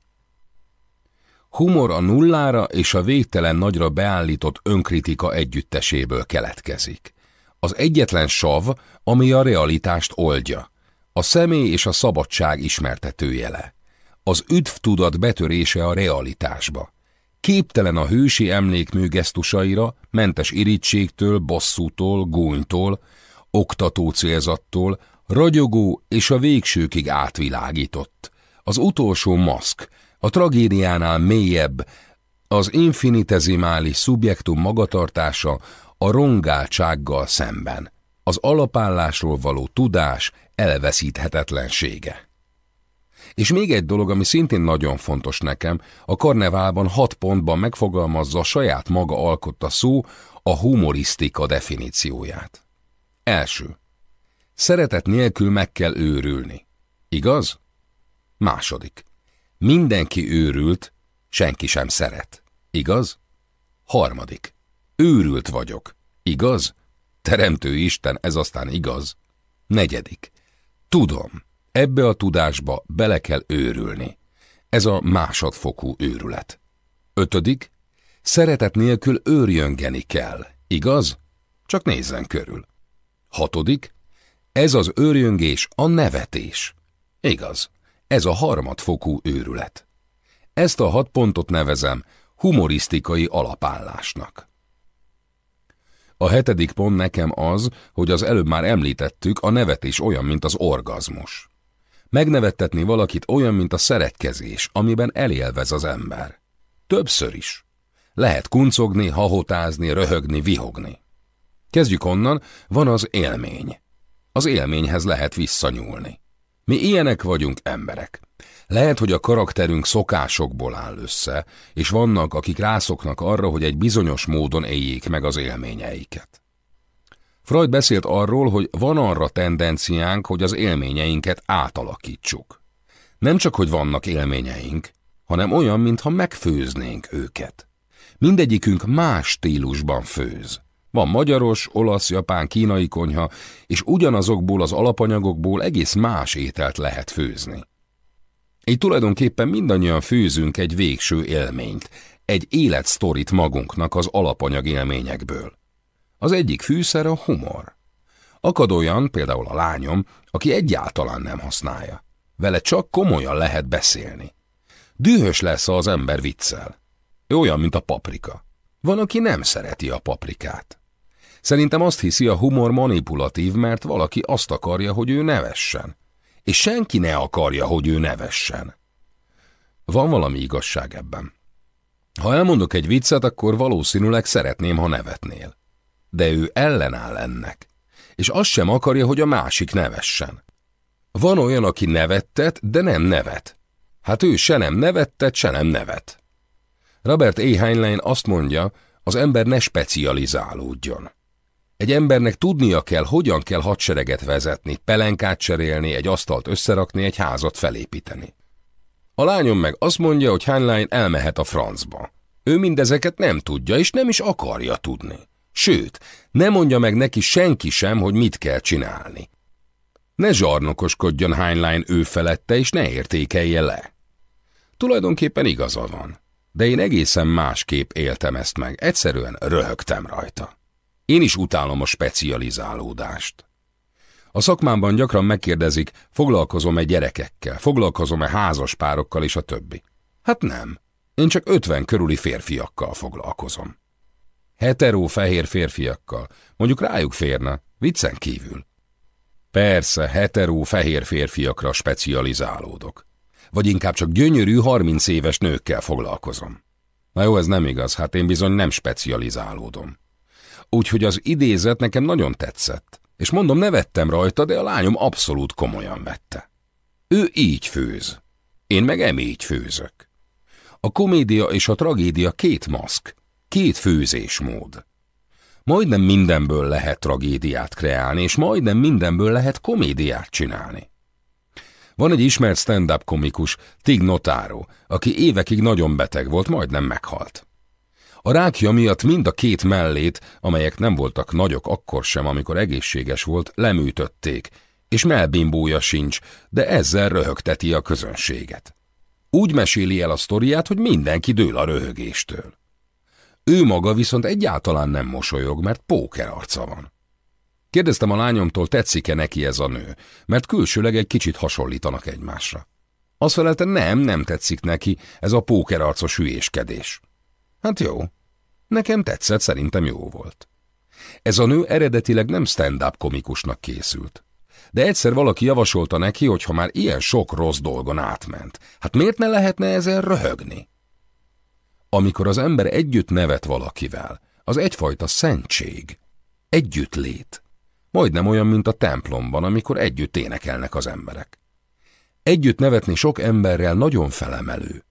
Humor a nullára és a végtelen nagyra beállított önkritika együtteséből keletkezik. Az egyetlen sav, ami a realitást oldja, a személy és a szabadság ismertetőjele. Az üdv tudat betörése a realitásba. Képtelen a hősi emlékmű gesztusaira, mentes irítségtől, bosszútól, gúnytól, oktató célzattól, ragyogó és a végsőkig átvilágított. Az utolsó maszk, a tragédiánál mélyebb, az infinitezimális szubjektum magatartása a rongáltsággal szemben, az alapállásról való tudás elveszíthetetlensége. És még egy dolog, ami szintén nagyon fontos nekem, a karneválban hat pontban megfogalmazza a saját maga alkotta szó a humorisztika definícióját. Első. Szeretet nélkül meg kell őrülni. Igaz? Második. Mindenki őrült, senki sem szeret. Igaz? Harmadik. Őrült vagyok. Igaz? Teremtő Isten, ez aztán igaz. Negyedik. Tudom, ebbe a tudásba bele kell őrülni. Ez a másodfokú őrület. Ötödik. Szeretet nélkül őrjöngeni kell. Igaz? Csak nézzen körül. Hatodik. Ez az őrjöngés a nevetés. Igaz. Ez a harmadfokú őrület. Ezt a hat pontot nevezem humorisztikai alapállásnak. A hetedik pont nekem az, hogy az előbb már említettük, a nevetés olyan, mint az orgazmus. Megnevettetni valakit olyan, mint a szeretkezés, amiben elélvez az ember. Többször is. Lehet kuncogni, hahotázni, röhögni, vihogni. Kezdjük onnan, van az élmény. Az élményhez lehet visszanyúlni. Mi ilyenek vagyunk emberek. Lehet, hogy a karakterünk szokásokból áll össze, és vannak, akik rászoknak arra, hogy egy bizonyos módon éljék meg az élményeiket. Freud beszélt arról, hogy van arra tendenciánk, hogy az élményeinket átalakítsuk. Nem csak, hogy vannak élményeink, hanem olyan, mintha megfőznénk őket. Mindegyikünk más stílusban főz. Van magyaros, olasz, japán, kínai konyha, és ugyanazokból az alapanyagokból egész más ételt lehet főzni. Így tulajdonképpen mindannyian főzünk egy végső élményt, egy életsztorit magunknak az alapanyag élményekből. Az egyik fűszer a humor. Akad olyan, például a lányom, aki egyáltalán nem használja. Vele csak komolyan lehet beszélni. Dühös lesz az ember viccel. Olyan, mint a paprika. Van, aki nem szereti a paprikát. Szerintem azt hiszi, a humor manipulatív, mert valaki azt akarja, hogy ő nevessen. És senki ne akarja, hogy ő nevessen. Van valami igazság ebben. Ha elmondok egy viccet, akkor valószínűleg szeretném, ha nevetnél. De ő ellenáll ennek. És azt sem akarja, hogy a másik nevessen. Van olyan, aki nevettet, de nem nevet. Hát ő se nem nevettet, se nem nevet. Robert E. Heinlein azt mondja, az ember ne specializálódjon. Egy embernek tudnia kell, hogyan kell hadsereget vezetni, pelenkát cserélni, egy asztalt összerakni, egy házat felépíteni. A lányom meg azt mondja, hogy Heinlein elmehet a francba. Ő mindezeket nem tudja, és nem is akarja tudni. Sőt, nem mondja meg neki senki sem, hogy mit kell csinálni. Ne zsarnokoskodjon Heinlein ő felette, és ne értékelje le. Tulajdonképpen igaza van, de én egészen másképp éltem ezt meg, egyszerűen röhögtem rajta. Én is utálom a specializálódást. A szakmámban gyakran megkérdezik, foglalkozom-e gyerekekkel, foglalkozom-e házaspárokkal és a többi. Hát nem. Én csak ötven körüli férfiakkal foglalkozom. Heteró fehér férfiakkal. Mondjuk rájuk férne, viccen kívül. Persze, heteró fehér férfiakra specializálódok. Vagy inkább csak gyönyörű, harminc éves nőkkel foglalkozom. Na jó, ez nem igaz, hát én bizony nem specializálódom. Úgyhogy az idézet nekem nagyon tetszett. És mondom, nevettem rajta, de a lányom abszolút komolyan vette. Ő így főz. Én meg em így főzök. A komédia és a tragédia két maszk, két főzésmód. Majdnem mindenből lehet tragédiát kreálni, és majdnem mindenből lehet komédiát csinálni. Van egy ismert stand-up komikus, Tig Notaro, aki évekig nagyon beteg volt, majdnem meghalt. A rákja miatt mind a két mellét, amelyek nem voltak nagyok akkor sem, amikor egészséges volt, leműtötték, és melbimbója sincs, de ezzel röhögteti a közönséget. Úgy meséli el a sztoriát, hogy mindenki dől a röhögéstől. Ő maga viszont egyáltalán nem mosolyog, mert póker arca van. Kérdeztem a lányomtól, tetszik-e neki ez a nő, mert külsőleg egy kicsit hasonlítanak egymásra. Azt felelte, nem, nem tetszik neki, ez a pókerarcos hülyéskedés. Hát jó. Nekem tetszett, szerintem jó volt. Ez a nő eredetileg nem stand-up komikusnak készült. De egyszer valaki javasolta neki, hogy ha már ilyen sok rossz dolgon átment, hát miért ne lehetne ezen röhögni? Amikor az ember együtt nevet valakivel, az egyfajta szentség, együtt lét. Majdnem olyan, mint a templomban, amikor együtt énekelnek az emberek. Együtt nevetni sok emberrel nagyon felemelő.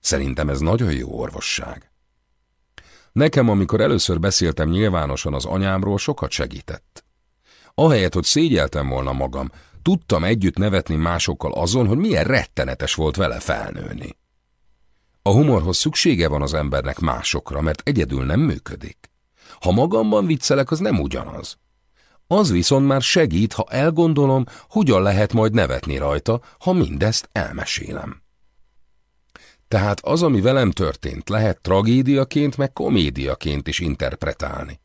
Szerintem ez nagyon jó orvosság. Nekem, amikor először beszéltem nyilvánosan az anyámról, sokat segített. Ahelyett, hogy szégyeltem volna magam, tudtam együtt nevetni másokkal azon, hogy milyen rettenetes volt vele felnőni. A humorhoz szüksége van az embernek másokra, mert egyedül nem működik. Ha magamban viccelek, az nem ugyanaz. Az viszont már segít, ha elgondolom, hogyan lehet majd nevetni rajta, ha mindezt elmesélem. Tehát az, ami velem történt, lehet tragédiaként, meg komédiaként is interpretálni.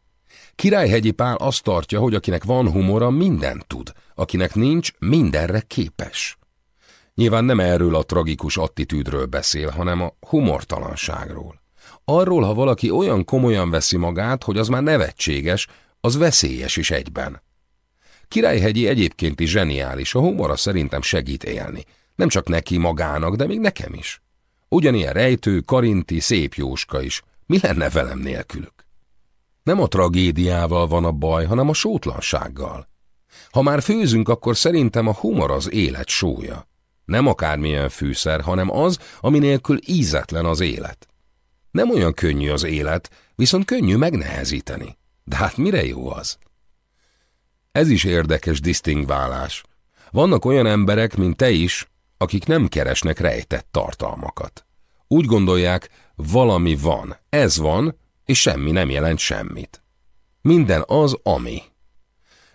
Királyhegyi Pál azt tartja, hogy akinek van humora, mindent tud, akinek nincs, mindenre képes. Nyilván nem erről a tragikus attitűdről beszél, hanem a humortalanságról. Arról, ha valaki olyan komolyan veszi magát, hogy az már nevetséges, az veszélyes is egyben. Királyhegyi egyébként is zseniális, a humora szerintem segít élni. Nem csak neki magának, de még nekem is. Ugyanilyen rejtő, karinti, szép Jóska is. Mi lenne velem nélkülük? Nem a tragédiával van a baj, hanem a sótlansággal. Ha már főzünk, akkor szerintem a humor az élet sója. Nem akármilyen fűszer, hanem az, ami nélkül ízetlen az élet. Nem olyan könnyű az élet, viszont könnyű megnehezíteni. De hát mire jó az? Ez is érdekes disztingválás. Vannak olyan emberek, mint te is, akik nem keresnek rejtett tartalmakat. Úgy gondolják, valami van, ez van, és semmi nem jelent semmit. Minden az, ami.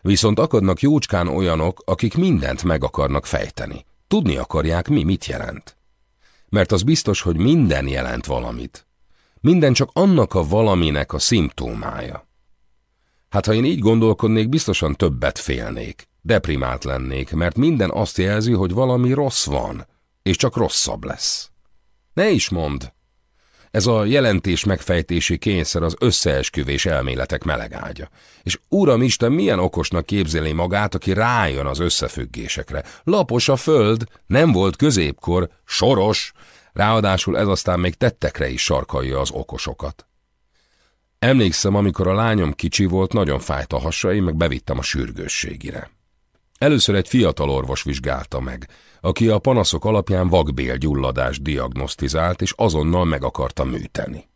Viszont akadnak jócskán olyanok, akik mindent meg akarnak fejteni. Tudni akarják, mi mit jelent. Mert az biztos, hogy minden jelent valamit. Minden csak annak a valaminek a szimptómája. Hát ha én így gondolkodnék, biztosan többet félnék, deprimált lennék, mert minden azt jelzi, hogy valami rossz van, és csak rosszabb lesz. Ne is mond! Ez a jelentés megfejtési kényszer az összeesküvés elméletek melegágya. És Uram Isten milyen okosnak képzeli magát, aki rájön az összefüggésekre. Lapos a föld, nem volt középkor, soros, ráadásul ez aztán még tettekre is sarkalja az okosokat. Emlékszem, amikor a lányom kicsi volt, nagyon fájt a hasai, meg bevittem a sürgősségire. Először egy fiatal orvos vizsgálta meg, aki a panaszok alapján vakbélgyulladást diagnosztizált, és azonnal meg akarta műteni.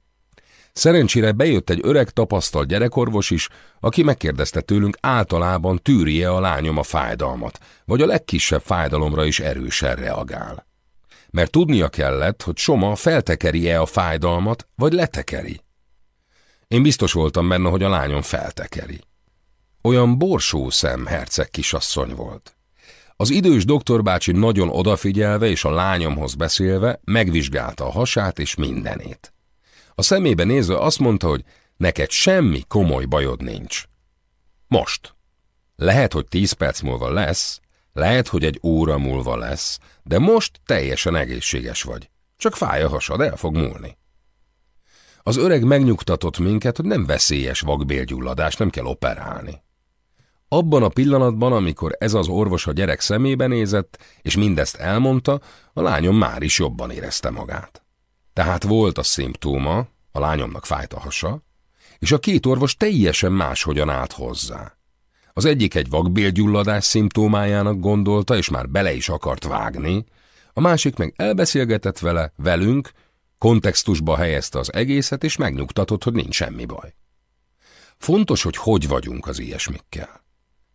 Szerencsére bejött egy öreg tapasztalt gyerekorvos is, aki megkérdezte tőlünk általában tűrje a lányom a fájdalmat, vagy a legkisebb fájdalomra is erősen reagál. Mert tudnia kellett, hogy Soma feltekeri-e a fájdalmat, vagy letekeri. Én biztos voltam benne, hogy a lányom feltekeri. Olyan borsó szem herceg kisasszony volt. Az idős doktorbácsi nagyon odafigyelve és a lányomhoz beszélve megvizsgálta a hasát és mindenét. A szemébe nézve azt mondta, hogy neked semmi komoly bajod nincs. Most. Lehet, hogy tíz perc múlva lesz, lehet, hogy egy óra múlva lesz, de most teljesen egészséges vagy. Csak fáj a hasad, el fog múlni. Az öreg megnyugtatott minket, hogy nem veszélyes vakbélgyulladás, nem kell operálni. Abban a pillanatban, amikor ez az orvos a gyerek szemébe nézett, és mindezt elmondta, a lányom már is jobban érezte magát. Tehát volt a szimptóma, a lányomnak fájt a hasa, és a két orvos teljesen máshogyan állt hozzá. Az egyik egy vakbélgyulladás szimptómájának gondolta, és már bele is akart vágni, a másik meg elbeszélgetett vele, velünk, kontextusba helyezte az egészet, és megnyugtatott, hogy nincs semmi baj. Fontos, hogy hogy vagyunk az ilyesmikkel.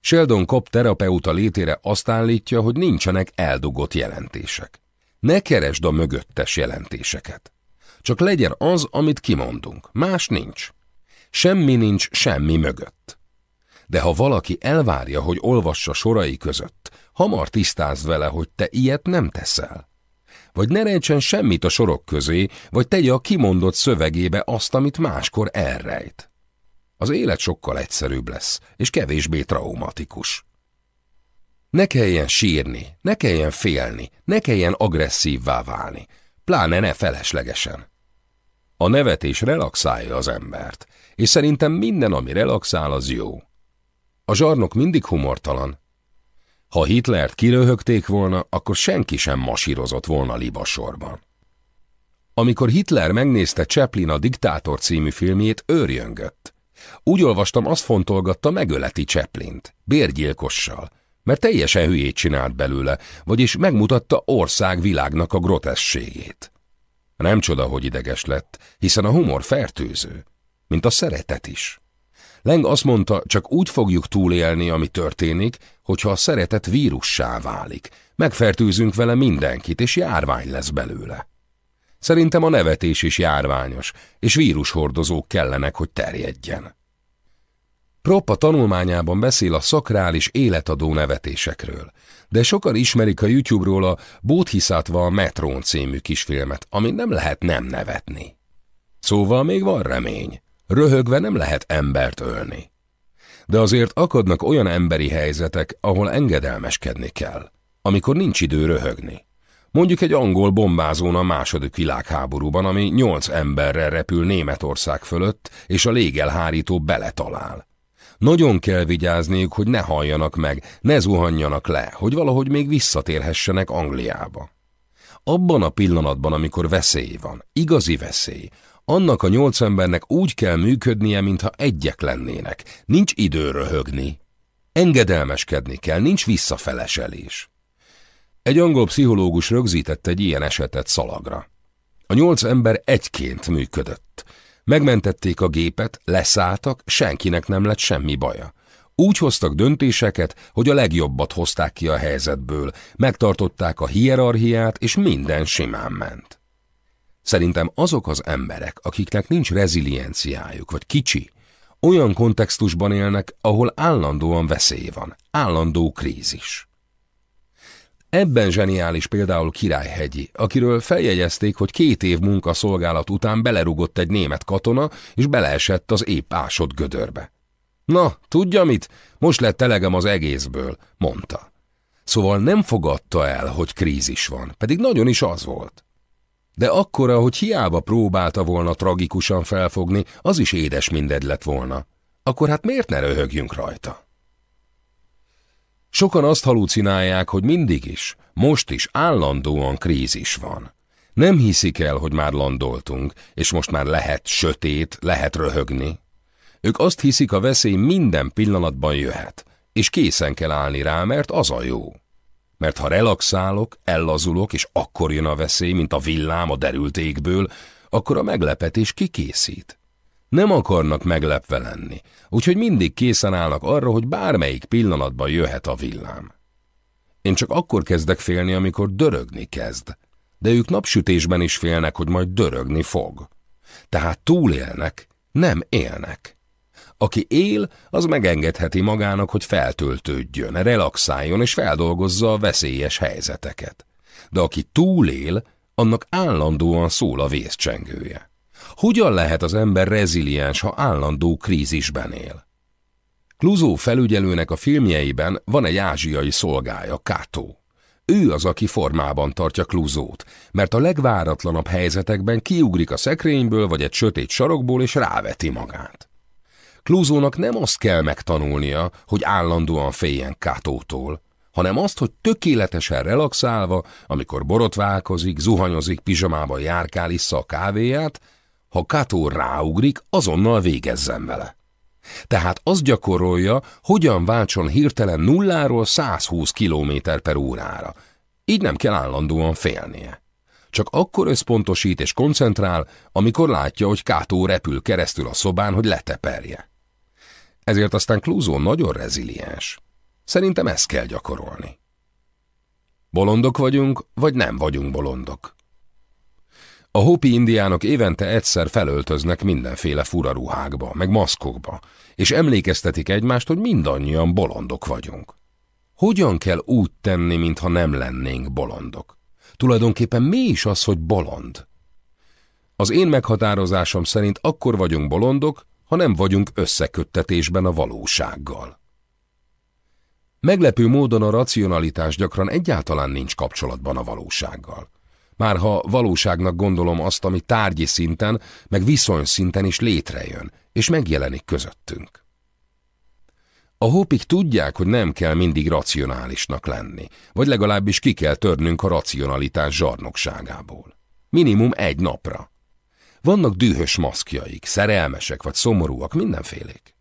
Sheldon Kopp terapeuta létére azt állítja, hogy nincsenek eldugott jelentések. Ne keresd a mögöttes jelentéseket. Csak legyen az, amit kimondunk, más nincs. Semmi nincs semmi mögött. De ha valaki elvárja, hogy olvassa sorai között, hamar tisztázd vele, hogy te ilyet nem teszel. Vagy ne rejtsen semmit a sorok közé, vagy tegye a kimondott szövegébe azt, amit máskor elrejt. Az élet sokkal egyszerűbb lesz, és kevésbé traumatikus. Ne kelljen sírni, ne kelljen félni, ne kelljen agresszívvá válni, pláne ne feleslegesen. A nevetés relaxálja az embert, és szerintem minden, ami relaxál, az jó. A zsarnok mindig humortalan. Ha Hitlert kiröhögték volna, akkor senki sem masírozott volna libasorban. Amikor Hitler megnézte Chaplin a Diktátor című filmjét, őrjöngött. Úgy olvastam, azt fontolgatta, megöleti Cseplint, bérgyilkossal, mert teljesen hülyét csinált belőle, vagyis megmutatta ország világnak a grotességét. Nem csoda, hogy ideges lett, hiszen a humor fertőző, mint a szeretet is. Leng azt mondta, csak úgy fogjuk túlélni, ami történik, hogyha a szeretet vírussá válik. Megfertőzünk vele mindenkit, és járvány lesz belőle. Szerintem a nevetés is járványos, és vírushordozók kellenek, hogy terjedjen. Propp a tanulmányában beszél a szakrális életadó nevetésekről, de sokan ismerik a YouTube-ról a Bódhiszátva a Metrón című kisfilmet, amit nem lehet nem nevetni. Szóval még van remény. Röhögve nem lehet embert ölni. De azért akadnak olyan emberi helyzetek, ahol engedelmeskedni kell, amikor nincs idő röhögni. Mondjuk egy angol bombázón a második világháborúban, ami nyolc emberrel repül Németország fölött, és a légelhárító beletalál. Nagyon kell vigyázniuk, hogy ne halljanak meg, ne zuhanjanak le, hogy valahogy még visszatérhessenek Angliába. Abban a pillanatban, amikor veszély van, igazi veszély, annak a nyolc embernek úgy kell működnie, mintha egyek lennének. Nincs idő röhögni. Engedelmeskedni kell, nincs visszafeleselés. Egy angol pszichológus rögzített egy ilyen esetet szalagra. A nyolc ember egyként működött. Megmentették a gépet, leszálltak, senkinek nem lett semmi baja. Úgy hoztak döntéseket, hogy a legjobbat hozták ki a helyzetből, megtartották a hierarchiát, és minden simán ment. Szerintem azok az emberek, akiknek nincs rezilienciájuk, vagy kicsi, olyan kontextusban élnek, ahol állandóan veszély van, állandó krízis. Ebben zseniális például Királyhegyi, akiről feljegyezték, hogy két év munkaszolgálat után belerugott egy német katona, és beleesett az épp ásott gödörbe. Na, tudja mit? Most lett elegem az egészből, mondta. Szóval nem fogadta el, hogy krízis van, pedig nagyon is az volt. De akkora, hogy hiába próbálta volna tragikusan felfogni, az is édes mindegy lett volna. Akkor hát miért ne röhögjünk rajta? Sokan azt halucinálják, hogy mindig is, most is állandóan krízis van. Nem hiszik el, hogy már landoltunk, és most már lehet sötét, lehet röhögni. Ők azt hiszik, a veszély minden pillanatban jöhet, és készen kell állni rá, mert az a jó. Mert ha relaxálok, ellazulok, és akkor jön a veszély, mint a villám a derült égből, akkor a meglepetés kikészít. Nem akarnak meglepve lenni, úgyhogy mindig készen állnak arra, hogy bármelyik pillanatban jöhet a villám. Én csak akkor kezdek félni, amikor dörögni kezd, de ők napsütésben is félnek, hogy majd dörögni fog. Tehát túlélnek, nem élnek. Aki él, az megengedheti magának, hogy feltöltődjön, relaxáljon és feldolgozza a veszélyes helyzeteket. De aki túlél, annak állandóan szól a vészcsengője. Hogyan lehet az ember reziliens, ha állandó krízisben él? Kluzó felügyelőnek a filmjeiben van egy ázsiai szolgája, Kato. Ő az, aki formában tartja Kluzót, mert a legváratlanabb helyzetekben kiugrik a szekrényből vagy egy sötét sarokból és ráveti magát. Klúzónak nem azt kell megtanulnia, hogy állandóan féljen Kátótól, hanem azt, hogy tökéletesen relaxálva, amikor borotválkozik, zuhanyozik, pizsamában járkál, issza a kávéját, ha Kátó ráugrik, azonnal végezzen vele. Tehát azt gyakorolja, hogyan váltson hirtelen nulláról 120 km per órára. Így nem kell állandóan félnie. Csak akkor összpontosít és koncentrál, amikor látja, hogy Kátó repül keresztül a szobán, hogy leteperje. Ezért aztán Klúzó nagyon reziliens. Szerintem ezt kell gyakorolni. Bolondok vagyunk, vagy nem vagyunk bolondok. A Hopi indiánok évente egyszer felöltöznek mindenféle fura ruhákba, meg maszkokba, és emlékeztetik egymást, hogy mindannyian bolondok vagyunk. Hogyan kell úgy tenni, mintha nem lennénk bolondok? Tulajdonképpen mi is az, hogy bolond? Az én meghatározásom szerint akkor vagyunk bolondok, ha nem vagyunk összeköttetésben a valósággal. Meglepő módon a racionalitás gyakran egyáltalán nincs kapcsolatban a valósággal. Már ha valóságnak gondolom azt, ami tárgyi szinten, meg viszonyszinten is létrejön, és megjelenik közöttünk. A hópik tudják, hogy nem kell mindig racionálisnak lenni, vagy legalábbis ki kell törnünk a racionalitás zsarnokságából. Minimum egy napra. Vannak dühös maszkjaik, szerelmesek vagy szomorúak, mindenfélék.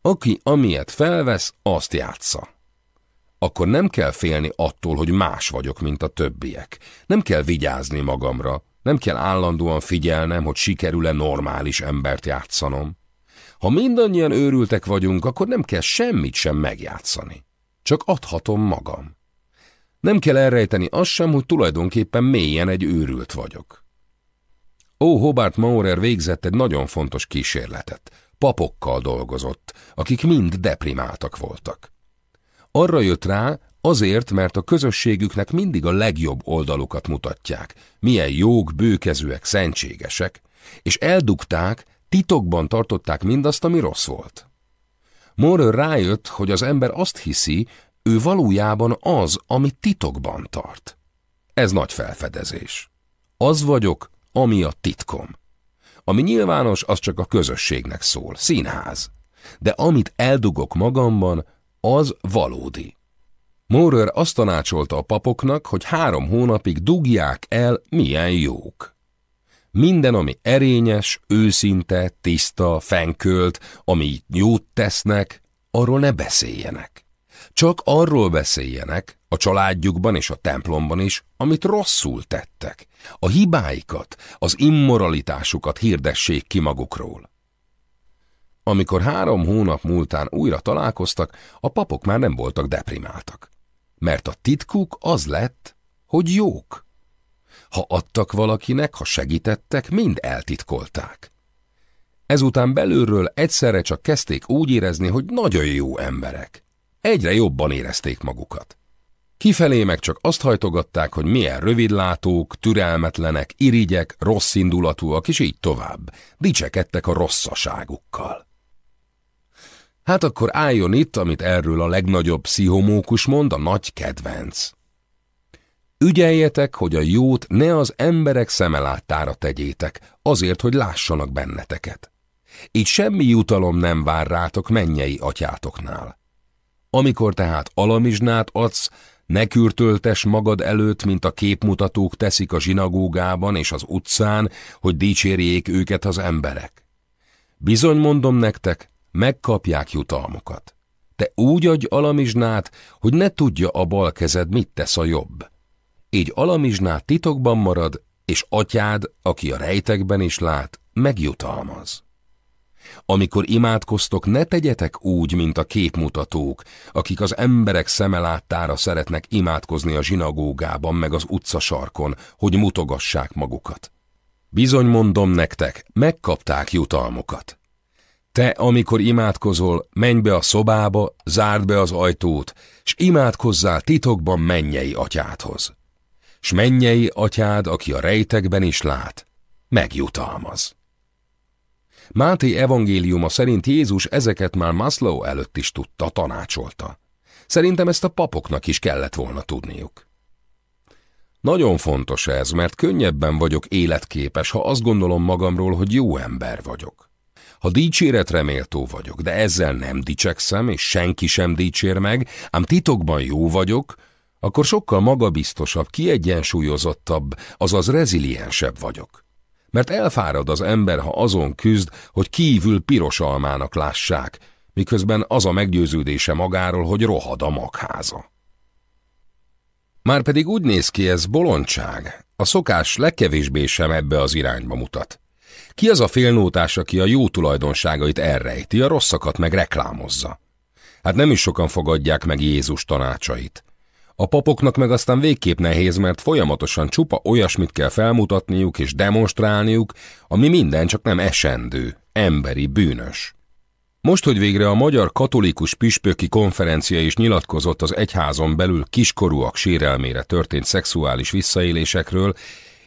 Aki amilyet felvesz, azt játsza. Akkor nem kell félni attól, hogy más vagyok, mint a többiek. Nem kell vigyázni magamra, nem kell állandóan figyelnem, hogy sikerül-e normális embert játszanom. Ha mindannyian őrültek vagyunk, akkor nem kell semmit sem megjátszani. Csak adhatom magam. Nem kell elrejteni azt sem, hogy tulajdonképpen mélyen egy őrült vagyok. Ó, Hobart Maurer végzett egy nagyon fontos kísérletet. Papokkal dolgozott, akik mind deprimáltak voltak. Arra jött rá, azért, mert a közösségüknek mindig a legjobb oldalukat mutatják, milyen jók, bőkezőek, szentségesek, és eldugták, titokban tartották mindazt, ami rossz volt. Maurer rájött, hogy az ember azt hiszi, ő valójában az, amit titokban tart. Ez nagy felfedezés. Az vagyok, ami a titkom. Ami nyilvános, az csak a közösségnek szól, színház. De amit eldugok magamban, az valódi. Maurer azt tanácsolta a papoknak, hogy három hónapig dugják el, milyen jók. Minden, ami erényes, őszinte, tiszta, fenkölt, ami jót tesznek, arról ne beszéljenek. Csak arról beszéljenek, a családjukban és a templomban is, amit rosszul tettek. A hibáikat, az immoralitásukat hirdessék ki magukról. Amikor három hónap múltán újra találkoztak, a papok már nem voltak deprimáltak. Mert a titkuk az lett, hogy jók. Ha adtak valakinek, ha segítettek, mind eltitkolták. Ezután belülről egyszerre csak kezdték úgy érezni, hogy nagyon jó emberek. Egyre jobban érezték magukat. Kifelé meg csak azt hajtogatták, hogy milyen rövidlátók, türelmetlenek, irigyek, rossz indulatúak, és így tovább. Dicsekedtek a rosszaságukkal. Hát akkor álljon itt, amit erről a legnagyobb pszichomókus mond, a nagy kedvenc. Ügyeljetek, hogy a jót ne az emberek szemeláttára tegyétek, azért, hogy lássanak benneteket. Így semmi jutalom nem vár rátok mennyei atyátoknál. Amikor tehát alamizsnát adsz, ne kürtöltes magad előtt, mint a képmutatók teszik a zsinagógában és az utcán, hogy dicsérjék őket az emberek. Bizony mondom nektek, megkapják jutalmukat. Te úgy adj alamizsnát, hogy ne tudja a bal kezed, mit tesz a jobb. Így alamizsnát titokban marad, és atyád, aki a rejtekben is lát, megjutalmaz. Amikor imádkoztok, ne tegyetek úgy, mint a képmutatók, akik az emberek szemeláttára szeretnek imádkozni a zsinagógában meg az utcasarkon, hogy mutogassák magukat. Bizony mondom nektek, megkapták jutalmukat. Te, amikor imádkozol, menj be a szobába, zárd be az ajtót, s imádkozzál titokban mennyei atyádhoz. S mennyei atyád, aki a rejtekben is lát, megjutalmaz. Máté evangéliuma szerint Jézus ezeket már Maslow előtt is tudta, tanácsolta. Szerintem ezt a papoknak is kellett volna tudniuk. Nagyon fontos ez, mert könnyebben vagyok életképes, ha azt gondolom magamról, hogy jó ember vagyok. Ha dicséretre méltó vagyok, de ezzel nem dicsekszem, és senki sem dicsér meg, ám titokban jó vagyok, akkor sokkal magabiztosabb, kiegyensúlyozottabb, azaz reziliensebb vagyok mert elfárad az ember, ha azon küzd, hogy kívül piros almának lássák, miközben az a meggyőződése magáról, hogy rohad a magháza. Márpedig úgy néz ki ez bolondság, a szokás legkevésbé sem ebbe az irányba mutat. Ki az a félnótás, aki a jó tulajdonságait elrejti, a rosszakat meg reklámozza? Hát nem is sokan fogadják meg Jézus tanácsait. A papoknak meg aztán végképp nehéz, mert folyamatosan csupa olyasmit kell felmutatniuk és demonstrálniuk, ami minden csak nem esendő, emberi, bűnös. Most, hogy végre a Magyar Katolikus Püspöki Konferencia is nyilatkozott az egyházon belül kiskorúak sérelmére történt szexuális visszaélésekről,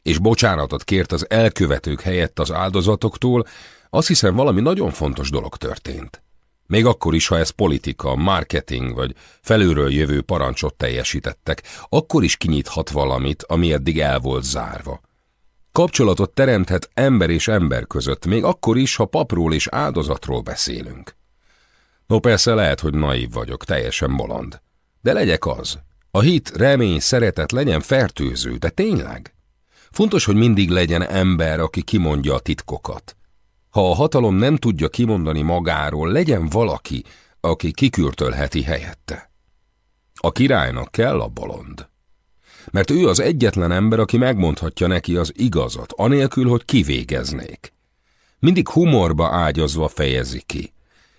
és bocsánatot kért az elkövetők helyett az áldozatoktól, azt hiszem valami nagyon fontos dolog történt. Még akkor is, ha ez politika, marketing vagy felülről jövő parancsot teljesítettek, akkor is kinyithat valamit, ami eddig el volt zárva. Kapcsolatot teremthet ember és ember között, még akkor is, ha papról és áldozatról beszélünk. No persze lehet, hogy naív vagyok, teljesen bolond. De legyek az. A hit, remény, szeretet legyen fertőző, de tényleg? Fontos, hogy mindig legyen ember, aki kimondja a titkokat. Ha a hatalom nem tudja kimondani magáról, legyen valaki, aki kikürtölheti helyette. A királynak kell a bolond. Mert ő az egyetlen ember, aki megmondhatja neki az igazat, anélkül, hogy kivégeznék. Mindig humorba ágyazva fejezi ki,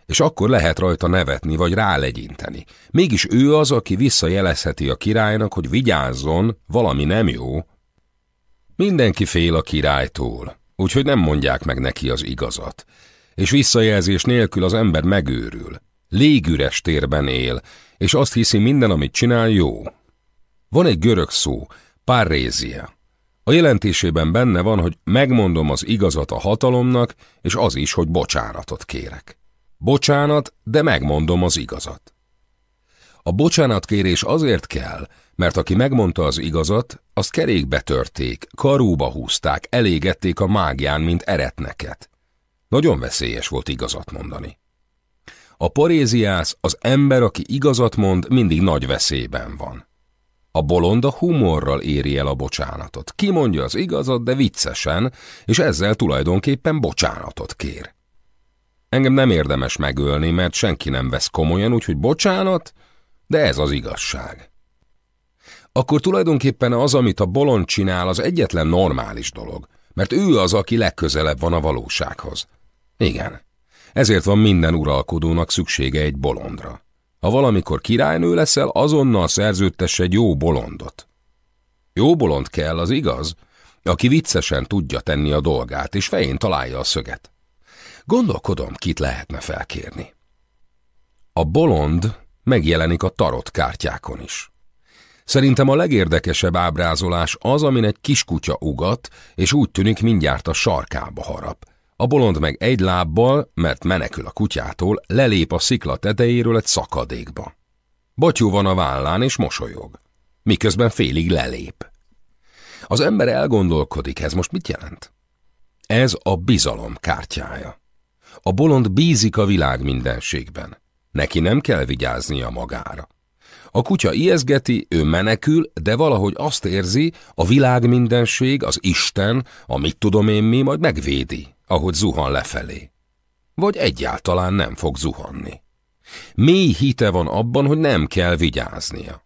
és akkor lehet rajta nevetni vagy rálegyinteni. Mégis ő az, aki visszajelezheti a királynak, hogy vigyázzon, valami nem jó. Mindenki fél a királytól, úgyhogy nem mondják meg neki az igazat. És visszajelzés nélkül az ember megőrül. Légüres térben él, és azt hiszi minden, amit csinál, jó. Van egy görög szó, parrézia. A jelentésében benne van, hogy megmondom az igazat a hatalomnak, és az is, hogy bocsánatot kérek. Bocsánat, de megmondom az igazat. A bocsánatkérés azért kell, mert aki megmondta az igazat, azt kerékbe törték, karúba húzták, elégették a mágián, mint eretneket. Nagyon veszélyes volt igazat mondani. A poréziász, az ember, aki igazat mond, mindig nagy veszélyben van. A bolond a humorral éri el a bocsánatot. Kimondja az igazat, de viccesen, és ezzel tulajdonképpen bocsánatot kér. Engem nem érdemes megölni, mert senki nem vesz komolyan, úgyhogy bocsánat, de ez az igazság akkor tulajdonképpen az, amit a bolond csinál, az egyetlen normális dolog, mert ő az, aki legközelebb van a valósághoz. Igen, ezért van minden uralkodónak szüksége egy bolondra. Ha valamikor királynő leszel, azonnal szerződtess egy jó bolondot. Jó bolond kell, az igaz, aki viccesen tudja tenni a dolgát, és fején találja a szöget. Gondolkodom, kit lehetne felkérni. A bolond megjelenik a tarot kártyákon is. Szerintem a legérdekesebb ábrázolás az, amin egy kiskutya ugat, és úgy tűnik mindjárt a sarkába harap. A bolond meg egy lábbal, mert menekül a kutyától, lelép a szikla tetejéről egy szakadékba. Batyú van a vállán és mosolyog, miközben félig lelép. Az ember elgondolkodik, ez most mit jelent? Ez a bizalom kártyája. A bolond bízik a világ mindenségben. Neki nem kell vigyáznia magára. A kutya ijeszgeti, ő menekül, de valahogy azt érzi, a világ mindenség, az Isten, a mit tudom én mi, majd megvédi, ahogy zuhan lefelé. Vagy egyáltalán nem fog zuhanni. Mély hite van abban, hogy nem kell vigyáznia.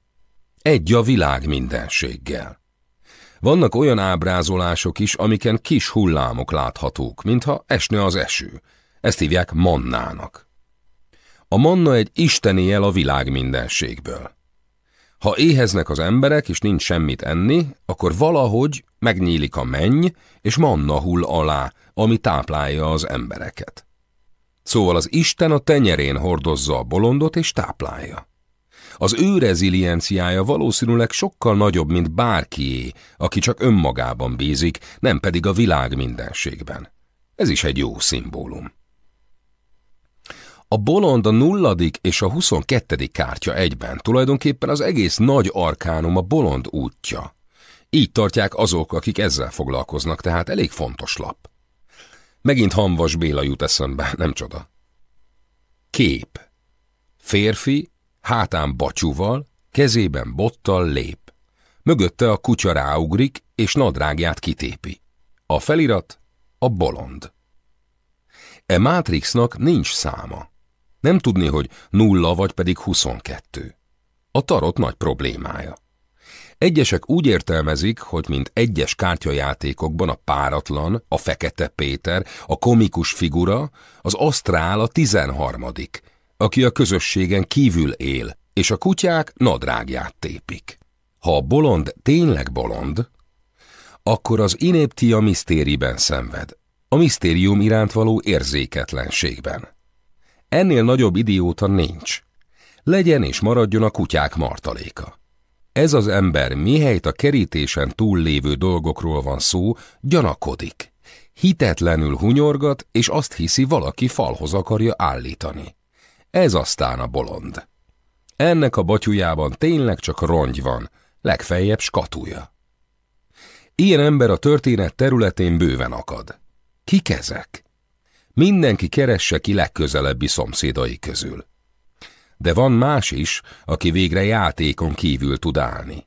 Egy a világ mindenséggel. Vannak olyan ábrázolások is, amiken kis hullámok láthatók, mintha esne az eső. Ezt hívják mannának. A manna egy isteni el a világ mindenségből. Ha éheznek az emberek, és nincs semmit enni, akkor valahogy megnyílik a menny, és manna hull alá, ami táplálja az embereket. Szóval az Isten a tenyerén hordozza a bolondot és táplálja. Az ő rezilienciája valószínűleg sokkal nagyobb, mint bárkié, aki csak önmagában bízik, nem pedig a világ mindenségben. Ez is egy jó szimbólum. A bolond a nulladik és a huszonkettedik kártya egyben, tulajdonképpen az egész nagy arkánum a bolond útja. Így tartják azok, akik ezzel foglalkoznak, tehát elég fontos lap. Megint Hamvas Béla jut eszembe, nem csoda. Kép. Férfi, hátán bacsúval, kezében bottal lép. Mögötte a kutya ráugrik, és nadrágját kitépi. A felirat a bolond. E Matrixnak nincs száma. Nem tudni, hogy nulla vagy pedig 22. A tarot nagy problémája. Egyesek úgy értelmezik, hogy mint egyes kártyajátékokban a páratlan, a fekete Péter, a komikus figura, az asztrál a tizenharmadik, aki a közösségen kívül él, és a kutyák nadrágját tépik. Ha a bolond tényleg bolond, akkor az inéptia misztériben szenved, a misztérium iránt való érzéketlenségben. Ennél nagyobb idióta nincs. Legyen és maradjon a kutyák martaléka. Ez az ember, mihelyt a kerítésen túl lévő dolgokról van szó, gyanakodik. Hitetlenül hunyorgat, és azt hiszi, valaki falhoz akarja állítani. Ez aztán a bolond. Ennek a batyujában tényleg csak rongy van, legfeljebb skatúja. Ilyen ember a történet területén bőven akad. Kik ezek? Mindenki keresse ki legközelebbi szomszédai közül. De van más is, aki végre játékon kívül tud állni.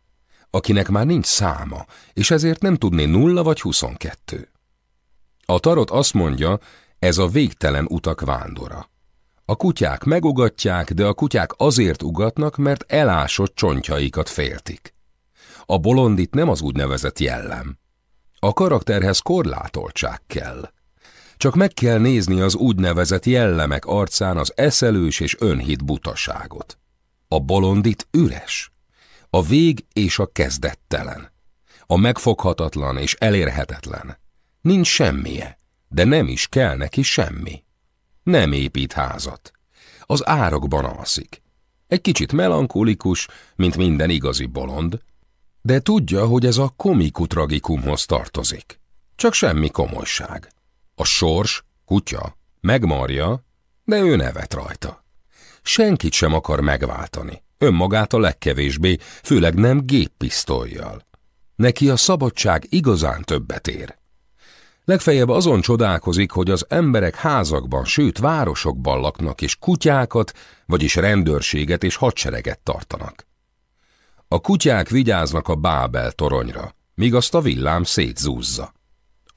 Akinek már nincs száma, és ezért nem tudné nulla vagy huszonkettő. A tarot azt mondja, ez a végtelen utak vándora. A kutyák megugatják, de a kutyák azért ugatnak, mert elásott csontjaikat féltik. A bolondit nem az úgynevezett jellem. A karakterhez korlátoltság kell. Csak meg kell nézni az úgynevezett jellemek arcán az eszelős és önhit butaságot. A bolondit üres. A vég és a kezdettelen. A megfoghatatlan és elérhetetlen. Nincs semmije, de nem is kell neki semmi. Nem épít házat. Az árokban alszik. Egy kicsit melankolikus, mint minden igazi bolond, de tudja, hogy ez a komikutragikumhoz tartozik. Csak semmi komolyság. A sors, kutya, megmarja, de ő nevet rajta. Senkit sem akar megváltani, önmagát a legkevésbé, főleg nem géppisztolyjal. Neki a szabadság igazán többet ér. Legfeljebb azon csodálkozik, hogy az emberek házakban, sőt városokban laknak, és kutyákat, vagyis rendőrséget és hadsereget tartanak. A kutyák vigyáznak a Bábel toronyra, míg azt a villám szétzúzza.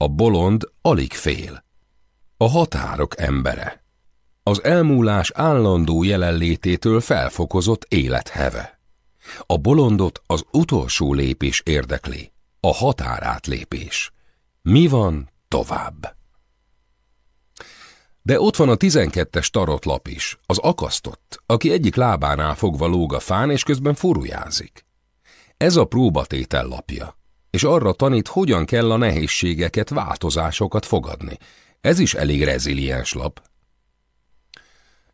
A bolond alig fél. A határok embere. Az elmúlás állandó jelenlététől felfokozott életheve. A bolondot az utolsó lépés érdekli, a határátlépés. Mi van tovább? De ott van a tizenkettes tarotlap is, az akasztott, aki egyik lábánál fogva lóg a fán, és közben furujázik. Ez a próbatétel lapja és arra tanít, hogyan kell a nehézségeket, változásokat fogadni. Ez is elég reziliens lap.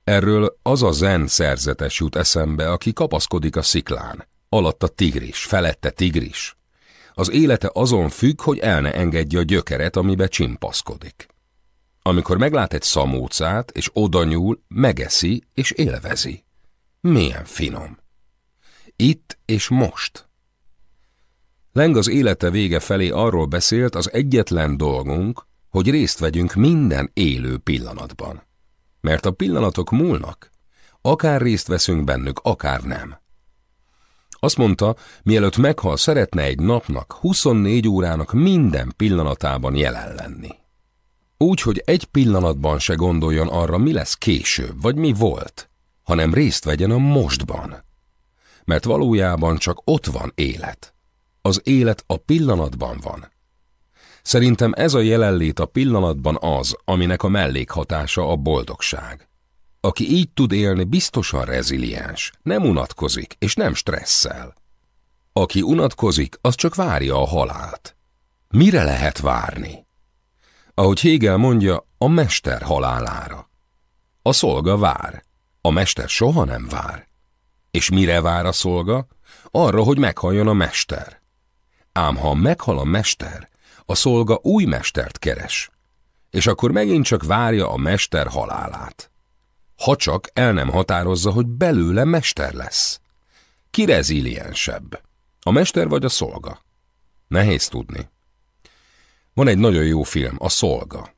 Erről az a zen szerzetes jut eszembe, aki kapaszkodik a sziklán. alatta tigris, felette tigris. Az élete azon függ, hogy el ne engedje a gyökeret, amibe csimpaszkodik. Amikor meglát egy szamócát, és oda nyúl, megeszi és élvezi. Milyen finom. Itt és most. Leng az élete vége felé arról beszélt, az egyetlen dolgunk, hogy részt vegyünk minden élő pillanatban. Mert a pillanatok múlnak, akár részt veszünk bennük, akár nem. Azt mondta, mielőtt meghal, szeretne egy napnak, 24 órának minden pillanatában jelen lenni. Úgy, hogy egy pillanatban se gondoljon arra, mi lesz később, vagy mi volt, hanem részt vegyen a mostban. Mert valójában csak ott van élet. Az élet a pillanatban van. Szerintem ez a jelenlét a pillanatban az, aminek a mellékhatása a boldogság. Aki így tud élni, biztosan reziliens, nem unatkozik és nem stresszel. Aki unatkozik, az csak várja a halált. Mire lehet várni? Ahogy Hegel mondja, a mester halálára. A szolga vár, a mester soha nem vár. És mire vár a szolga? Arra, hogy meghalljon a mester. Ám ha meghal a mester, a szolga új mestert keres, és akkor megint csak várja a mester halálát. Ha csak el nem határozza, hogy belőle mester lesz. Ki reziliensebb? A mester vagy a szolga? Nehéz tudni. Van egy nagyon jó film, a szolga.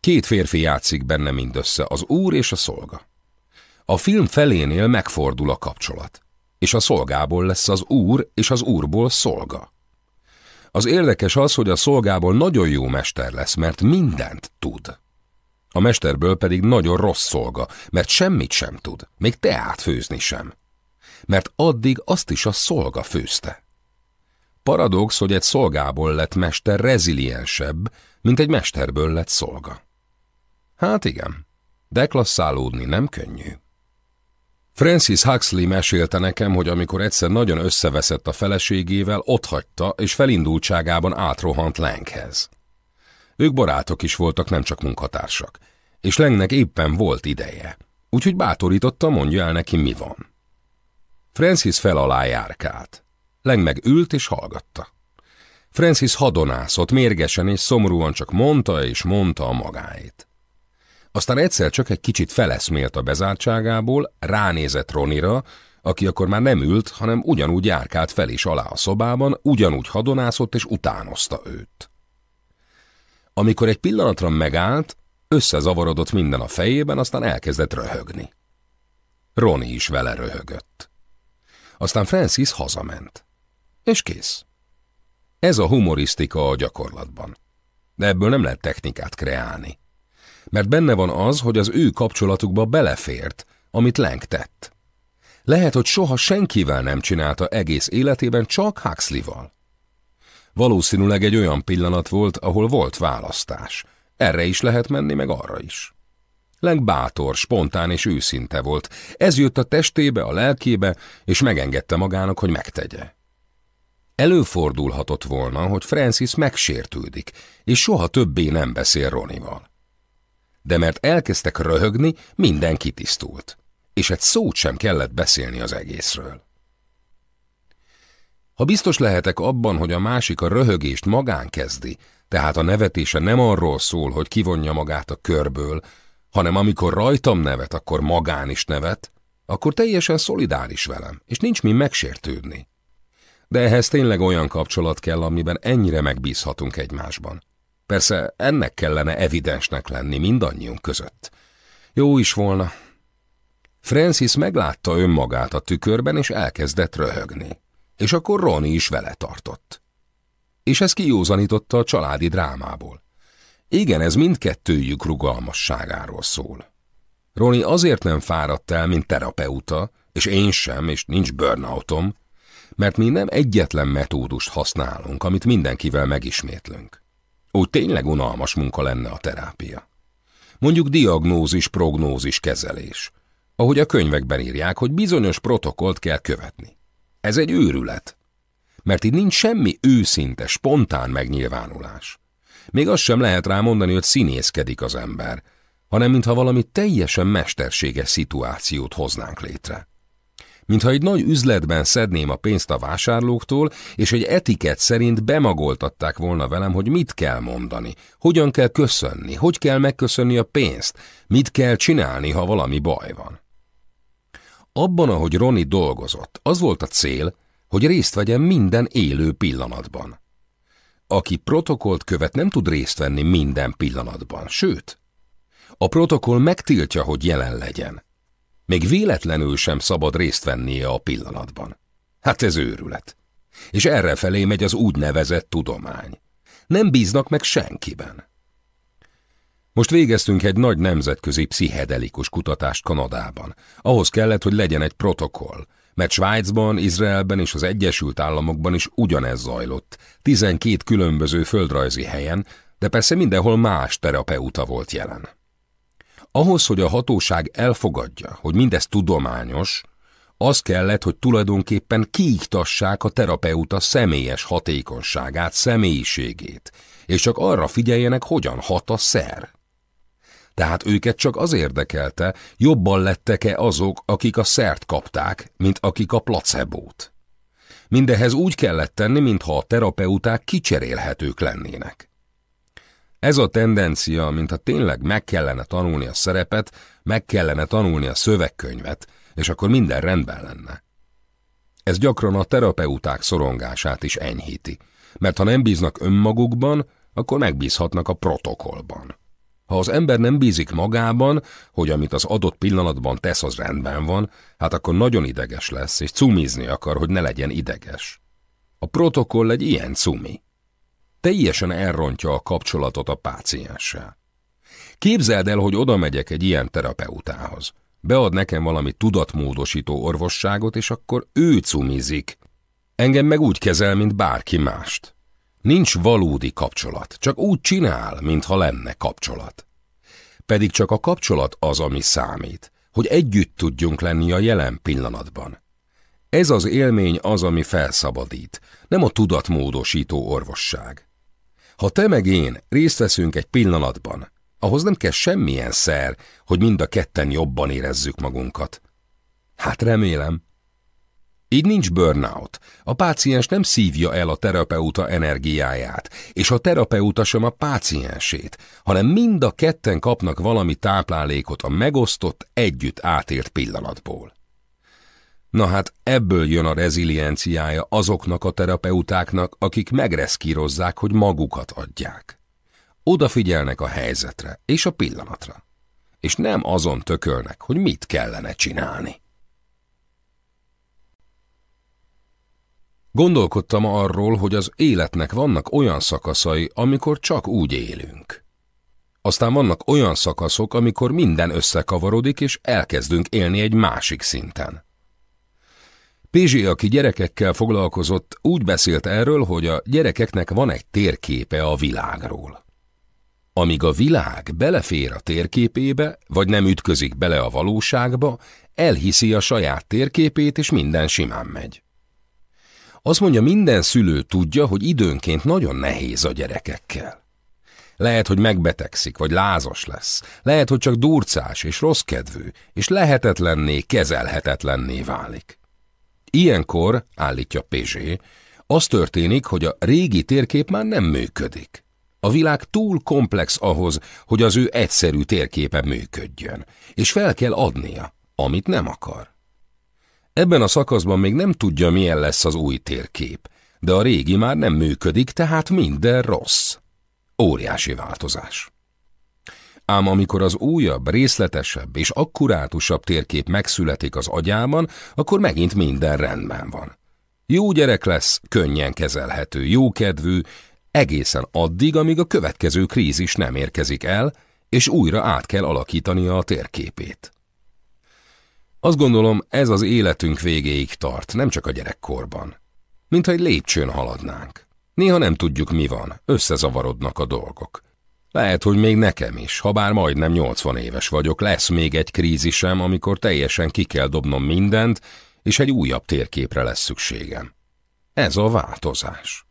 Két férfi játszik benne mindössze, az úr és a szolga. A film felénél megfordul a kapcsolat, és a szolgából lesz az úr, és az úrból szolga. Az érdekes az, hogy a szolgából nagyon jó mester lesz, mert mindent tud. A mesterből pedig nagyon rossz szolga, mert semmit sem tud, még teát főzni sem. Mert addig azt is a szolga főzte. Paradox, hogy egy szolgából lett mester reziliensebb, mint egy mesterből lett szolga. Hát igen, deklasszálódni nem könnyű. Francis Huxley mesélte nekem, hogy amikor egyszer nagyon összeveszett a feleségével, otthagyta és felindultságában átrohant Langhez. Ők barátok is voltak, nem csak munkatársak, és Lengnek éppen volt ideje, úgyhogy bátorította, mondja el neki, mi van. Francis fel alá járkált. Leng meg ült és hallgatta. Francis hadonászott, mérgesen és szomorúan csak mondta és mondta a magáét. Aztán egyszer csak egy kicsit feleszmélt a bezártságából, ránézett Ronira, aki akkor már nem ült, hanem ugyanúgy járkált fel is alá a szobában, ugyanúgy hadonászott és utánozta őt. Amikor egy pillanatra megállt, összezavarodott minden a fejében, aztán elkezdett röhögni. Roni is vele röhögött. Aztán Francis hazament. És kész. Ez a humorisztika a gyakorlatban. De ebből nem lehet technikát kreálni. Mert benne van az, hogy az ő kapcsolatukba belefért, amit Lenk tett. Lehet, hogy soha senkivel nem csinálta egész életében, csak Huxley-val. Valószínűleg egy olyan pillanat volt, ahol volt választás. Erre is lehet menni, meg arra is. Lenk bátor, spontán és őszinte volt. Ez jött a testébe, a lelkébe, és megengedte magának, hogy megtegye. Előfordulhatott volna, hogy Francis megsértődik, és soha többé nem beszél Ronival. De mert elkezdtek röhögni, minden kitisztult, és egy szót sem kellett beszélni az egészről. Ha biztos lehetek abban, hogy a másik a röhögést magán kezdi, tehát a nevetése nem arról szól, hogy kivonja magát a körből, hanem amikor rajtam nevet, akkor magán is nevet, akkor teljesen szolidáris velem, és nincs mi megsértődni. De ehhez tényleg olyan kapcsolat kell, amiben ennyire megbízhatunk egymásban. Persze ennek kellene evidensnek lenni mindannyiunk között. Jó is volna. Francis meglátta önmagát a tükörben, és elkezdett röhögni. És akkor Ronnie is vele tartott. És ez kijózanította a családi drámából. Igen, ez mindkettőjük rugalmasságáról szól. Roni azért nem fáradt el, mint terapeuta, és én sem, és nincs burnoutom, mert mi nem egyetlen metódust használunk, amit mindenkivel megismétlünk. Úgy tényleg unalmas munka lenne a terápia. Mondjuk diagnózis, prognózis, kezelés. Ahogy a könyvekben írják, hogy bizonyos protokollt kell követni. Ez egy őrület. Mert itt nincs semmi őszinte, spontán megnyilvánulás. Még azt sem lehet rá mondani, hogy színészkedik az ember, hanem mintha valami teljesen mesterséges szituációt hoznánk létre. Mintha egy nagy üzletben szedném a pénzt a vásárlóktól, és egy etiket szerint bemagoltatták volna velem, hogy mit kell mondani, hogyan kell köszönni, hogy kell megköszönni a pénzt, mit kell csinálni, ha valami baj van. Abban, ahogy Roni dolgozott, az volt a cél, hogy részt vegyen minden élő pillanatban. Aki protokollt követ, nem tud részt venni minden pillanatban, sőt, a protokoll megtiltja, hogy jelen legyen. Még véletlenül sem szabad részt vennie a pillanatban. Hát ez őrület. És erre felé megy az úgynevezett tudomány. Nem bíznak meg senkiben. Most végeztünk egy nagy nemzetközi pszichedelikus kutatást Kanadában. Ahhoz kellett, hogy legyen egy protokoll, mert Svájcban, Izraelben és az Egyesült Államokban is ugyanez zajlott, 12 különböző földrajzi helyen, de persze mindenhol más terapeuta volt jelen. Ahhoz, hogy a hatóság elfogadja, hogy mindez tudományos, az kellett, hogy tulajdonképpen kiiktassák a terapeuta személyes hatékonyságát, személyiségét, és csak arra figyeljenek, hogyan hat a szer. Tehát őket csak az érdekelte, jobban lettek-e azok, akik a szert kapták, mint akik a placebót. Mindehez úgy kellett tenni, mintha a terapeuták kicserélhetők lennének. Ez a tendencia, mintha tényleg meg kellene tanulni a szerepet, meg kellene tanulni a szövegkönyvet, és akkor minden rendben lenne. Ez gyakran a terapeuták szorongását is enyhíti, mert ha nem bíznak önmagukban, akkor megbízhatnak a protokollban. Ha az ember nem bízik magában, hogy amit az adott pillanatban tesz, az rendben van, hát akkor nagyon ideges lesz, és cumizni akar, hogy ne legyen ideges. A protokoll egy ilyen cumi. Teljesen elrontja a kapcsolatot a pácienssel. Képzeld el, hogy oda megyek egy ilyen terapeutához. Bead nekem valami tudatmódosító orvosságot, és akkor ő cumizik. Engem meg úgy kezel, mint bárki mást. Nincs valódi kapcsolat, csak úgy csinál, mintha lenne kapcsolat. Pedig csak a kapcsolat az, ami számít, hogy együtt tudjunk lenni a jelen pillanatban. Ez az élmény az, ami felszabadít, nem a tudatmódosító orvosság. Ha te meg én részt veszünk egy pillanatban, ahhoz nem kell semmilyen szer, hogy mind a ketten jobban érezzük magunkat. Hát remélem, így nincs burnout. A páciens nem szívja el a terapeuta energiáját, és a terapeuta sem a páciensét, hanem mind a ketten kapnak valami táplálékot a megosztott, együtt átért pillanatból. Na hát ebből jön a rezilienciája azoknak a terapeutáknak, akik megreszkírozzák, hogy magukat adják. Odafigyelnek a helyzetre és a pillanatra, és nem azon tökölnek, hogy mit kellene csinálni. Gondolkodtam arról, hogy az életnek vannak olyan szakaszai, amikor csak úgy élünk. Aztán vannak olyan szakaszok, amikor minden összekavarodik, és elkezdünk élni egy másik szinten. Pézsi, aki gyerekekkel foglalkozott, úgy beszélt erről, hogy a gyerekeknek van egy térképe a világról. Amíg a világ belefér a térképébe, vagy nem ütközik bele a valóságba, elhiszi a saját térképét, és minden simán megy. Azt mondja, minden szülő tudja, hogy időnként nagyon nehéz a gyerekekkel. Lehet, hogy megbetegszik, vagy lázas lesz. Lehet, hogy csak durcás és rossz kedvű, és lehetetlenné, kezelhetetlenné válik. Ilyenkor, állítja Pézsé, az történik, hogy a régi térkép már nem működik. A világ túl komplex ahhoz, hogy az ő egyszerű térképe működjön, és fel kell adnia, amit nem akar. Ebben a szakaszban még nem tudja, milyen lesz az új térkép, de a régi már nem működik, tehát minden rossz. Óriási változás. Ám amikor az újabb, részletesebb és akkurátusabb térkép megszületik az agyában, akkor megint minden rendben van. Jó gyerek lesz, könnyen kezelhető, jókedvű, egészen addig, amíg a következő krízis nem érkezik el, és újra át kell alakítania a térképét. Azt gondolom, ez az életünk végéig tart, nem csak a gyerekkorban. Mintha egy lépcsőn haladnánk. Néha nem tudjuk, mi van, összezavarodnak a dolgok. Lehet, hogy még nekem is, ha bár majdnem 80 éves vagyok, lesz még egy krízisem, amikor teljesen ki kell dobnom mindent, és egy újabb térképre lesz szükségem. Ez a változás.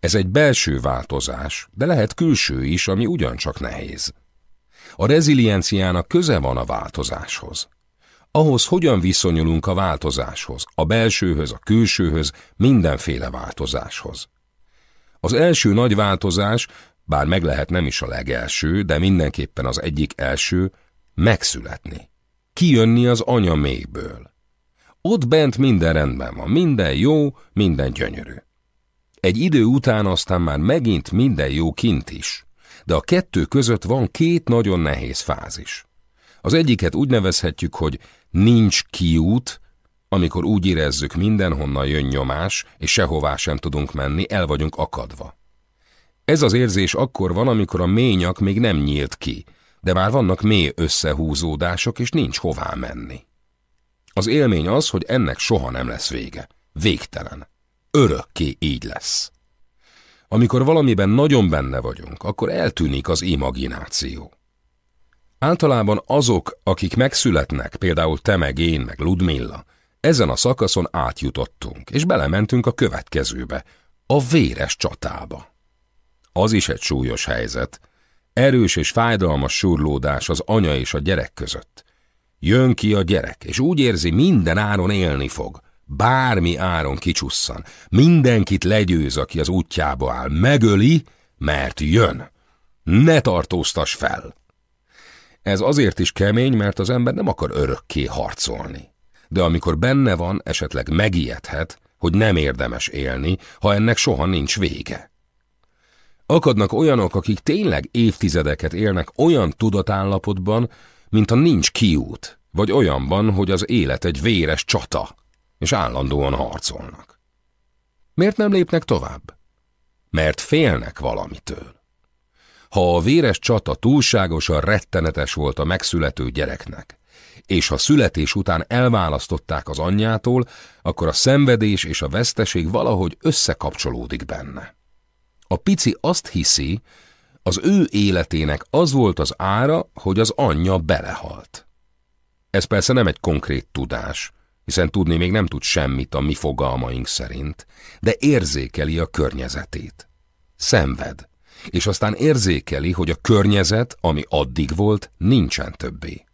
Ez egy belső változás, de lehet külső is, ami ugyancsak nehéz. A rezilienciának köze van a változáshoz. ahhoz hogyan viszonyulunk a változáshoz, a belsőhöz, a külsőhöz, mindenféle változáshoz. Az első nagy változás, bár meg lehet nem is a legelső, de mindenképpen az egyik első, megszületni. Kijönni az anya mélyből. Ott bent minden rendben van, minden jó, minden gyönyörű. Egy idő után aztán már megint minden jó kint is, de a kettő között van két nagyon nehéz fázis. Az egyiket úgy nevezhetjük, hogy nincs kiút, amikor úgy érezzük mindenhonnan jön nyomás, és sehová sem tudunk menni, el vagyunk akadva. Ez az érzés akkor van, amikor a ményak még nem nyílt ki, de már vannak mély összehúzódások, és nincs hová menni. Az élmény az, hogy ennek soha nem lesz vége. Végtelen. Örökké így lesz. Amikor valamiben nagyon benne vagyunk, akkor eltűnik az imagináció. Általában azok, akik megszületnek, például te meg én, meg Ludmilla, ezen a szakaszon átjutottunk, és belementünk a következőbe, a véres csatába. Az is egy súlyos helyzet, erős és fájdalmas surlódás az anya és a gyerek között. Jön ki a gyerek, és úgy érzi, minden áron élni fog, bármi áron kicsusszan, mindenkit legyőz, aki az útjába áll, megöli, mert jön. Ne tartóztas fel! Ez azért is kemény, mert az ember nem akar örökké harcolni. De amikor benne van, esetleg megijedhet, hogy nem érdemes élni, ha ennek soha nincs vége. Akadnak olyanok, akik tényleg évtizedeket élnek olyan tudatállapotban, mint a nincs kiút, vagy olyanban, hogy az élet egy véres csata, és állandóan harcolnak. Miért nem lépnek tovább? Mert félnek valamitől. Ha a véres csata túlságosan rettenetes volt a megszülető gyereknek, és ha születés után elválasztották az anyjától, akkor a szenvedés és a veszteség valahogy összekapcsolódik benne. A pici azt hiszi, az ő életének az volt az ára, hogy az anyja belehalt. Ez persze nem egy konkrét tudás, hiszen tudni még nem tud semmit a mi fogalmaink szerint, de érzékeli a környezetét. Szenved, és aztán érzékeli, hogy a környezet, ami addig volt, nincsen többé.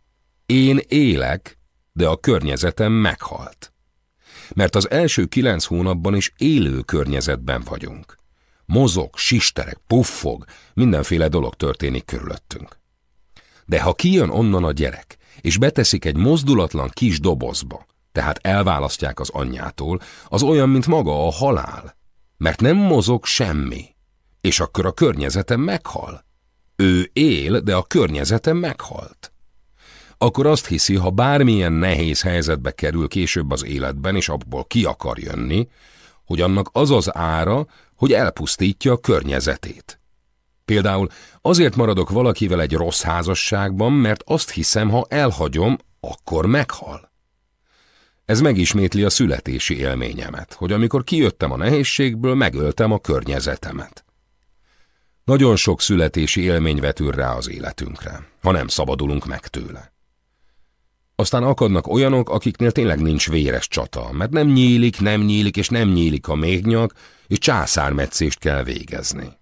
Én élek, de a környezetem meghalt. Mert az első kilenc hónapban is élő környezetben vagyunk. Mozog, sisterek, puffog, mindenféle dolog történik körülöttünk. De ha kijön onnan a gyerek, és beteszik egy mozdulatlan kis dobozba, tehát elválasztják az anyjától, az olyan, mint maga a halál, mert nem mozog semmi és akkor a környezetem meghal. Ő él, de a környezetem meghalt. Akkor azt hiszi, ha bármilyen nehéz helyzetbe kerül később az életben, és abból ki akar jönni, hogy annak az az ára, hogy elpusztítja a környezetét. Például azért maradok valakivel egy rossz házasságban, mert azt hiszem, ha elhagyom, akkor meghal. Ez megismétli a születési élményemet, hogy amikor kijöttem a nehézségből, megöltem a környezetemet. Nagyon sok születési élmény vetül rá az életünkre, ha nem szabadulunk meg tőle. Aztán akadnak olyanok, akiknél tényleg nincs véres csata, mert nem nyílik, nem nyílik és nem nyílik a méhnyak, és császármetszést kell végezni.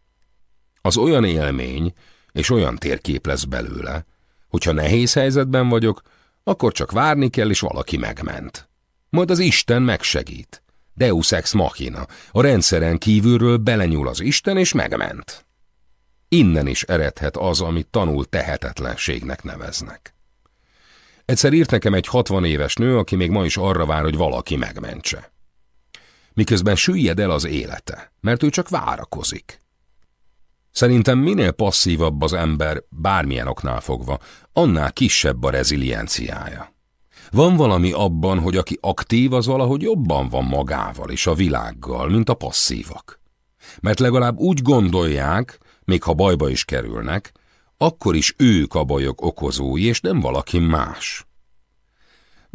Az olyan élmény és olyan térkép lesz belőle, hogyha nehéz helyzetben vagyok, akkor csak várni kell, és valaki megment. Majd az Isten megsegít. Deus ex machina, a rendszeren kívülről belenyúl az Isten, és megment. Innen is eredhet az, amit tanul tehetetlenségnek neveznek. Egyszer írt nekem egy 60 éves nő, aki még ma is arra vár, hogy valaki megmentse. Miközben süllyed el az élete, mert ő csak várakozik. Szerintem minél passzívabb az ember, bármilyen oknál fogva, annál kisebb a rezilienciája. Van valami abban, hogy aki aktív, az valahogy jobban van magával és a világgal, mint a passzívak. Mert legalább úgy gondolják, még ha bajba is kerülnek, akkor is ők a bajok okozói, és nem valaki más.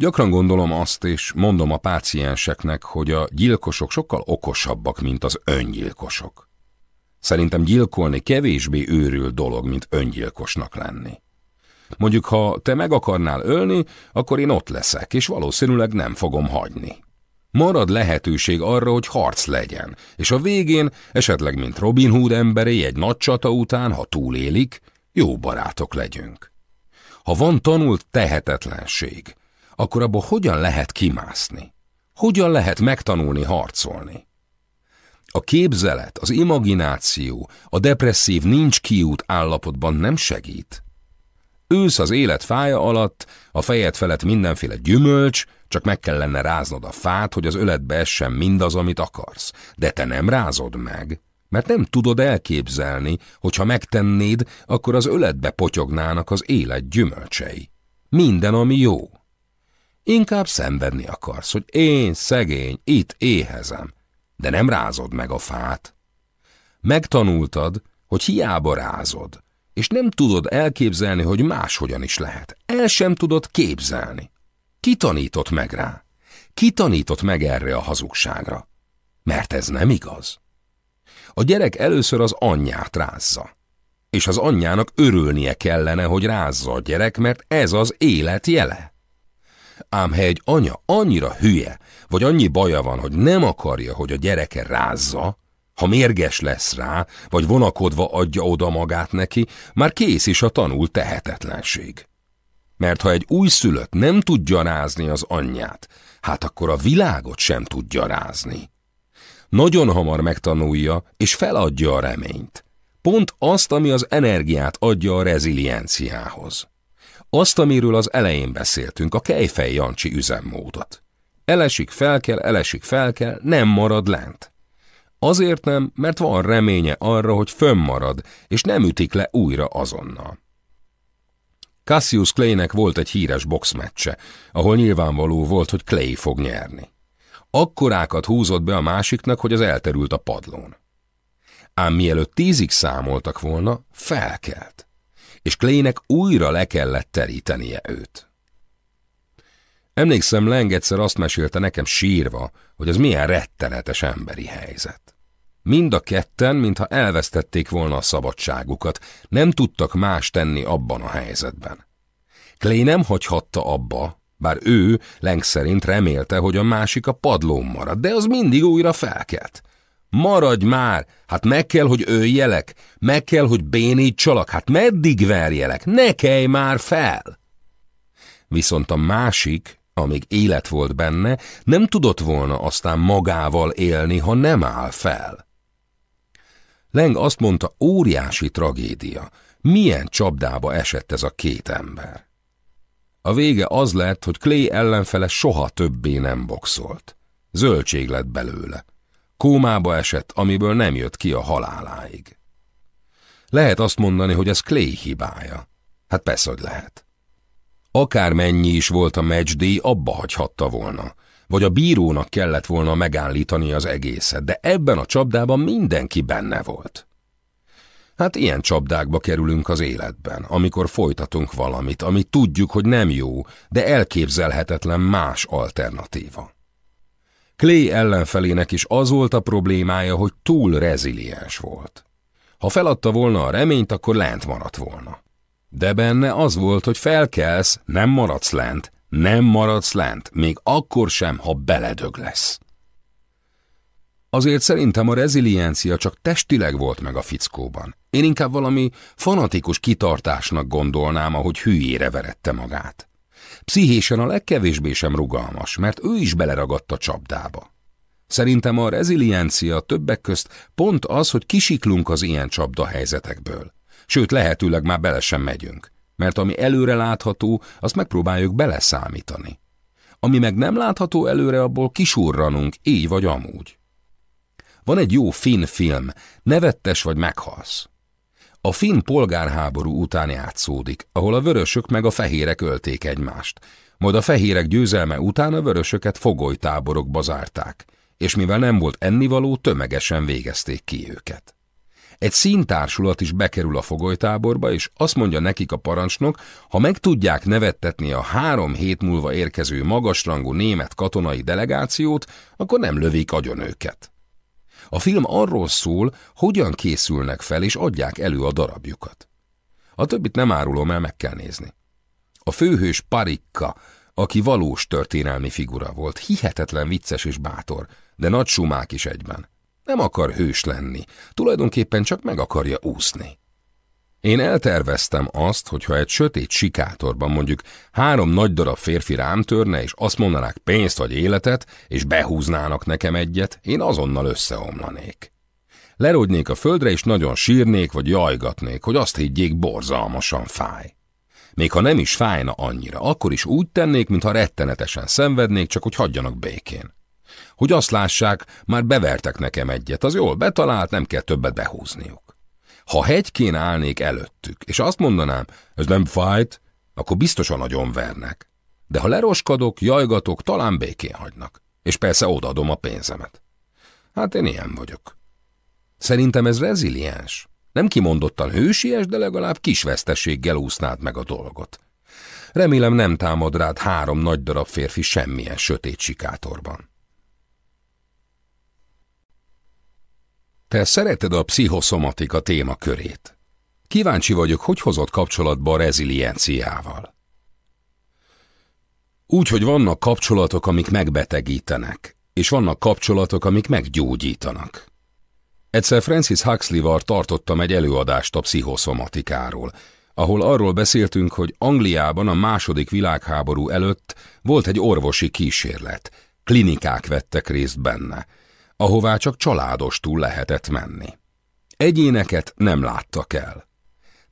Gyakran gondolom azt, és mondom a pácienseknek, hogy a gyilkosok sokkal okosabbak, mint az öngyilkosok. Szerintem gyilkolni kevésbé őrül dolog, mint öngyilkosnak lenni. Mondjuk, ha te meg akarnál ölni, akkor én ott leszek, és valószínűleg nem fogom hagyni. Marad lehetőség arra, hogy harc legyen, és a végén, esetleg mint Robin Hood emberei egy nagy csata után, ha túlélik, jó barátok legyünk. Ha van tanult tehetetlenség, akkor abból hogyan lehet kimászni? Hogyan lehet megtanulni harcolni? A képzelet, az imagináció, a depresszív nincs kiút állapotban nem segít. Ősz az élet fája alatt, a fejed felett mindenféle gyümölcs, csak meg kellene ráznod a fát, hogy az öletbe essen mindaz, amit akarsz. De te nem rázod meg, mert nem tudod elképzelni, hogy ha megtennéd, akkor az öletbe potyognának az élet gyümölcsei. Minden, ami jó. Inkább szenvedni akarsz, hogy én, szegény, itt éhezem, de nem rázod meg a fát. Megtanultad, hogy hiába rázod, és nem tudod elképzelni, hogy máshogyan is lehet. El sem tudod képzelni. Ki tanított meg rá? Ki tanított meg erre a hazugságra? Mert ez nem igaz. A gyerek először az anyját rázza. És az anyjának örülnie kellene, hogy rázza a gyerek, mert ez az élet jele. Ám ha egy anya annyira hülye, vagy annyi baja van, hogy nem akarja, hogy a gyereke rázza, ha mérges lesz rá, vagy vonakodva adja oda magát neki, már kész is a tanult tehetetlenség. Mert ha egy újszülött nem tudja rázni az anyját, hát akkor a világot sem tudja rázni. Nagyon hamar megtanulja, és feladja a reményt. Pont azt, ami az energiát adja a rezilienciához. Azt, amiről az elején beszéltünk, a Kejfej Jancsi üzemmódot. Elesik, fel kell, elesik, fel kell, nem marad lent. Azért nem, mert van reménye arra, hogy fönnmarad, és nem ütik le újra azonnal. Cassius Claynek volt egy híres boxmeccse, ahol nyilvánvaló volt, hogy Clay fog nyerni. Akkorákat húzott be a másiknak, hogy az elterült a padlón. Ám mielőtt tízig számoltak volna, felkelt, és Claynek újra le kellett terítenie őt. Emlékszem, Leng egyszer azt mesélte nekem sírva, hogy az milyen rettenetes emberi helyzet. Mind a ketten, mintha elvesztették volna a szabadságukat, nem tudtak más tenni abban a helyzetben. Clay nem hagyhatta abba, bár ő Leng szerint remélte, hogy a másik a padlón marad, de az mindig újra felkelt. Maradj már! Hát meg kell, hogy öljelek, meg kell, hogy bénítsalak, hát meddig verjelek, ne kelj már fel! Viszont a másik, amíg élet volt benne, nem tudott volna aztán magával élni, ha nem áll fel. Leng azt mondta, óriási tragédia. Milyen csapdába esett ez a két ember. A vége az lett, hogy Clay ellenfele soha többé nem boxolt. Zöldség lett belőle. Kómába esett, amiből nem jött ki a haláláig. Lehet azt mondani, hogy ez Clay hibája. Hát persze, hogy lehet. Akármennyi is volt a matchdíj, abba hagyhatta volna vagy a bírónak kellett volna megállítani az egészet, de ebben a csapdában mindenki benne volt. Hát ilyen csapdákba kerülünk az életben, amikor folytatunk valamit, ami tudjuk, hogy nem jó, de elképzelhetetlen más alternatíva. Clay ellenfelének is az volt a problémája, hogy túl reziliens volt. Ha feladta volna a reményt, akkor lent maradt volna. De benne az volt, hogy felkelsz, nem maradsz lent, nem maradsz lent, még akkor sem, ha beledög lesz. Azért szerintem a reziliencia csak testileg volt meg a fickóban. Én inkább valami fanatikus kitartásnak gondolnám, ahogy hülyére verette magát. Pszichésen a legkevésbé sem rugalmas, mert ő is beleragadt a csapdába. Szerintem a reziliencia többek közt pont az, hogy kisiklunk az ilyen csapda helyzetekből. Sőt, lehetőleg már bele sem megyünk mert ami előre látható, azt megpróbáljuk beleszámítani. Ami meg nem látható előre, abból kisurranunk, így vagy amúgy. Van egy jó finn film, nevettes vagy meghalsz. A finn polgárháború után játszódik, ahol a vörösök meg a fehérek ölték egymást. Majd a fehérek győzelme után a vörösöket fogolytáborokba zárták, és mivel nem volt ennivaló, tömegesen végezték ki őket. Egy színtársulat is bekerül a fogolytáborba, és azt mondja nekik a parancsnok, ha meg tudják nevettetni a három hét múlva érkező magasrangú német katonai delegációt, akkor nem lövik agyon őket. A film arról szól, hogyan készülnek fel és adják elő a darabjukat. A többit nem árulom el, meg kell nézni. A főhős Parikka, aki valós történelmi figura volt, hihetetlen vicces és bátor, de nagy sumák is egyben. Nem akar hős lenni, tulajdonképpen csak meg akarja úszni. Én elterveztem azt, hogyha egy sötét sikátorban mondjuk három nagy darab férfi rám törne, és azt mondanák pénzt vagy életet, és behúznának nekem egyet, én azonnal összeomlanék. Lerodnék a földre, és nagyon sírnék, vagy jajgatnék, hogy azt higgyék, borzalmasan fáj. Még ha nem is fájna annyira, akkor is úgy tennék, mintha rettenetesen szenvednék, csak hogy hagyjanak békén. Hogy azt lássák, már bevertek nekem egyet, az jól betalált, nem kell többet behúzniuk. Ha hegykén állnék előttük, és azt mondanám, ez nem fájt, akkor biztosan nagyon vernek. De ha leroskadok, jajgatok, talán békén hagynak. És persze odaadom a pénzemet. Hát én ilyen vagyok. Szerintem ez reziliens. Nem kimondottan hősies, de legalább kis vesztességgel úsznád meg a dolgot. Remélem nem támad rád három nagy darab férfi semmilyen sötét sikátorban. Te szereted a pszichoszomatika témakörét. Kíváncsi vagyok, hogy hozott kapcsolatba a rezilienciával. Úgy, hogy vannak kapcsolatok, amik megbetegítenek, és vannak kapcsolatok, amik meggyógyítanak. Egyszer Francis Huxley-val tartottam egy előadást a pszichoszomatikáról, ahol arról beszéltünk, hogy Angliában a második világháború előtt volt egy orvosi kísérlet, klinikák vettek részt benne, ahová csak családostul lehetett menni. Egyéneket nem láttak el.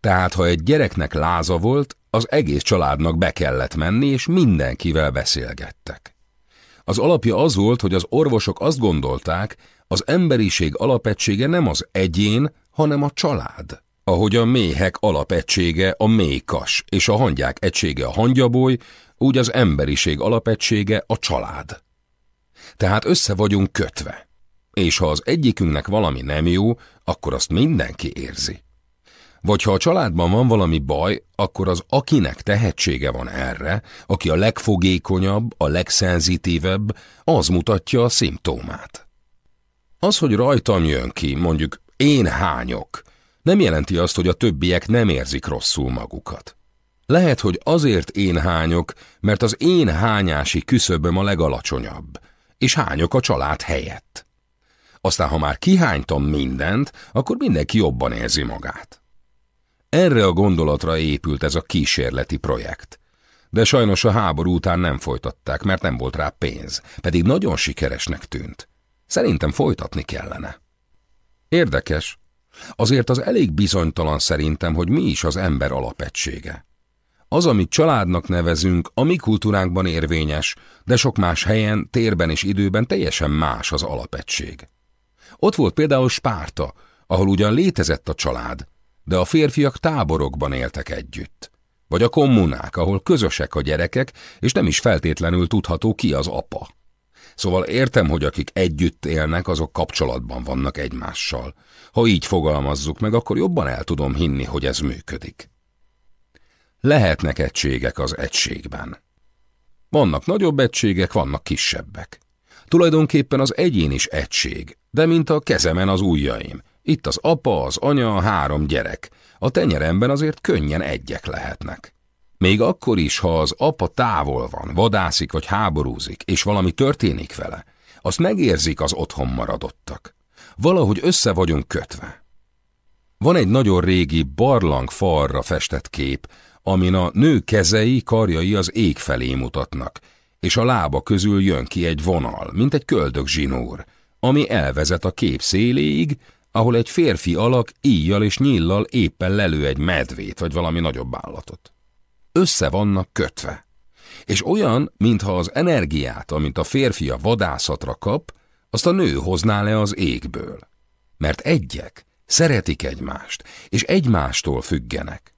Tehát, ha egy gyereknek láza volt, az egész családnak be kellett menni, és mindenkivel beszélgettek. Az alapja az volt, hogy az orvosok azt gondolták, az emberiség alapegysége nem az egyén, hanem a család. Ahogy a méhek alapegysége a méhkas, és a hangyák egysége a hangyaboly, úgy az emberiség alapegysége a család. Tehát össze vagyunk kötve. És ha az egyikünknek valami nem jó, akkor azt mindenki érzi. Vagy ha a családban van valami baj, akkor az akinek tehetsége van erre, aki a legfogékonyabb, a legszenzitívebb, az mutatja a szimptómát. Az, hogy rajtam jön ki, mondjuk én hányok, nem jelenti azt, hogy a többiek nem érzik rosszul magukat. Lehet, hogy azért én hányok, mert az én hányási küszöböm a legalacsonyabb, és hányok a család helyett. Aztán, ha már kihánytam mindent, akkor mindenki jobban érzi magát. Erre a gondolatra épült ez a kísérleti projekt. De sajnos a háború után nem folytatták, mert nem volt rá pénz, pedig nagyon sikeresnek tűnt. Szerintem folytatni kellene. Érdekes. Azért az elég bizonytalan szerintem, hogy mi is az ember alapegysége. Az, amit családnak nevezünk, a mi kultúránkban érvényes, de sok más helyen, térben és időben teljesen más az alapegység. Ott volt például Spárta, ahol ugyan létezett a család, de a férfiak táborokban éltek együtt. Vagy a kommunák, ahol közösek a gyerekek, és nem is feltétlenül tudható ki az apa. Szóval értem, hogy akik együtt élnek, azok kapcsolatban vannak egymással. Ha így fogalmazzuk meg, akkor jobban el tudom hinni, hogy ez működik. Lehetnek egységek az egységben. Vannak nagyobb egységek, vannak kisebbek. Tulajdonképpen az egyén is egység, de mint a kezemen az ujjaim. Itt az apa, az anya, három gyerek. A tenyeremben azért könnyen egyek lehetnek. Még akkor is, ha az apa távol van, vadászik vagy háborúzik, és valami történik vele, azt megérzik az otthon maradottak. Valahogy össze vagyunk kötve. Van egy nagyon régi barlang falra festett kép, amin a nő kezei, karjai az ég felé mutatnak, és a lába közül jön ki egy vonal, mint egy köldök zsinór, ami elvezet a kép széléig, ahol egy férfi alak íjjal és nyillal éppen lelő egy medvét vagy valami nagyobb állatot. Össze vannak kötve. És olyan, mintha az energiát, amint a férfi a vadászatra kap, azt a nő hozná le az égből. Mert egyek, szeretik egymást, és egymástól függenek.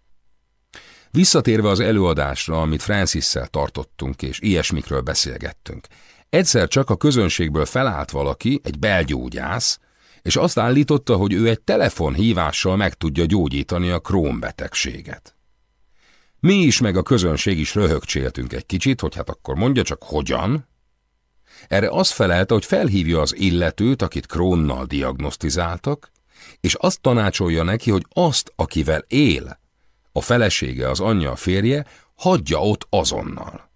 Visszatérve az előadásra, amit Francisszel tartottunk, és ilyesmikről beszélgettünk, egyszer csak a közönségből felállt valaki, egy belgyógyász, és azt állította, hogy ő egy telefonhívással meg tudja gyógyítani a krómbetegséget. Mi is meg a közönség is röhögcséltünk egy kicsit, hogy hát akkor mondja csak hogyan. Erre az felelte, hogy felhívja az illetőt, akit krónnal diagnosztizáltak, és azt tanácsolja neki, hogy azt, akivel él, a felesége, az anyja, a férje, hagyja ott azonnal.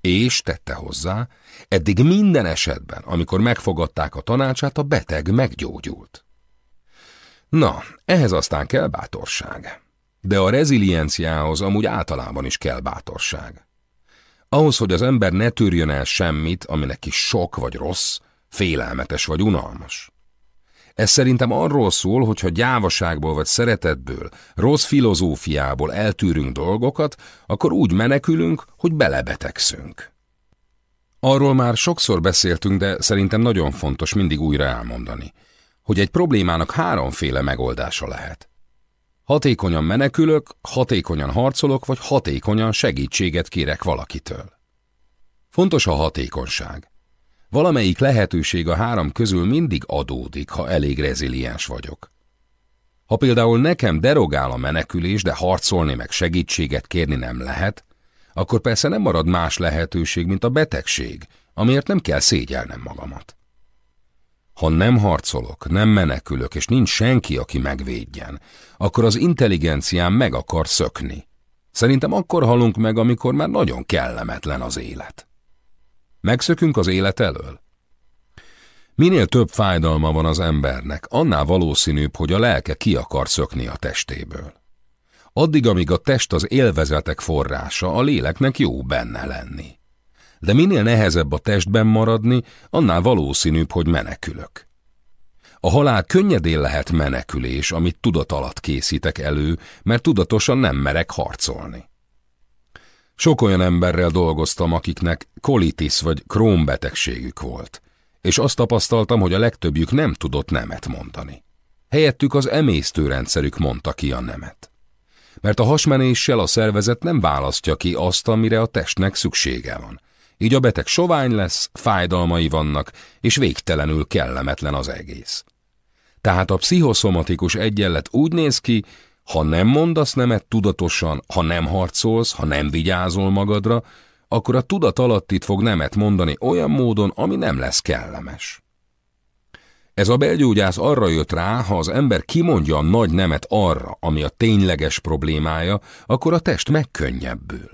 És tette hozzá, eddig minden esetben, amikor megfogadták a tanácsát, a beteg meggyógyult. Na, ehhez aztán kell bátorság. De a rezilienciához amúgy általában is kell bátorság. Ahhoz, hogy az ember ne törjön el semmit, ami neki sok vagy rossz, félelmetes vagy unalmas. Ez szerintem arról szól, hogy ha gyávaságból vagy szeretetből, rossz filozófiából eltűrünk dolgokat, akkor úgy menekülünk, hogy belebetegszünk. Arról már sokszor beszéltünk, de szerintem nagyon fontos mindig újra elmondani, hogy egy problémának háromféle megoldása lehet. Hatékonyan menekülök, hatékonyan harcolok, vagy hatékonyan segítséget kérek valakitől. Fontos a hatékonyság. Valamelyik lehetőség a három közül mindig adódik, ha elég reziliens vagyok. Ha például nekem derogál a menekülés, de harcolni meg segítséget kérni nem lehet, akkor persze nem marad más lehetőség, mint a betegség, amiért nem kell szégyelnem magamat. Ha nem harcolok, nem menekülök, és nincs senki, aki megvédjen, akkor az intelligenciám meg akar szökni. Szerintem akkor halunk meg, amikor már nagyon kellemetlen az élet. Megszökünk az élet elől? Minél több fájdalma van az embernek, annál valószínűbb, hogy a lelke ki akar szökni a testéből. Addig, amíg a test az élvezetek forrása, a léleknek jó benne lenni. De minél nehezebb a testben maradni, annál valószínűbb, hogy menekülök. A halál könnyedén lehet menekülés, amit tudat alatt készítek elő, mert tudatosan nem merek harcolni. Sok olyan emberrel dolgoztam, akiknek kolitis vagy Crohn betegségük volt, és azt tapasztaltam, hogy a legtöbbjük nem tudott nemet mondani. Helyettük az emésztőrendszerük mondta ki a nemet. Mert a hasmenéssel a szervezet nem választja ki azt, amire a testnek szüksége van. Így a beteg sovány lesz, fájdalmai vannak, és végtelenül kellemetlen az egész. Tehát a pszichoszomatikus egyenlet úgy néz ki, ha nem mondasz nemet tudatosan, ha nem harcolsz, ha nem vigyázol magadra, akkor a tudat alattit fog nemet mondani olyan módon, ami nem lesz kellemes. Ez a belgyógyász arra jött rá, ha az ember kimondja a nagy nemet arra, ami a tényleges problémája, akkor a test megkönnyebbül.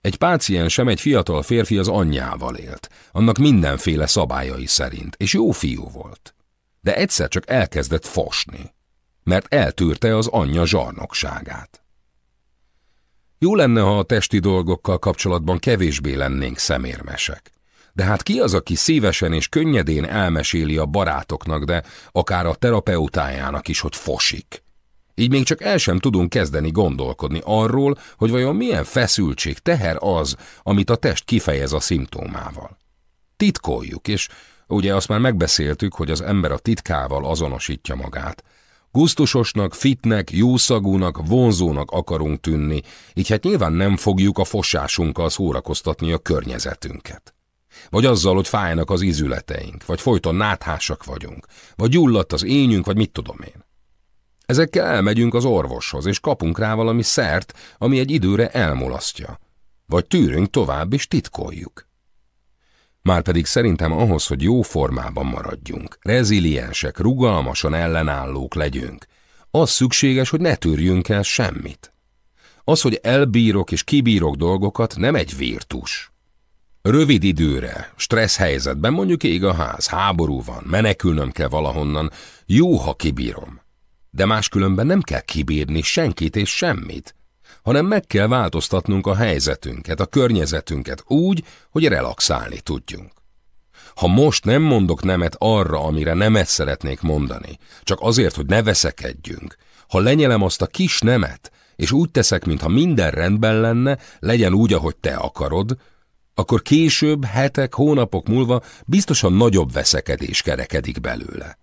Egy páciensem, egy fiatal férfi az anyjával élt, annak mindenféle szabályai szerint, és jó fiú volt. De egyszer csak elkezdett fosni mert eltűrte az anyja zsarnokságát. Jó lenne, ha a testi dolgokkal kapcsolatban kevésbé lennénk szemérmesek. De hát ki az, aki szívesen és könnyedén elmeséli a barátoknak, de akár a terapeutájának is, hogy fosik? Így még csak el sem tudunk kezdeni gondolkodni arról, hogy vajon milyen feszültség, teher az, amit a test kifejez a szimptómával. Titkoljuk, és ugye azt már megbeszéltük, hogy az ember a titkával azonosítja magát, Gusztusosnak, fitnek, jószagúnak, vonzónak akarunk tűnni, így hát nyilván nem fogjuk a fosásunkkal szórakoztatni a környezetünket. Vagy azzal, hogy fájnak az ízületeink, vagy folyton náthásak vagyunk, vagy gyulladt az ényünk, vagy mit tudom én. Ezekkel elmegyünk az orvoshoz, és kapunk rá valami szert, ami egy időre elmulasztja. Vagy tűrünk tovább, és titkoljuk. Márpedig szerintem ahhoz, hogy jó formában maradjunk, reziliensek, rugalmasan ellenállók legyünk, az szükséges, hogy ne törjünk el semmit. Az, hogy elbírok és kibírok dolgokat, nem egy virtus. Rövid időre, stressz helyzetben, mondjuk ég a ház, háború van, menekülnöm kell valahonnan, jó, ha kibírom. De máskülönben nem kell kibírni senkit és semmit hanem meg kell változtatnunk a helyzetünket, a környezetünket úgy, hogy relaxálni tudjunk. Ha most nem mondok nemet arra, amire nemet szeretnék mondani, csak azért, hogy ne veszekedjünk, ha lenyelem azt a kis nemet, és úgy teszek, mintha minden rendben lenne, legyen úgy, ahogy te akarod, akkor később, hetek, hónapok múlva biztosan nagyobb veszekedés kerekedik belőle.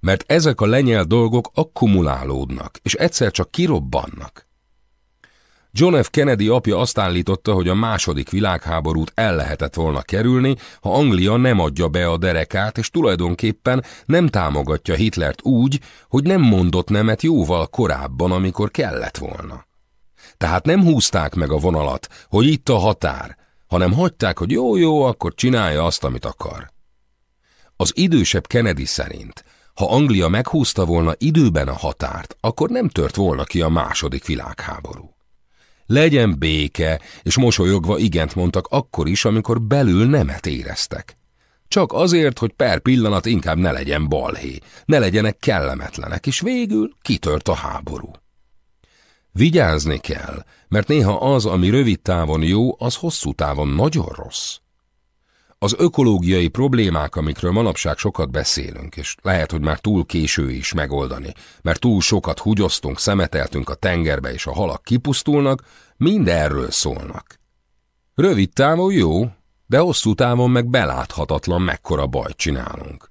Mert ezek a lenyel dolgok akkumulálódnak, és egyszer csak kirobbannak. John F. Kennedy apja azt állította, hogy a második világháborút el lehetett volna kerülni, ha Anglia nem adja be a derekát, és tulajdonképpen nem támogatja Hitlert úgy, hogy nem mondott nemet jóval korábban, amikor kellett volna. Tehát nem húzták meg a vonalat, hogy itt a határ, hanem hagyták, hogy jó-jó, akkor csinálja azt, amit akar. Az idősebb Kennedy szerint, ha Anglia meghúzta volna időben a határt, akkor nem tört volna ki a második világháború. Legyen béke, és mosolyogva igent mondtak akkor is, amikor belül nemet éreztek. Csak azért, hogy per pillanat inkább ne legyen balhé, ne legyenek kellemetlenek, és végül kitört a háború. Vigyázni kell, mert néha az, ami rövid távon jó, az hosszú távon nagyon rossz. Az ökológiai problémák, amikről manapság sokat beszélünk, és lehet, hogy már túl késő is megoldani, mert túl sokat húgyoztunk, szemeteltünk a tengerbe, és a halak kipusztulnak, mind erről szólnak. Rövid távon jó, de hosszú távon meg beláthatatlan mekkora bajt csinálunk.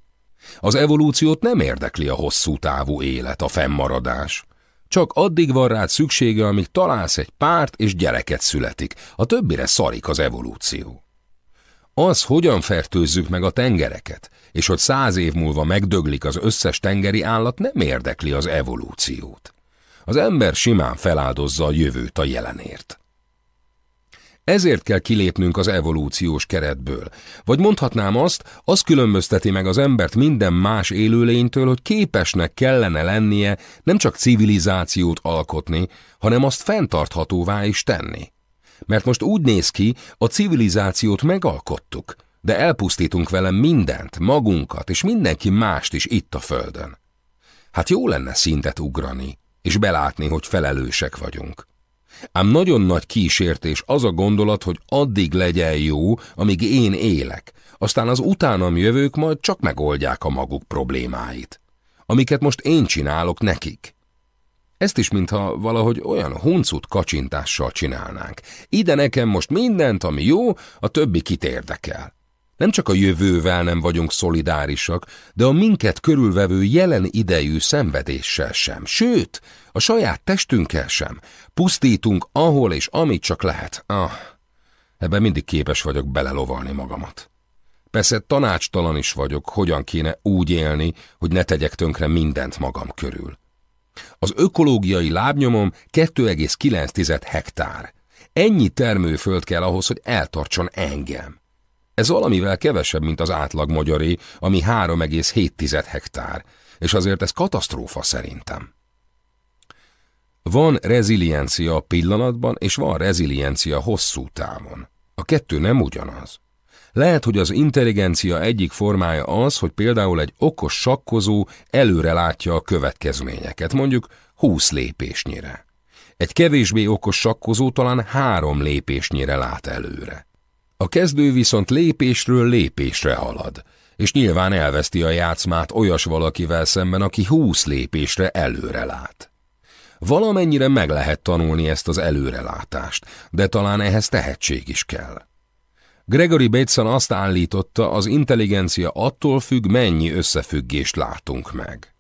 Az evolúciót nem érdekli a hosszú távú élet, a fennmaradás. Csak addig van rád szüksége, amíg találsz egy párt és gyereket születik, a többire szarik az evolúció. Az, hogyan fertőzzük meg a tengereket, és hogy száz év múlva megdöglik az összes tengeri állat, nem érdekli az evolúciót. Az ember simán feláldozza a jövőt a jelenért. Ezért kell kilépnünk az evolúciós keretből. Vagy mondhatnám azt, az különbözteti meg az embert minden más élőlénytől, hogy képesnek kellene lennie nem csak civilizációt alkotni, hanem azt fenntarthatóvá is tenni. Mert most úgy néz ki, a civilizációt megalkottuk, de elpusztítunk vele mindent, magunkat és mindenki mást is itt a földön. Hát jó lenne szintet ugrani, és belátni, hogy felelősek vagyunk. Ám nagyon nagy kísértés az a gondolat, hogy addig legyen jó, amíg én élek, aztán az utánam jövők majd csak megoldják a maguk problémáit. Amiket most én csinálok nekik. Ezt is, mintha valahogy olyan huncut kacsintással csinálnánk. Ide nekem most mindent, ami jó, a többi kit érdekel. Nem csak a jövővel nem vagyunk szolidárisak, de a minket körülvevő jelen idejű szenvedéssel sem. Sőt, a saját testünkkel sem. Pusztítunk ahol és amit csak lehet. Ah, ebben mindig képes vagyok belelovalni magamat. Persze tanácstalan is vagyok, hogyan kéne úgy élni, hogy ne tegyek tönkre mindent magam körül. Az ökológiai lábnyomom 2,9 hektár. Ennyi termőföld kell ahhoz, hogy eltartson engem. Ez valamivel kevesebb, mint az átlag magyaré, ami 3,7 hektár, és azért ez katasztrófa szerintem. Van reziliencia pillanatban, és van reziliencia hosszú távon. A kettő nem ugyanaz. Lehet, hogy az intelligencia egyik formája az, hogy például egy okos sakkozó előre látja a következményeket, mondjuk 20 lépésnyire. Egy kevésbé okos sakkozó talán három lépésnyire lát előre. A kezdő viszont lépésről lépésre halad, és nyilván elveszti a játszmát olyas valakivel szemben, aki húsz lépésre előre lát. Valamennyire meg lehet tanulni ezt az előrelátást, de talán ehhez tehetség is kell. Gregory Bateson azt állította, az intelligencia attól függ, mennyi összefüggést látunk meg.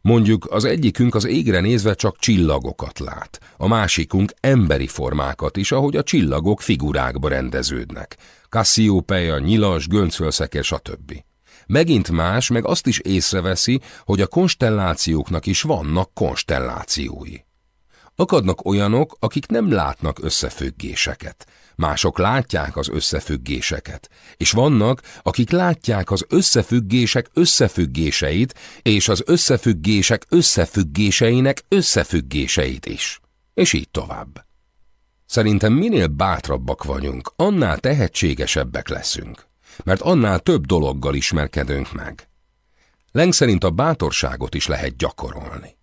Mondjuk az egyikünk az égre nézve csak csillagokat lát, a másikunk emberi formákat is, ahogy a csillagok figurákba rendeződnek. Cassiopeia, nyilas, göncölszeke, stb. Megint más, meg azt is észreveszi, hogy a konstellációknak is vannak konstellációi. Akadnak olyanok, akik nem látnak összefüggéseket, mások látják az összefüggéseket, és vannak, akik látják az összefüggések összefüggéseit, és az összefüggések összefüggéseinek összefüggéseit is. És így tovább. Szerintem minél bátrabbak vagyunk, annál tehetségesebbek leszünk, mert annál több dologgal ismerkedünk meg. Leng szerint a bátorságot is lehet gyakorolni.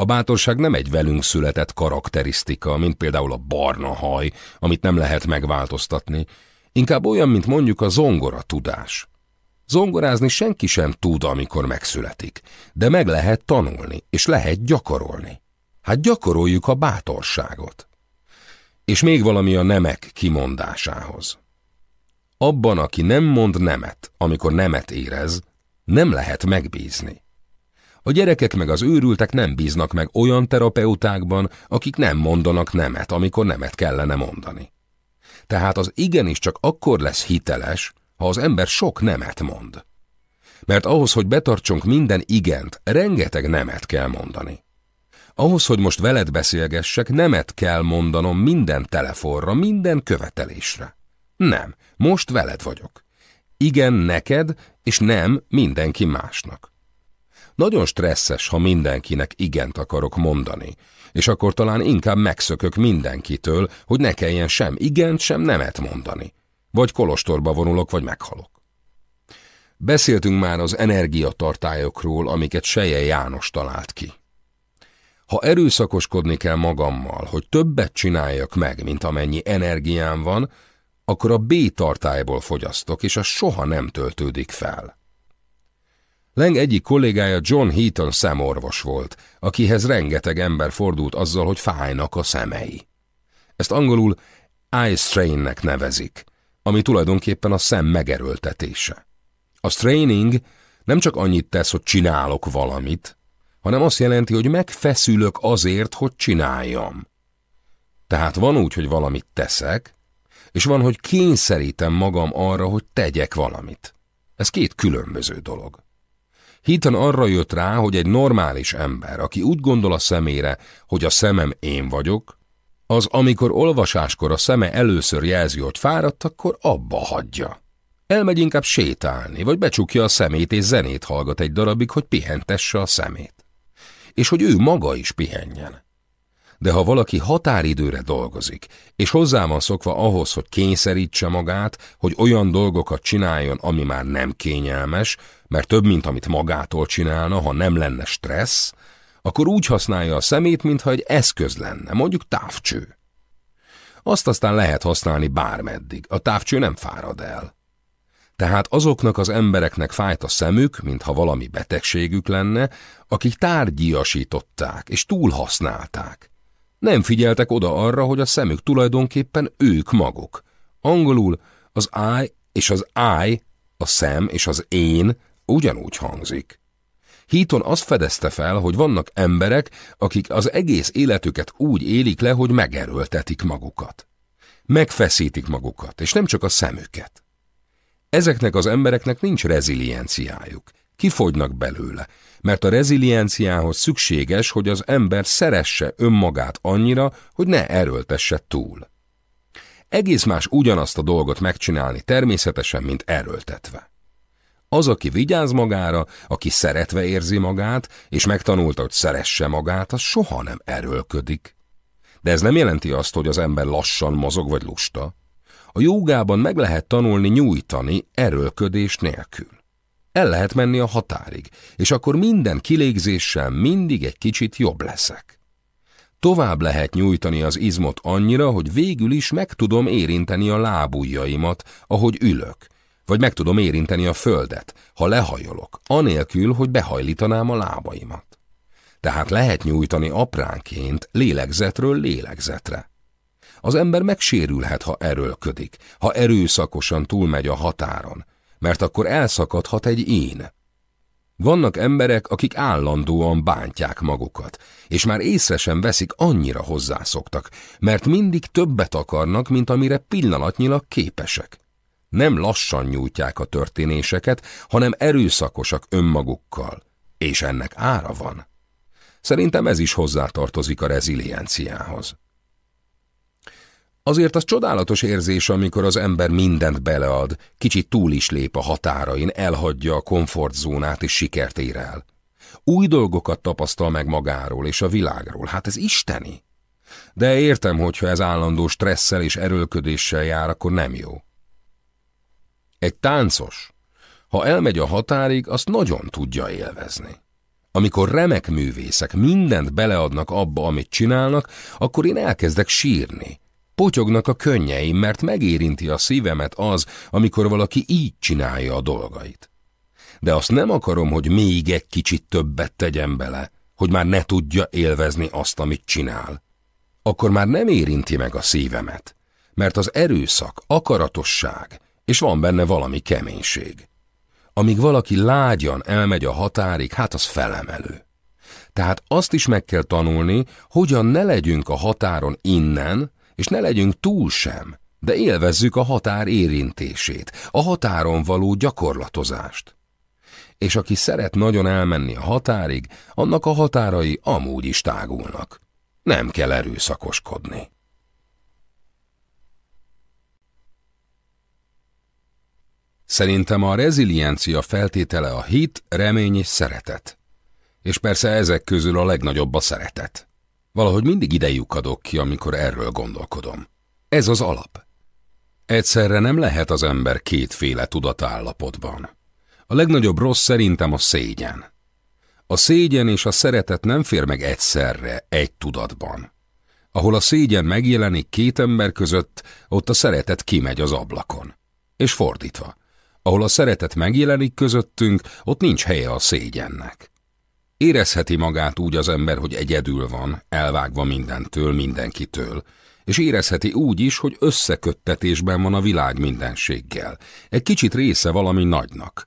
A bátorság nem egy velünk született karakterisztika, mint például a barna haj, amit nem lehet megváltoztatni, inkább olyan, mint mondjuk a zongora tudás. Zongorázni senki sem tud, amikor megszületik, de meg lehet tanulni, és lehet gyakorolni. Hát gyakoroljuk a bátorságot. És még valami a nemek kimondásához. Abban, aki nem mond nemet, amikor nemet érez, nem lehet megbízni. A gyerekek meg az őrültek nem bíznak meg olyan terapeutákban, akik nem mondanak nemet, amikor nemet kellene mondani. Tehát az igenis csak akkor lesz hiteles, ha az ember sok nemet mond. Mert ahhoz, hogy betartsunk minden igent, rengeteg nemet kell mondani. Ahhoz, hogy most veled beszélgessek, nemet kell mondanom minden telefonra, minden követelésre. Nem, most veled vagyok. Igen neked, és nem mindenki másnak. Nagyon stresszes, ha mindenkinek igent akarok mondani, és akkor talán inkább megszökök mindenkitől, hogy ne kelljen sem igent, sem nemet mondani. Vagy kolostorba vonulok, vagy meghalok. Beszéltünk már az energiatartályokról, amiket Seje János talált ki. Ha erőszakoskodni kell magammal, hogy többet csináljak meg, mint amennyi energiám van, akkor a B tartályból fogyasztok, és az soha nem töltődik fel. Leng egyik kollégája John Heaton szemorvos volt, akihez rengeteg ember fordult azzal, hogy fájnak a szemei. Ezt angolul eye strainnek nevezik, ami tulajdonképpen a szem megerőltetése. A straining nem csak annyit tesz, hogy csinálok valamit, hanem azt jelenti, hogy megfeszülök azért, hogy csináljam. Tehát van úgy, hogy valamit teszek, és van, hogy kényszerítem magam arra, hogy tegyek valamit. Ez két különböző dolog. Hítan arra jött rá, hogy egy normális ember, aki úgy gondol a szemére, hogy a szemem én vagyok, az amikor olvasáskor a szeme először jelzi, hogy fáradt, akkor abba hagyja. Elmegy inkább sétálni, vagy becsukja a szemét és zenét hallgat egy darabig, hogy pihentesse a szemét. És hogy ő maga is pihenjen. De ha valaki határidőre dolgozik, és hozzá van szokva ahhoz, hogy kényszerítse magát, hogy olyan dolgokat csináljon, ami már nem kényelmes, mert több, mint amit magától csinálna, ha nem lenne stressz, akkor úgy használja a szemét, mintha egy eszköz lenne, mondjuk távcső. Azt aztán lehet használni bármeddig, a távcső nem fárad el. Tehát azoknak az embereknek fájt a szemük, mintha valami betegségük lenne, akik tárgyiasították és túlhasználták. Nem figyeltek oda arra, hogy a szemük tulajdonképpen ők maguk. Angolul az I és az I, a szem és az én ugyanúgy hangzik. Híton azt fedezte fel, hogy vannak emberek, akik az egész életüket úgy élik le, hogy megerőltetik magukat. Megfeszítik magukat, és nem csak a szemüket. Ezeknek az embereknek nincs rezilienciájuk. Kifogynak belőle, mert a rezilienciához szükséges, hogy az ember szeresse önmagát annyira, hogy ne erőltesse túl. Egész más ugyanazt a dolgot megcsinálni természetesen, mint erőltetve. Az, aki vigyáz magára, aki szeretve érzi magát, és megtanulta, hogy szeresse magát, az soha nem erőlködik. De ez nem jelenti azt, hogy az ember lassan mozog vagy lusta. A jogában meg lehet tanulni nyújtani erőlködés nélkül. El lehet menni a határig, és akkor minden kilégzéssel mindig egy kicsit jobb leszek. Tovább lehet nyújtani az izmot annyira, hogy végül is meg tudom érinteni a lábujjaimat, ahogy ülök, vagy meg tudom érinteni a földet, ha lehajolok, anélkül, hogy behajlítanám a lábaimat. Tehát lehet nyújtani apránként lélegzetről lélegzetre. Az ember megsérülhet, ha erőlködik, ha erőszakosan túlmegy a határon, mert akkor elszakadhat egy én. Vannak emberek, akik állandóan bántják magukat, és már észre sem veszik, annyira hozzászoktak, mert mindig többet akarnak, mint amire pillanatnyilag képesek. Nem lassan nyújtják a történéseket, hanem erőszakosak önmagukkal, és ennek ára van. Szerintem ez is hozzátartozik a rezilienciához. Azért az csodálatos érzés, amikor az ember mindent belead, kicsit túl is lép a határain, elhagyja a komfortzónát és sikert ér el. Új dolgokat tapasztal meg magáról és a világról, hát ez isteni. De értem, hogyha ez állandó stresszel és erőlködéssel jár, akkor nem jó. Egy táncos, ha elmegy a határig, azt nagyon tudja élvezni. Amikor remek művészek mindent beleadnak abba, amit csinálnak, akkor én elkezdek sírni, Potyognak a könnyeim, mert megérinti a szívemet az, amikor valaki így csinálja a dolgait. De azt nem akarom, hogy még egy kicsit többet tegyen bele, hogy már ne tudja élvezni azt, amit csinál. Akkor már nem érinti meg a szívemet, mert az erőszak, akaratosság, és van benne valami keménység. Amíg valaki lágyan elmegy a határig, hát az felemelő. Tehát azt is meg kell tanulni, hogyan ne legyünk a határon innen, és ne legyünk túl sem, de élvezzük a határ érintését, a határon való gyakorlatozást. És aki szeret nagyon elmenni a határig, annak a határai amúgy is tágulnak. Nem kell erőszakoskodni. Szerintem a reziliencia feltétele a hit, remény és szeretet. És persze ezek közül a legnagyobb a szeretet. Valahogy mindig idejük adok ki, amikor erről gondolkodom. Ez az alap. Egyszerre nem lehet az ember kétféle tudatállapotban. A legnagyobb rossz szerintem a szégyen. A szégyen és a szeretet nem fér meg egyszerre, egy tudatban. Ahol a szégyen megjelenik két ember között, ott a szeretet kimegy az ablakon. És fordítva. Ahol a szeretet megjelenik közöttünk, ott nincs helye a szégyennek. Érezheti magát úgy az ember, hogy egyedül van, elvágva mindentől, mindenkitől, és érezheti úgy is, hogy összeköttetésben van a világ mindenséggel. Egy kicsit része valami nagynak.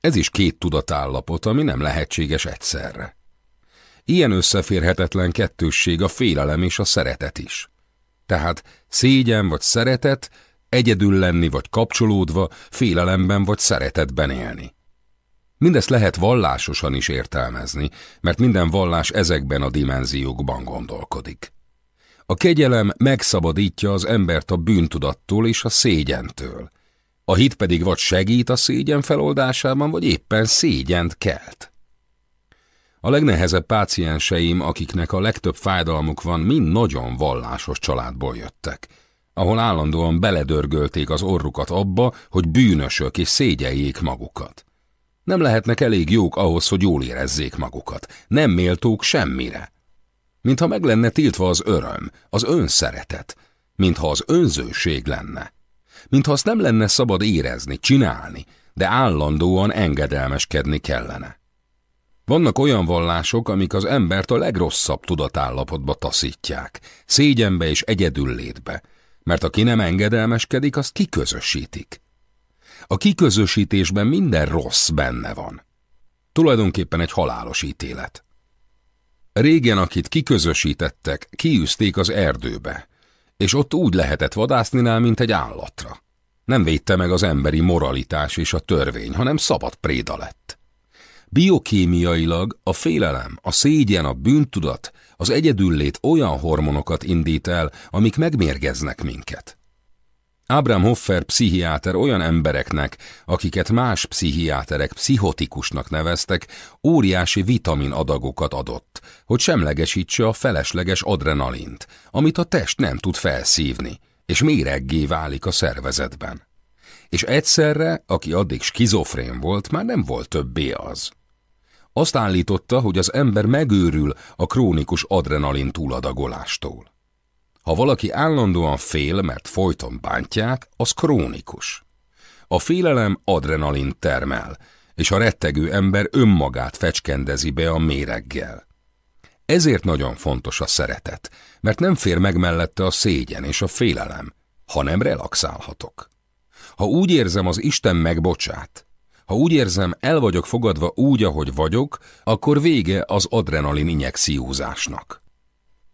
Ez is két tudatállapot, ami nem lehetséges egyszerre. Ilyen összeférhetetlen kettősség a félelem és a szeretet is. Tehát szégyen vagy szeretet, egyedül lenni vagy kapcsolódva, félelemben vagy szeretetben élni. Mindezt lehet vallásosan is értelmezni, mert minden vallás ezekben a dimenziókban gondolkodik. A kegyelem megszabadítja az embert a bűntudattól és a szégyentől. A hit pedig vagy segít a szégyen feloldásában, vagy éppen szégyent kelt. A legnehezebb pácienseim, akiknek a legtöbb fájdalmuk van, mind nagyon vallásos családból jöttek, ahol állandóan beledörgölték az orrukat abba, hogy bűnösök és szégyeljék magukat. Nem lehetnek elég jók ahhoz, hogy jól érezzék magukat. Nem méltók semmire. Mintha meg lenne tiltva az öröm, az önszeretet, mintha az önzőség lenne. Mintha azt nem lenne szabad érezni, csinálni, de állandóan engedelmeskedni kellene. Vannak olyan vallások, amik az embert a legrosszabb tudatállapotba taszítják, szégyenbe és egyedüllétbe, mert aki nem engedelmeskedik, azt kiközösítik. A kiközösítésben minden rossz benne van. Tulajdonképpen egy halálos ítélet. Régen, akit kiközösítettek, kiűzték az erdőbe, és ott úgy lehetett vadászni mint egy állatra. Nem védte meg az emberi moralitás és a törvény, hanem szabad préda lett. Biokémiailag a félelem, a szégyen, a bűntudat, az egyedüllét olyan hormonokat indít el, amik megmérgeznek minket. Abraham Hoffer pszichiáter olyan embereknek, akiket más pszichiáterek pszichotikusnak neveztek, óriási vitamin adagokat adott, hogy semlegesítse a felesleges adrenalint, amit a test nem tud felszívni, és méreggé válik a szervezetben. És egyszerre, aki addig skizofrén volt, már nem volt többé az. Azt állította, hogy az ember megőrül a krónikus adrenalin túladagolástól. Ha valaki állandóan fél, mert folyton bántják, az krónikus. A félelem adrenalin termel, és a rettegő ember önmagát fecskendezi be a méreggel. Ezért nagyon fontos a szeretet, mert nem fér meg mellette a szégyen és a félelem, hanem relaxálhatok. Ha úgy érzem, az Isten megbocsát, ha úgy érzem, el vagyok fogadva úgy, ahogy vagyok, akkor vége az adrenalin injekciózásnak.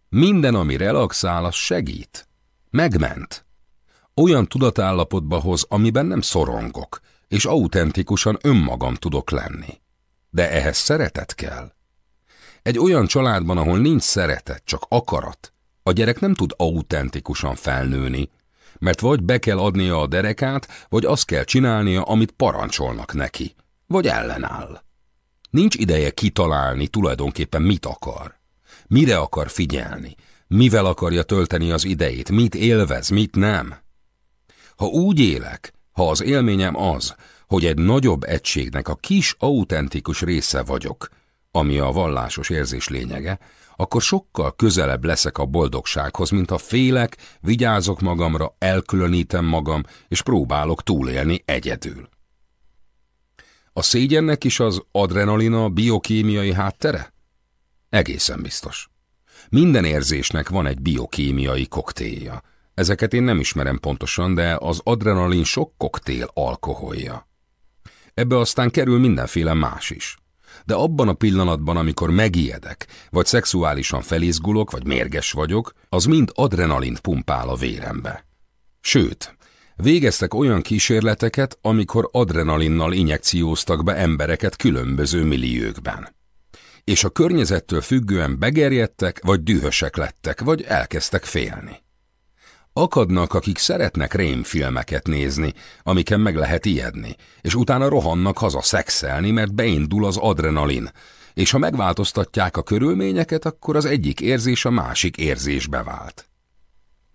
Minden, ami relaxál, az segít. Megment. Olyan tudatállapotba hoz, amiben nem szorongok, és autentikusan önmagam tudok lenni. De ehhez szeretet kell. Egy olyan családban, ahol nincs szeretet, csak akarat, a gyerek nem tud autentikusan felnőni, mert vagy be kell adnia a derekát, vagy azt kell csinálnia, amit parancsolnak neki, vagy ellenáll. Nincs ideje kitalálni tulajdonképpen mit akar. Mire akar figyelni? Mivel akarja tölteni az idejét? Mit élvez, mit nem? Ha úgy élek, ha az élményem az, hogy egy nagyobb egységnek a kis autentikus része vagyok, ami a vallásos érzés lényege, akkor sokkal közelebb leszek a boldogsághoz, mint a félek, vigyázok magamra, elkülönítem magam, és próbálok túlélni egyedül. A szégyennek is az adrenalina biokémiai háttere? Egészen biztos. Minden érzésnek van egy biokémiai koktélja. Ezeket én nem ismerem pontosan, de az adrenalin sok koktél alkoholja. Ebbe aztán kerül mindenféle más is. De abban a pillanatban, amikor megijedek, vagy szexuálisan felizgulok, vagy mérges vagyok, az mind adrenalint pumpál a vérembe. Sőt, végeztek olyan kísérleteket, amikor adrenalinnal injekcióztak be embereket különböző milliókben és a környezettől függően begerjedtek, vagy dühösek lettek, vagy elkezdtek félni. Akadnak, akik szeretnek rémfilmeket nézni, amiken meg lehet ijedni, és utána rohannak haza szexelni, mert beindul az adrenalin, és ha megváltoztatják a körülményeket, akkor az egyik érzés a másik érzésbe vált.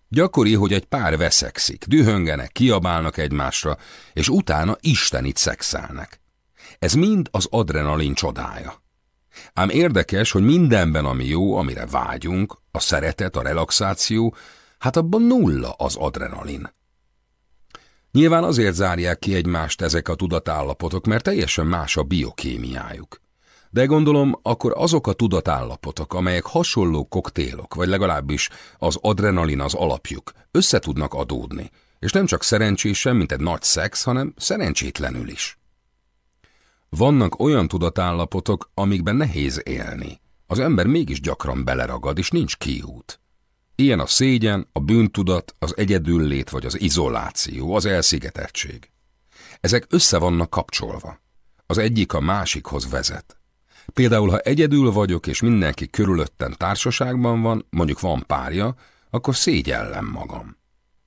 Gyakori, hogy egy pár veszekszik, dühöngenek, kiabálnak egymásra, és utána istenit szexelnek. Ez mind az adrenalin csodája. Ám érdekes, hogy mindenben, ami jó, amire vágyunk, a szeretet, a relaxáció, hát abban nulla az adrenalin. Nyilván azért zárják ki egymást ezek a tudatállapotok, mert teljesen más a biokémiájuk. De gondolom, akkor azok a tudatállapotok, amelyek hasonló koktélok, vagy legalábbis az adrenalin az alapjuk, össze tudnak adódni, és nem csak szerencsésen, mint egy nagy szex, hanem szerencsétlenül is. Vannak olyan tudatállapotok, amikben nehéz élni. Az ember mégis gyakran beleragad, és nincs kiút. Ilyen a szégyen, a bűntudat, az egyedüllét vagy az izoláció, az elszigeteltség. Ezek össze vannak kapcsolva. Az egyik a másikhoz vezet. Például, ha egyedül vagyok, és mindenki körülöttem társaságban van, mondjuk van párja, akkor szégyellem magam.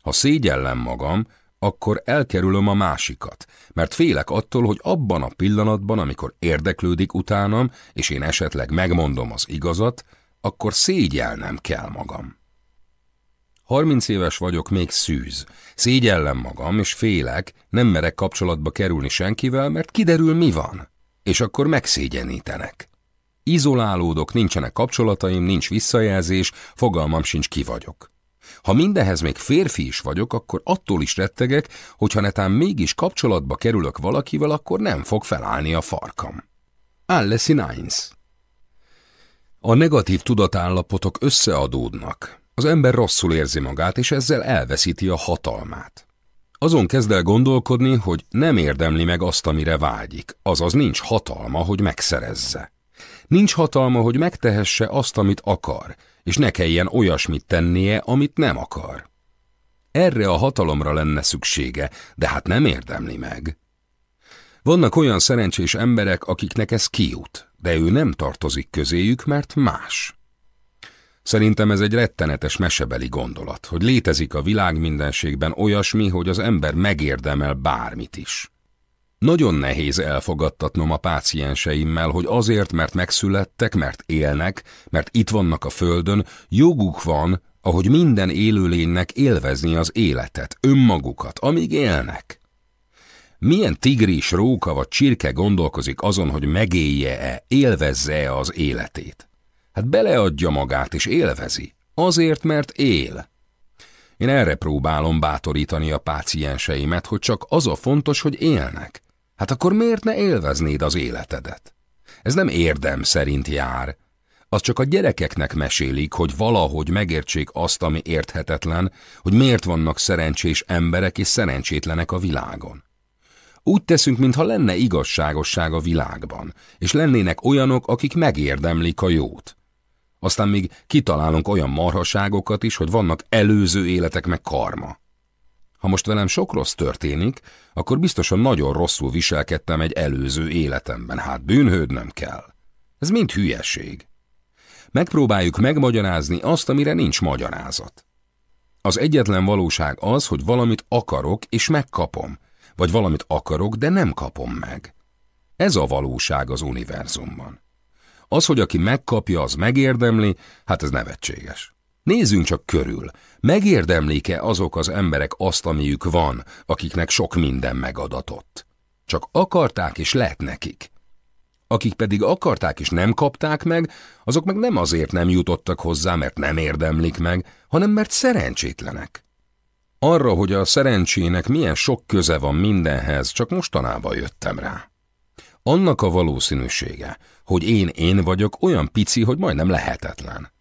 Ha szégyellem magam, akkor elkerülöm a másikat, mert félek attól, hogy abban a pillanatban, amikor érdeklődik utánam, és én esetleg megmondom az igazat, akkor szégyelnem kell magam. Harminc éves vagyok, még szűz. Szégyellem magam, és félek, nem merek kapcsolatba kerülni senkivel, mert kiderül, mi van. És akkor megszégyenítenek. Izolálódok, nincsenek kapcsolataim, nincs visszajelzés, fogalmam sincs ki vagyok. Ha mindenhez még férfi is vagyok, akkor attól is rettegek, hogyha netán mégis kapcsolatba kerülök valakivel, akkor nem fog felállni a farkam. Alice in A negatív tudatállapotok összeadódnak. Az ember rosszul érzi magát, és ezzel elveszíti a hatalmát. Azon kezd el gondolkodni, hogy nem érdemli meg azt, amire vágyik, azaz nincs hatalma, hogy megszerezze. Nincs hatalma, hogy megtehesse azt, amit akar, és ne kelljen olyasmit tennie, amit nem akar. Erre a hatalomra lenne szüksége, de hát nem érdemli meg. Vannak olyan szerencsés emberek, akiknek ez kijut, de ő nem tartozik közéjük, mert más. Szerintem ez egy rettenetes mesebeli gondolat, hogy létezik a világ mindenségben olyasmi, hogy az ember megérdemel bármit is. Nagyon nehéz elfogadtatnom a pácienseimmel, hogy azért, mert megszülettek, mert élnek, mert itt vannak a földön, joguk van, ahogy minden élőlénynek élvezni az életet, önmagukat, amíg élnek. Milyen tigris, róka vagy csirke gondolkozik azon, hogy megélje-e, élvezze-e az életét? Hát beleadja magát és élvezi. Azért, mert él. Én erre próbálom bátorítani a pácienseimet, hogy csak az a fontos, hogy élnek. Hát akkor miért ne élveznéd az életedet? Ez nem érdem szerint jár. Az csak a gyerekeknek mesélik, hogy valahogy megértsék azt, ami érthetetlen, hogy miért vannak szerencsés emberek és szerencsétlenek a világon. Úgy teszünk, mintha lenne igazságosság a világban, és lennének olyanok, akik megérdemlik a jót. Aztán még kitalálunk olyan marhaságokat is, hogy vannak előző életek meg karma. Ha most velem sok rossz történik, akkor biztosan nagyon rosszul viselkedtem egy előző életemben, hát bűnhődnöm kell. Ez mind hülyeség. Megpróbáljuk megmagyarázni azt, amire nincs magyarázat. Az egyetlen valóság az, hogy valamit akarok és megkapom, vagy valamit akarok, de nem kapom meg. Ez a valóság az univerzumban. Az, hogy aki megkapja, az megérdemli, hát ez nevetséges. Nézzünk csak körül. Megérdemlik-e azok az emberek azt, amiük van, akiknek sok minden megadatott? Csak akarták és lett nekik. Akik pedig akarták és nem kapták meg, azok meg nem azért nem jutottak hozzá, mert nem érdemlik meg, hanem mert szerencsétlenek. Arra, hogy a szerencsének milyen sok köze van mindenhez, csak mostanában jöttem rá. Annak a valószínűsége, hogy én én vagyok, olyan pici, hogy majdnem lehetetlen.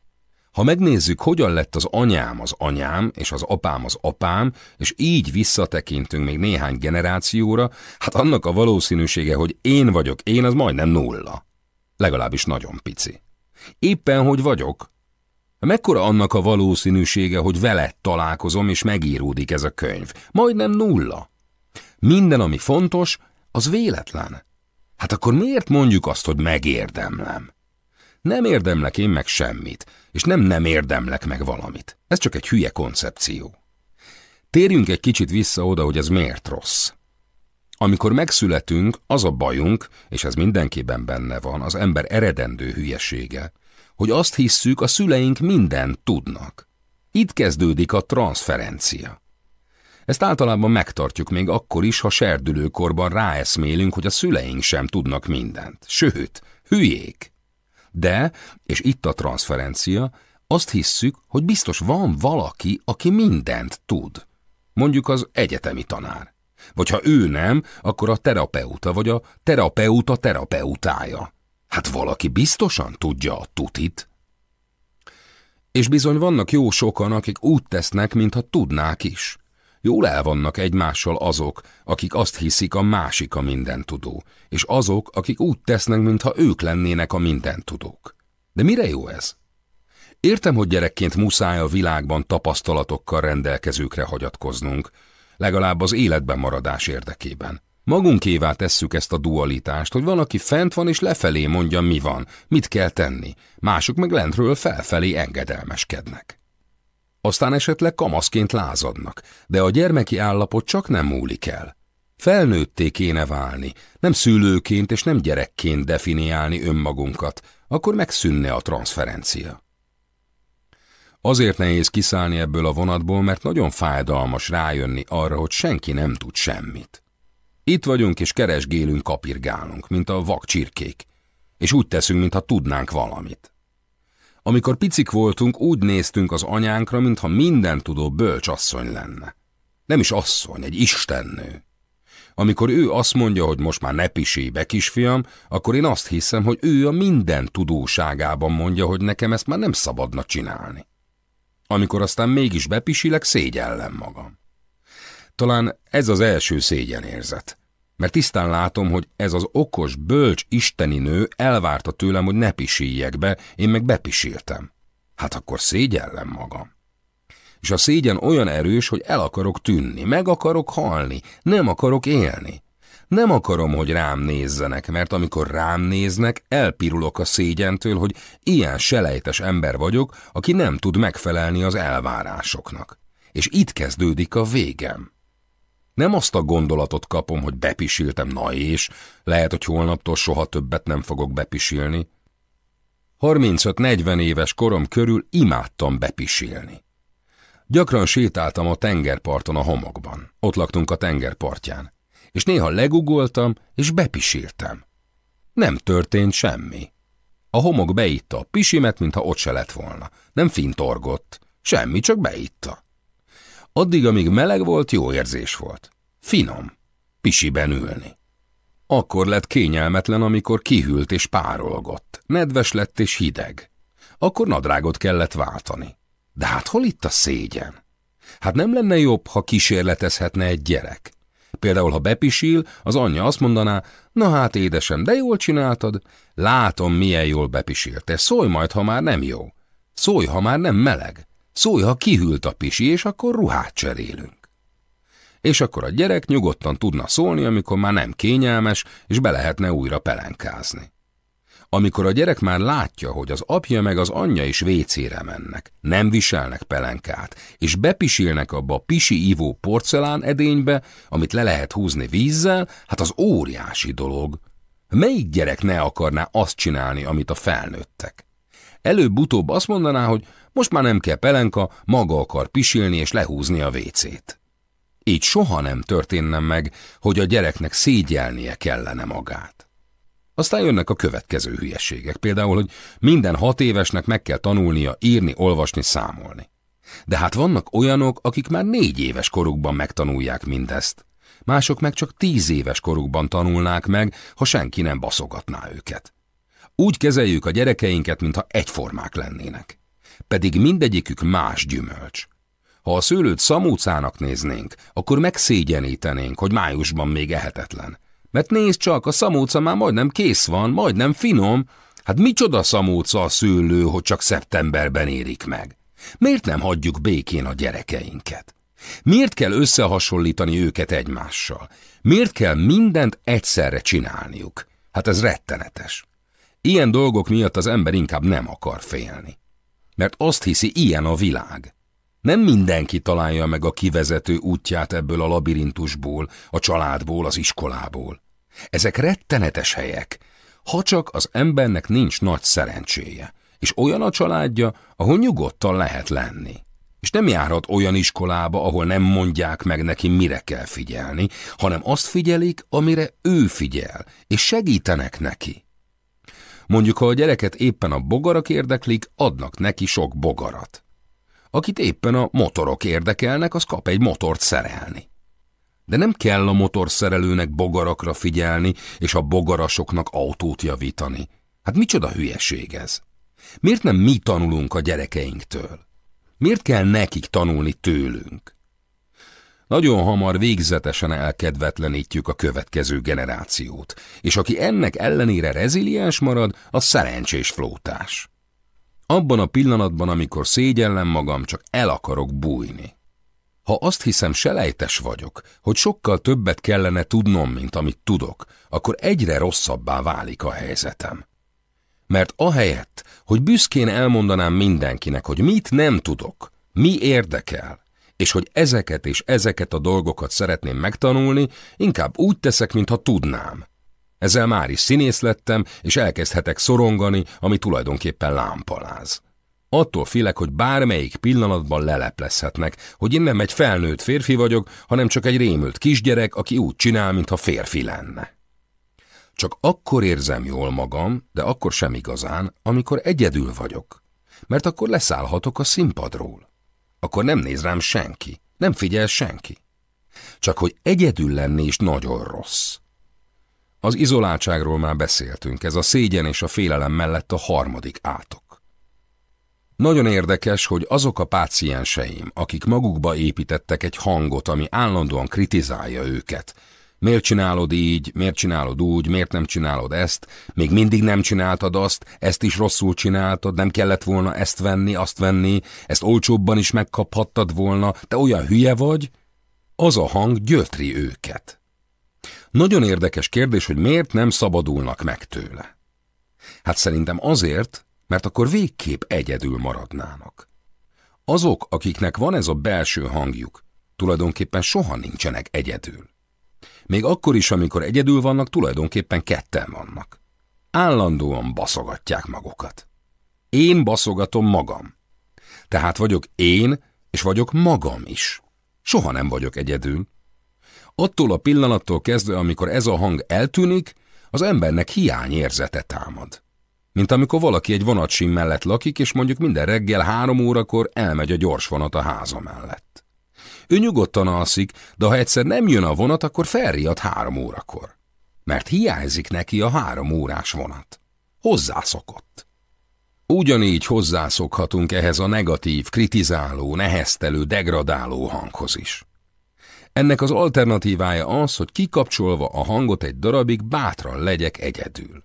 Ha megnézzük, hogyan lett az anyám az anyám, és az apám az apám, és így visszatekintünk még néhány generációra, hát annak a valószínűsége, hogy én vagyok én, az majdnem nulla. Legalábbis nagyon pici. Éppen, hogy vagyok. Mekkora annak a valószínűsége, hogy veled találkozom, és megíródik ez a könyv? Majdnem nulla. Minden, ami fontos, az véletlen. Hát akkor miért mondjuk azt, hogy megérdemlem? Nem érdemlek én meg semmit, és nem nem érdemlek meg valamit. Ez csak egy hülye koncepció. Térjünk egy kicsit vissza oda, hogy ez miért rossz. Amikor megszületünk, az a bajunk, és ez mindenkiben benne van, az ember eredendő hülyesége, hogy azt hisszük, a szüleink mindent tudnak. Itt kezdődik a transferencia. Ezt általában megtartjuk még akkor is, ha serdülőkorban ráeszmélünk, hogy a szüleink sem tudnak mindent. Sőt, hülyék. De, és itt a transferencia, azt hisszük, hogy biztos van valaki, aki mindent tud. Mondjuk az egyetemi tanár. Vagy ha ő nem, akkor a terapeuta, vagy a terapeuta terapeutája. Hát valaki biztosan tudja a tutit. És bizony vannak jó sokan, akik úgy tesznek, mintha tudnák is. Jól el vannak egymással azok, akik azt hiszik a másik a mindentudó, és azok, akik úgy tesznek, mintha ők lennének a mindentudók. De mire jó ez? Értem, hogy gyerekként muszáj a világban tapasztalatokkal rendelkezőkre hagyatkoznunk, legalább az életben maradás érdekében. Magunkévá tesszük ezt a dualitást, hogy van, aki fent van és lefelé mondja, mi van, mit kell tenni, mások meg lentről felfelé engedelmeskednek. Aztán esetleg kamaszként lázadnak, de a gyermeki állapot csak nem múlik el. Felnőtté kéne válni, nem szülőként és nem gyerekként definiálni önmagunkat, akkor megszűnne a transferencia. Azért nehéz kiszállni ebből a vonatból, mert nagyon fájdalmas rájönni arra, hogy senki nem tud semmit. Itt vagyunk és keresgélünk, kapirgálunk, mint a vak csirkék, és úgy teszünk, mintha tudnánk valamit. Amikor picik voltunk, úgy néztünk az anyánkra, mintha minden tudó bölcs asszony lenne. Nem is asszony, egy istennő. Amikor ő azt mondja, hogy most már ne pisélj be, kisfiam, akkor én azt hiszem, hogy ő a minden tudóságában mondja, hogy nekem ezt már nem szabadna csinálni. Amikor aztán mégis bepisilek, szégyellem magam. Talán ez az első szégyenérzet, mert tisztán látom, hogy ez az okos, bölcs isteni nő elvárta tőlem, hogy ne pisíljek be, én meg bepisiltem. Hát akkor szégyellem magam. És a szégyen olyan erős, hogy el akarok tűnni, meg akarok halni, nem akarok élni. Nem akarom, hogy rám nézzenek, mert amikor rám néznek, elpirulok a szégyentől, hogy ilyen selejtes ember vagyok, aki nem tud megfelelni az elvárásoknak. És itt kezdődik a végem. Nem azt a gondolatot kapom, hogy bepisiltem, na és, lehet, hogy holnaptól soha többet nem fogok bepisilni. 35-40 éves korom körül imádtam bepisilni. Gyakran sétáltam a tengerparton a homokban. Ott laktunk a tengerpartján és néha legugoltam, és bepisiltem. Nem történt semmi. A homok beitta a pisimet, mintha ott se lett volna. Nem fintorgott. Semmi, csak beitta. Addig, amíg meleg volt, jó érzés volt. Finom. Pisiben ülni. Akkor lett kényelmetlen, amikor kihűlt és párolgott. Nedves lett és hideg. Akkor nadrágot kellett váltani. De hát hol itt a szégyen? Hát nem lenne jobb, ha kísérletezhetne egy gyerek? Például, ha bepisil, az anyja azt mondaná, na hát édesem, de jól csináltad, látom, milyen jól bepisiltél, szólj majd, ha már nem jó. Szólj, ha már nem meleg. Szólj, ha kihűlt a pisi, és akkor ruhát cserélünk. És akkor a gyerek nyugodtan tudna szólni, amikor már nem kényelmes, és be lehetne újra pelenkázni. Amikor a gyerek már látja, hogy az apja meg az anyja is vécére mennek, nem viselnek pelenkát, és bepisilnek abba a pisi ivó porcelán edénybe, amit le lehet húzni vízzel, hát az óriási dolog. Melyik gyerek ne akarná azt csinálni, amit a felnőttek? Előbb-utóbb azt mondaná, hogy most már nem kell pelenka, maga akar pisilni és lehúzni a vécét. Így soha nem történne meg, hogy a gyereknek szégyelnie kellene magát. Aztán jönnek a következő hülyeségek, például, hogy minden hat évesnek meg kell tanulnia írni, olvasni, számolni. De hát vannak olyanok, akik már négy éves korukban megtanulják mindezt. Mások meg csak tíz éves korukban tanulnák meg, ha senki nem baszogatná őket. Úgy kezeljük a gyerekeinket, mintha egyformák lennének. Pedig mindegyikük más gyümölcs. Ha a szőlőt szamúcának néznénk, akkor megszégyenítenénk, hogy májusban még ehetetlen. Mert nézd csak, a szamóca már majdnem kész van, majdnem finom. Hát micsoda szamóca a szőlő, hogy csak szeptemberben érik meg? Miért nem hagyjuk békén a gyerekeinket? Miért kell összehasonlítani őket egymással? Miért kell mindent egyszerre csinálniuk? Hát ez rettenetes. Ilyen dolgok miatt az ember inkább nem akar félni. Mert azt hiszi, ilyen a világ. Nem mindenki találja meg a kivezető útját ebből a labirintusból, a családból, az iskolából. Ezek rettenetes helyek, ha csak az embernek nincs nagy szerencséje, és olyan a családja, ahol nyugodtan lehet lenni. És nem járhat olyan iskolába, ahol nem mondják meg neki, mire kell figyelni, hanem azt figyelik, amire ő figyel, és segítenek neki. Mondjuk, ha a gyereket éppen a bogarak érdeklik, adnak neki sok bogarat. Akit éppen a motorok érdekelnek, az kap egy motort szerelni. De nem kell a motorszerelőnek bogarakra figyelni, és a bogarasoknak autót javítani. Hát micsoda hülyeség ez? Miért nem mi tanulunk a gyerekeinktől? Miért kell nekik tanulni tőlünk? Nagyon hamar végzetesen elkedvetlenítjük a következő generációt, és aki ennek ellenére reziliens marad, az szerencsés flótás. Abban a pillanatban, amikor szégyellem magam, csak el akarok bújni. Ha azt hiszem selejtes vagyok, hogy sokkal többet kellene tudnom, mint amit tudok, akkor egyre rosszabbá válik a helyzetem. Mert ahelyett, hogy büszkén elmondanám mindenkinek, hogy mit nem tudok, mi érdekel, és hogy ezeket és ezeket a dolgokat szeretném megtanulni, inkább úgy teszek, mintha tudnám. Ezzel már is színész lettem, és elkezdhetek szorongani, ami tulajdonképpen lámpaláz. Attól félek, hogy bármelyik pillanatban leleplezhetnek, hogy én nem egy felnőtt férfi vagyok, hanem csak egy rémült kisgyerek, aki úgy csinál, mintha férfi lenne. Csak akkor érzem jól magam, de akkor sem igazán, amikor egyedül vagyok. Mert akkor leszállhatok a színpadról. Akkor nem néz rám senki, nem figyel senki. Csak hogy egyedül lenni is nagyon rossz. Az izoláltságról már beszéltünk, ez a szégyen és a félelem mellett a harmadik átok. Nagyon érdekes, hogy azok a pácienseim, akik magukba építettek egy hangot, ami állandóan kritizálja őket, Miért csinálod így, miért csinálod úgy, miért nem csinálod ezt, még mindig nem csináltad azt, ezt is rosszul csináltad, nem kellett volna ezt venni, azt venni, ezt olcsóbban is megkaphattad volna, te olyan hülye vagy? Az a hang gyötri őket. Nagyon érdekes kérdés, hogy miért nem szabadulnak meg tőle. Hát szerintem azért, mert akkor végképp egyedül maradnának. Azok, akiknek van ez a belső hangjuk, tulajdonképpen soha nincsenek egyedül. Még akkor is, amikor egyedül vannak, tulajdonképpen ketten vannak. Állandóan baszogatják magukat. Én baszogatom magam. Tehát vagyok én, és vagyok magam is. Soha nem vagyok egyedül. Attól a pillanattól kezdve, amikor ez a hang eltűnik, az embernek hiányérzete támad. Mint amikor valaki egy vonatsim mellett lakik, és mondjuk minden reggel három órakor elmegy a gyors vonat a háza mellett. Ő nyugodtan alszik, de ha egyszer nem jön a vonat, akkor felriad három órakor. Mert hiányzik neki a három órás vonat. Hozzászokott. Ugyanígy hozzászokhatunk ehhez a negatív, kritizáló, neheztelő, degradáló hanghoz is. Ennek az alternatívája az, hogy kikapcsolva a hangot egy darabig bátran legyek egyedül.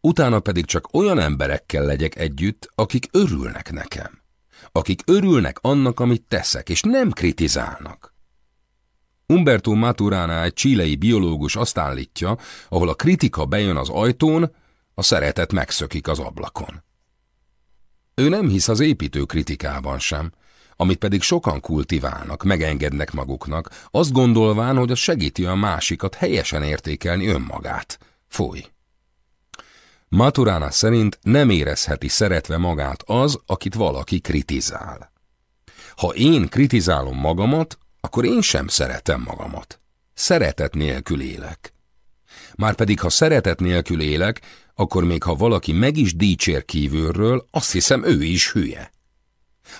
Utána pedig csak olyan emberekkel legyek együtt, akik örülnek nekem akik örülnek annak, amit teszek, és nem kritizálnak. Umberto Maturana, egy csílei biológus azt állítja, ahol a kritika bejön az ajtón, a szeretet megszökik az ablakon. Ő nem hisz az építő kritikában sem, amit pedig sokan kultiválnak, megengednek maguknak, azt gondolván, hogy az segíti a másikat helyesen értékelni önmagát. Fúj! Maturana szerint nem érezheti szeretve magát az, akit valaki kritizál. Ha én kritizálom magamat, akkor én sem szeretem magamat. Szeretet nélkül élek. Márpedig, ha szeretet nélkül élek, akkor még ha valaki meg is dicsér kívülről, azt hiszem ő is hülye.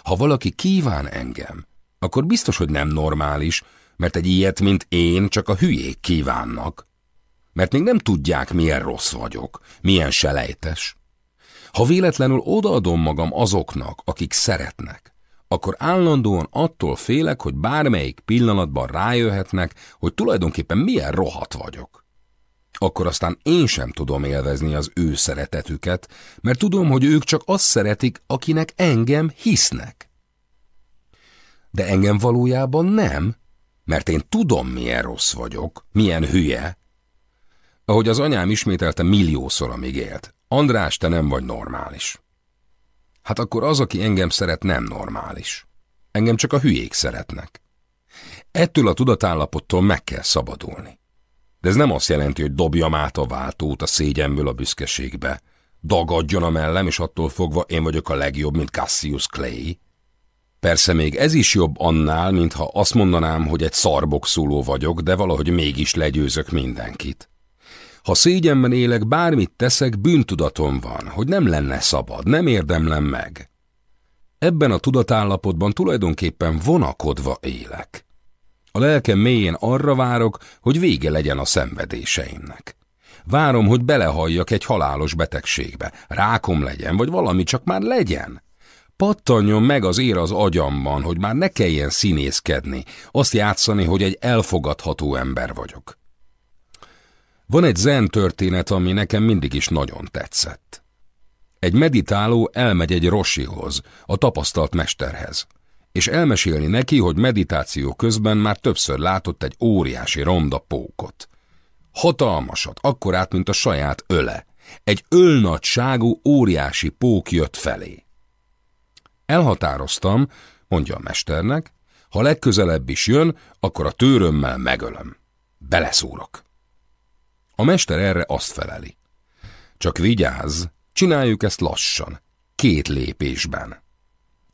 Ha valaki kíván engem, akkor biztos, hogy nem normális, mert egy ilyet, mint én, csak a hülyék kívánnak mert még nem tudják, milyen rossz vagyok, milyen selejtes. Ha véletlenül odaadom magam azoknak, akik szeretnek, akkor állandóan attól félek, hogy bármelyik pillanatban rájöhetnek, hogy tulajdonképpen milyen rohat vagyok. Akkor aztán én sem tudom élvezni az ő szeretetüket, mert tudom, hogy ők csak azt szeretik, akinek engem hisznek. De engem valójában nem, mert én tudom, milyen rossz vagyok, milyen hülye, ahogy az anyám ismételte milliószor, amíg élt. András, te nem vagy normális. Hát akkor az, aki engem szeret, nem normális. Engem csak a hülyék szeretnek. Ettől a tudatállapottól meg kell szabadulni. De ez nem azt jelenti, hogy dobjam át a váltót a szégyenből a büszkeségbe. Dagadjon a mellem, és attól fogva én vagyok a legjobb, mint Cassius Clay. Persze még ez is jobb annál, mintha azt mondanám, hogy egy szarbokszuló vagyok, de valahogy mégis legyőzök mindenkit. Ha szégyenben élek, bármit teszek, bűntudatom van, hogy nem lenne szabad, nem érdemlem meg. Ebben a tudatállapotban tulajdonképpen vonakodva élek. A lelkem mélyén arra várok, hogy vége legyen a szenvedéseimnek. Várom, hogy belehalljak egy halálos betegségbe, rákom legyen, vagy valami csak már legyen. Pattanjon meg az ér az agyamban, hogy már ne kelljen színészkedni, azt játszani, hogy egy elfogadható ember vagyok. Van egy zen történet, ami nekem mindig is nagyon tetszett. Egy meditáló elmegy egy rosihoz, a tapasztalt mesterhez, és elmesélni neki, hogy meditáció közben már többször látott egy óriási ronda pókot. Hatalmasat, akkorát, mint a saját öle. Egy ölnagyságú óriási pók jött felé. Elhatároztam, mondja a mesternek, ha legközelebb is jön, akkor a tőrömmel megölöm. Beleszúrok. A mester erre azt feleli. Csak vigyázz, csináljuk ezt lassan, két lépésben.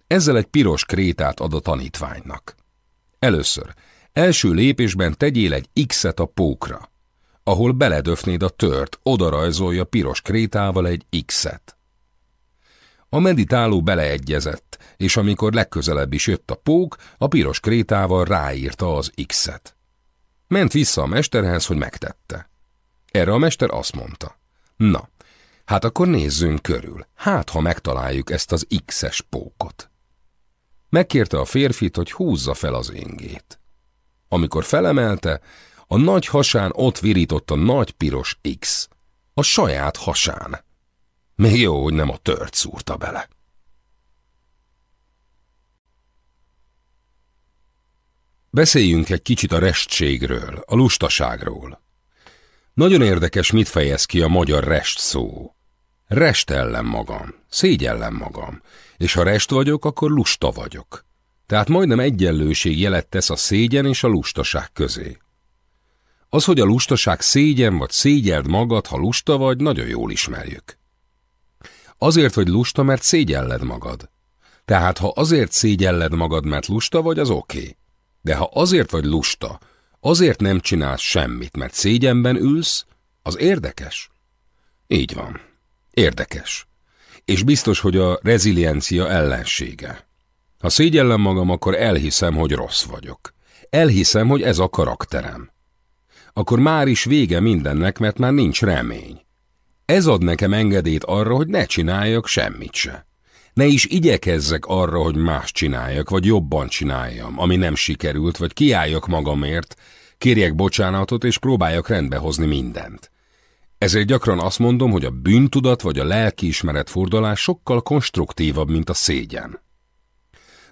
Ezzel egy piros krétát ad a tanítványnak. Először, első lépésben tegyél egy X-et a pókra. Ahol beledöfnéd a tört, oda rajzolja piros krétával egy X-et. A meditáló beleegyezett, és amikor legközelebb is jött a pók, a piros krétával ráírta az X-et. Ment vissza a mesterhez, hogy megtette. Erre a mester azt mondta. Na, hát akkor nézzünk körül, hát ha megtaláljuk ezt az X-es pókot. Megkérte a férfit, hogy húzza fel az ingét. Amikor felemelte, a nagy hasán ott virított a nagy piros X. A saját hasán. Még jó, hogy nem a tört szúrta bele. Beszéljünk egy kicsit a restségről, a lustaságról. Nagyon érdekes, mit fejez ki a magyar rest szó. Restellem magam, szégyellem magam, és ha rest vagyok, akkor lusta vagyok. Tehát majdnem egyenlőség jelet tesz a szégyen és a lustaság közé. Az, hogy a lustaság szégyen vagy szégyeld magad, ha lusta vagy, nagyon jól ismerjük. Azért vagy lusta, mert szégyelled magad. Tehát ha azért szégyelled magad, mert lusta vagy, az oké. Okay. De ha azért vagy lusta, azért nem csinálsz semmit, mert szégyenben ülsz, az érdekes. Így van. Érdekes. És biztos, hogy a reziliencia ellensége. Ha szégyellem magam, akkor elhiszem, hogy rossz vagyok. Elhiszem, hogy ez a karakterem. Akkor már is vége mindennek, mert már nincs remény. Ez ad nekem engedélyt arra, hogy ne csináljak semmit se. Ne is igyekezzek arra, hogy más csináljak, vagy jobban csináljam, ami nem sikerült, vagy kiálljak magamért, kérjek bocsánatot, és próbáljak rendbehozni mindent. Ezért gyakran azt mondom, hogy a bűntudat vagy a lelkiismeret fordulás sokkal konstruktívabb, mint a szégyen.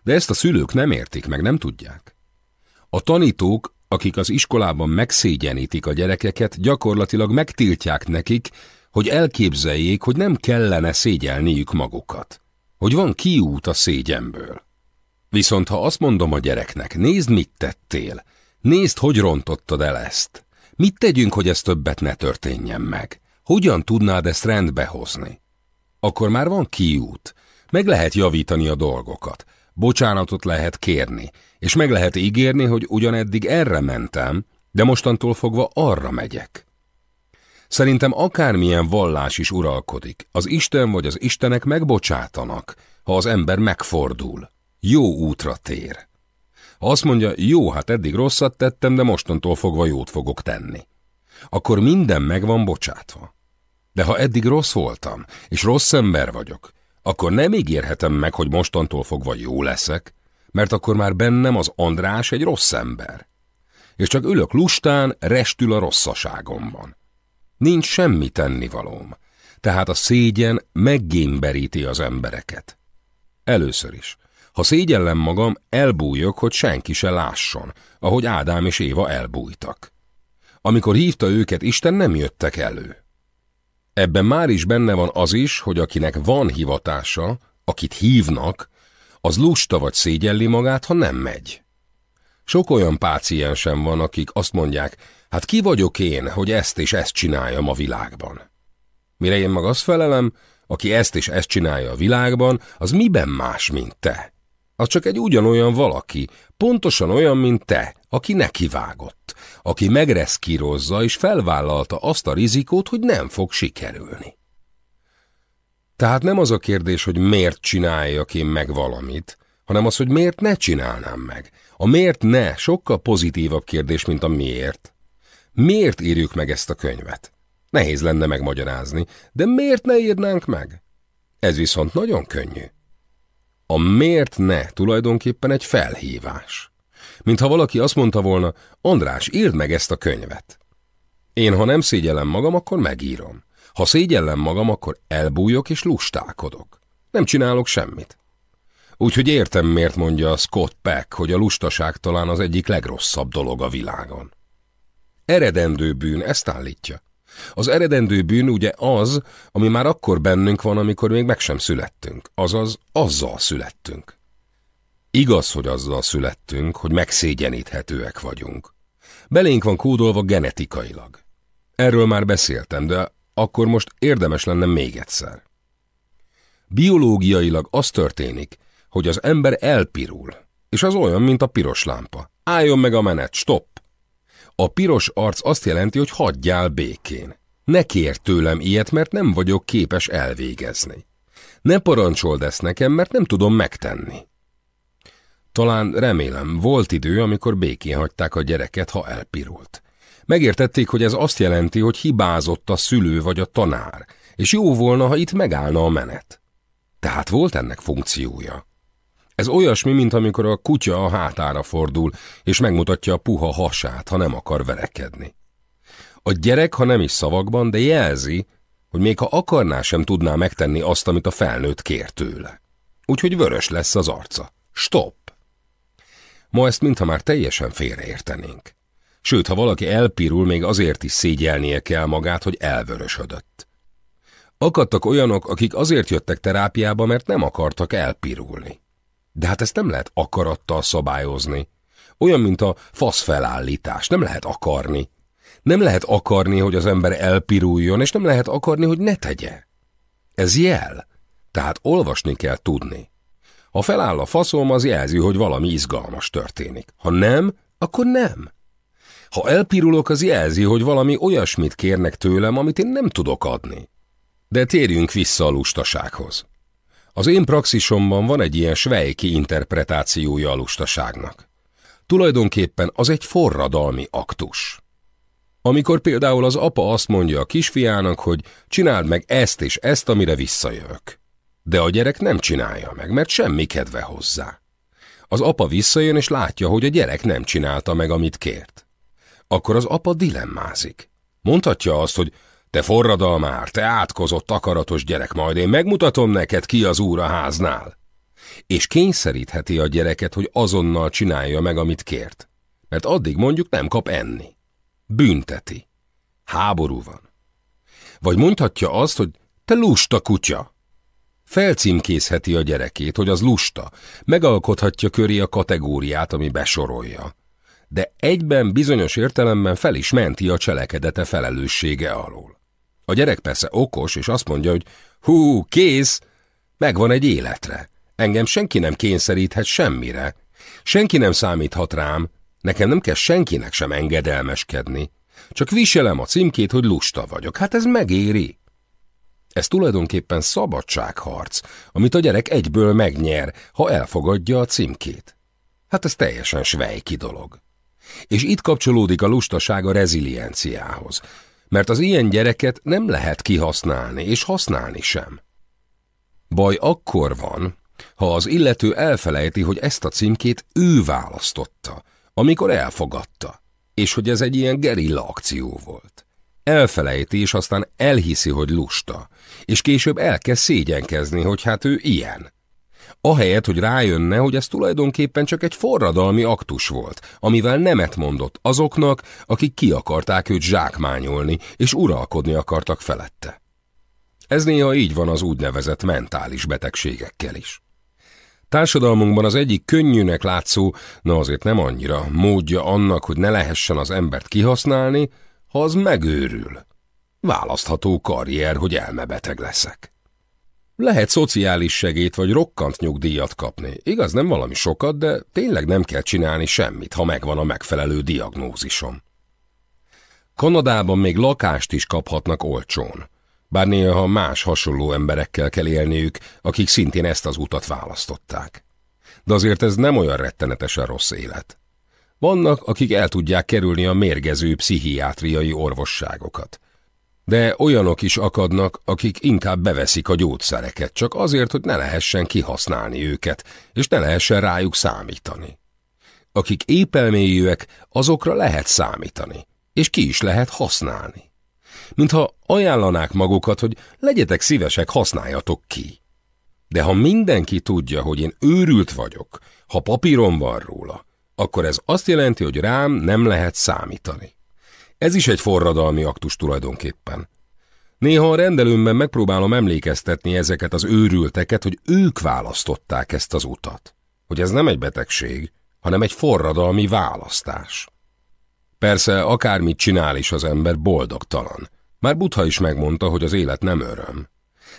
De ezt a szülők nem értik meg, nem tudják. A tanítók, akik az iskolában megszégyenítik a gyerekeket, gyakorlatilag megtiltják nekik, hogy elképzeljék, hogy nem kellene szégyelniük magukat. Hogy van kiút a szégyenből. Viszont ha azt mondom a gyereknek, nézd, mit tettél, nézd, hogy rontottad el ezt, Mit tegyünk, hogy ez többet ne történjen meg? Hogyan tudnád ezt rendbe hozni? Akkor már van kiút. Meg lehet javítani a dolgokat. Bocsánatot lehet kérni, és meg lehet ígérni, hogy ugyaneddig erre mentem, de mostantól fogva arra megyek. Szerintem akármilyen vallás is uralkodik, az Isten vagy az Istenek megbocsátanak, ha az ember megfordul, jó útra tér. Ha azt mondja, jó, hát eddig rosszat tettem, de mostantól fogva jót fogok tenni. Akkor minden meg van bocsátva. De ha eddig rossz voltam, és rossz ember vagyok, akkor nem ígérhetem meg, hogy mostantól fogva jó leszek, mert akkor már bennem az András egy rossz ember. És csak ülök lustán, restül a rosszaságomban. Nincs semmi tennivalóm, tehát a szégyen meggémberíti az embereket. Először is. Ha szégyellem magam, elbújok, hogy senki se lásson, ahogy Ádám és Éva elbújtak. Amikor hívta őket, Isten nem jöttek elő. Ebben már is benne van az is, hogy akinek van hivatása, akit hívnak, az lusta vagy szégyelli magát, ha nem megy. Sok olyan páciensem van, akik azt mondják, hát ki vagyok én, hogy ezt és ezt csináljam a világban. Mire én meg azt felelem, aki ezt és ezt csinálja a világban, az miben más, mint te? Az csak egy ugyanolyan valaki, pontosan olyan, mint te, aki nekivágott. aki megreszkírozza és felvállalta azt a rizikót, hogy nem fog sikerülni. Tehát nem az a kérdés, hogy miért csináljak én meg valamit, hanem az, hogy miért ne csinálnám meg. A miért ne sokkal pozitívabb kérdés, mint a miért. Miért írjuk meg ezt a könyvet? Nehéz lenne megmagyarázni, de miért ne írnánk meg? Ez viszont nagyon könnyű. A miért ne tulajdonképpen egy felhívás. Mintha valaki azt mondta volna, András, írd meg ezt a könyvet. Én, ha nem szégyellem magam, akkor megírom. Ha szégyellem magam, akkor elbújok és lustálkodok. Nem csinálok semmit. Úgyhogy értem, miért mondja Scott Peck, hogy a lustaság talán az egyik legrosszabb dolog a világon. Eredendő bűn ezt állítja. Az eredendő bűn ugye az, ami már akkor bennünk van, amikor még meg sem születtünk, azaz azzal születtünk. Igaz, hogy azzal születtünk, hogy megszégyeníthetőek vagyunk. Belénk van kódolva genetikailag. Erről már beszéltem, de akkor most érdemes lenne még egyszer. Biológiailag az történik, hogy az ember elpirul, és az olyan, mint a piros lámpa. Álljon meg a menet, stop! A piros arc azt jelenti, hogy hagyjál békén. Ne kér tőlem ilyet, mert nem vagyok képes elvégezni. Ne parancsold ezt nekem, mert nem tudom megtenni. Talán remélem, volt idő, amikor békén hagyták a gyereket, ha elpirult. Megértették, hogy ez azt jelenti, hogy hibázott a szülő vagy a tanár, és jó volna, ha itt megállna a menet. Tehát volt ennek funkciója. Ez olyasmi, mint amikor a kutya a hátára fordul, és megmutatja a puha hasát, ha nem akar verekedni. A gyerek, ha nem is szavakban, de jelzi, hogy még ha akarná, sem tudná megtenni azt, amit a felnőtt kér tőle. Úgyhogy vörös lesz az arca. Stop! Ma ezt mintha már teljesen félreértenénk. Sőt, ha valaki elpirul, még azért is szégyelnie kell magát, hogy elvörösödött. Akadtak olyanok, akik azért jöttek terápiába, mert nem akartak elpirulni. De hát ezt nem lehet akarattal szabályozni. Olyan, mint a fasz felállítás, nem lehet akarni. Nem lehet akarni, hogy az ember elpiruljon, és nem lehet akarni, hogy ne tegye. Ez jel, tehát olvasni kell tudni. Ha feláll a faszom, az jelzi, hogy valami izgalmas történik. Ha nem, akkor nem. Ha elpirulok, az jelzi, hogy valami olyasmit kérnek tőlem, amit én nem tudok adni. De térjünk vissza a lustasághoz. Az én praxisomban van egy ilyen svejki interpretációja a lustaságnak. Tulajdonképpen az egy forradalmi aktus. Amikor például az apa azt mondja a kisfiának, hogy csináld meg ezt és ezt, amire visszajövök. De a gyerek nem csinálja meg, mert semmi kedve hozzá. Az apa visszajön és látja, hogy a gyerek nem csinálta meg, amit kért. Akkor az apa dilemmázik. Mondhatja azt, hogy te forradalmár, te átkozott akaratos gyerek, majd én megmutatom neked ki az úr a háznál. És kényszerítheti a gyereket, hogy azonnal csinálja meg, amit kért. Mert addig mondjuk nem kap enni. Bünteti. Háború van. Vagy mondhatja azt, hogy te lusta kutya. Felcímkézheti a gyerekét, hogy az lusta, megalkothatja köré a kategóriát, ami besorolja. De egyben bizonyos értelemben fel is menti a cselekedete felelőssége alól. A gyerek persze okos, és azt mondja, hogy hú, kész, megvan egy életre. Engem senki nem kényszeríthet semmire. Senki nem számíthat rám, nekem nem kell senkinek sem engedelmeskedni. Csak viselem a címkét, hogy lusta vagyok. Hát ez megéri. Ez tulajdonképpen szabadságharc, amit a gyerek egyből megnyer, ha elfogadja a címkét. Hát ez teljesen svejki dolog. És itt kapcsolódik a lustaság a rezilienciához mert az ilyen gyereket nem lehet kihasználni, és használni sem. Baj akkor van, ha az illető elfelejti, hogy ezt a címkét ő választotta, amikor elfogadta, és hogy ez egy ilyen gerilla akció volt. Elfelejti, és aztán elhiszi, hogy lusta, és később elkezd szégyenkezni, hogy hát ő ilyen. Ahelyett, hogy rájönne, hogy ez tulajdonképpen csak egy forradalmi aktus volt, amivel nemet mondott azoknak, akik ki akarták őt zsákmányolni, és uralkodni akartak felette. Ez néha így van az úgynevezett mentális betegségekkel is. Társadalmunkban az egyik könnyűnek látszó, na azért nem annyira, módja annak, hogy ne lehessen az embert kihasználni, ha az megőrül. Választható karrier, hogy elmebeteg leszek. Lehet szociális segét vagy rokkant nyugdíjat kapni. Igaz, nem valami sokat, de tényleg nem kell csinálni semmit, ha megvan a megfelelő diagnózisom. Kanadában még lakást is kaphatnak olcsón, bár néha más hasonló emberekkel kell élniük, akik szintén ezt az utat választották. De azért ez nem olyan rettenetesen rossz élet. Vannak, akik el tudják kerülni a mérgező pszichiátriai orvosságokat. De olyanok is akadnak, akik inkább beveszik a gyógyszereket, csak azért, hogy ne lehessen kihasználni őket, és ne lehessen rájuk számítani. Akik épelméjűek, azokra lehet számítani, és ki is lehet használni. Mintha ajánlanák magukat, hogy legyetek szívesek, használjatok ki. De ha mindenki tudja, hogy én őrült vagyok, ha papírom van róla, akkor ez azt jelenti, hogy rám nem lehet számítani. Ez is egy forradalmi aktus tulajdonképpen. Néha a rendelőmben megpróbálom emlékeztetni ezeket az őrülteket, hogy ők választották ezt az utat. Hogy ez nem egy betegség, hanem egy forradalmi választás. Persze, akármit csinál is az ember boldogtalan. Már Butha is megmondta, hogy az élet nem öröm.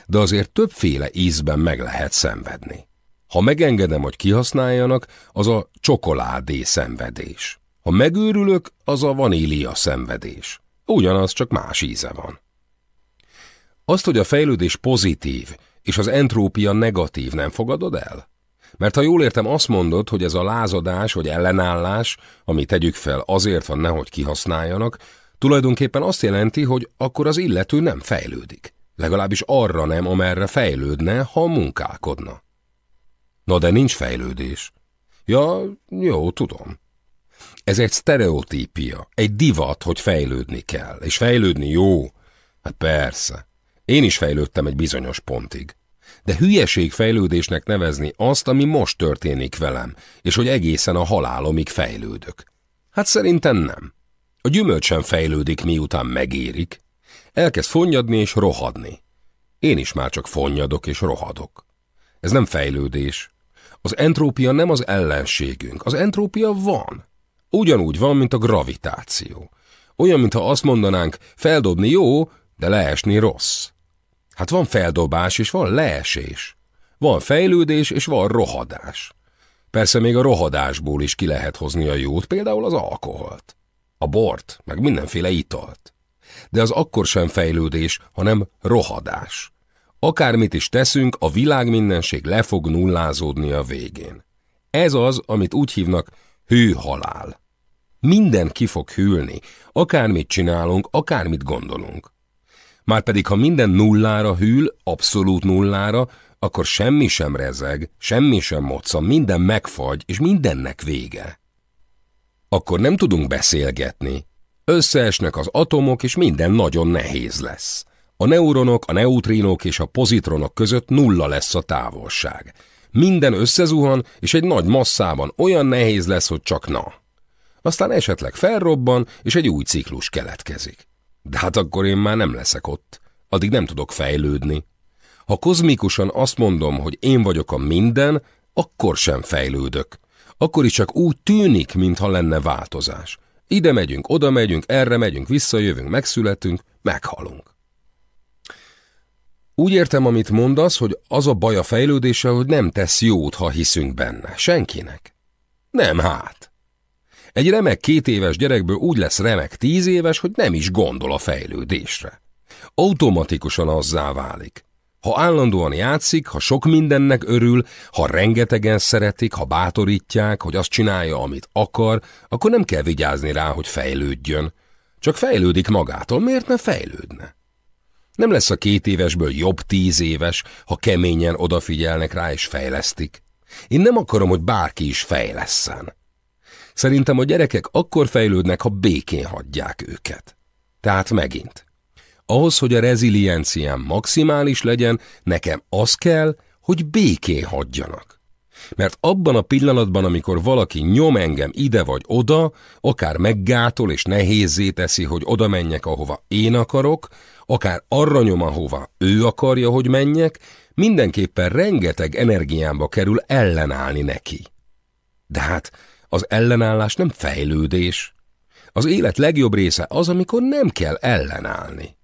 De azért többféle ízben meg lehet szenvedni. Ha megengedem, hogy kihasználjanak, az a csokoládé szenvedés. Ha megőrülök, az a vanília szenvedés. Ugyanaz, csak más íze van. Azt, hogy a fejlődés pozitív, és az entrópia negatív, nem fogadod el? Mert ha jól értem, azt mondod, hogy ez a lázadás vagy ellenállás, amit tegyük fel azért van, nehogy kihasználjanak, tulajdonképpen azt jelenti, hogy akkor az illető nem fejlődik. Legalábbis arra nem, amerre fejlődne, ha munkálkodna. Na de nincs fejlődés. Ja, jó, tudom. Ez egy sztereotípia, egy divat, hogy fejlődni kell, és fejlődni jó. Hát persze. Én is fejlődtem egy bizonyos pontig. De hülyeség fejlődésnek nevezni azt, ami most történik velem, és hogy egészen a halálomig fejlődök. Hát szerintem nem. A gyümölcs sem fejlődik, miután megérik. Elkezd fonnyadni és rohadni. Én is már csak fonnyadok és rohadok. Ez nem fejlődés. Az entrópia nem az ellenségünk. Az entrópia van. Ugyanúgy van, mint a gravitáció. Olyan, mintha azt mondanánk, feldobni jó, de leesni rossz. Hát van feldobás és van leesés. Van fejlődés és van rohadás. Persze még a rohadásból is ki lehet hozni a jót, például az alkoholt, a bort, meg mindenféle italt. De az akkor sem fejlődés, hanem rohadás. Akármit is teszünk, a világ mindenség le fog nullázódni a végén. Ez az, amit úgy hívnak hőhalál. Minden ki fog hűlni, akármit csinálunk, akármit gondolunk. Márpedig, ha minden nullára hűl, abszolút nullára, akkor semmi sem rezeg, semmi sem moccan, minden megfagy, és mindennek vége. Akkor nem tudunk beszélgetni. Összeesnek az atomok, és minden nagyon nehéz lesz. A neuronok, a neutrinok és a pozitronok között nulla lesz a távolság. Minden összezuhan, és egy nagy masszában olyan nehéz lesz, hogy csak na. Aztán esetleg felrobban, és egy új ciklus keletkezik. De hát akkor én már nem leszek ott. Addig nem tudok fejlődni. Ha kozmikusan azt mondom, hogy én vagyok a minden, akkor sem fejlődök. Akkor is csak úgy tűnik, mintha lenne változás. Ide megyünk, oda megyünk, erre megyünk, visszajövünk, megszületünk, meghalunk. Úgy értem, amit mondasz, hogy az a baj a fejlődése, hogy nem tesz jót, ha hiszünk benne. Senkinek. Nem hát. Egy remek két éves gyerekből úgy lesz remek tíz éves, hogy nem is gondol a fejlődésre. Automatikusan azzá válik. Ha állandóan játszik, ha sok mindennek örül, ha rengetegen szeretik, ha bátorítják, hogy azt csinálja, amit akar, akkor nem kell vigyázni rá, hogy fejlődjön. Csak fejlődik magától, miért ne fejlődne? Nem lesz a két évesből jobb tíz éves, ha keményen odafigyelnek rá és fejlesztik. Én nem akarom, hogy bárki is fejlesszen. Szerintem a gyerekek akkor fejlődnek, ha békén hagyják őket. Tehát megint. Ahhoz, hogy a rezilienciám maximális legyen, nekem az kell, hogy békén hagyjanak. Mert abban a pillanatban, amikor valaki nyom engem ide vagy oda, akár meggátol és nehézzé teszi, hogy oda menjek, ahova én akarok, akár arra nyom, ahova ő akarja, hogy menjek, mindenképpen rengeteg energiámba kerül ellenállni neki. De hát az ellenállás nem fejlődés. Az élet legjobb része az, amikor nem kell ellenállni.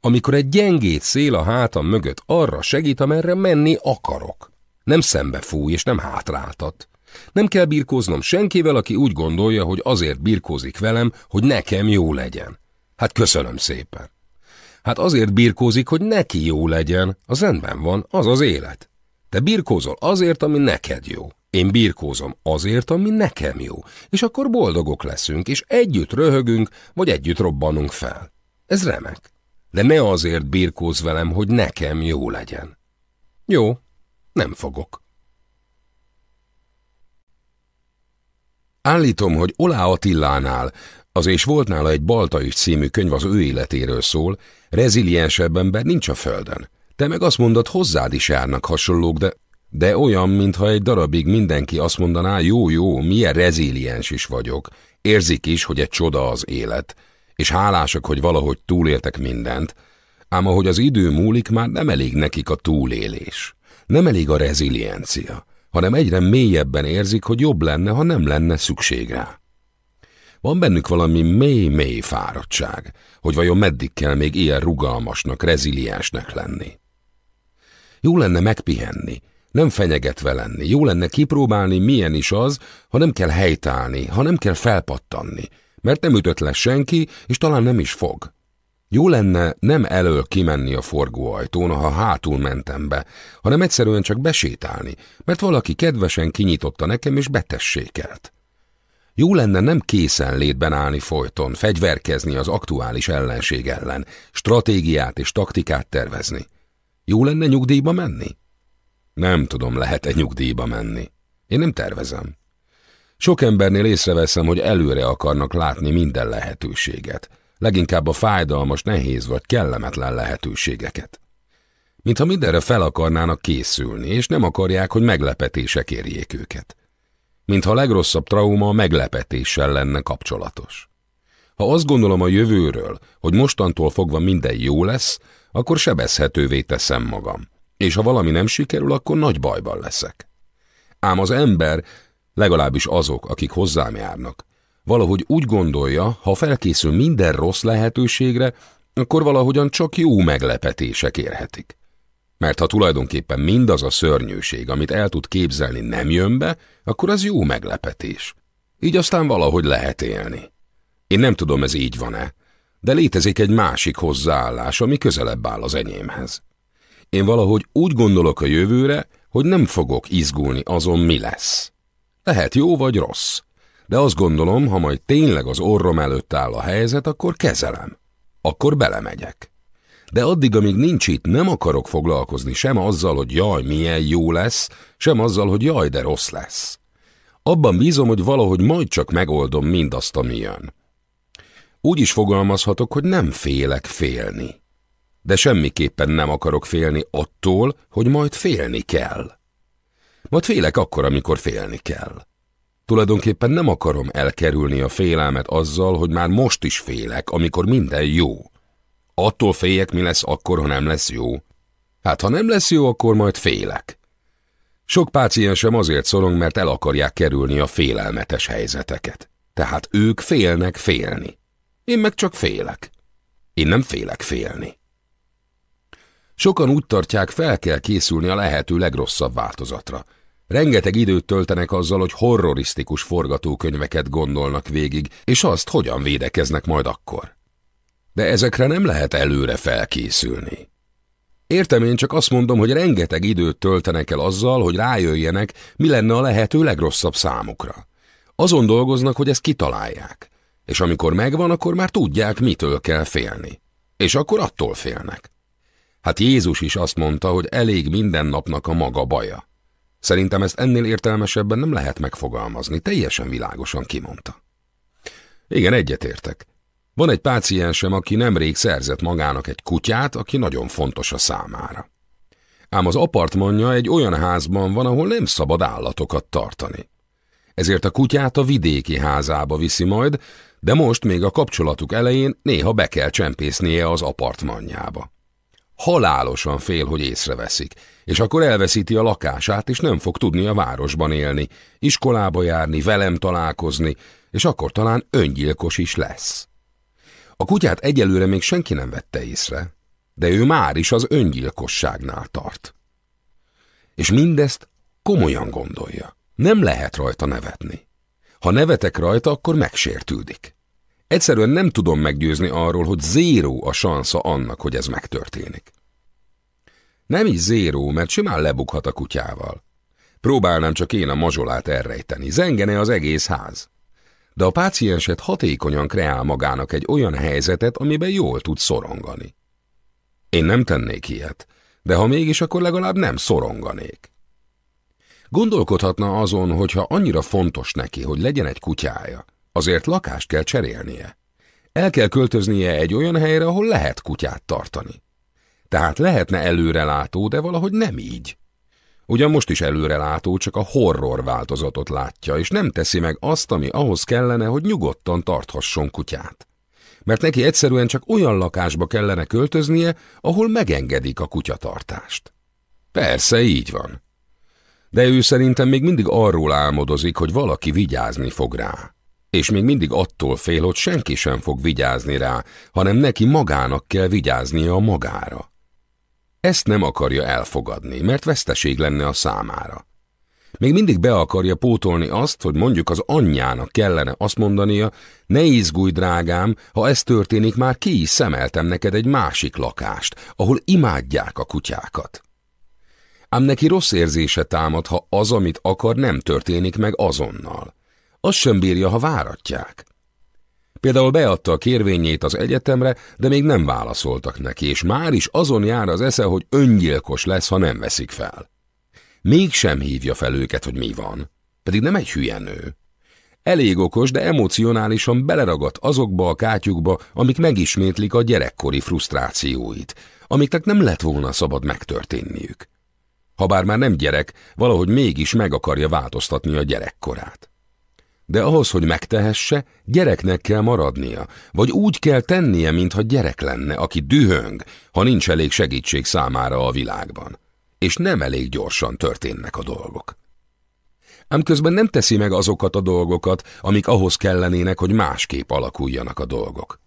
Amikor egy gyengét szél a hátam mögött arra segít, amerre menni akarok. Nem szembe fúj és nem hátráltat. Nem kell birkóznom senkivel, aki úgy gondolja, hogy azért birkózik velem, hogy nekem jó legyen. Hát köszönöm szépen. Hát azért birkózik, hogy neki jó legyen. Az rendben van, az az élet. Te birkózol azért, ami neked jó. Én birkózom azért, ami nekem jó. És akkor boldogok leszünk, és együtt röhögünk, vagy együtt robbanunk fel. Ez remek. De ne azért birkóz velem, hogy nekem jó legyen. Jó, nem fogok. Állítom, hogy Olá Attillánál, az és volt nála egy Balta is című könyv az ő életéről szól, reziliensebb ember nincs a földön. Te meg azt mondod, hozzád is járnak hasonlók, de, de olyan, mintha egy darabig mindenki azt mondaná, jó, jó, milyen reziliens is vagyok, érzik is, hogy egy csoda az élet, és hálásak, hogy valahogy túléltek mindent, ám ahogy az idő múlik, már nem elég nekik a túlélés. Nem elég a reziliencia, hanem egyre mélyebben érzik, hogy jobb lenne, ha nem lenne szükség rá. Van bennük valami mély-mély fáradtság, hogy vajon meddig kell még ilyen rugalmasnak, reziliensnek lenni. Jó lenne megpihenni, nem fenyegetve lenni, jó lenne kipróbálni, milyen is az, ha nem kell helytállni, ha nem kell felpattanni, mert nem ütött le senki, és talán nem is fog. Jó lenne nem elől kimenni a forgóajtón, ha hátul mentem be, hanem egyszerűen csak besétálni, mert valaki kedvesen kinyitotta nekem és betessékelt. Jó lenne nem készen létben állni folyton, fegyverkezni az aktuális ellenség ellen, stratégiát és taktikát tervezni. Jó lenne nyugdíjba menni? Nem tudom, lehet-e nyugdíjba menni. Én nem tervezem. Sok embernél észreveszem, hogy előre akarnak látni minden lehetőséget, leginkább a fájdalmas, nehéz vagy kellemetlen lehetőségeket. Mintha mindenre fel akarnának készülni, és nem akarják, hogy meglepetések érjék őket. Mintha a legrosszabb trauma a meglepetéssel lenne kapcsolatos. Ha azt gondolom a jövőről, hogy mostantól fogva minden jó lesz, akkor sebezhetővé teszem magam. És ha valami nem sikerül, akkor nagy bajban leszek. Ám az ember, legalábbis azok, akik hozzám járnak, valahogy úgy gondolja, ha felkészül minden rossz lehetőségre, akkor valahogyan csak jó meglepetések érhetik. Mert ha tulajdonképpen mindaz a szörnyűség, amit el tud képzelni, nem jön be, akkor az jó meglepetés. Így aztán valahogy lehet élni. Én nem tudom, ez így van-e, de létezik egy másik hozzáállás, ami közelebb áll az enyémhez. Én valahogy úgy gondolok a jövőre, hogy nem fogok izgulni azon, mi lesz. Lehet jó vagy rossz, de azt gondolom, ha majd tényleg az orrom előtt áll a helyzet, akkor kezelem. Akkor belemegyek. De addig, amíg nincs itt, nem akarok foglalkozni sem azzal, hogy jaj, milyen jó lesz, sem azzal, hogy jaj, de rossz lesz. Abban bízom, hogy valahogy majd csak megoldom mindazt, ami jön. Úgy is fogalmazhatok, hogy nem félek félni. De semmiképpen nem akarok félni attól, hogy majd félni kell. Majd félek akkor, amikor félni kell. Tulajdonképpen nem akarom elkerülni a félelmet azzal, hogy már most is félek, amikor minden jó. Attól féljek, mi lesz akkor, ha nem lesz jó. Hát, ha nem lesz jó, akkor majd félek. Sok páciensem azért szorong, mert el akarják kerülni a félelmetes helyzeteket. Tehát ők félnek félni. Én meg csak félek. Én nem félek félni. Sokan úgy tartják, fel kell készülni a lehető legrosszabb változatra. Rengeteg időt töltenek azzal, hogy horrorisztikus forgatókönyveket gondolnak végig, és azt, hogyan védekeznek majd akkor. De ezekre nem lehet előre felkészülni. Értem, én csak azt mondom, hogy rengeteg időt töltenek el azzal, hogy rájöjjenek, mi lenne a lehető legrosszabb számukra. Azon dolgoznak, hogy ezt kitalálják. És amikor megvan, akkor már tudják, mitől kell félni. És akkor attól félnek. Hát Jézus is azt mondta, hogy elég minden napnak a maga baja. Szerintem ezt ennél értelmesebben nem lehet megfogalmazni, teljesen világosan kimondta. Igen, egyetértek. Van egy páciensem, aki nemrég szerzett magának egy kutyát, aki nagyon fontos a számára. Ám az apartmanja egy olyan házban van, ahol nem szabad állatokat tartani. Ezért a kutyát a vidéki házába viszi majd, de most még a kapcsolatuk elején néha be kell csempésznie az apartmanjába. Halálosan fél, hogy észreveszik, és akkor elveszíti a lakását, és nem fog tudni a városban élni, iskolába járni, velem találkozni, és akkor talán öngyilkos is lesz. A kutyát egyelőre még senki nem vette észre, de ő már is az öngyilkosságnál tart. És mindezt komolyan gondolja. Nem lehet rajta nevetni. Ha nevetek rajta, akkor megsértődik. Egyszerűen nem tudom meggyőzni arról, hogy zéró a sansza annak, hogy ez megtörténik. Nem is zéró, mert simán lebukhat a kutyával. Próbálnám csak én a mazsolát elrejteni, zengene az egész ház. De a pácienset hatékonyan kreál magának egy olyan helyzetet, amiben jól tud szorongani. Én nem tennék ilyet, de ha mégis, akkor legalább nem szoronganék. Gondolkodhatna azon, hogyha annyira fontos neki, hogy legyen egy kutyája, azért lakást kell cserélnie. El kell költöznie egy olyan helyre, ahol lehet kutyát tartani. Tehát lehetne előrelátó, de valahogy nem így. Ugyan most is előrelátó, csak a horror változatot látja, és nem teszi meg azt, ami ahhoz kellene, hogy nyugodtan tarthasson kutyát. Mert neki egyszerűen csak olyan lakásba kellene költöznie, ahol megengedik a kutyatartást. Persze, így van. De ő szerintem még mindig arról álmodozik, hogy valaki vigyázni fog rá. És még mindig attól fél, hogy senki sem fog vigyázni rá, hanem neki magának kell vigyáznia magára. Ezt nem akarja elfogadni, mert veszteség lenne a számára. Még mindig be akarja pótolni azt, hogy mondjuk az anyjának kellene azt mondania, ne izgulj, drágám, ha ez történik, már ki is szemeltem neked egy másik lakást, ahol imádják a kutyákat. Ám neki rossz érzése támad, ha az, amit akar, nem történik meg azonnal. Az sem bírja, ha váratják. Például beadta a kérvényét az egyetemre, de még nem válaszoltak neki, és már is azon jár az esze, hogy öngyilkos lesz, ha nem veszik fel. Mégsem hívja fel őket, hogy mi van, pedig nem egy hülye nő. Elég okos, de emocionálisan beleragadt azokba a kátyukba, amik megismétlik a gyerekkori frusztrációit, amiknek nem lett volna szabad megtörténniük. Habár már nem gyerek, valahogy mégis meg akarja változtatni a gyerekkorát. De ahhoz, hogy megtehesse, gyereknek kell maradnia, vagy úgy kell tennie, mintha gyerek lenne, aki dühöng, ha nincs elég segítség számára a világban. És nem elég gyorsan történnek a dolgok. Ám közben nem teszi meg azokat a dolgokat, amik ahhoz kellenének, hogy másképp alakuljanak a dolgok.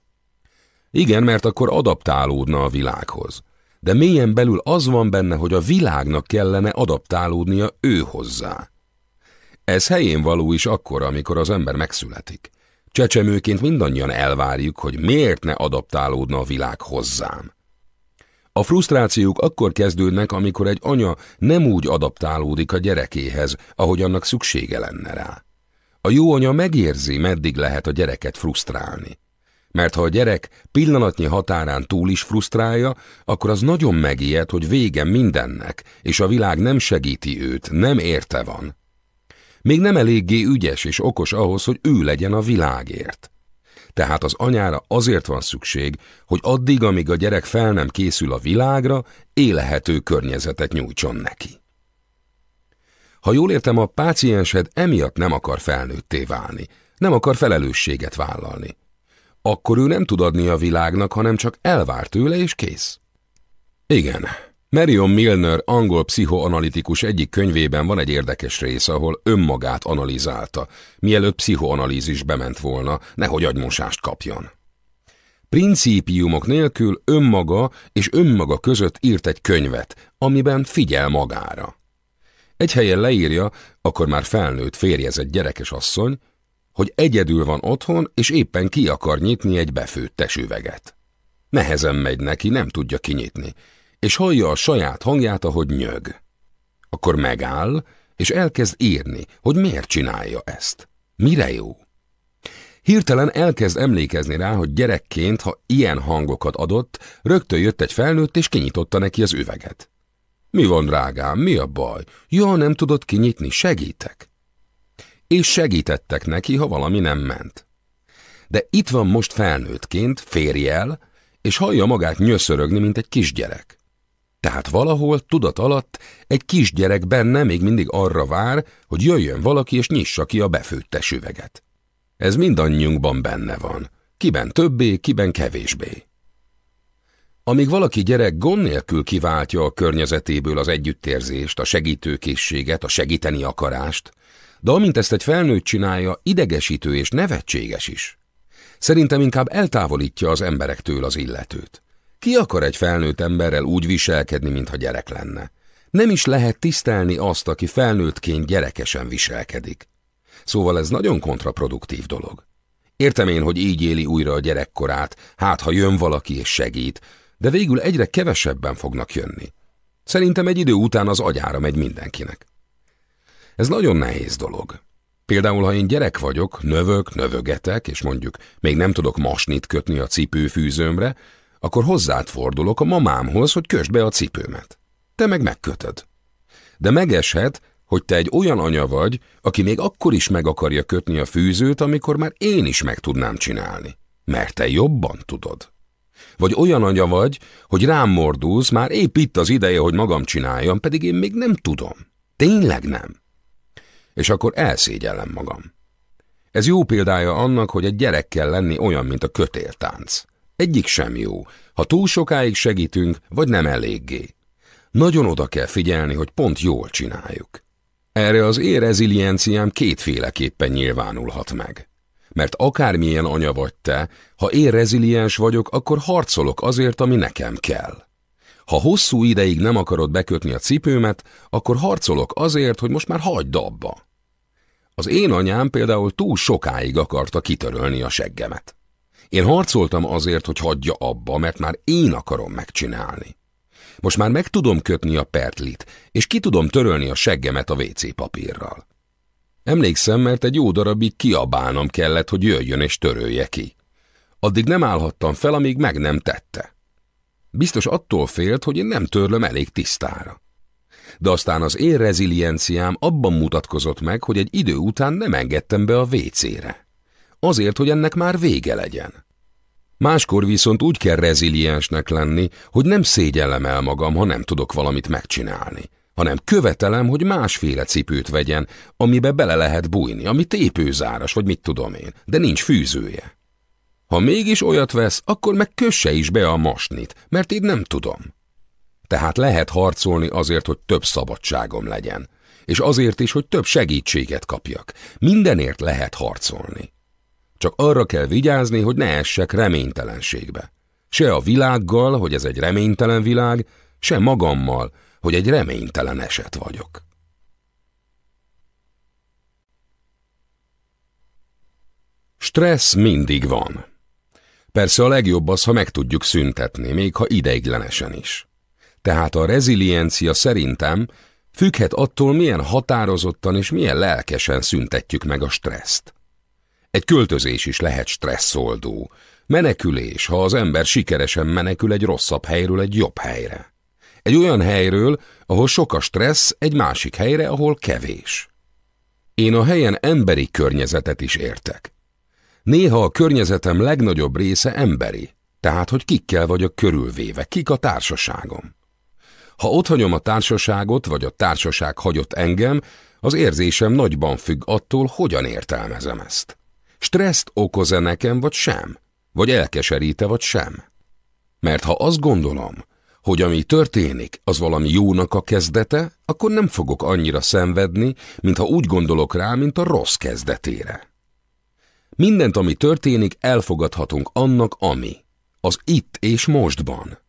Igen, mert akkor adaptálódna a világhoz. De mélyen belül az van benne, hogy a világnak kellene adaptálódnia ő hozzá. Ez helyén való is akkor, amikor az ember megszületik. Csecsemőként mindannyian elvárjuk, hogy miért ne adaptálódna a világ hozzám. A frusztrációk akkor kezdődnek, amikor egy anya nem úgy adaptálódik a gyerekéhez, ahogy annak szüksége lenne rá. A jó anya megérzi, meddig lehet a gyereket frusztrálni. Mert ha a gyerek pillanatnyi határán túl is frusztrálja, akkor az nagyon megijed, hogy vége mindennek, és a világ nem segíti őt, nem érte van. Még nem eléggé ügyes és okos ahhoz, hogy ő legyen a világért. Tehát az anyára azért van szükség, hogy addig, amíg a gyerek fel nem készül a világra, élhető környezetet nyújtson neki. Ha jól értem, a páciensed emiatt nem akar felnőtté válni, nem akar felelősséget vállalni. Akkor ő nem tud adni a világnak, hanem csak elvár tőle és kész. Igen, Marion Milner, angol pszichoanalitikus egyik könyvében van egy érdekes rész, ahol önmagát analizálta, mielőtt pszichoanalízis bement volna, nehogy agymosást kapjon. Principiumok nélkül önmaga és önmaga között írt egy könyvet, amiben figyel magára. Egy helyen leírja, akkor már felnőtt férjezett gyerekes asszony, hogy egyedül van otthon, és éppen ki akar nyitni egy befőttes üveget. Nehezen megy neki, nem tudja kinyitni, és hallja a saját hangját, ahogy nyög. Akkor megáll, és elkezd írni, hogy miért csinálja ezt. Mire jó? Hirtelen elkezd emlékezni rá, hogy gyerekként, ha ilyen hangokat adott, rögtön jött egy felnőtt, és kinyitotta neki az üveget. Mi van, drágám, mi a baj? Ja, nem tudod kinyitni, segítek. És segítettek neki, ha valami nem ment. De itt van most felnőttként, férjel, és hallja magát nyöszörögni, mint egy kisgyerek. Tehát valahol, tudat alatt, egy kisgyerek benne még mindig arra vár, hogy jöjjön valaki és nyissa ki a befőttes üveget. Ez mindannyiunkban benne van, kiben többé, kiben kevésbé. Amíg valaki gyerek gond nélkül kiváltja a környezetéből az együttérzést, a segítőkészséget, a segíteni akarást, de amint ezt egy felnőtt csinálja, idegesítő és nevetséges is. Szerintem inkább eltávolítja az emberektől az illetőt. Ki akar egy felnőtt emberrel úgy viselkedni, mintha gyerek lenne? Nem is lehet tisztelni azt, aki felnőttként gyerekesen viselkedik. Szóval ez nagyon kontraproduktív dolog. Értem én, hogy így éli újra a gyerekkorát, hát ha jön valaki és segít, de végül egyre kevesebben fognak jönni. Szerintem egy idő után az agyára megy mindenkinek. Ez nagyon nehéz dolog. Például, ha én gyerek vagyok, növök, növögetek, és mondjuk még nem tudok masnit kötni a cipőfűzőmre, akkor hozzád fordulok a mamámhoz, hogy kösd be a cipőmet. Te meg megkötöd. De megeshet, hogy te egy olyan anya vagy, aki még akkor is meg akarja kötni a fűzőt, amikor már én is meg tudnám csinálni. Mert te jobban tudod. Vagy olyan anya vagy, hogy rám mordulsz, már épp itt az ideje, hogy magam csináljam, pedig én még nem tudom. Tényleg nem. És akkor elszégyellem magam. Ez jó példája annak, hogy egy gyerek kell lenni olyan, mint a kötéltánc. Egyik sem jó, ha túl sokáig segítünk, vagy nem eléggé. Nagyon oda kell figyelni, hogy pont jól csináljuk. Erre az én kétféleképpen nyilvánulhat meg. Mert akármilyen anya vagy te, ha én vagyok, akkor harcolok azért, ami nekem kell. Ha hosszú ideig nem akarod bekötni a cipőmet, akkor harcolok azért, hogy most már hagyd abba. Az én anyám például túl sokáig akarta kitörölni a seggemet. Én harcoltam azért, hogy hagyja abba, mert már én akarom megcsinálni. Most már meg tudom kötni a pertlit, és ki tudom törölni a seggemet a WC papírral. Emlékszem, mert egy jó darabig kiabálnom kellett, hogy jöjjön és törölje ki. Addig nem állhattam fel, amíg meg nem tette. Biztos attól félt, hogy én nem törlöm elég tisztára. De aztán az én rezilienciám abban mutatkozott meg, hogy egy idő után nem engedtem be a WC-re. Azért, hogy ennek már vége legyen. Máskor viszont úgy kell reziliensnek lenni, hogy nem szégyellem el magam, ha nem tudok valamit megcsinálni, hanem követelem, hogy másféle cipőt vegyen, amibe bele lehet bújni, ami tépőzáras, vagy mit tudom én, de nincs fűzője. Ha mégis olyat vesz, akkor meg kösse is be a masnit, mert én nem tudom. Tehát lehet harcolni azért, hogy több szabadságom legyen, és azért is, hogy több segítséget kapjak. Mindenért lehet harcolni. Csak arra kell vigyázni, hogy ne essek reménytelenségbe. Se a világgal, hogy ez egy reménytelen világ, se magammal, hogy egy reménytelen eset vagyok. Stressz mindig van. Persze a legjobb az, ha meg tudjuk szüntetni, még ha ideiglenesen is. Tehát a reziliencia szerintem függhet attól, milyen határozottan és milyen lelkesen szüntetjük meg a stresszt. Egy költözés is lehet stresszoldó. Menekülés, ha az ember sikeresen menekül egy rosszabb helyről egy jobb helyre. Egy olyan helyről, ahol sok a stressz, egy másik helyre, ahol kevés. Én a helyen emberi környezetet is értek. Néha a környezetem legnagyobb része emberi, tehát hogy kikkel vagyok körülvéve, kik a társaságom. Ha otthagyom a társaságot, vagy a társaság hagyott engem, az érzésem nagyban függ attól, hogyan értelmezem ezt. Stresszt okoz-e nekem, vagy sem? Vagy elkeseríte, vagy sem? Mert ha azt gondolom, hogy ami történik, az valami jónak a kezdete, akkor nem fogok annyira szenvedni, mintha úgy gondolok rá, mint a rossz kezdetére. Mindent, ami történik, elfogadhatunk annak, ami. Az itt és mostban.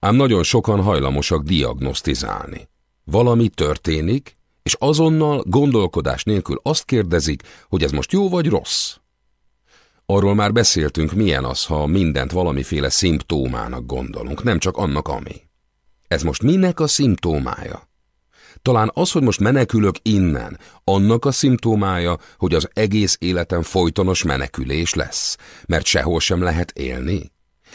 Ám nagyon sokan hajlamosak diagnosztizálni. Valami történik, és azonnal gondolkodás nélkül azt kérdezik, hogy ez most jó vagy rossz. Arról már beszéltünk, milyen az, ha mindent valamiféle szimptómának gondolunk, nem csak annak, ami. Ez most minek a szimptómája? Talán az, hogy most menekülök innen, annak a szimptómája, hogy az egész életem folytonos menekülés lesz, mert sehol sem lehet élni?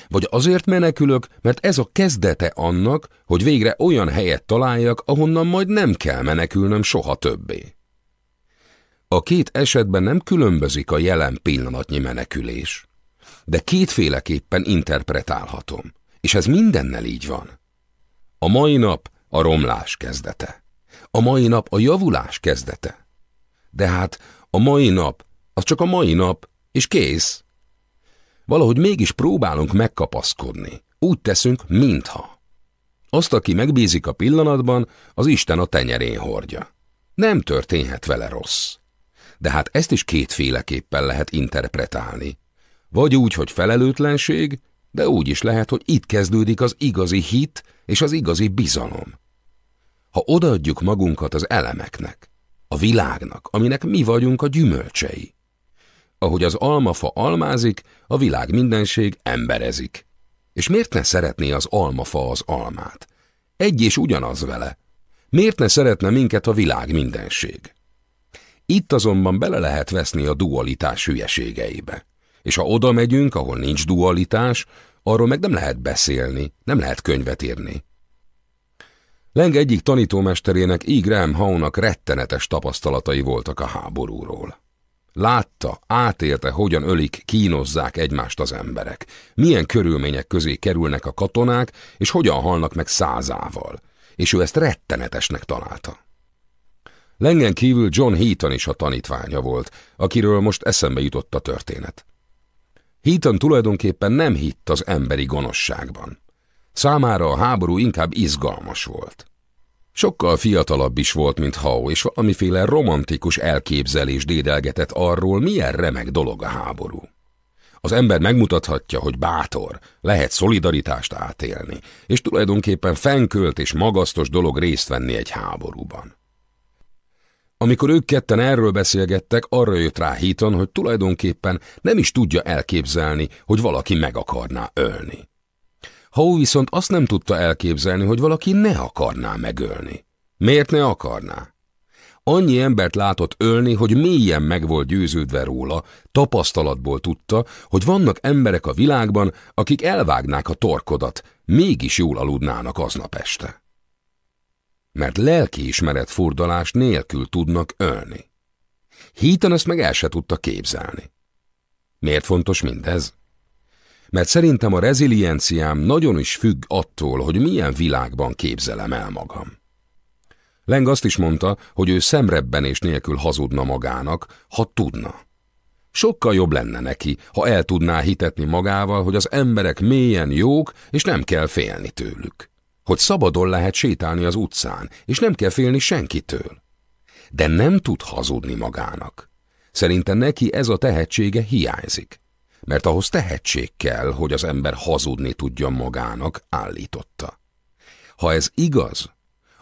Vagy azért menekülök, mert ez a kezdete annak, hogy végre olyan helyet találjak, ahonnan majd nem kell menekülnöm soha többé. A két esetben nem különbözik a jelen pillanatnyi menekülés, de kétféleképpen interpretálhatom, és ez mindennel így van. A mai nap a romlás kezdete. A mai nap a javulás kezdete. De hát a mai nap, az csak a mai nap, és kész. Valahogy mégis próbálunk megkapaszkodni. Úgy teszünk, mintha. Azt, aki megbízik a pillanatban, az Isten a tenyerén hordja. Nem történhet vele rossz. De hát ezt is kétféleképpen lehet interpretálni. Vagy úgy, hogy felelőtlenség, de úgy is lehet, hogy itt kezdődik az igazi hit és az igazi bizalom. Ha odaadjuk magunkat az elemeknek, a világnak, aminek mi vagyunk a gyümölcsei, Ahogy az almafa almázik, a világ mindenség emberezik. És miért ne szeretné az almafa az almát? Egy és ugyanaz vele. Miért ne szeretne minket a világ mindenség? Itt azonban bele lehet veszni a dualitás hülyeségeibe. És ha oda megyünk, ahol nincs dualitás, arról meg nem lehet beszélni, nem lehet könyvet írni. Leng egyik tanítómesterének E. Graham rettenetes tapasztalatai voltak a háborúról. Látta, átélte, hogyan ölik, kínozzák egymást az emberek, milyen körülmények közé kerülnek a katonák, és hogyan halnak meg százával, és ő ezt rettenetesnek találta. Lengen kívül John Heaton is a tanítványa volt, akiről most eszembe jutott a történet. Heaton tulajdonképpen nem hitt az emberi gonoszságban. Számára a háború inkább izgalmas volt. Sokkal fiatalabb is volt, mint Howe, és valamiféle romantikus elképzelés dédelgetett arról, milyen remek dolog a háború. Az ember megmutathatja, hogy bátor, lehet szolidaritást átélni, és tulajdonképpen fenkölt és magasztos dolog részt venni egy háborúban. Amikor ők ketten erről beszélgettek, arra jött rá Heaton, hogy tulajdonképpen nem is tudja elképzelni, hogy valaki meg akarná ölni. Howe viszont azt nem tudta elképzelni, hogy valaki ne akarná megölni. Miért ne akarná? Annyi embert látott ölni, hogy mélyen meg volt győződve róla, tapasztalatból tudta, hogy vannak emberek a világban, akik elvágnák a torkodat, mégis jól aludnának aznap este. Mert lelkiismeret furdalás nélkül tudnak ölni. Híten ezt meg el se tudta képzelni. Miért fontos mindez? Mert szerintem a rezilienciám nagyon is függ attól, hogy milyen világban képzelem el magam. Leng azt is mondta, hogy ő szemrebbenés nélkül hazudna magának, ha tudna. Sokkal jobb lenne neki, ha el tudná hitetni magával, hogy az emberek mélyen jók, és nem kell félni tőlük. Hogy szabadon lehet sétálni az utcán, és nem kell félni senkitől. De nem tud hazudni magának. Szerintem neki ez a tehetsége hiányzik mert ahhoz tehetség kell, hogy az ember hazudni tudjon magának, állította. Ha ez igaz,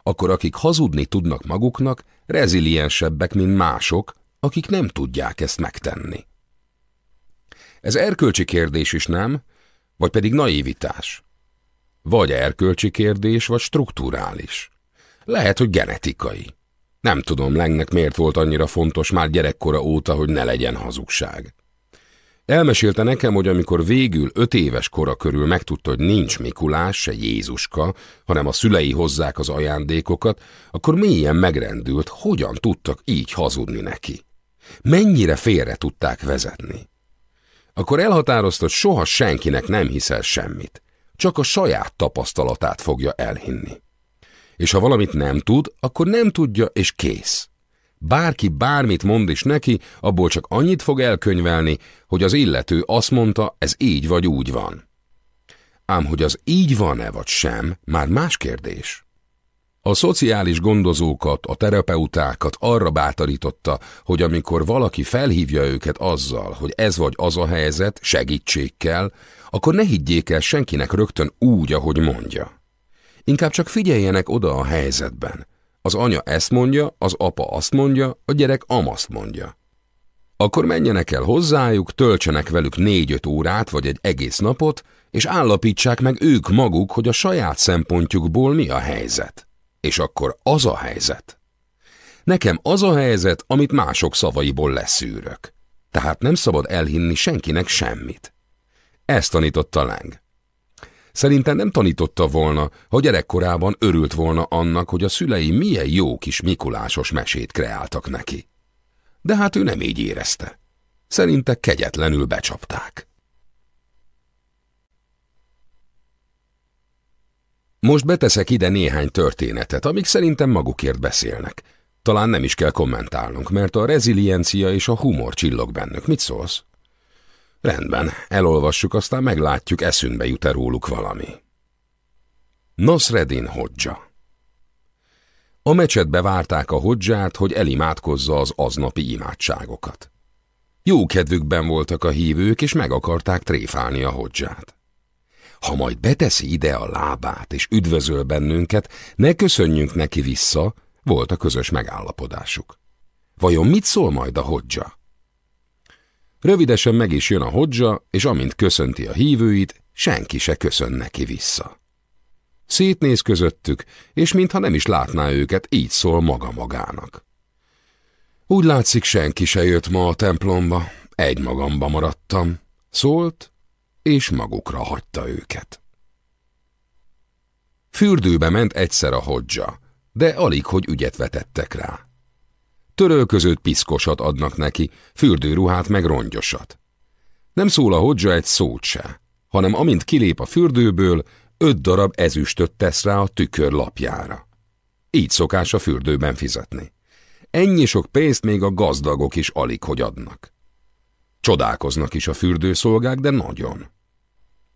akkor akik hazudni tudnak maguknak, reziliensebbek, mint mások, akik nem tudják ezt megtenni. Ez erkölcsi kérdés is nem, vagy pedig naivitás. Vagy erkölcsi kérdés, vagy strukturális. Lehet, hogy genetikai. Nem tudom, Lengnek miért volt annyira fontos már gyerekkora óta, hogy ne legyen hazugság. Elmesélte nekem, hogy amikor végül öt éves kora körül megtudta, hogy nincs Mikulás, se Jézuska, hanem a szülei hozzák az ajándékokat, akkor mélyen megrendült, hogyan tudtak így hazudni neki. Mennyire félre tudták vezetni. Akkor elhatározta, hogy soha senkinek nem hiszel semmit, csak a saját tapasztalatát fogja elhinni. És ha valamit nem tud, akkor nem tudja, és kész. Bárki bármit mond is neki, abból csak annyit fog elkönyvelni, hogy az illető azt mondta, ez így vagy úgy van. Ám hogy az így van-e vagy sem, már más kérdés. A szociális gondozókat, a terapeutákat arra bátorította, hogy amikor valaki felhívja őket azzal, hogy ez vagy az a helyzet, segítség kell, akkor ne higgyék el senkinek rögtön úgy, ahogy mondja. Inkább csak figyeljenek oda a helyzetben, az anya ezt mondja, az apa azt mondja, a gyerek amaszt mondja. Akkor menjenek el hozzájuk, töltsenek velük négy-öt órát vagy egy egész napot, és állapítsák meg ők maguk, hogy a saját szempontjukból mi a helyzet. És akkor az a helyzet. Nekem az a helyzet, amit mások szavaiból leszűrök. Tehát nem szabad elhinni senkinek semmit. Ezt tanította Lang. Szerintem nem tanította volna, ha gyerekkorában örült volna annak, hogy a szülei milyen jó kis Mikulásos mesét kreáltak neki. De hát ő nem így érezte. Szerinte kegyetlenül becsapták. Most beteszek ide néhány történetet, amik szerintem magukért beszélnek. Talán nem is kell kommentálnunk, mert a reziliencia és a humor csillog bennük. Mit szólsz? Rendben, elolvassuk, aztán meglátjuk, eszünkbe jut-e róluk valami. Nasreddin Hodzsa A mecsetbe várták a hodzsát, hogy elimádkozza az aznapi imádságokat. Jó kedvükben voltak a hívők, és meg akarták tréfálni a hodzsát. Ha majd beteszi ide a lábát, és üdvözöl bennünket, ne köszönjünk neki vissza, volt a közös megállapodásuk. Vajon mit szól majd a hodzsa? Rövidesen meg is jön a hodzsa, és amint köszönti a hívőit, senki se köszön neki vissza. Szétnéz közöttük, és mintha nem is látná őket, így szól maga magának. Úgy látszik, senki se jött ma a templomba, egy magamba maradtam. Szólt, és magukra hagyta őket. Fürdőbe ment egyszer a hodzsa, de alig, hogy ügyet vetettek rá. Törölközőt piszkosat adnak neki, fürdőruhát meg rongyosat. Nem szól a hodzsa egy szót se, hanem amint kilép a fürdőből, öt darab ezüstöt tesz rá a tükör lapjára. Így szokás a fürdőben fizetni. Ennyi sok pénzt még a gazdagok is alig hogy adnak. Csodálkoznak is a fürdőszolgák, de nagyon.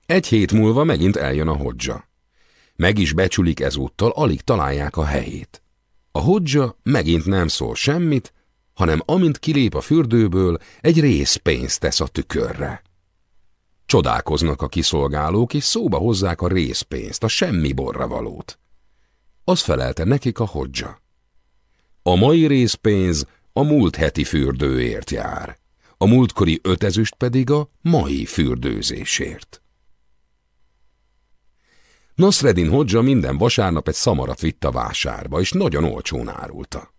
Egy hét múlva megint eljön a hodzsa. Meg is becsülik ezúttal, alig találják a helyét. A hodzsa megint nem szól semmit, hanem amint kilép a fürdőből, egy rész pénzt tesz a tükörre. Csodálkoznak a kiszolgálók, és szóba hozzák a részpénzt, a semmi borra valót. Az felelte nekik a hodzsa. A mai részpénz a múlt heti fürdőért jár, a múltkori ötezüst pedig a mai fürdőzésért. Nasreddin Hodzsa minden vasárnap egy szamarat vitt a vásárba, és nagyon olcsón árulta.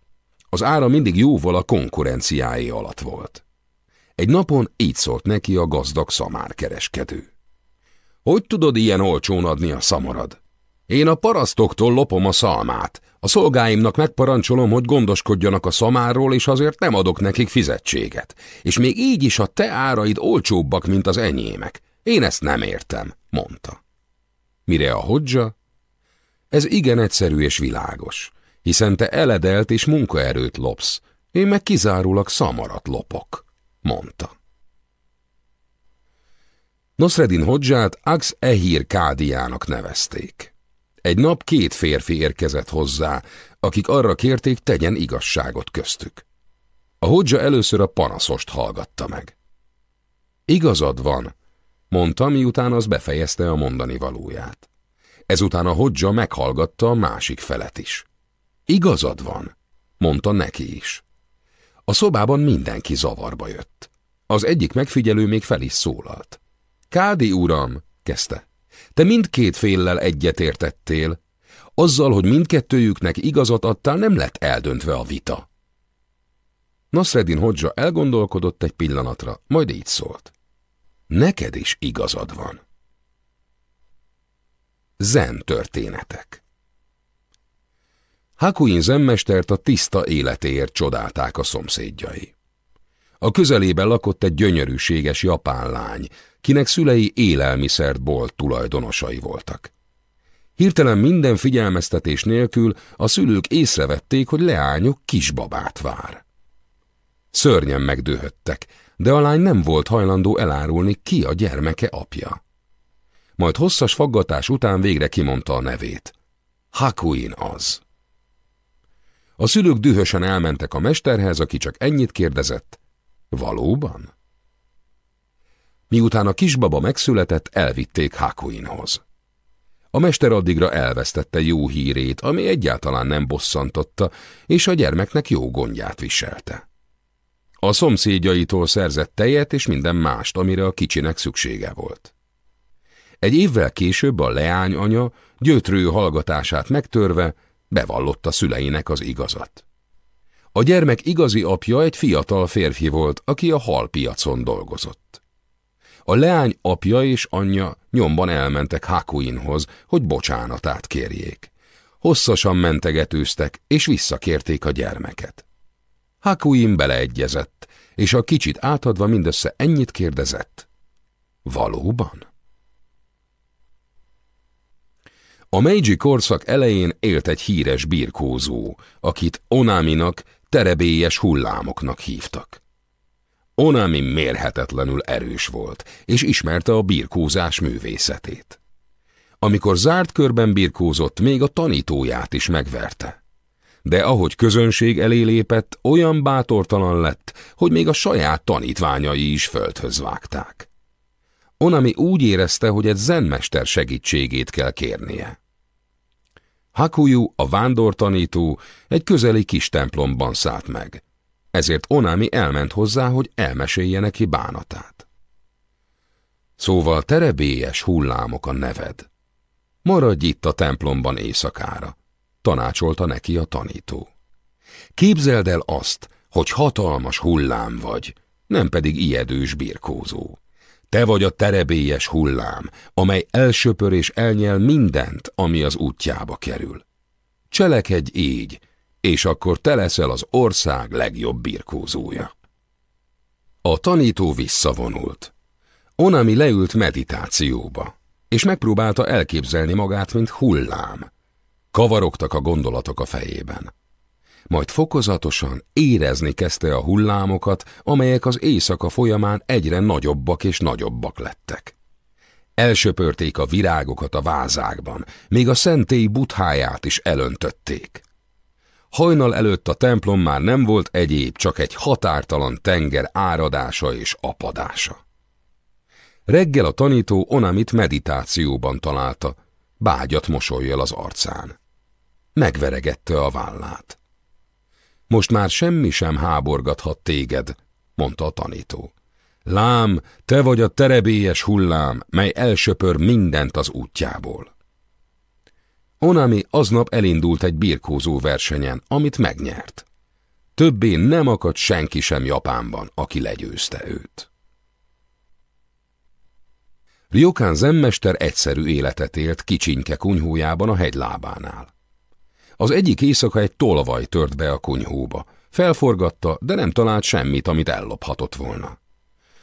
Az ára mindig jóval a konkurenciáé alatt volt. Egy napon így szólt neki a gazdag szamárkereskedő. Hogy tudod ilyen olcsón adni a szamarad? Én a parasztoktól lopom a szalmát. A szolgáimnak megparancsolom, hogy gondoskodjanak a szamárról, és azért nem adok nekik fizetséget. És még így is a te áraid olcsóbbak, mint az enyémek. Én ezt nem értem, mondta. Mire a hodzsa? Ez igen egyszerű és világos, hiszen te eledelt és munkaerőt lopsz, én meg kizárólag szamarat lopok, mondta. Nosredin Hodzsát Ax Ehir Kádiának nevezték. Egy nap két férfi érkezett hozzá, akik arra kérték, tegyen igazságot köztük. A hodzsa először a panaszost hallgatta meg. Igazad van, mondta, miután az befejezte a mondani valóját. Ezután a hodzsa meghallgatta a másik felet is. Igazad van, mondta neki is. A szobában mindenki zavarba jött. Az egyik megfigyelő még fel is szólalt. Kádi uram, kezdte, te mindkét féllel egyetértettél. Azzal, hogy mindkettőjüknek igazat adtál, nem lett eldöntve a vita. Nasreddin Hodzsa elgondolkodott egy pillanatra, majd így szólt. Neked is igazad van. Zen történetek Hakuin zenmestert a tiszta életéért csodálták a szomszédjai. A közelében lakott egy gyönyörűséges japán lány, kinek szülei élelmiszert tulajdonosai voltak. Hirtelen minden figyelmeztetés nélkül a szülők észrevették, hogy leányuk kisbabát vár. Szörnyen megdőhöttek, de a lány nem volt hajlandó elárulni, ki a gyermeke apja. Majd hosszas faggatás után végre kimondta a nevét. Hakuin az. A szülők dühösen elmentek a mesterhez, aki csak ennyit kérdezett. Valóban? Miután a kisbaba megszületett, elvitték Hakuinhoz. A mester addigra elvesztette jó hírét, ami egyáltalán nem bosszantotta, és a gyermeknek jó gondját viselte. A szomszédjaitól szerzett tejet és minden mást, amire a kicsinek szüksége volt. Egy évvel később a leány anya, gyötrő hallgatását megtörve, bevallotta szüleinek az igazat. A gyermek igazi apja egy fiatal férfi volt, aki a halpiacon dolgozott. A leány apja és anyja nyomban elmentek Hakuinhoz, hogy bocsánatát kérjék. Hosszasan mentegetőztek, és visszakérték a gyermeket. Hakuin beleegyezett, és a kicsit átadva mindössze ennyit kérdezett. Valóban? A Meiji korszak elején élt egy híres birkózó, akit Onaminak terebélyes hullámoknak hívtak. Onami mérhetetlenül erős volt, és ismerte a birkózás művészetét. Amikor zárt körben birkózott, még a tanítóját is megverte. De ahogy közönség elé lépett, olyan bátortalan lett, hogy még a saját tanítványai is földhöz vágták. Onami úgy érezte, hogy egy zenmester segítségét kell kérnie. Hakuyu, a vándortanító, egy közeli kis templomban szállt meg. ezért Onami elment hozzá, hogy elmesélje neki bánatát. Szóval terebélyes hullámok a neved. Maradj itt a templomban éjszakára, tanácsolta neki a tanító. Képzeld el azt, hogy hatalmas hullám vagy, nem pedig ijedős birkózó. Te vagy a terebélyes hullám, amely elsöpör és elnyel mindent, ami az útjába kerül. Cselekedj így, és akkor te leszel az ország legjobb birkózója. A tanító visszavonult. Onami leült meditációba, és megpróbálta elképzelni magát, mint hullám. Kavarogtak a gondolatok a fejében. Majd fokozatosan érezni kezdte a hullámokat, amelyek az éjszaka folyamán egyre nagyobbak és nagyobbak lettek. Elsöpörték a virágokat a vázákban, még a szentély butháját is elöntötték. Hajnal előtt a templom már nem volt egyéb, csak egy határtalan tenger áradása és apadása. Reggel a tanító Onamit meditációban találta, bágyat mosolyjal az arcán. Megveregette a vállát. Most már semmi sem háborgathat téged, mondta a tanító. Lám, te vagy a terebélyes hullám, mely elsöpör mindent az útjából. Onami aznap elindult egy birkózó versenyen, amit megnyert. Többé nem akadt senki sem Japánban, aki legyőzte őt. Ryokán zemmester egyszerű életet élt kicsinke kunyhójában a hegylábánál. Az egyik éjszaka egy tolvaj tört be a kunyhóba. Felforgatta, de nem talált semmit, amit ellophatott volna.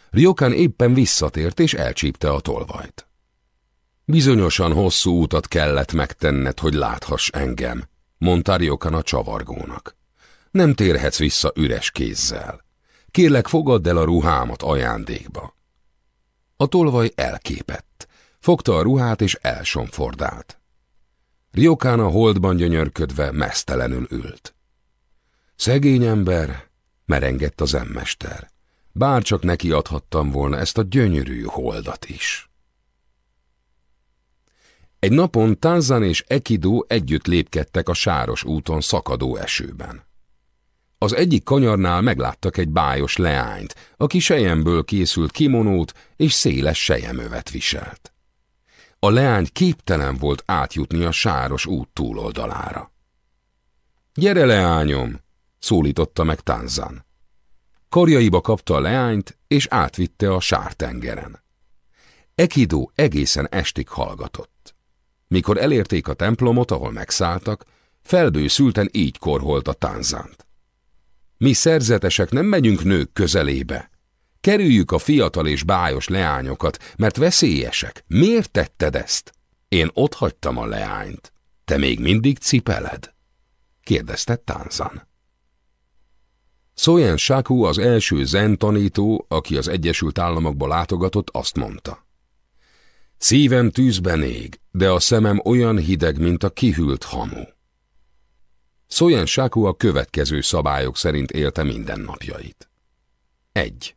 Ryokán éppen visszatért és elcsípte a tolvajt. Bizonyosan hosszú utat kellett megtenned, hogy láthass engem, mondta Ryokán a csavargónak. Nem térhetsz vissza üres kézzel. Kérlek, fogadd el a ruhámat ajándékba. A tolvaj elképett. Fogta a ruhát és elsomfordált. Riokán a holdban gyönyörködve mesztelenül ült. Szegény ember, merengett az emmester. Bár csak neki adhattam volna ezt a gyönyörű holdat is. Egy napon Tanzan és Ekido együtt lépkedtek a sáros úton szakadó esőben. Az egyik kanyarnál megláttak egy bájos leányt, aki sejemből készült kimonót és széles sejemövet viselt. A leány képtelen volt átjutni a sáros út túloldalára. Gyere, leányom! szólította meg Tanzan. Karjaiba kapta a leányt, és átvitte a sártengeren. Ekido egészen estig hallgatott. Mikor elérték a templomot, ahol megszálltak, felbőszülten így korholt a Tanzant. Mi szerzetesek nem megyünk nők közelébe. Kerüljük a fiatal és bájos leányokat, mert veszélyesek. Miért tetted ezt? Én ott hagytam a leányt. Te még mindig cipeled? kérdezte Tanzan. Szójen Saku, az első zen tanító, aki az Egyesült Államokba látogatott, azt mondta. Szívem tűzben ég, de a szemem olyan hideg, mint a kihűlt hamu. Szójen Saku a következő szabályok szerint élte mindennapjait. 1.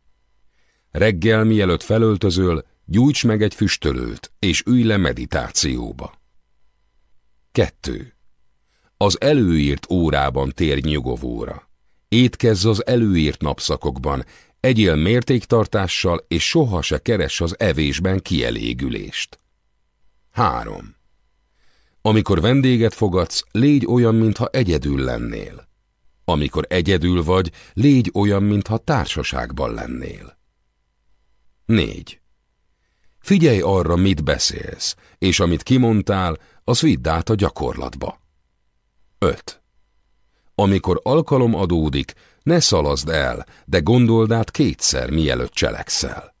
Reggel, mielőtt felöltözöl, gyújts meg egy füstölőt, és ülj le meditációba. 2. Az előírt órában térj nyugovóra. Étkezz az előírt napszakokban, egyél mértéktartással, és soha se keres az evésben kielégülést. 3. Amikor vendéget fogadsz, légy olyan, mintha egyedül lennél. Amikor egyedül vagy, légy olyan, mintha társaságban lennél. 4. Figyelj arra, mit beszélsz, és amit kimondtál, az vidd át a gyakorlatba. 5. Amikor alkalom adódik, ne szalazd el, de gondold át kétszer, mielőtt cselekszel.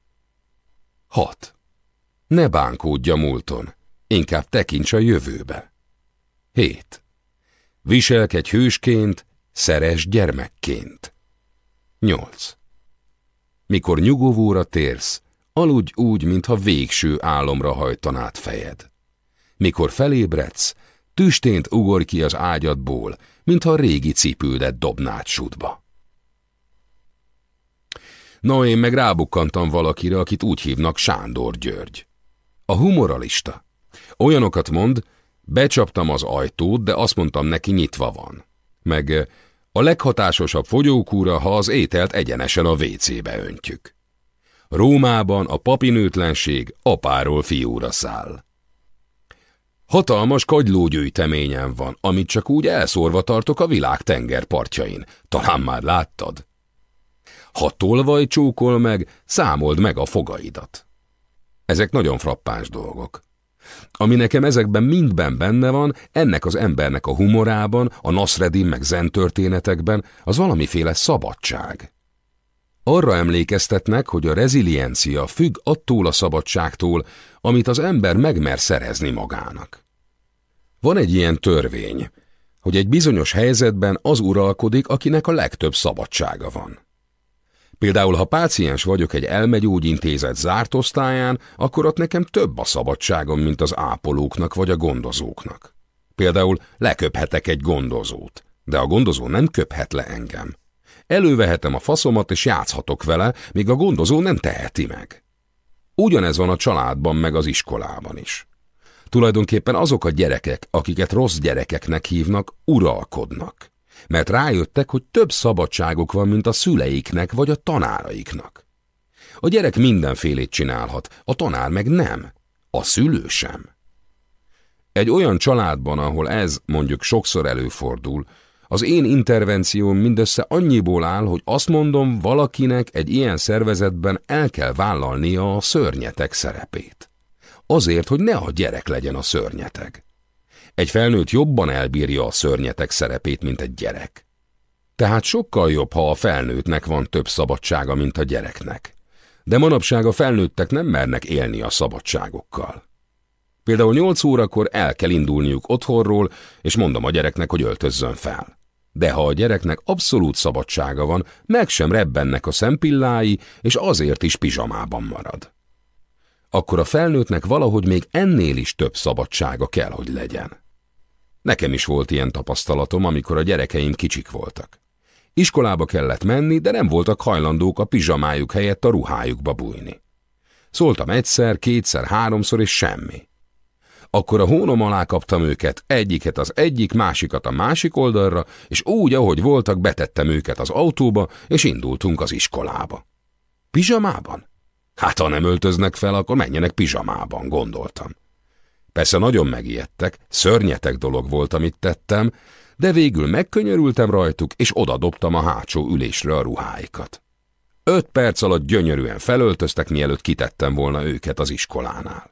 6. Ne bánkódj a múlton, inkább tekints a jövőbe. 7. Viselkedj hősként, szeres gyermekként. 8. Mikor nyugovóra térsz, aludj úgy, mintha végső álomra hajtanád fejed. Mikor felébredsz, tüstént ugorj ki az ágyadból, mintha a régi cipődet dobnád sútba. Na, én meg rábukkantam valakire, akit úgy hívnak Sándor György. A humoralista. Olyanokat mond, becsaptam az ajtót, de azt mondtam neki nyitva van. Meg A leghatásosabb fogyókúra, ha az ételt egyenesen a WC-be öntjük. Rómában a papinőtlenség apáról fiúra száll. Hatalmas kagylógyűjteményen van, amit csak úgy elszórva tartok a világ tengerpartjain. Talán már láttad? Ha tolvaj csókol meg, számold meg a fogaidat. Ezek nagyon frappáns dolgok. Ami nekem ezekben mindben benne van, ennek az embernek a humorában, a Nasreddin meg zen történetekben, az valamiféle szabadság. Arra emlékeztetnek, hogy a reziliencia függ attól a szabadságtól, amit az ember megmer szerezni magának. Van egy ilyen törvény, hogy egy bizonyos helyzetben az uralkodik, akinek a legtöbb szabadsága van. Például, ha páciens vagyok egy elmegyógyintézet zárt osztályán, akkor ott nekem több a szabadságom, mint az ápolóknak vagy a gondozóknak. Például leköphetek egy gondozót, de a gondozó nem köphet le engem. Elővehetem a faszomat és játszhatok vele, míg a gondozó nem teheti meg. Ugyanez van a családban meg az iskolában is. Tulajdonképpen azok a gyerekek, akiket rossz gyerekeknek hívnak, uralkodnak. Mert rájöttek, hogy több szabadságuk van, mint a szüleiknek vagy a tanáraiknak. A gyerek mindenfélét csinálhat, a tanár meg nem. A szülő sem. Egy olyan családban, ahol ez mondjuk sokszor előfordul, az én intervencióm mindössze annyiból áll, hogy azt mondom, valakinek egy ilyen szervezetben el kell vállalnia a szörnyetek szerepét. Azért, hogy ne a gyerek legyen a szörnyeteg. Egy felnőtt jobban elbírja a szörnyetek szerepét, mint egy gyerek. Tehát sokkal jobb, ha a felnőttnek van több szabadsága, mint a gyereknek. De manapság a felnőttek nem mernek élni a szabadságokkal. Például nyolc órakor el kell indulniuk otthonról, és mondom a gyereknek, hogy öltözzön fel. De ha a gyereknek abszolút szabadsága van, meg sem rebbennek a szempillái, és azért is pizsamában marad. Akkor a felnőttnek valahogy még ennél is több szabadsága kell, hogy legyen. Nekem is volt ilyen tapasztalatom, amikor a gyerekeim kicsik voltak. Iskolába kellett menni, de nem voltak hajlandók a pizsamájuk helyett a ruhájukba bújni. Szóltam egyszer, kétszer, háromszor, és semmi. Akkor a hónom alá kaptam őket, egyiket az egyik, másikat a másik oldalra, és úgy, ahogy voltak, betettem őket az autóba, és indultunk az iskolába. Pizsamában? Hát ha nem öltöznek fel, akkor menjenek pizsamában, gondoltam. Persze nagyon megijedtek, szörnyetek dolog volt, amit tettem, de végül megkönyörültem rajtuk, és odadobtam a hátsó ülésre a ruháikat. Öt perc alatt gyönyörűen felöltöztek, mielőtt kitettem volna őket az iskolánál.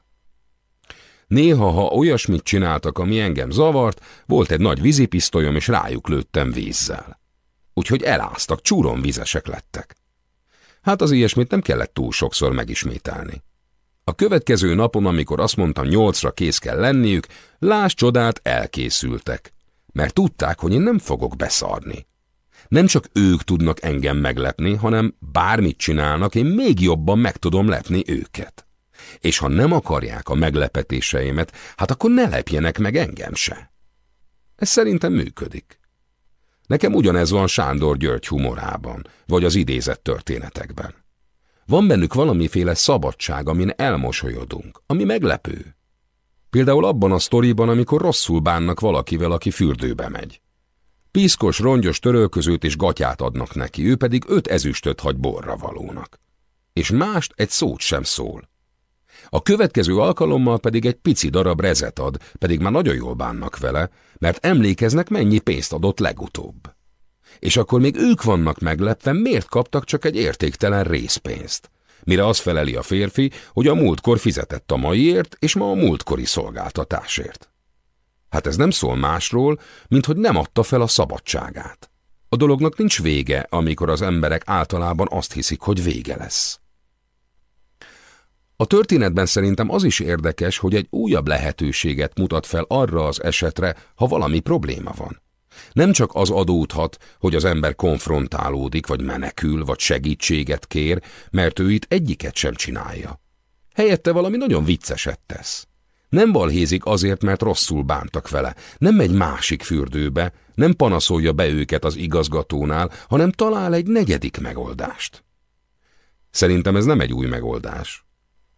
Néha, ha olyasmit csináltak, ami engem zavart, volt egy nagy vízipisztolyom, és rájuk lőttem vízzel. Úgyhogy eláztak, csúron vizesek lettek. Hát az ilyesmit nem kellett túl sokszor megismételni. A következő napon, amikor azt mondtam, nyolcra kész kell lenniük, láss csodát, elkészültek. Mert tudták, hogy én nem fogok beszarni. Nem csak ők tudnak engem meglepni, hanem bármit csinálnak, én még jobban meg tudom lepni őket. És ha nem akarják a meglepetéseimet, hát akkor ne lepjenek meg engem se. Ez szerintem működik. Nekem ugyanez van Sándor György humorában, vagy az idézett történetekben. Van bennük valamiféle szabadság, amin elmosolyodunk, ami meglepő. Például abban a sztoriban, amikor rosszul bánnak valakivel, aki fürdőbe megy. Piszkos, rongyos törölközőt és gatyát adnak neki, ő pedig öt ezüstöt hagy borra valónak. És mást egy szót sem szól. A következő alkalommal pedig egy pici darab rezet ad, pedig már nagyon jól bánnak vele, mert emlékeznek, mennyi pénzt adott legutóbb. És akkor még ők vannak meglepve, miért kaptak csak egy értéktelen részpénzt. Mire az feleli a férfi, hogy a múltkor fizetett a maiért, és ma a múltkori szolgáltatásért. Hát ez nem szól másról, mint hogy nem adta fel a szabadságát. A dolognak nincs vége, amikor az emberek általában azt hiszik, hogy vége lesz. A történetben szerintem az is érdekes, hogy egy újabb lehetőséget mutat fel arra az esetre, ha valami probléma van. Nem csak az adódhat, hogy az ember konfrontálódik, vagy menekül, vagy segítséget kér, mert ő itt egyiket sem csinálja. Helyette valami nagyon vicceset tesz. Nem balhézik azért, mert rosszul bántak vele, nem megy másik fürdőbe, nem panaszolja be őket az igazgatónál, hanem talál egy negyedik megoldást. Szerintem ez nem egy új megoldás.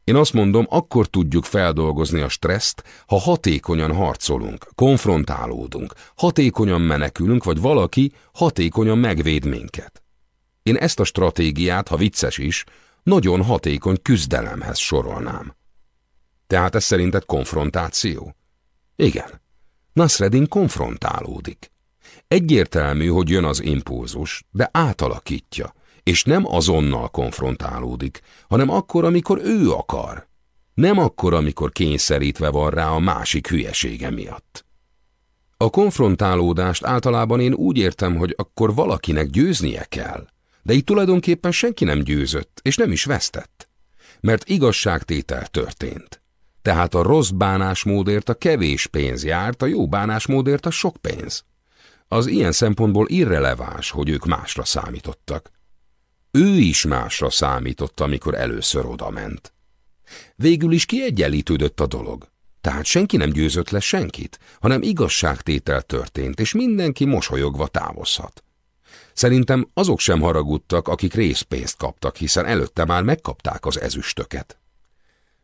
Én azt mondom, akkor tudjuk feldolgozni a stresszt, ha hatékonyan harcolunk, konfrontálódunk, hatékonyan menekülünk, vagy valaki hatékonyan megvéd minket. Én ezt a stratégiát, ha vicces is, nagyon hatékony küzdelemhez sorolnám. Tehát ez szerinted konfrontáció? Igen. Nasreddin konfrontálódik. Egyértelmű, hogy jön az impulzus, de átalakítja, és nem azonnal konfrontálódik, hanem akkor, amikor ő akar. Nem akkor, amikor kényszerítve van rá a másik hülyesége miatt. A konfrontálódást általában én úgy értem, hogy akkor valakinek győznie kell, de itt tulajdonképpen senki nem győzött, és nem is vesztett. Mert igazságtétel történt. Tehát a rossz bánásmódért a kevés pénz járt, a jó bánásmódért a sok pénz. Az ilyen szempontból irreleváns, hogy ők másra számítottak. Ő is másra számított, amikor először odament. Végül is kiegyenlítődött a dolog. Tehát senki nem győzött le senkit, hanem igazságtétel történt, és mindenki mosolyogva távozhat. Szerintem azok sem haragudtak, akik részpénzt kaptak, hiszen előtte már megkapták az ezüstöket.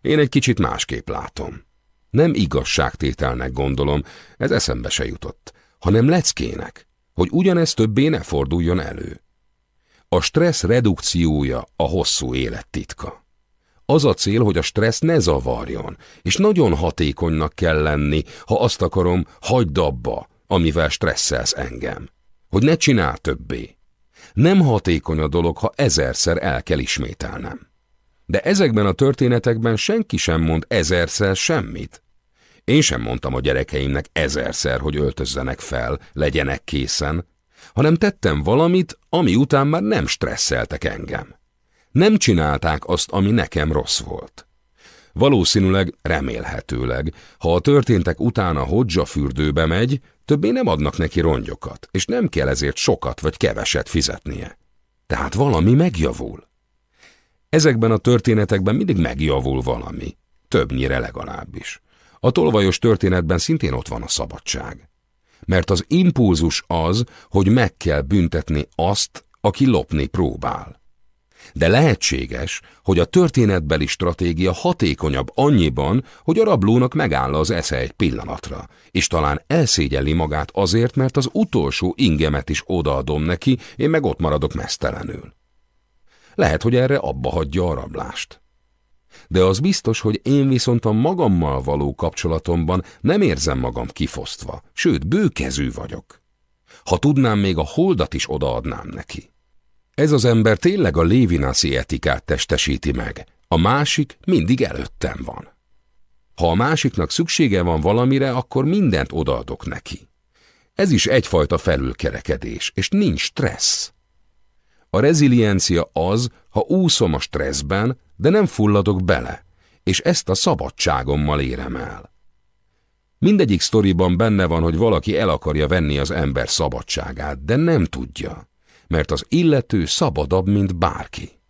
Én egy kicsit másképp látom. Nem igazságtételnek gondolom, ez eszembe se jutott, hanem leckének, hogy ugyanez többé ne forduljon elő. A stressz redukciója a hosszú élet titka. Az a cél, hogy a stressz ne zavarjon, és nagyon hatékonynak kell lenni, ha azt akarom, hagyd abba, amivel stresszelsz engem. Hogy ne csinál többé. Nem hatékony a dolog, ha ezerszer el kell ismételnem. De ezekben a történetekben senki sem mond ezerszer semmit. Én sem mondtam a gyerekeimnek ezerszer, hogy öltözzenek fel, legyenek készen, hanem tettem valamit, ami után már nem stresszeltek engem. Nem csinálták azt, ami nekem rossz volt. Valószínűleg, remélhetőleg, ha a történtek után a hodzsa fürdőbe megy, többé nem adnak neki rongyokat, és nem kell ezért sokat vagy keveset fizetnie. Tehát valami megjavul. Ezekben a történetekben mindig megjavul valami, többnyire legalábbis. A tolvajos történetben szintén ott van a szabadság. Mert az impulzus az, hogy meg kell büntetni azt, aki lopni próbál. De lehetséges, hogy a történetbeli stratégia hatékonyabb annyiban, hogy a rablónak megáll az esze egy pillanatra, és talán elszégyelli magát azért, mert az utolsó ingemet is odaadom neki, én meg ott maradok mesztelenül. Lehet, hogy erre abba hagyja a rablást. De az biztos, hogy én viszont a magammal való kapcsolatomban nem érzem magam kifosztva, sőt, bőkezű vagyok. Ha tudnám, még a holdat is odaadnám neki. Ez az ember tényleg a lévinászi etikát testesíti meg, a másik mindig előttem van. Ha a másiknak szüksége van valamire, akkor mindent odaadok neki. Ez is egyfajta felülkerekedés, és nincs stressz. A reziliencia az, ha úszom a stresszben, de nem fulladok bele, és ezt a szabadságommal érem el. Mindegyik sztoriban benne van, hogy valaki el akarja venni az ember szabadságát, de nem tudja, mert az illető szabadabb, mint bárki.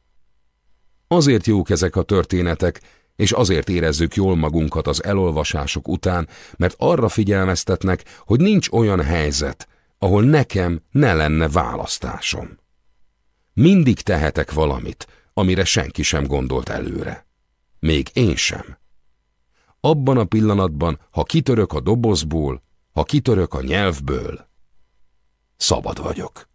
Azért jók ezek a történetek, és azért érezzük jól magunkat az elolvasások után, mert arra figyelmeztetnek, hogy nincs olyan helyzet, ahol nekem ne lenne választásom. Mindig tehetek valamit, amire senki sem gondolt előre. Még én sem. Abban a pillanatban, ha kitörök a dobozból, ha kitörök a nyelvből, szabad vagyok.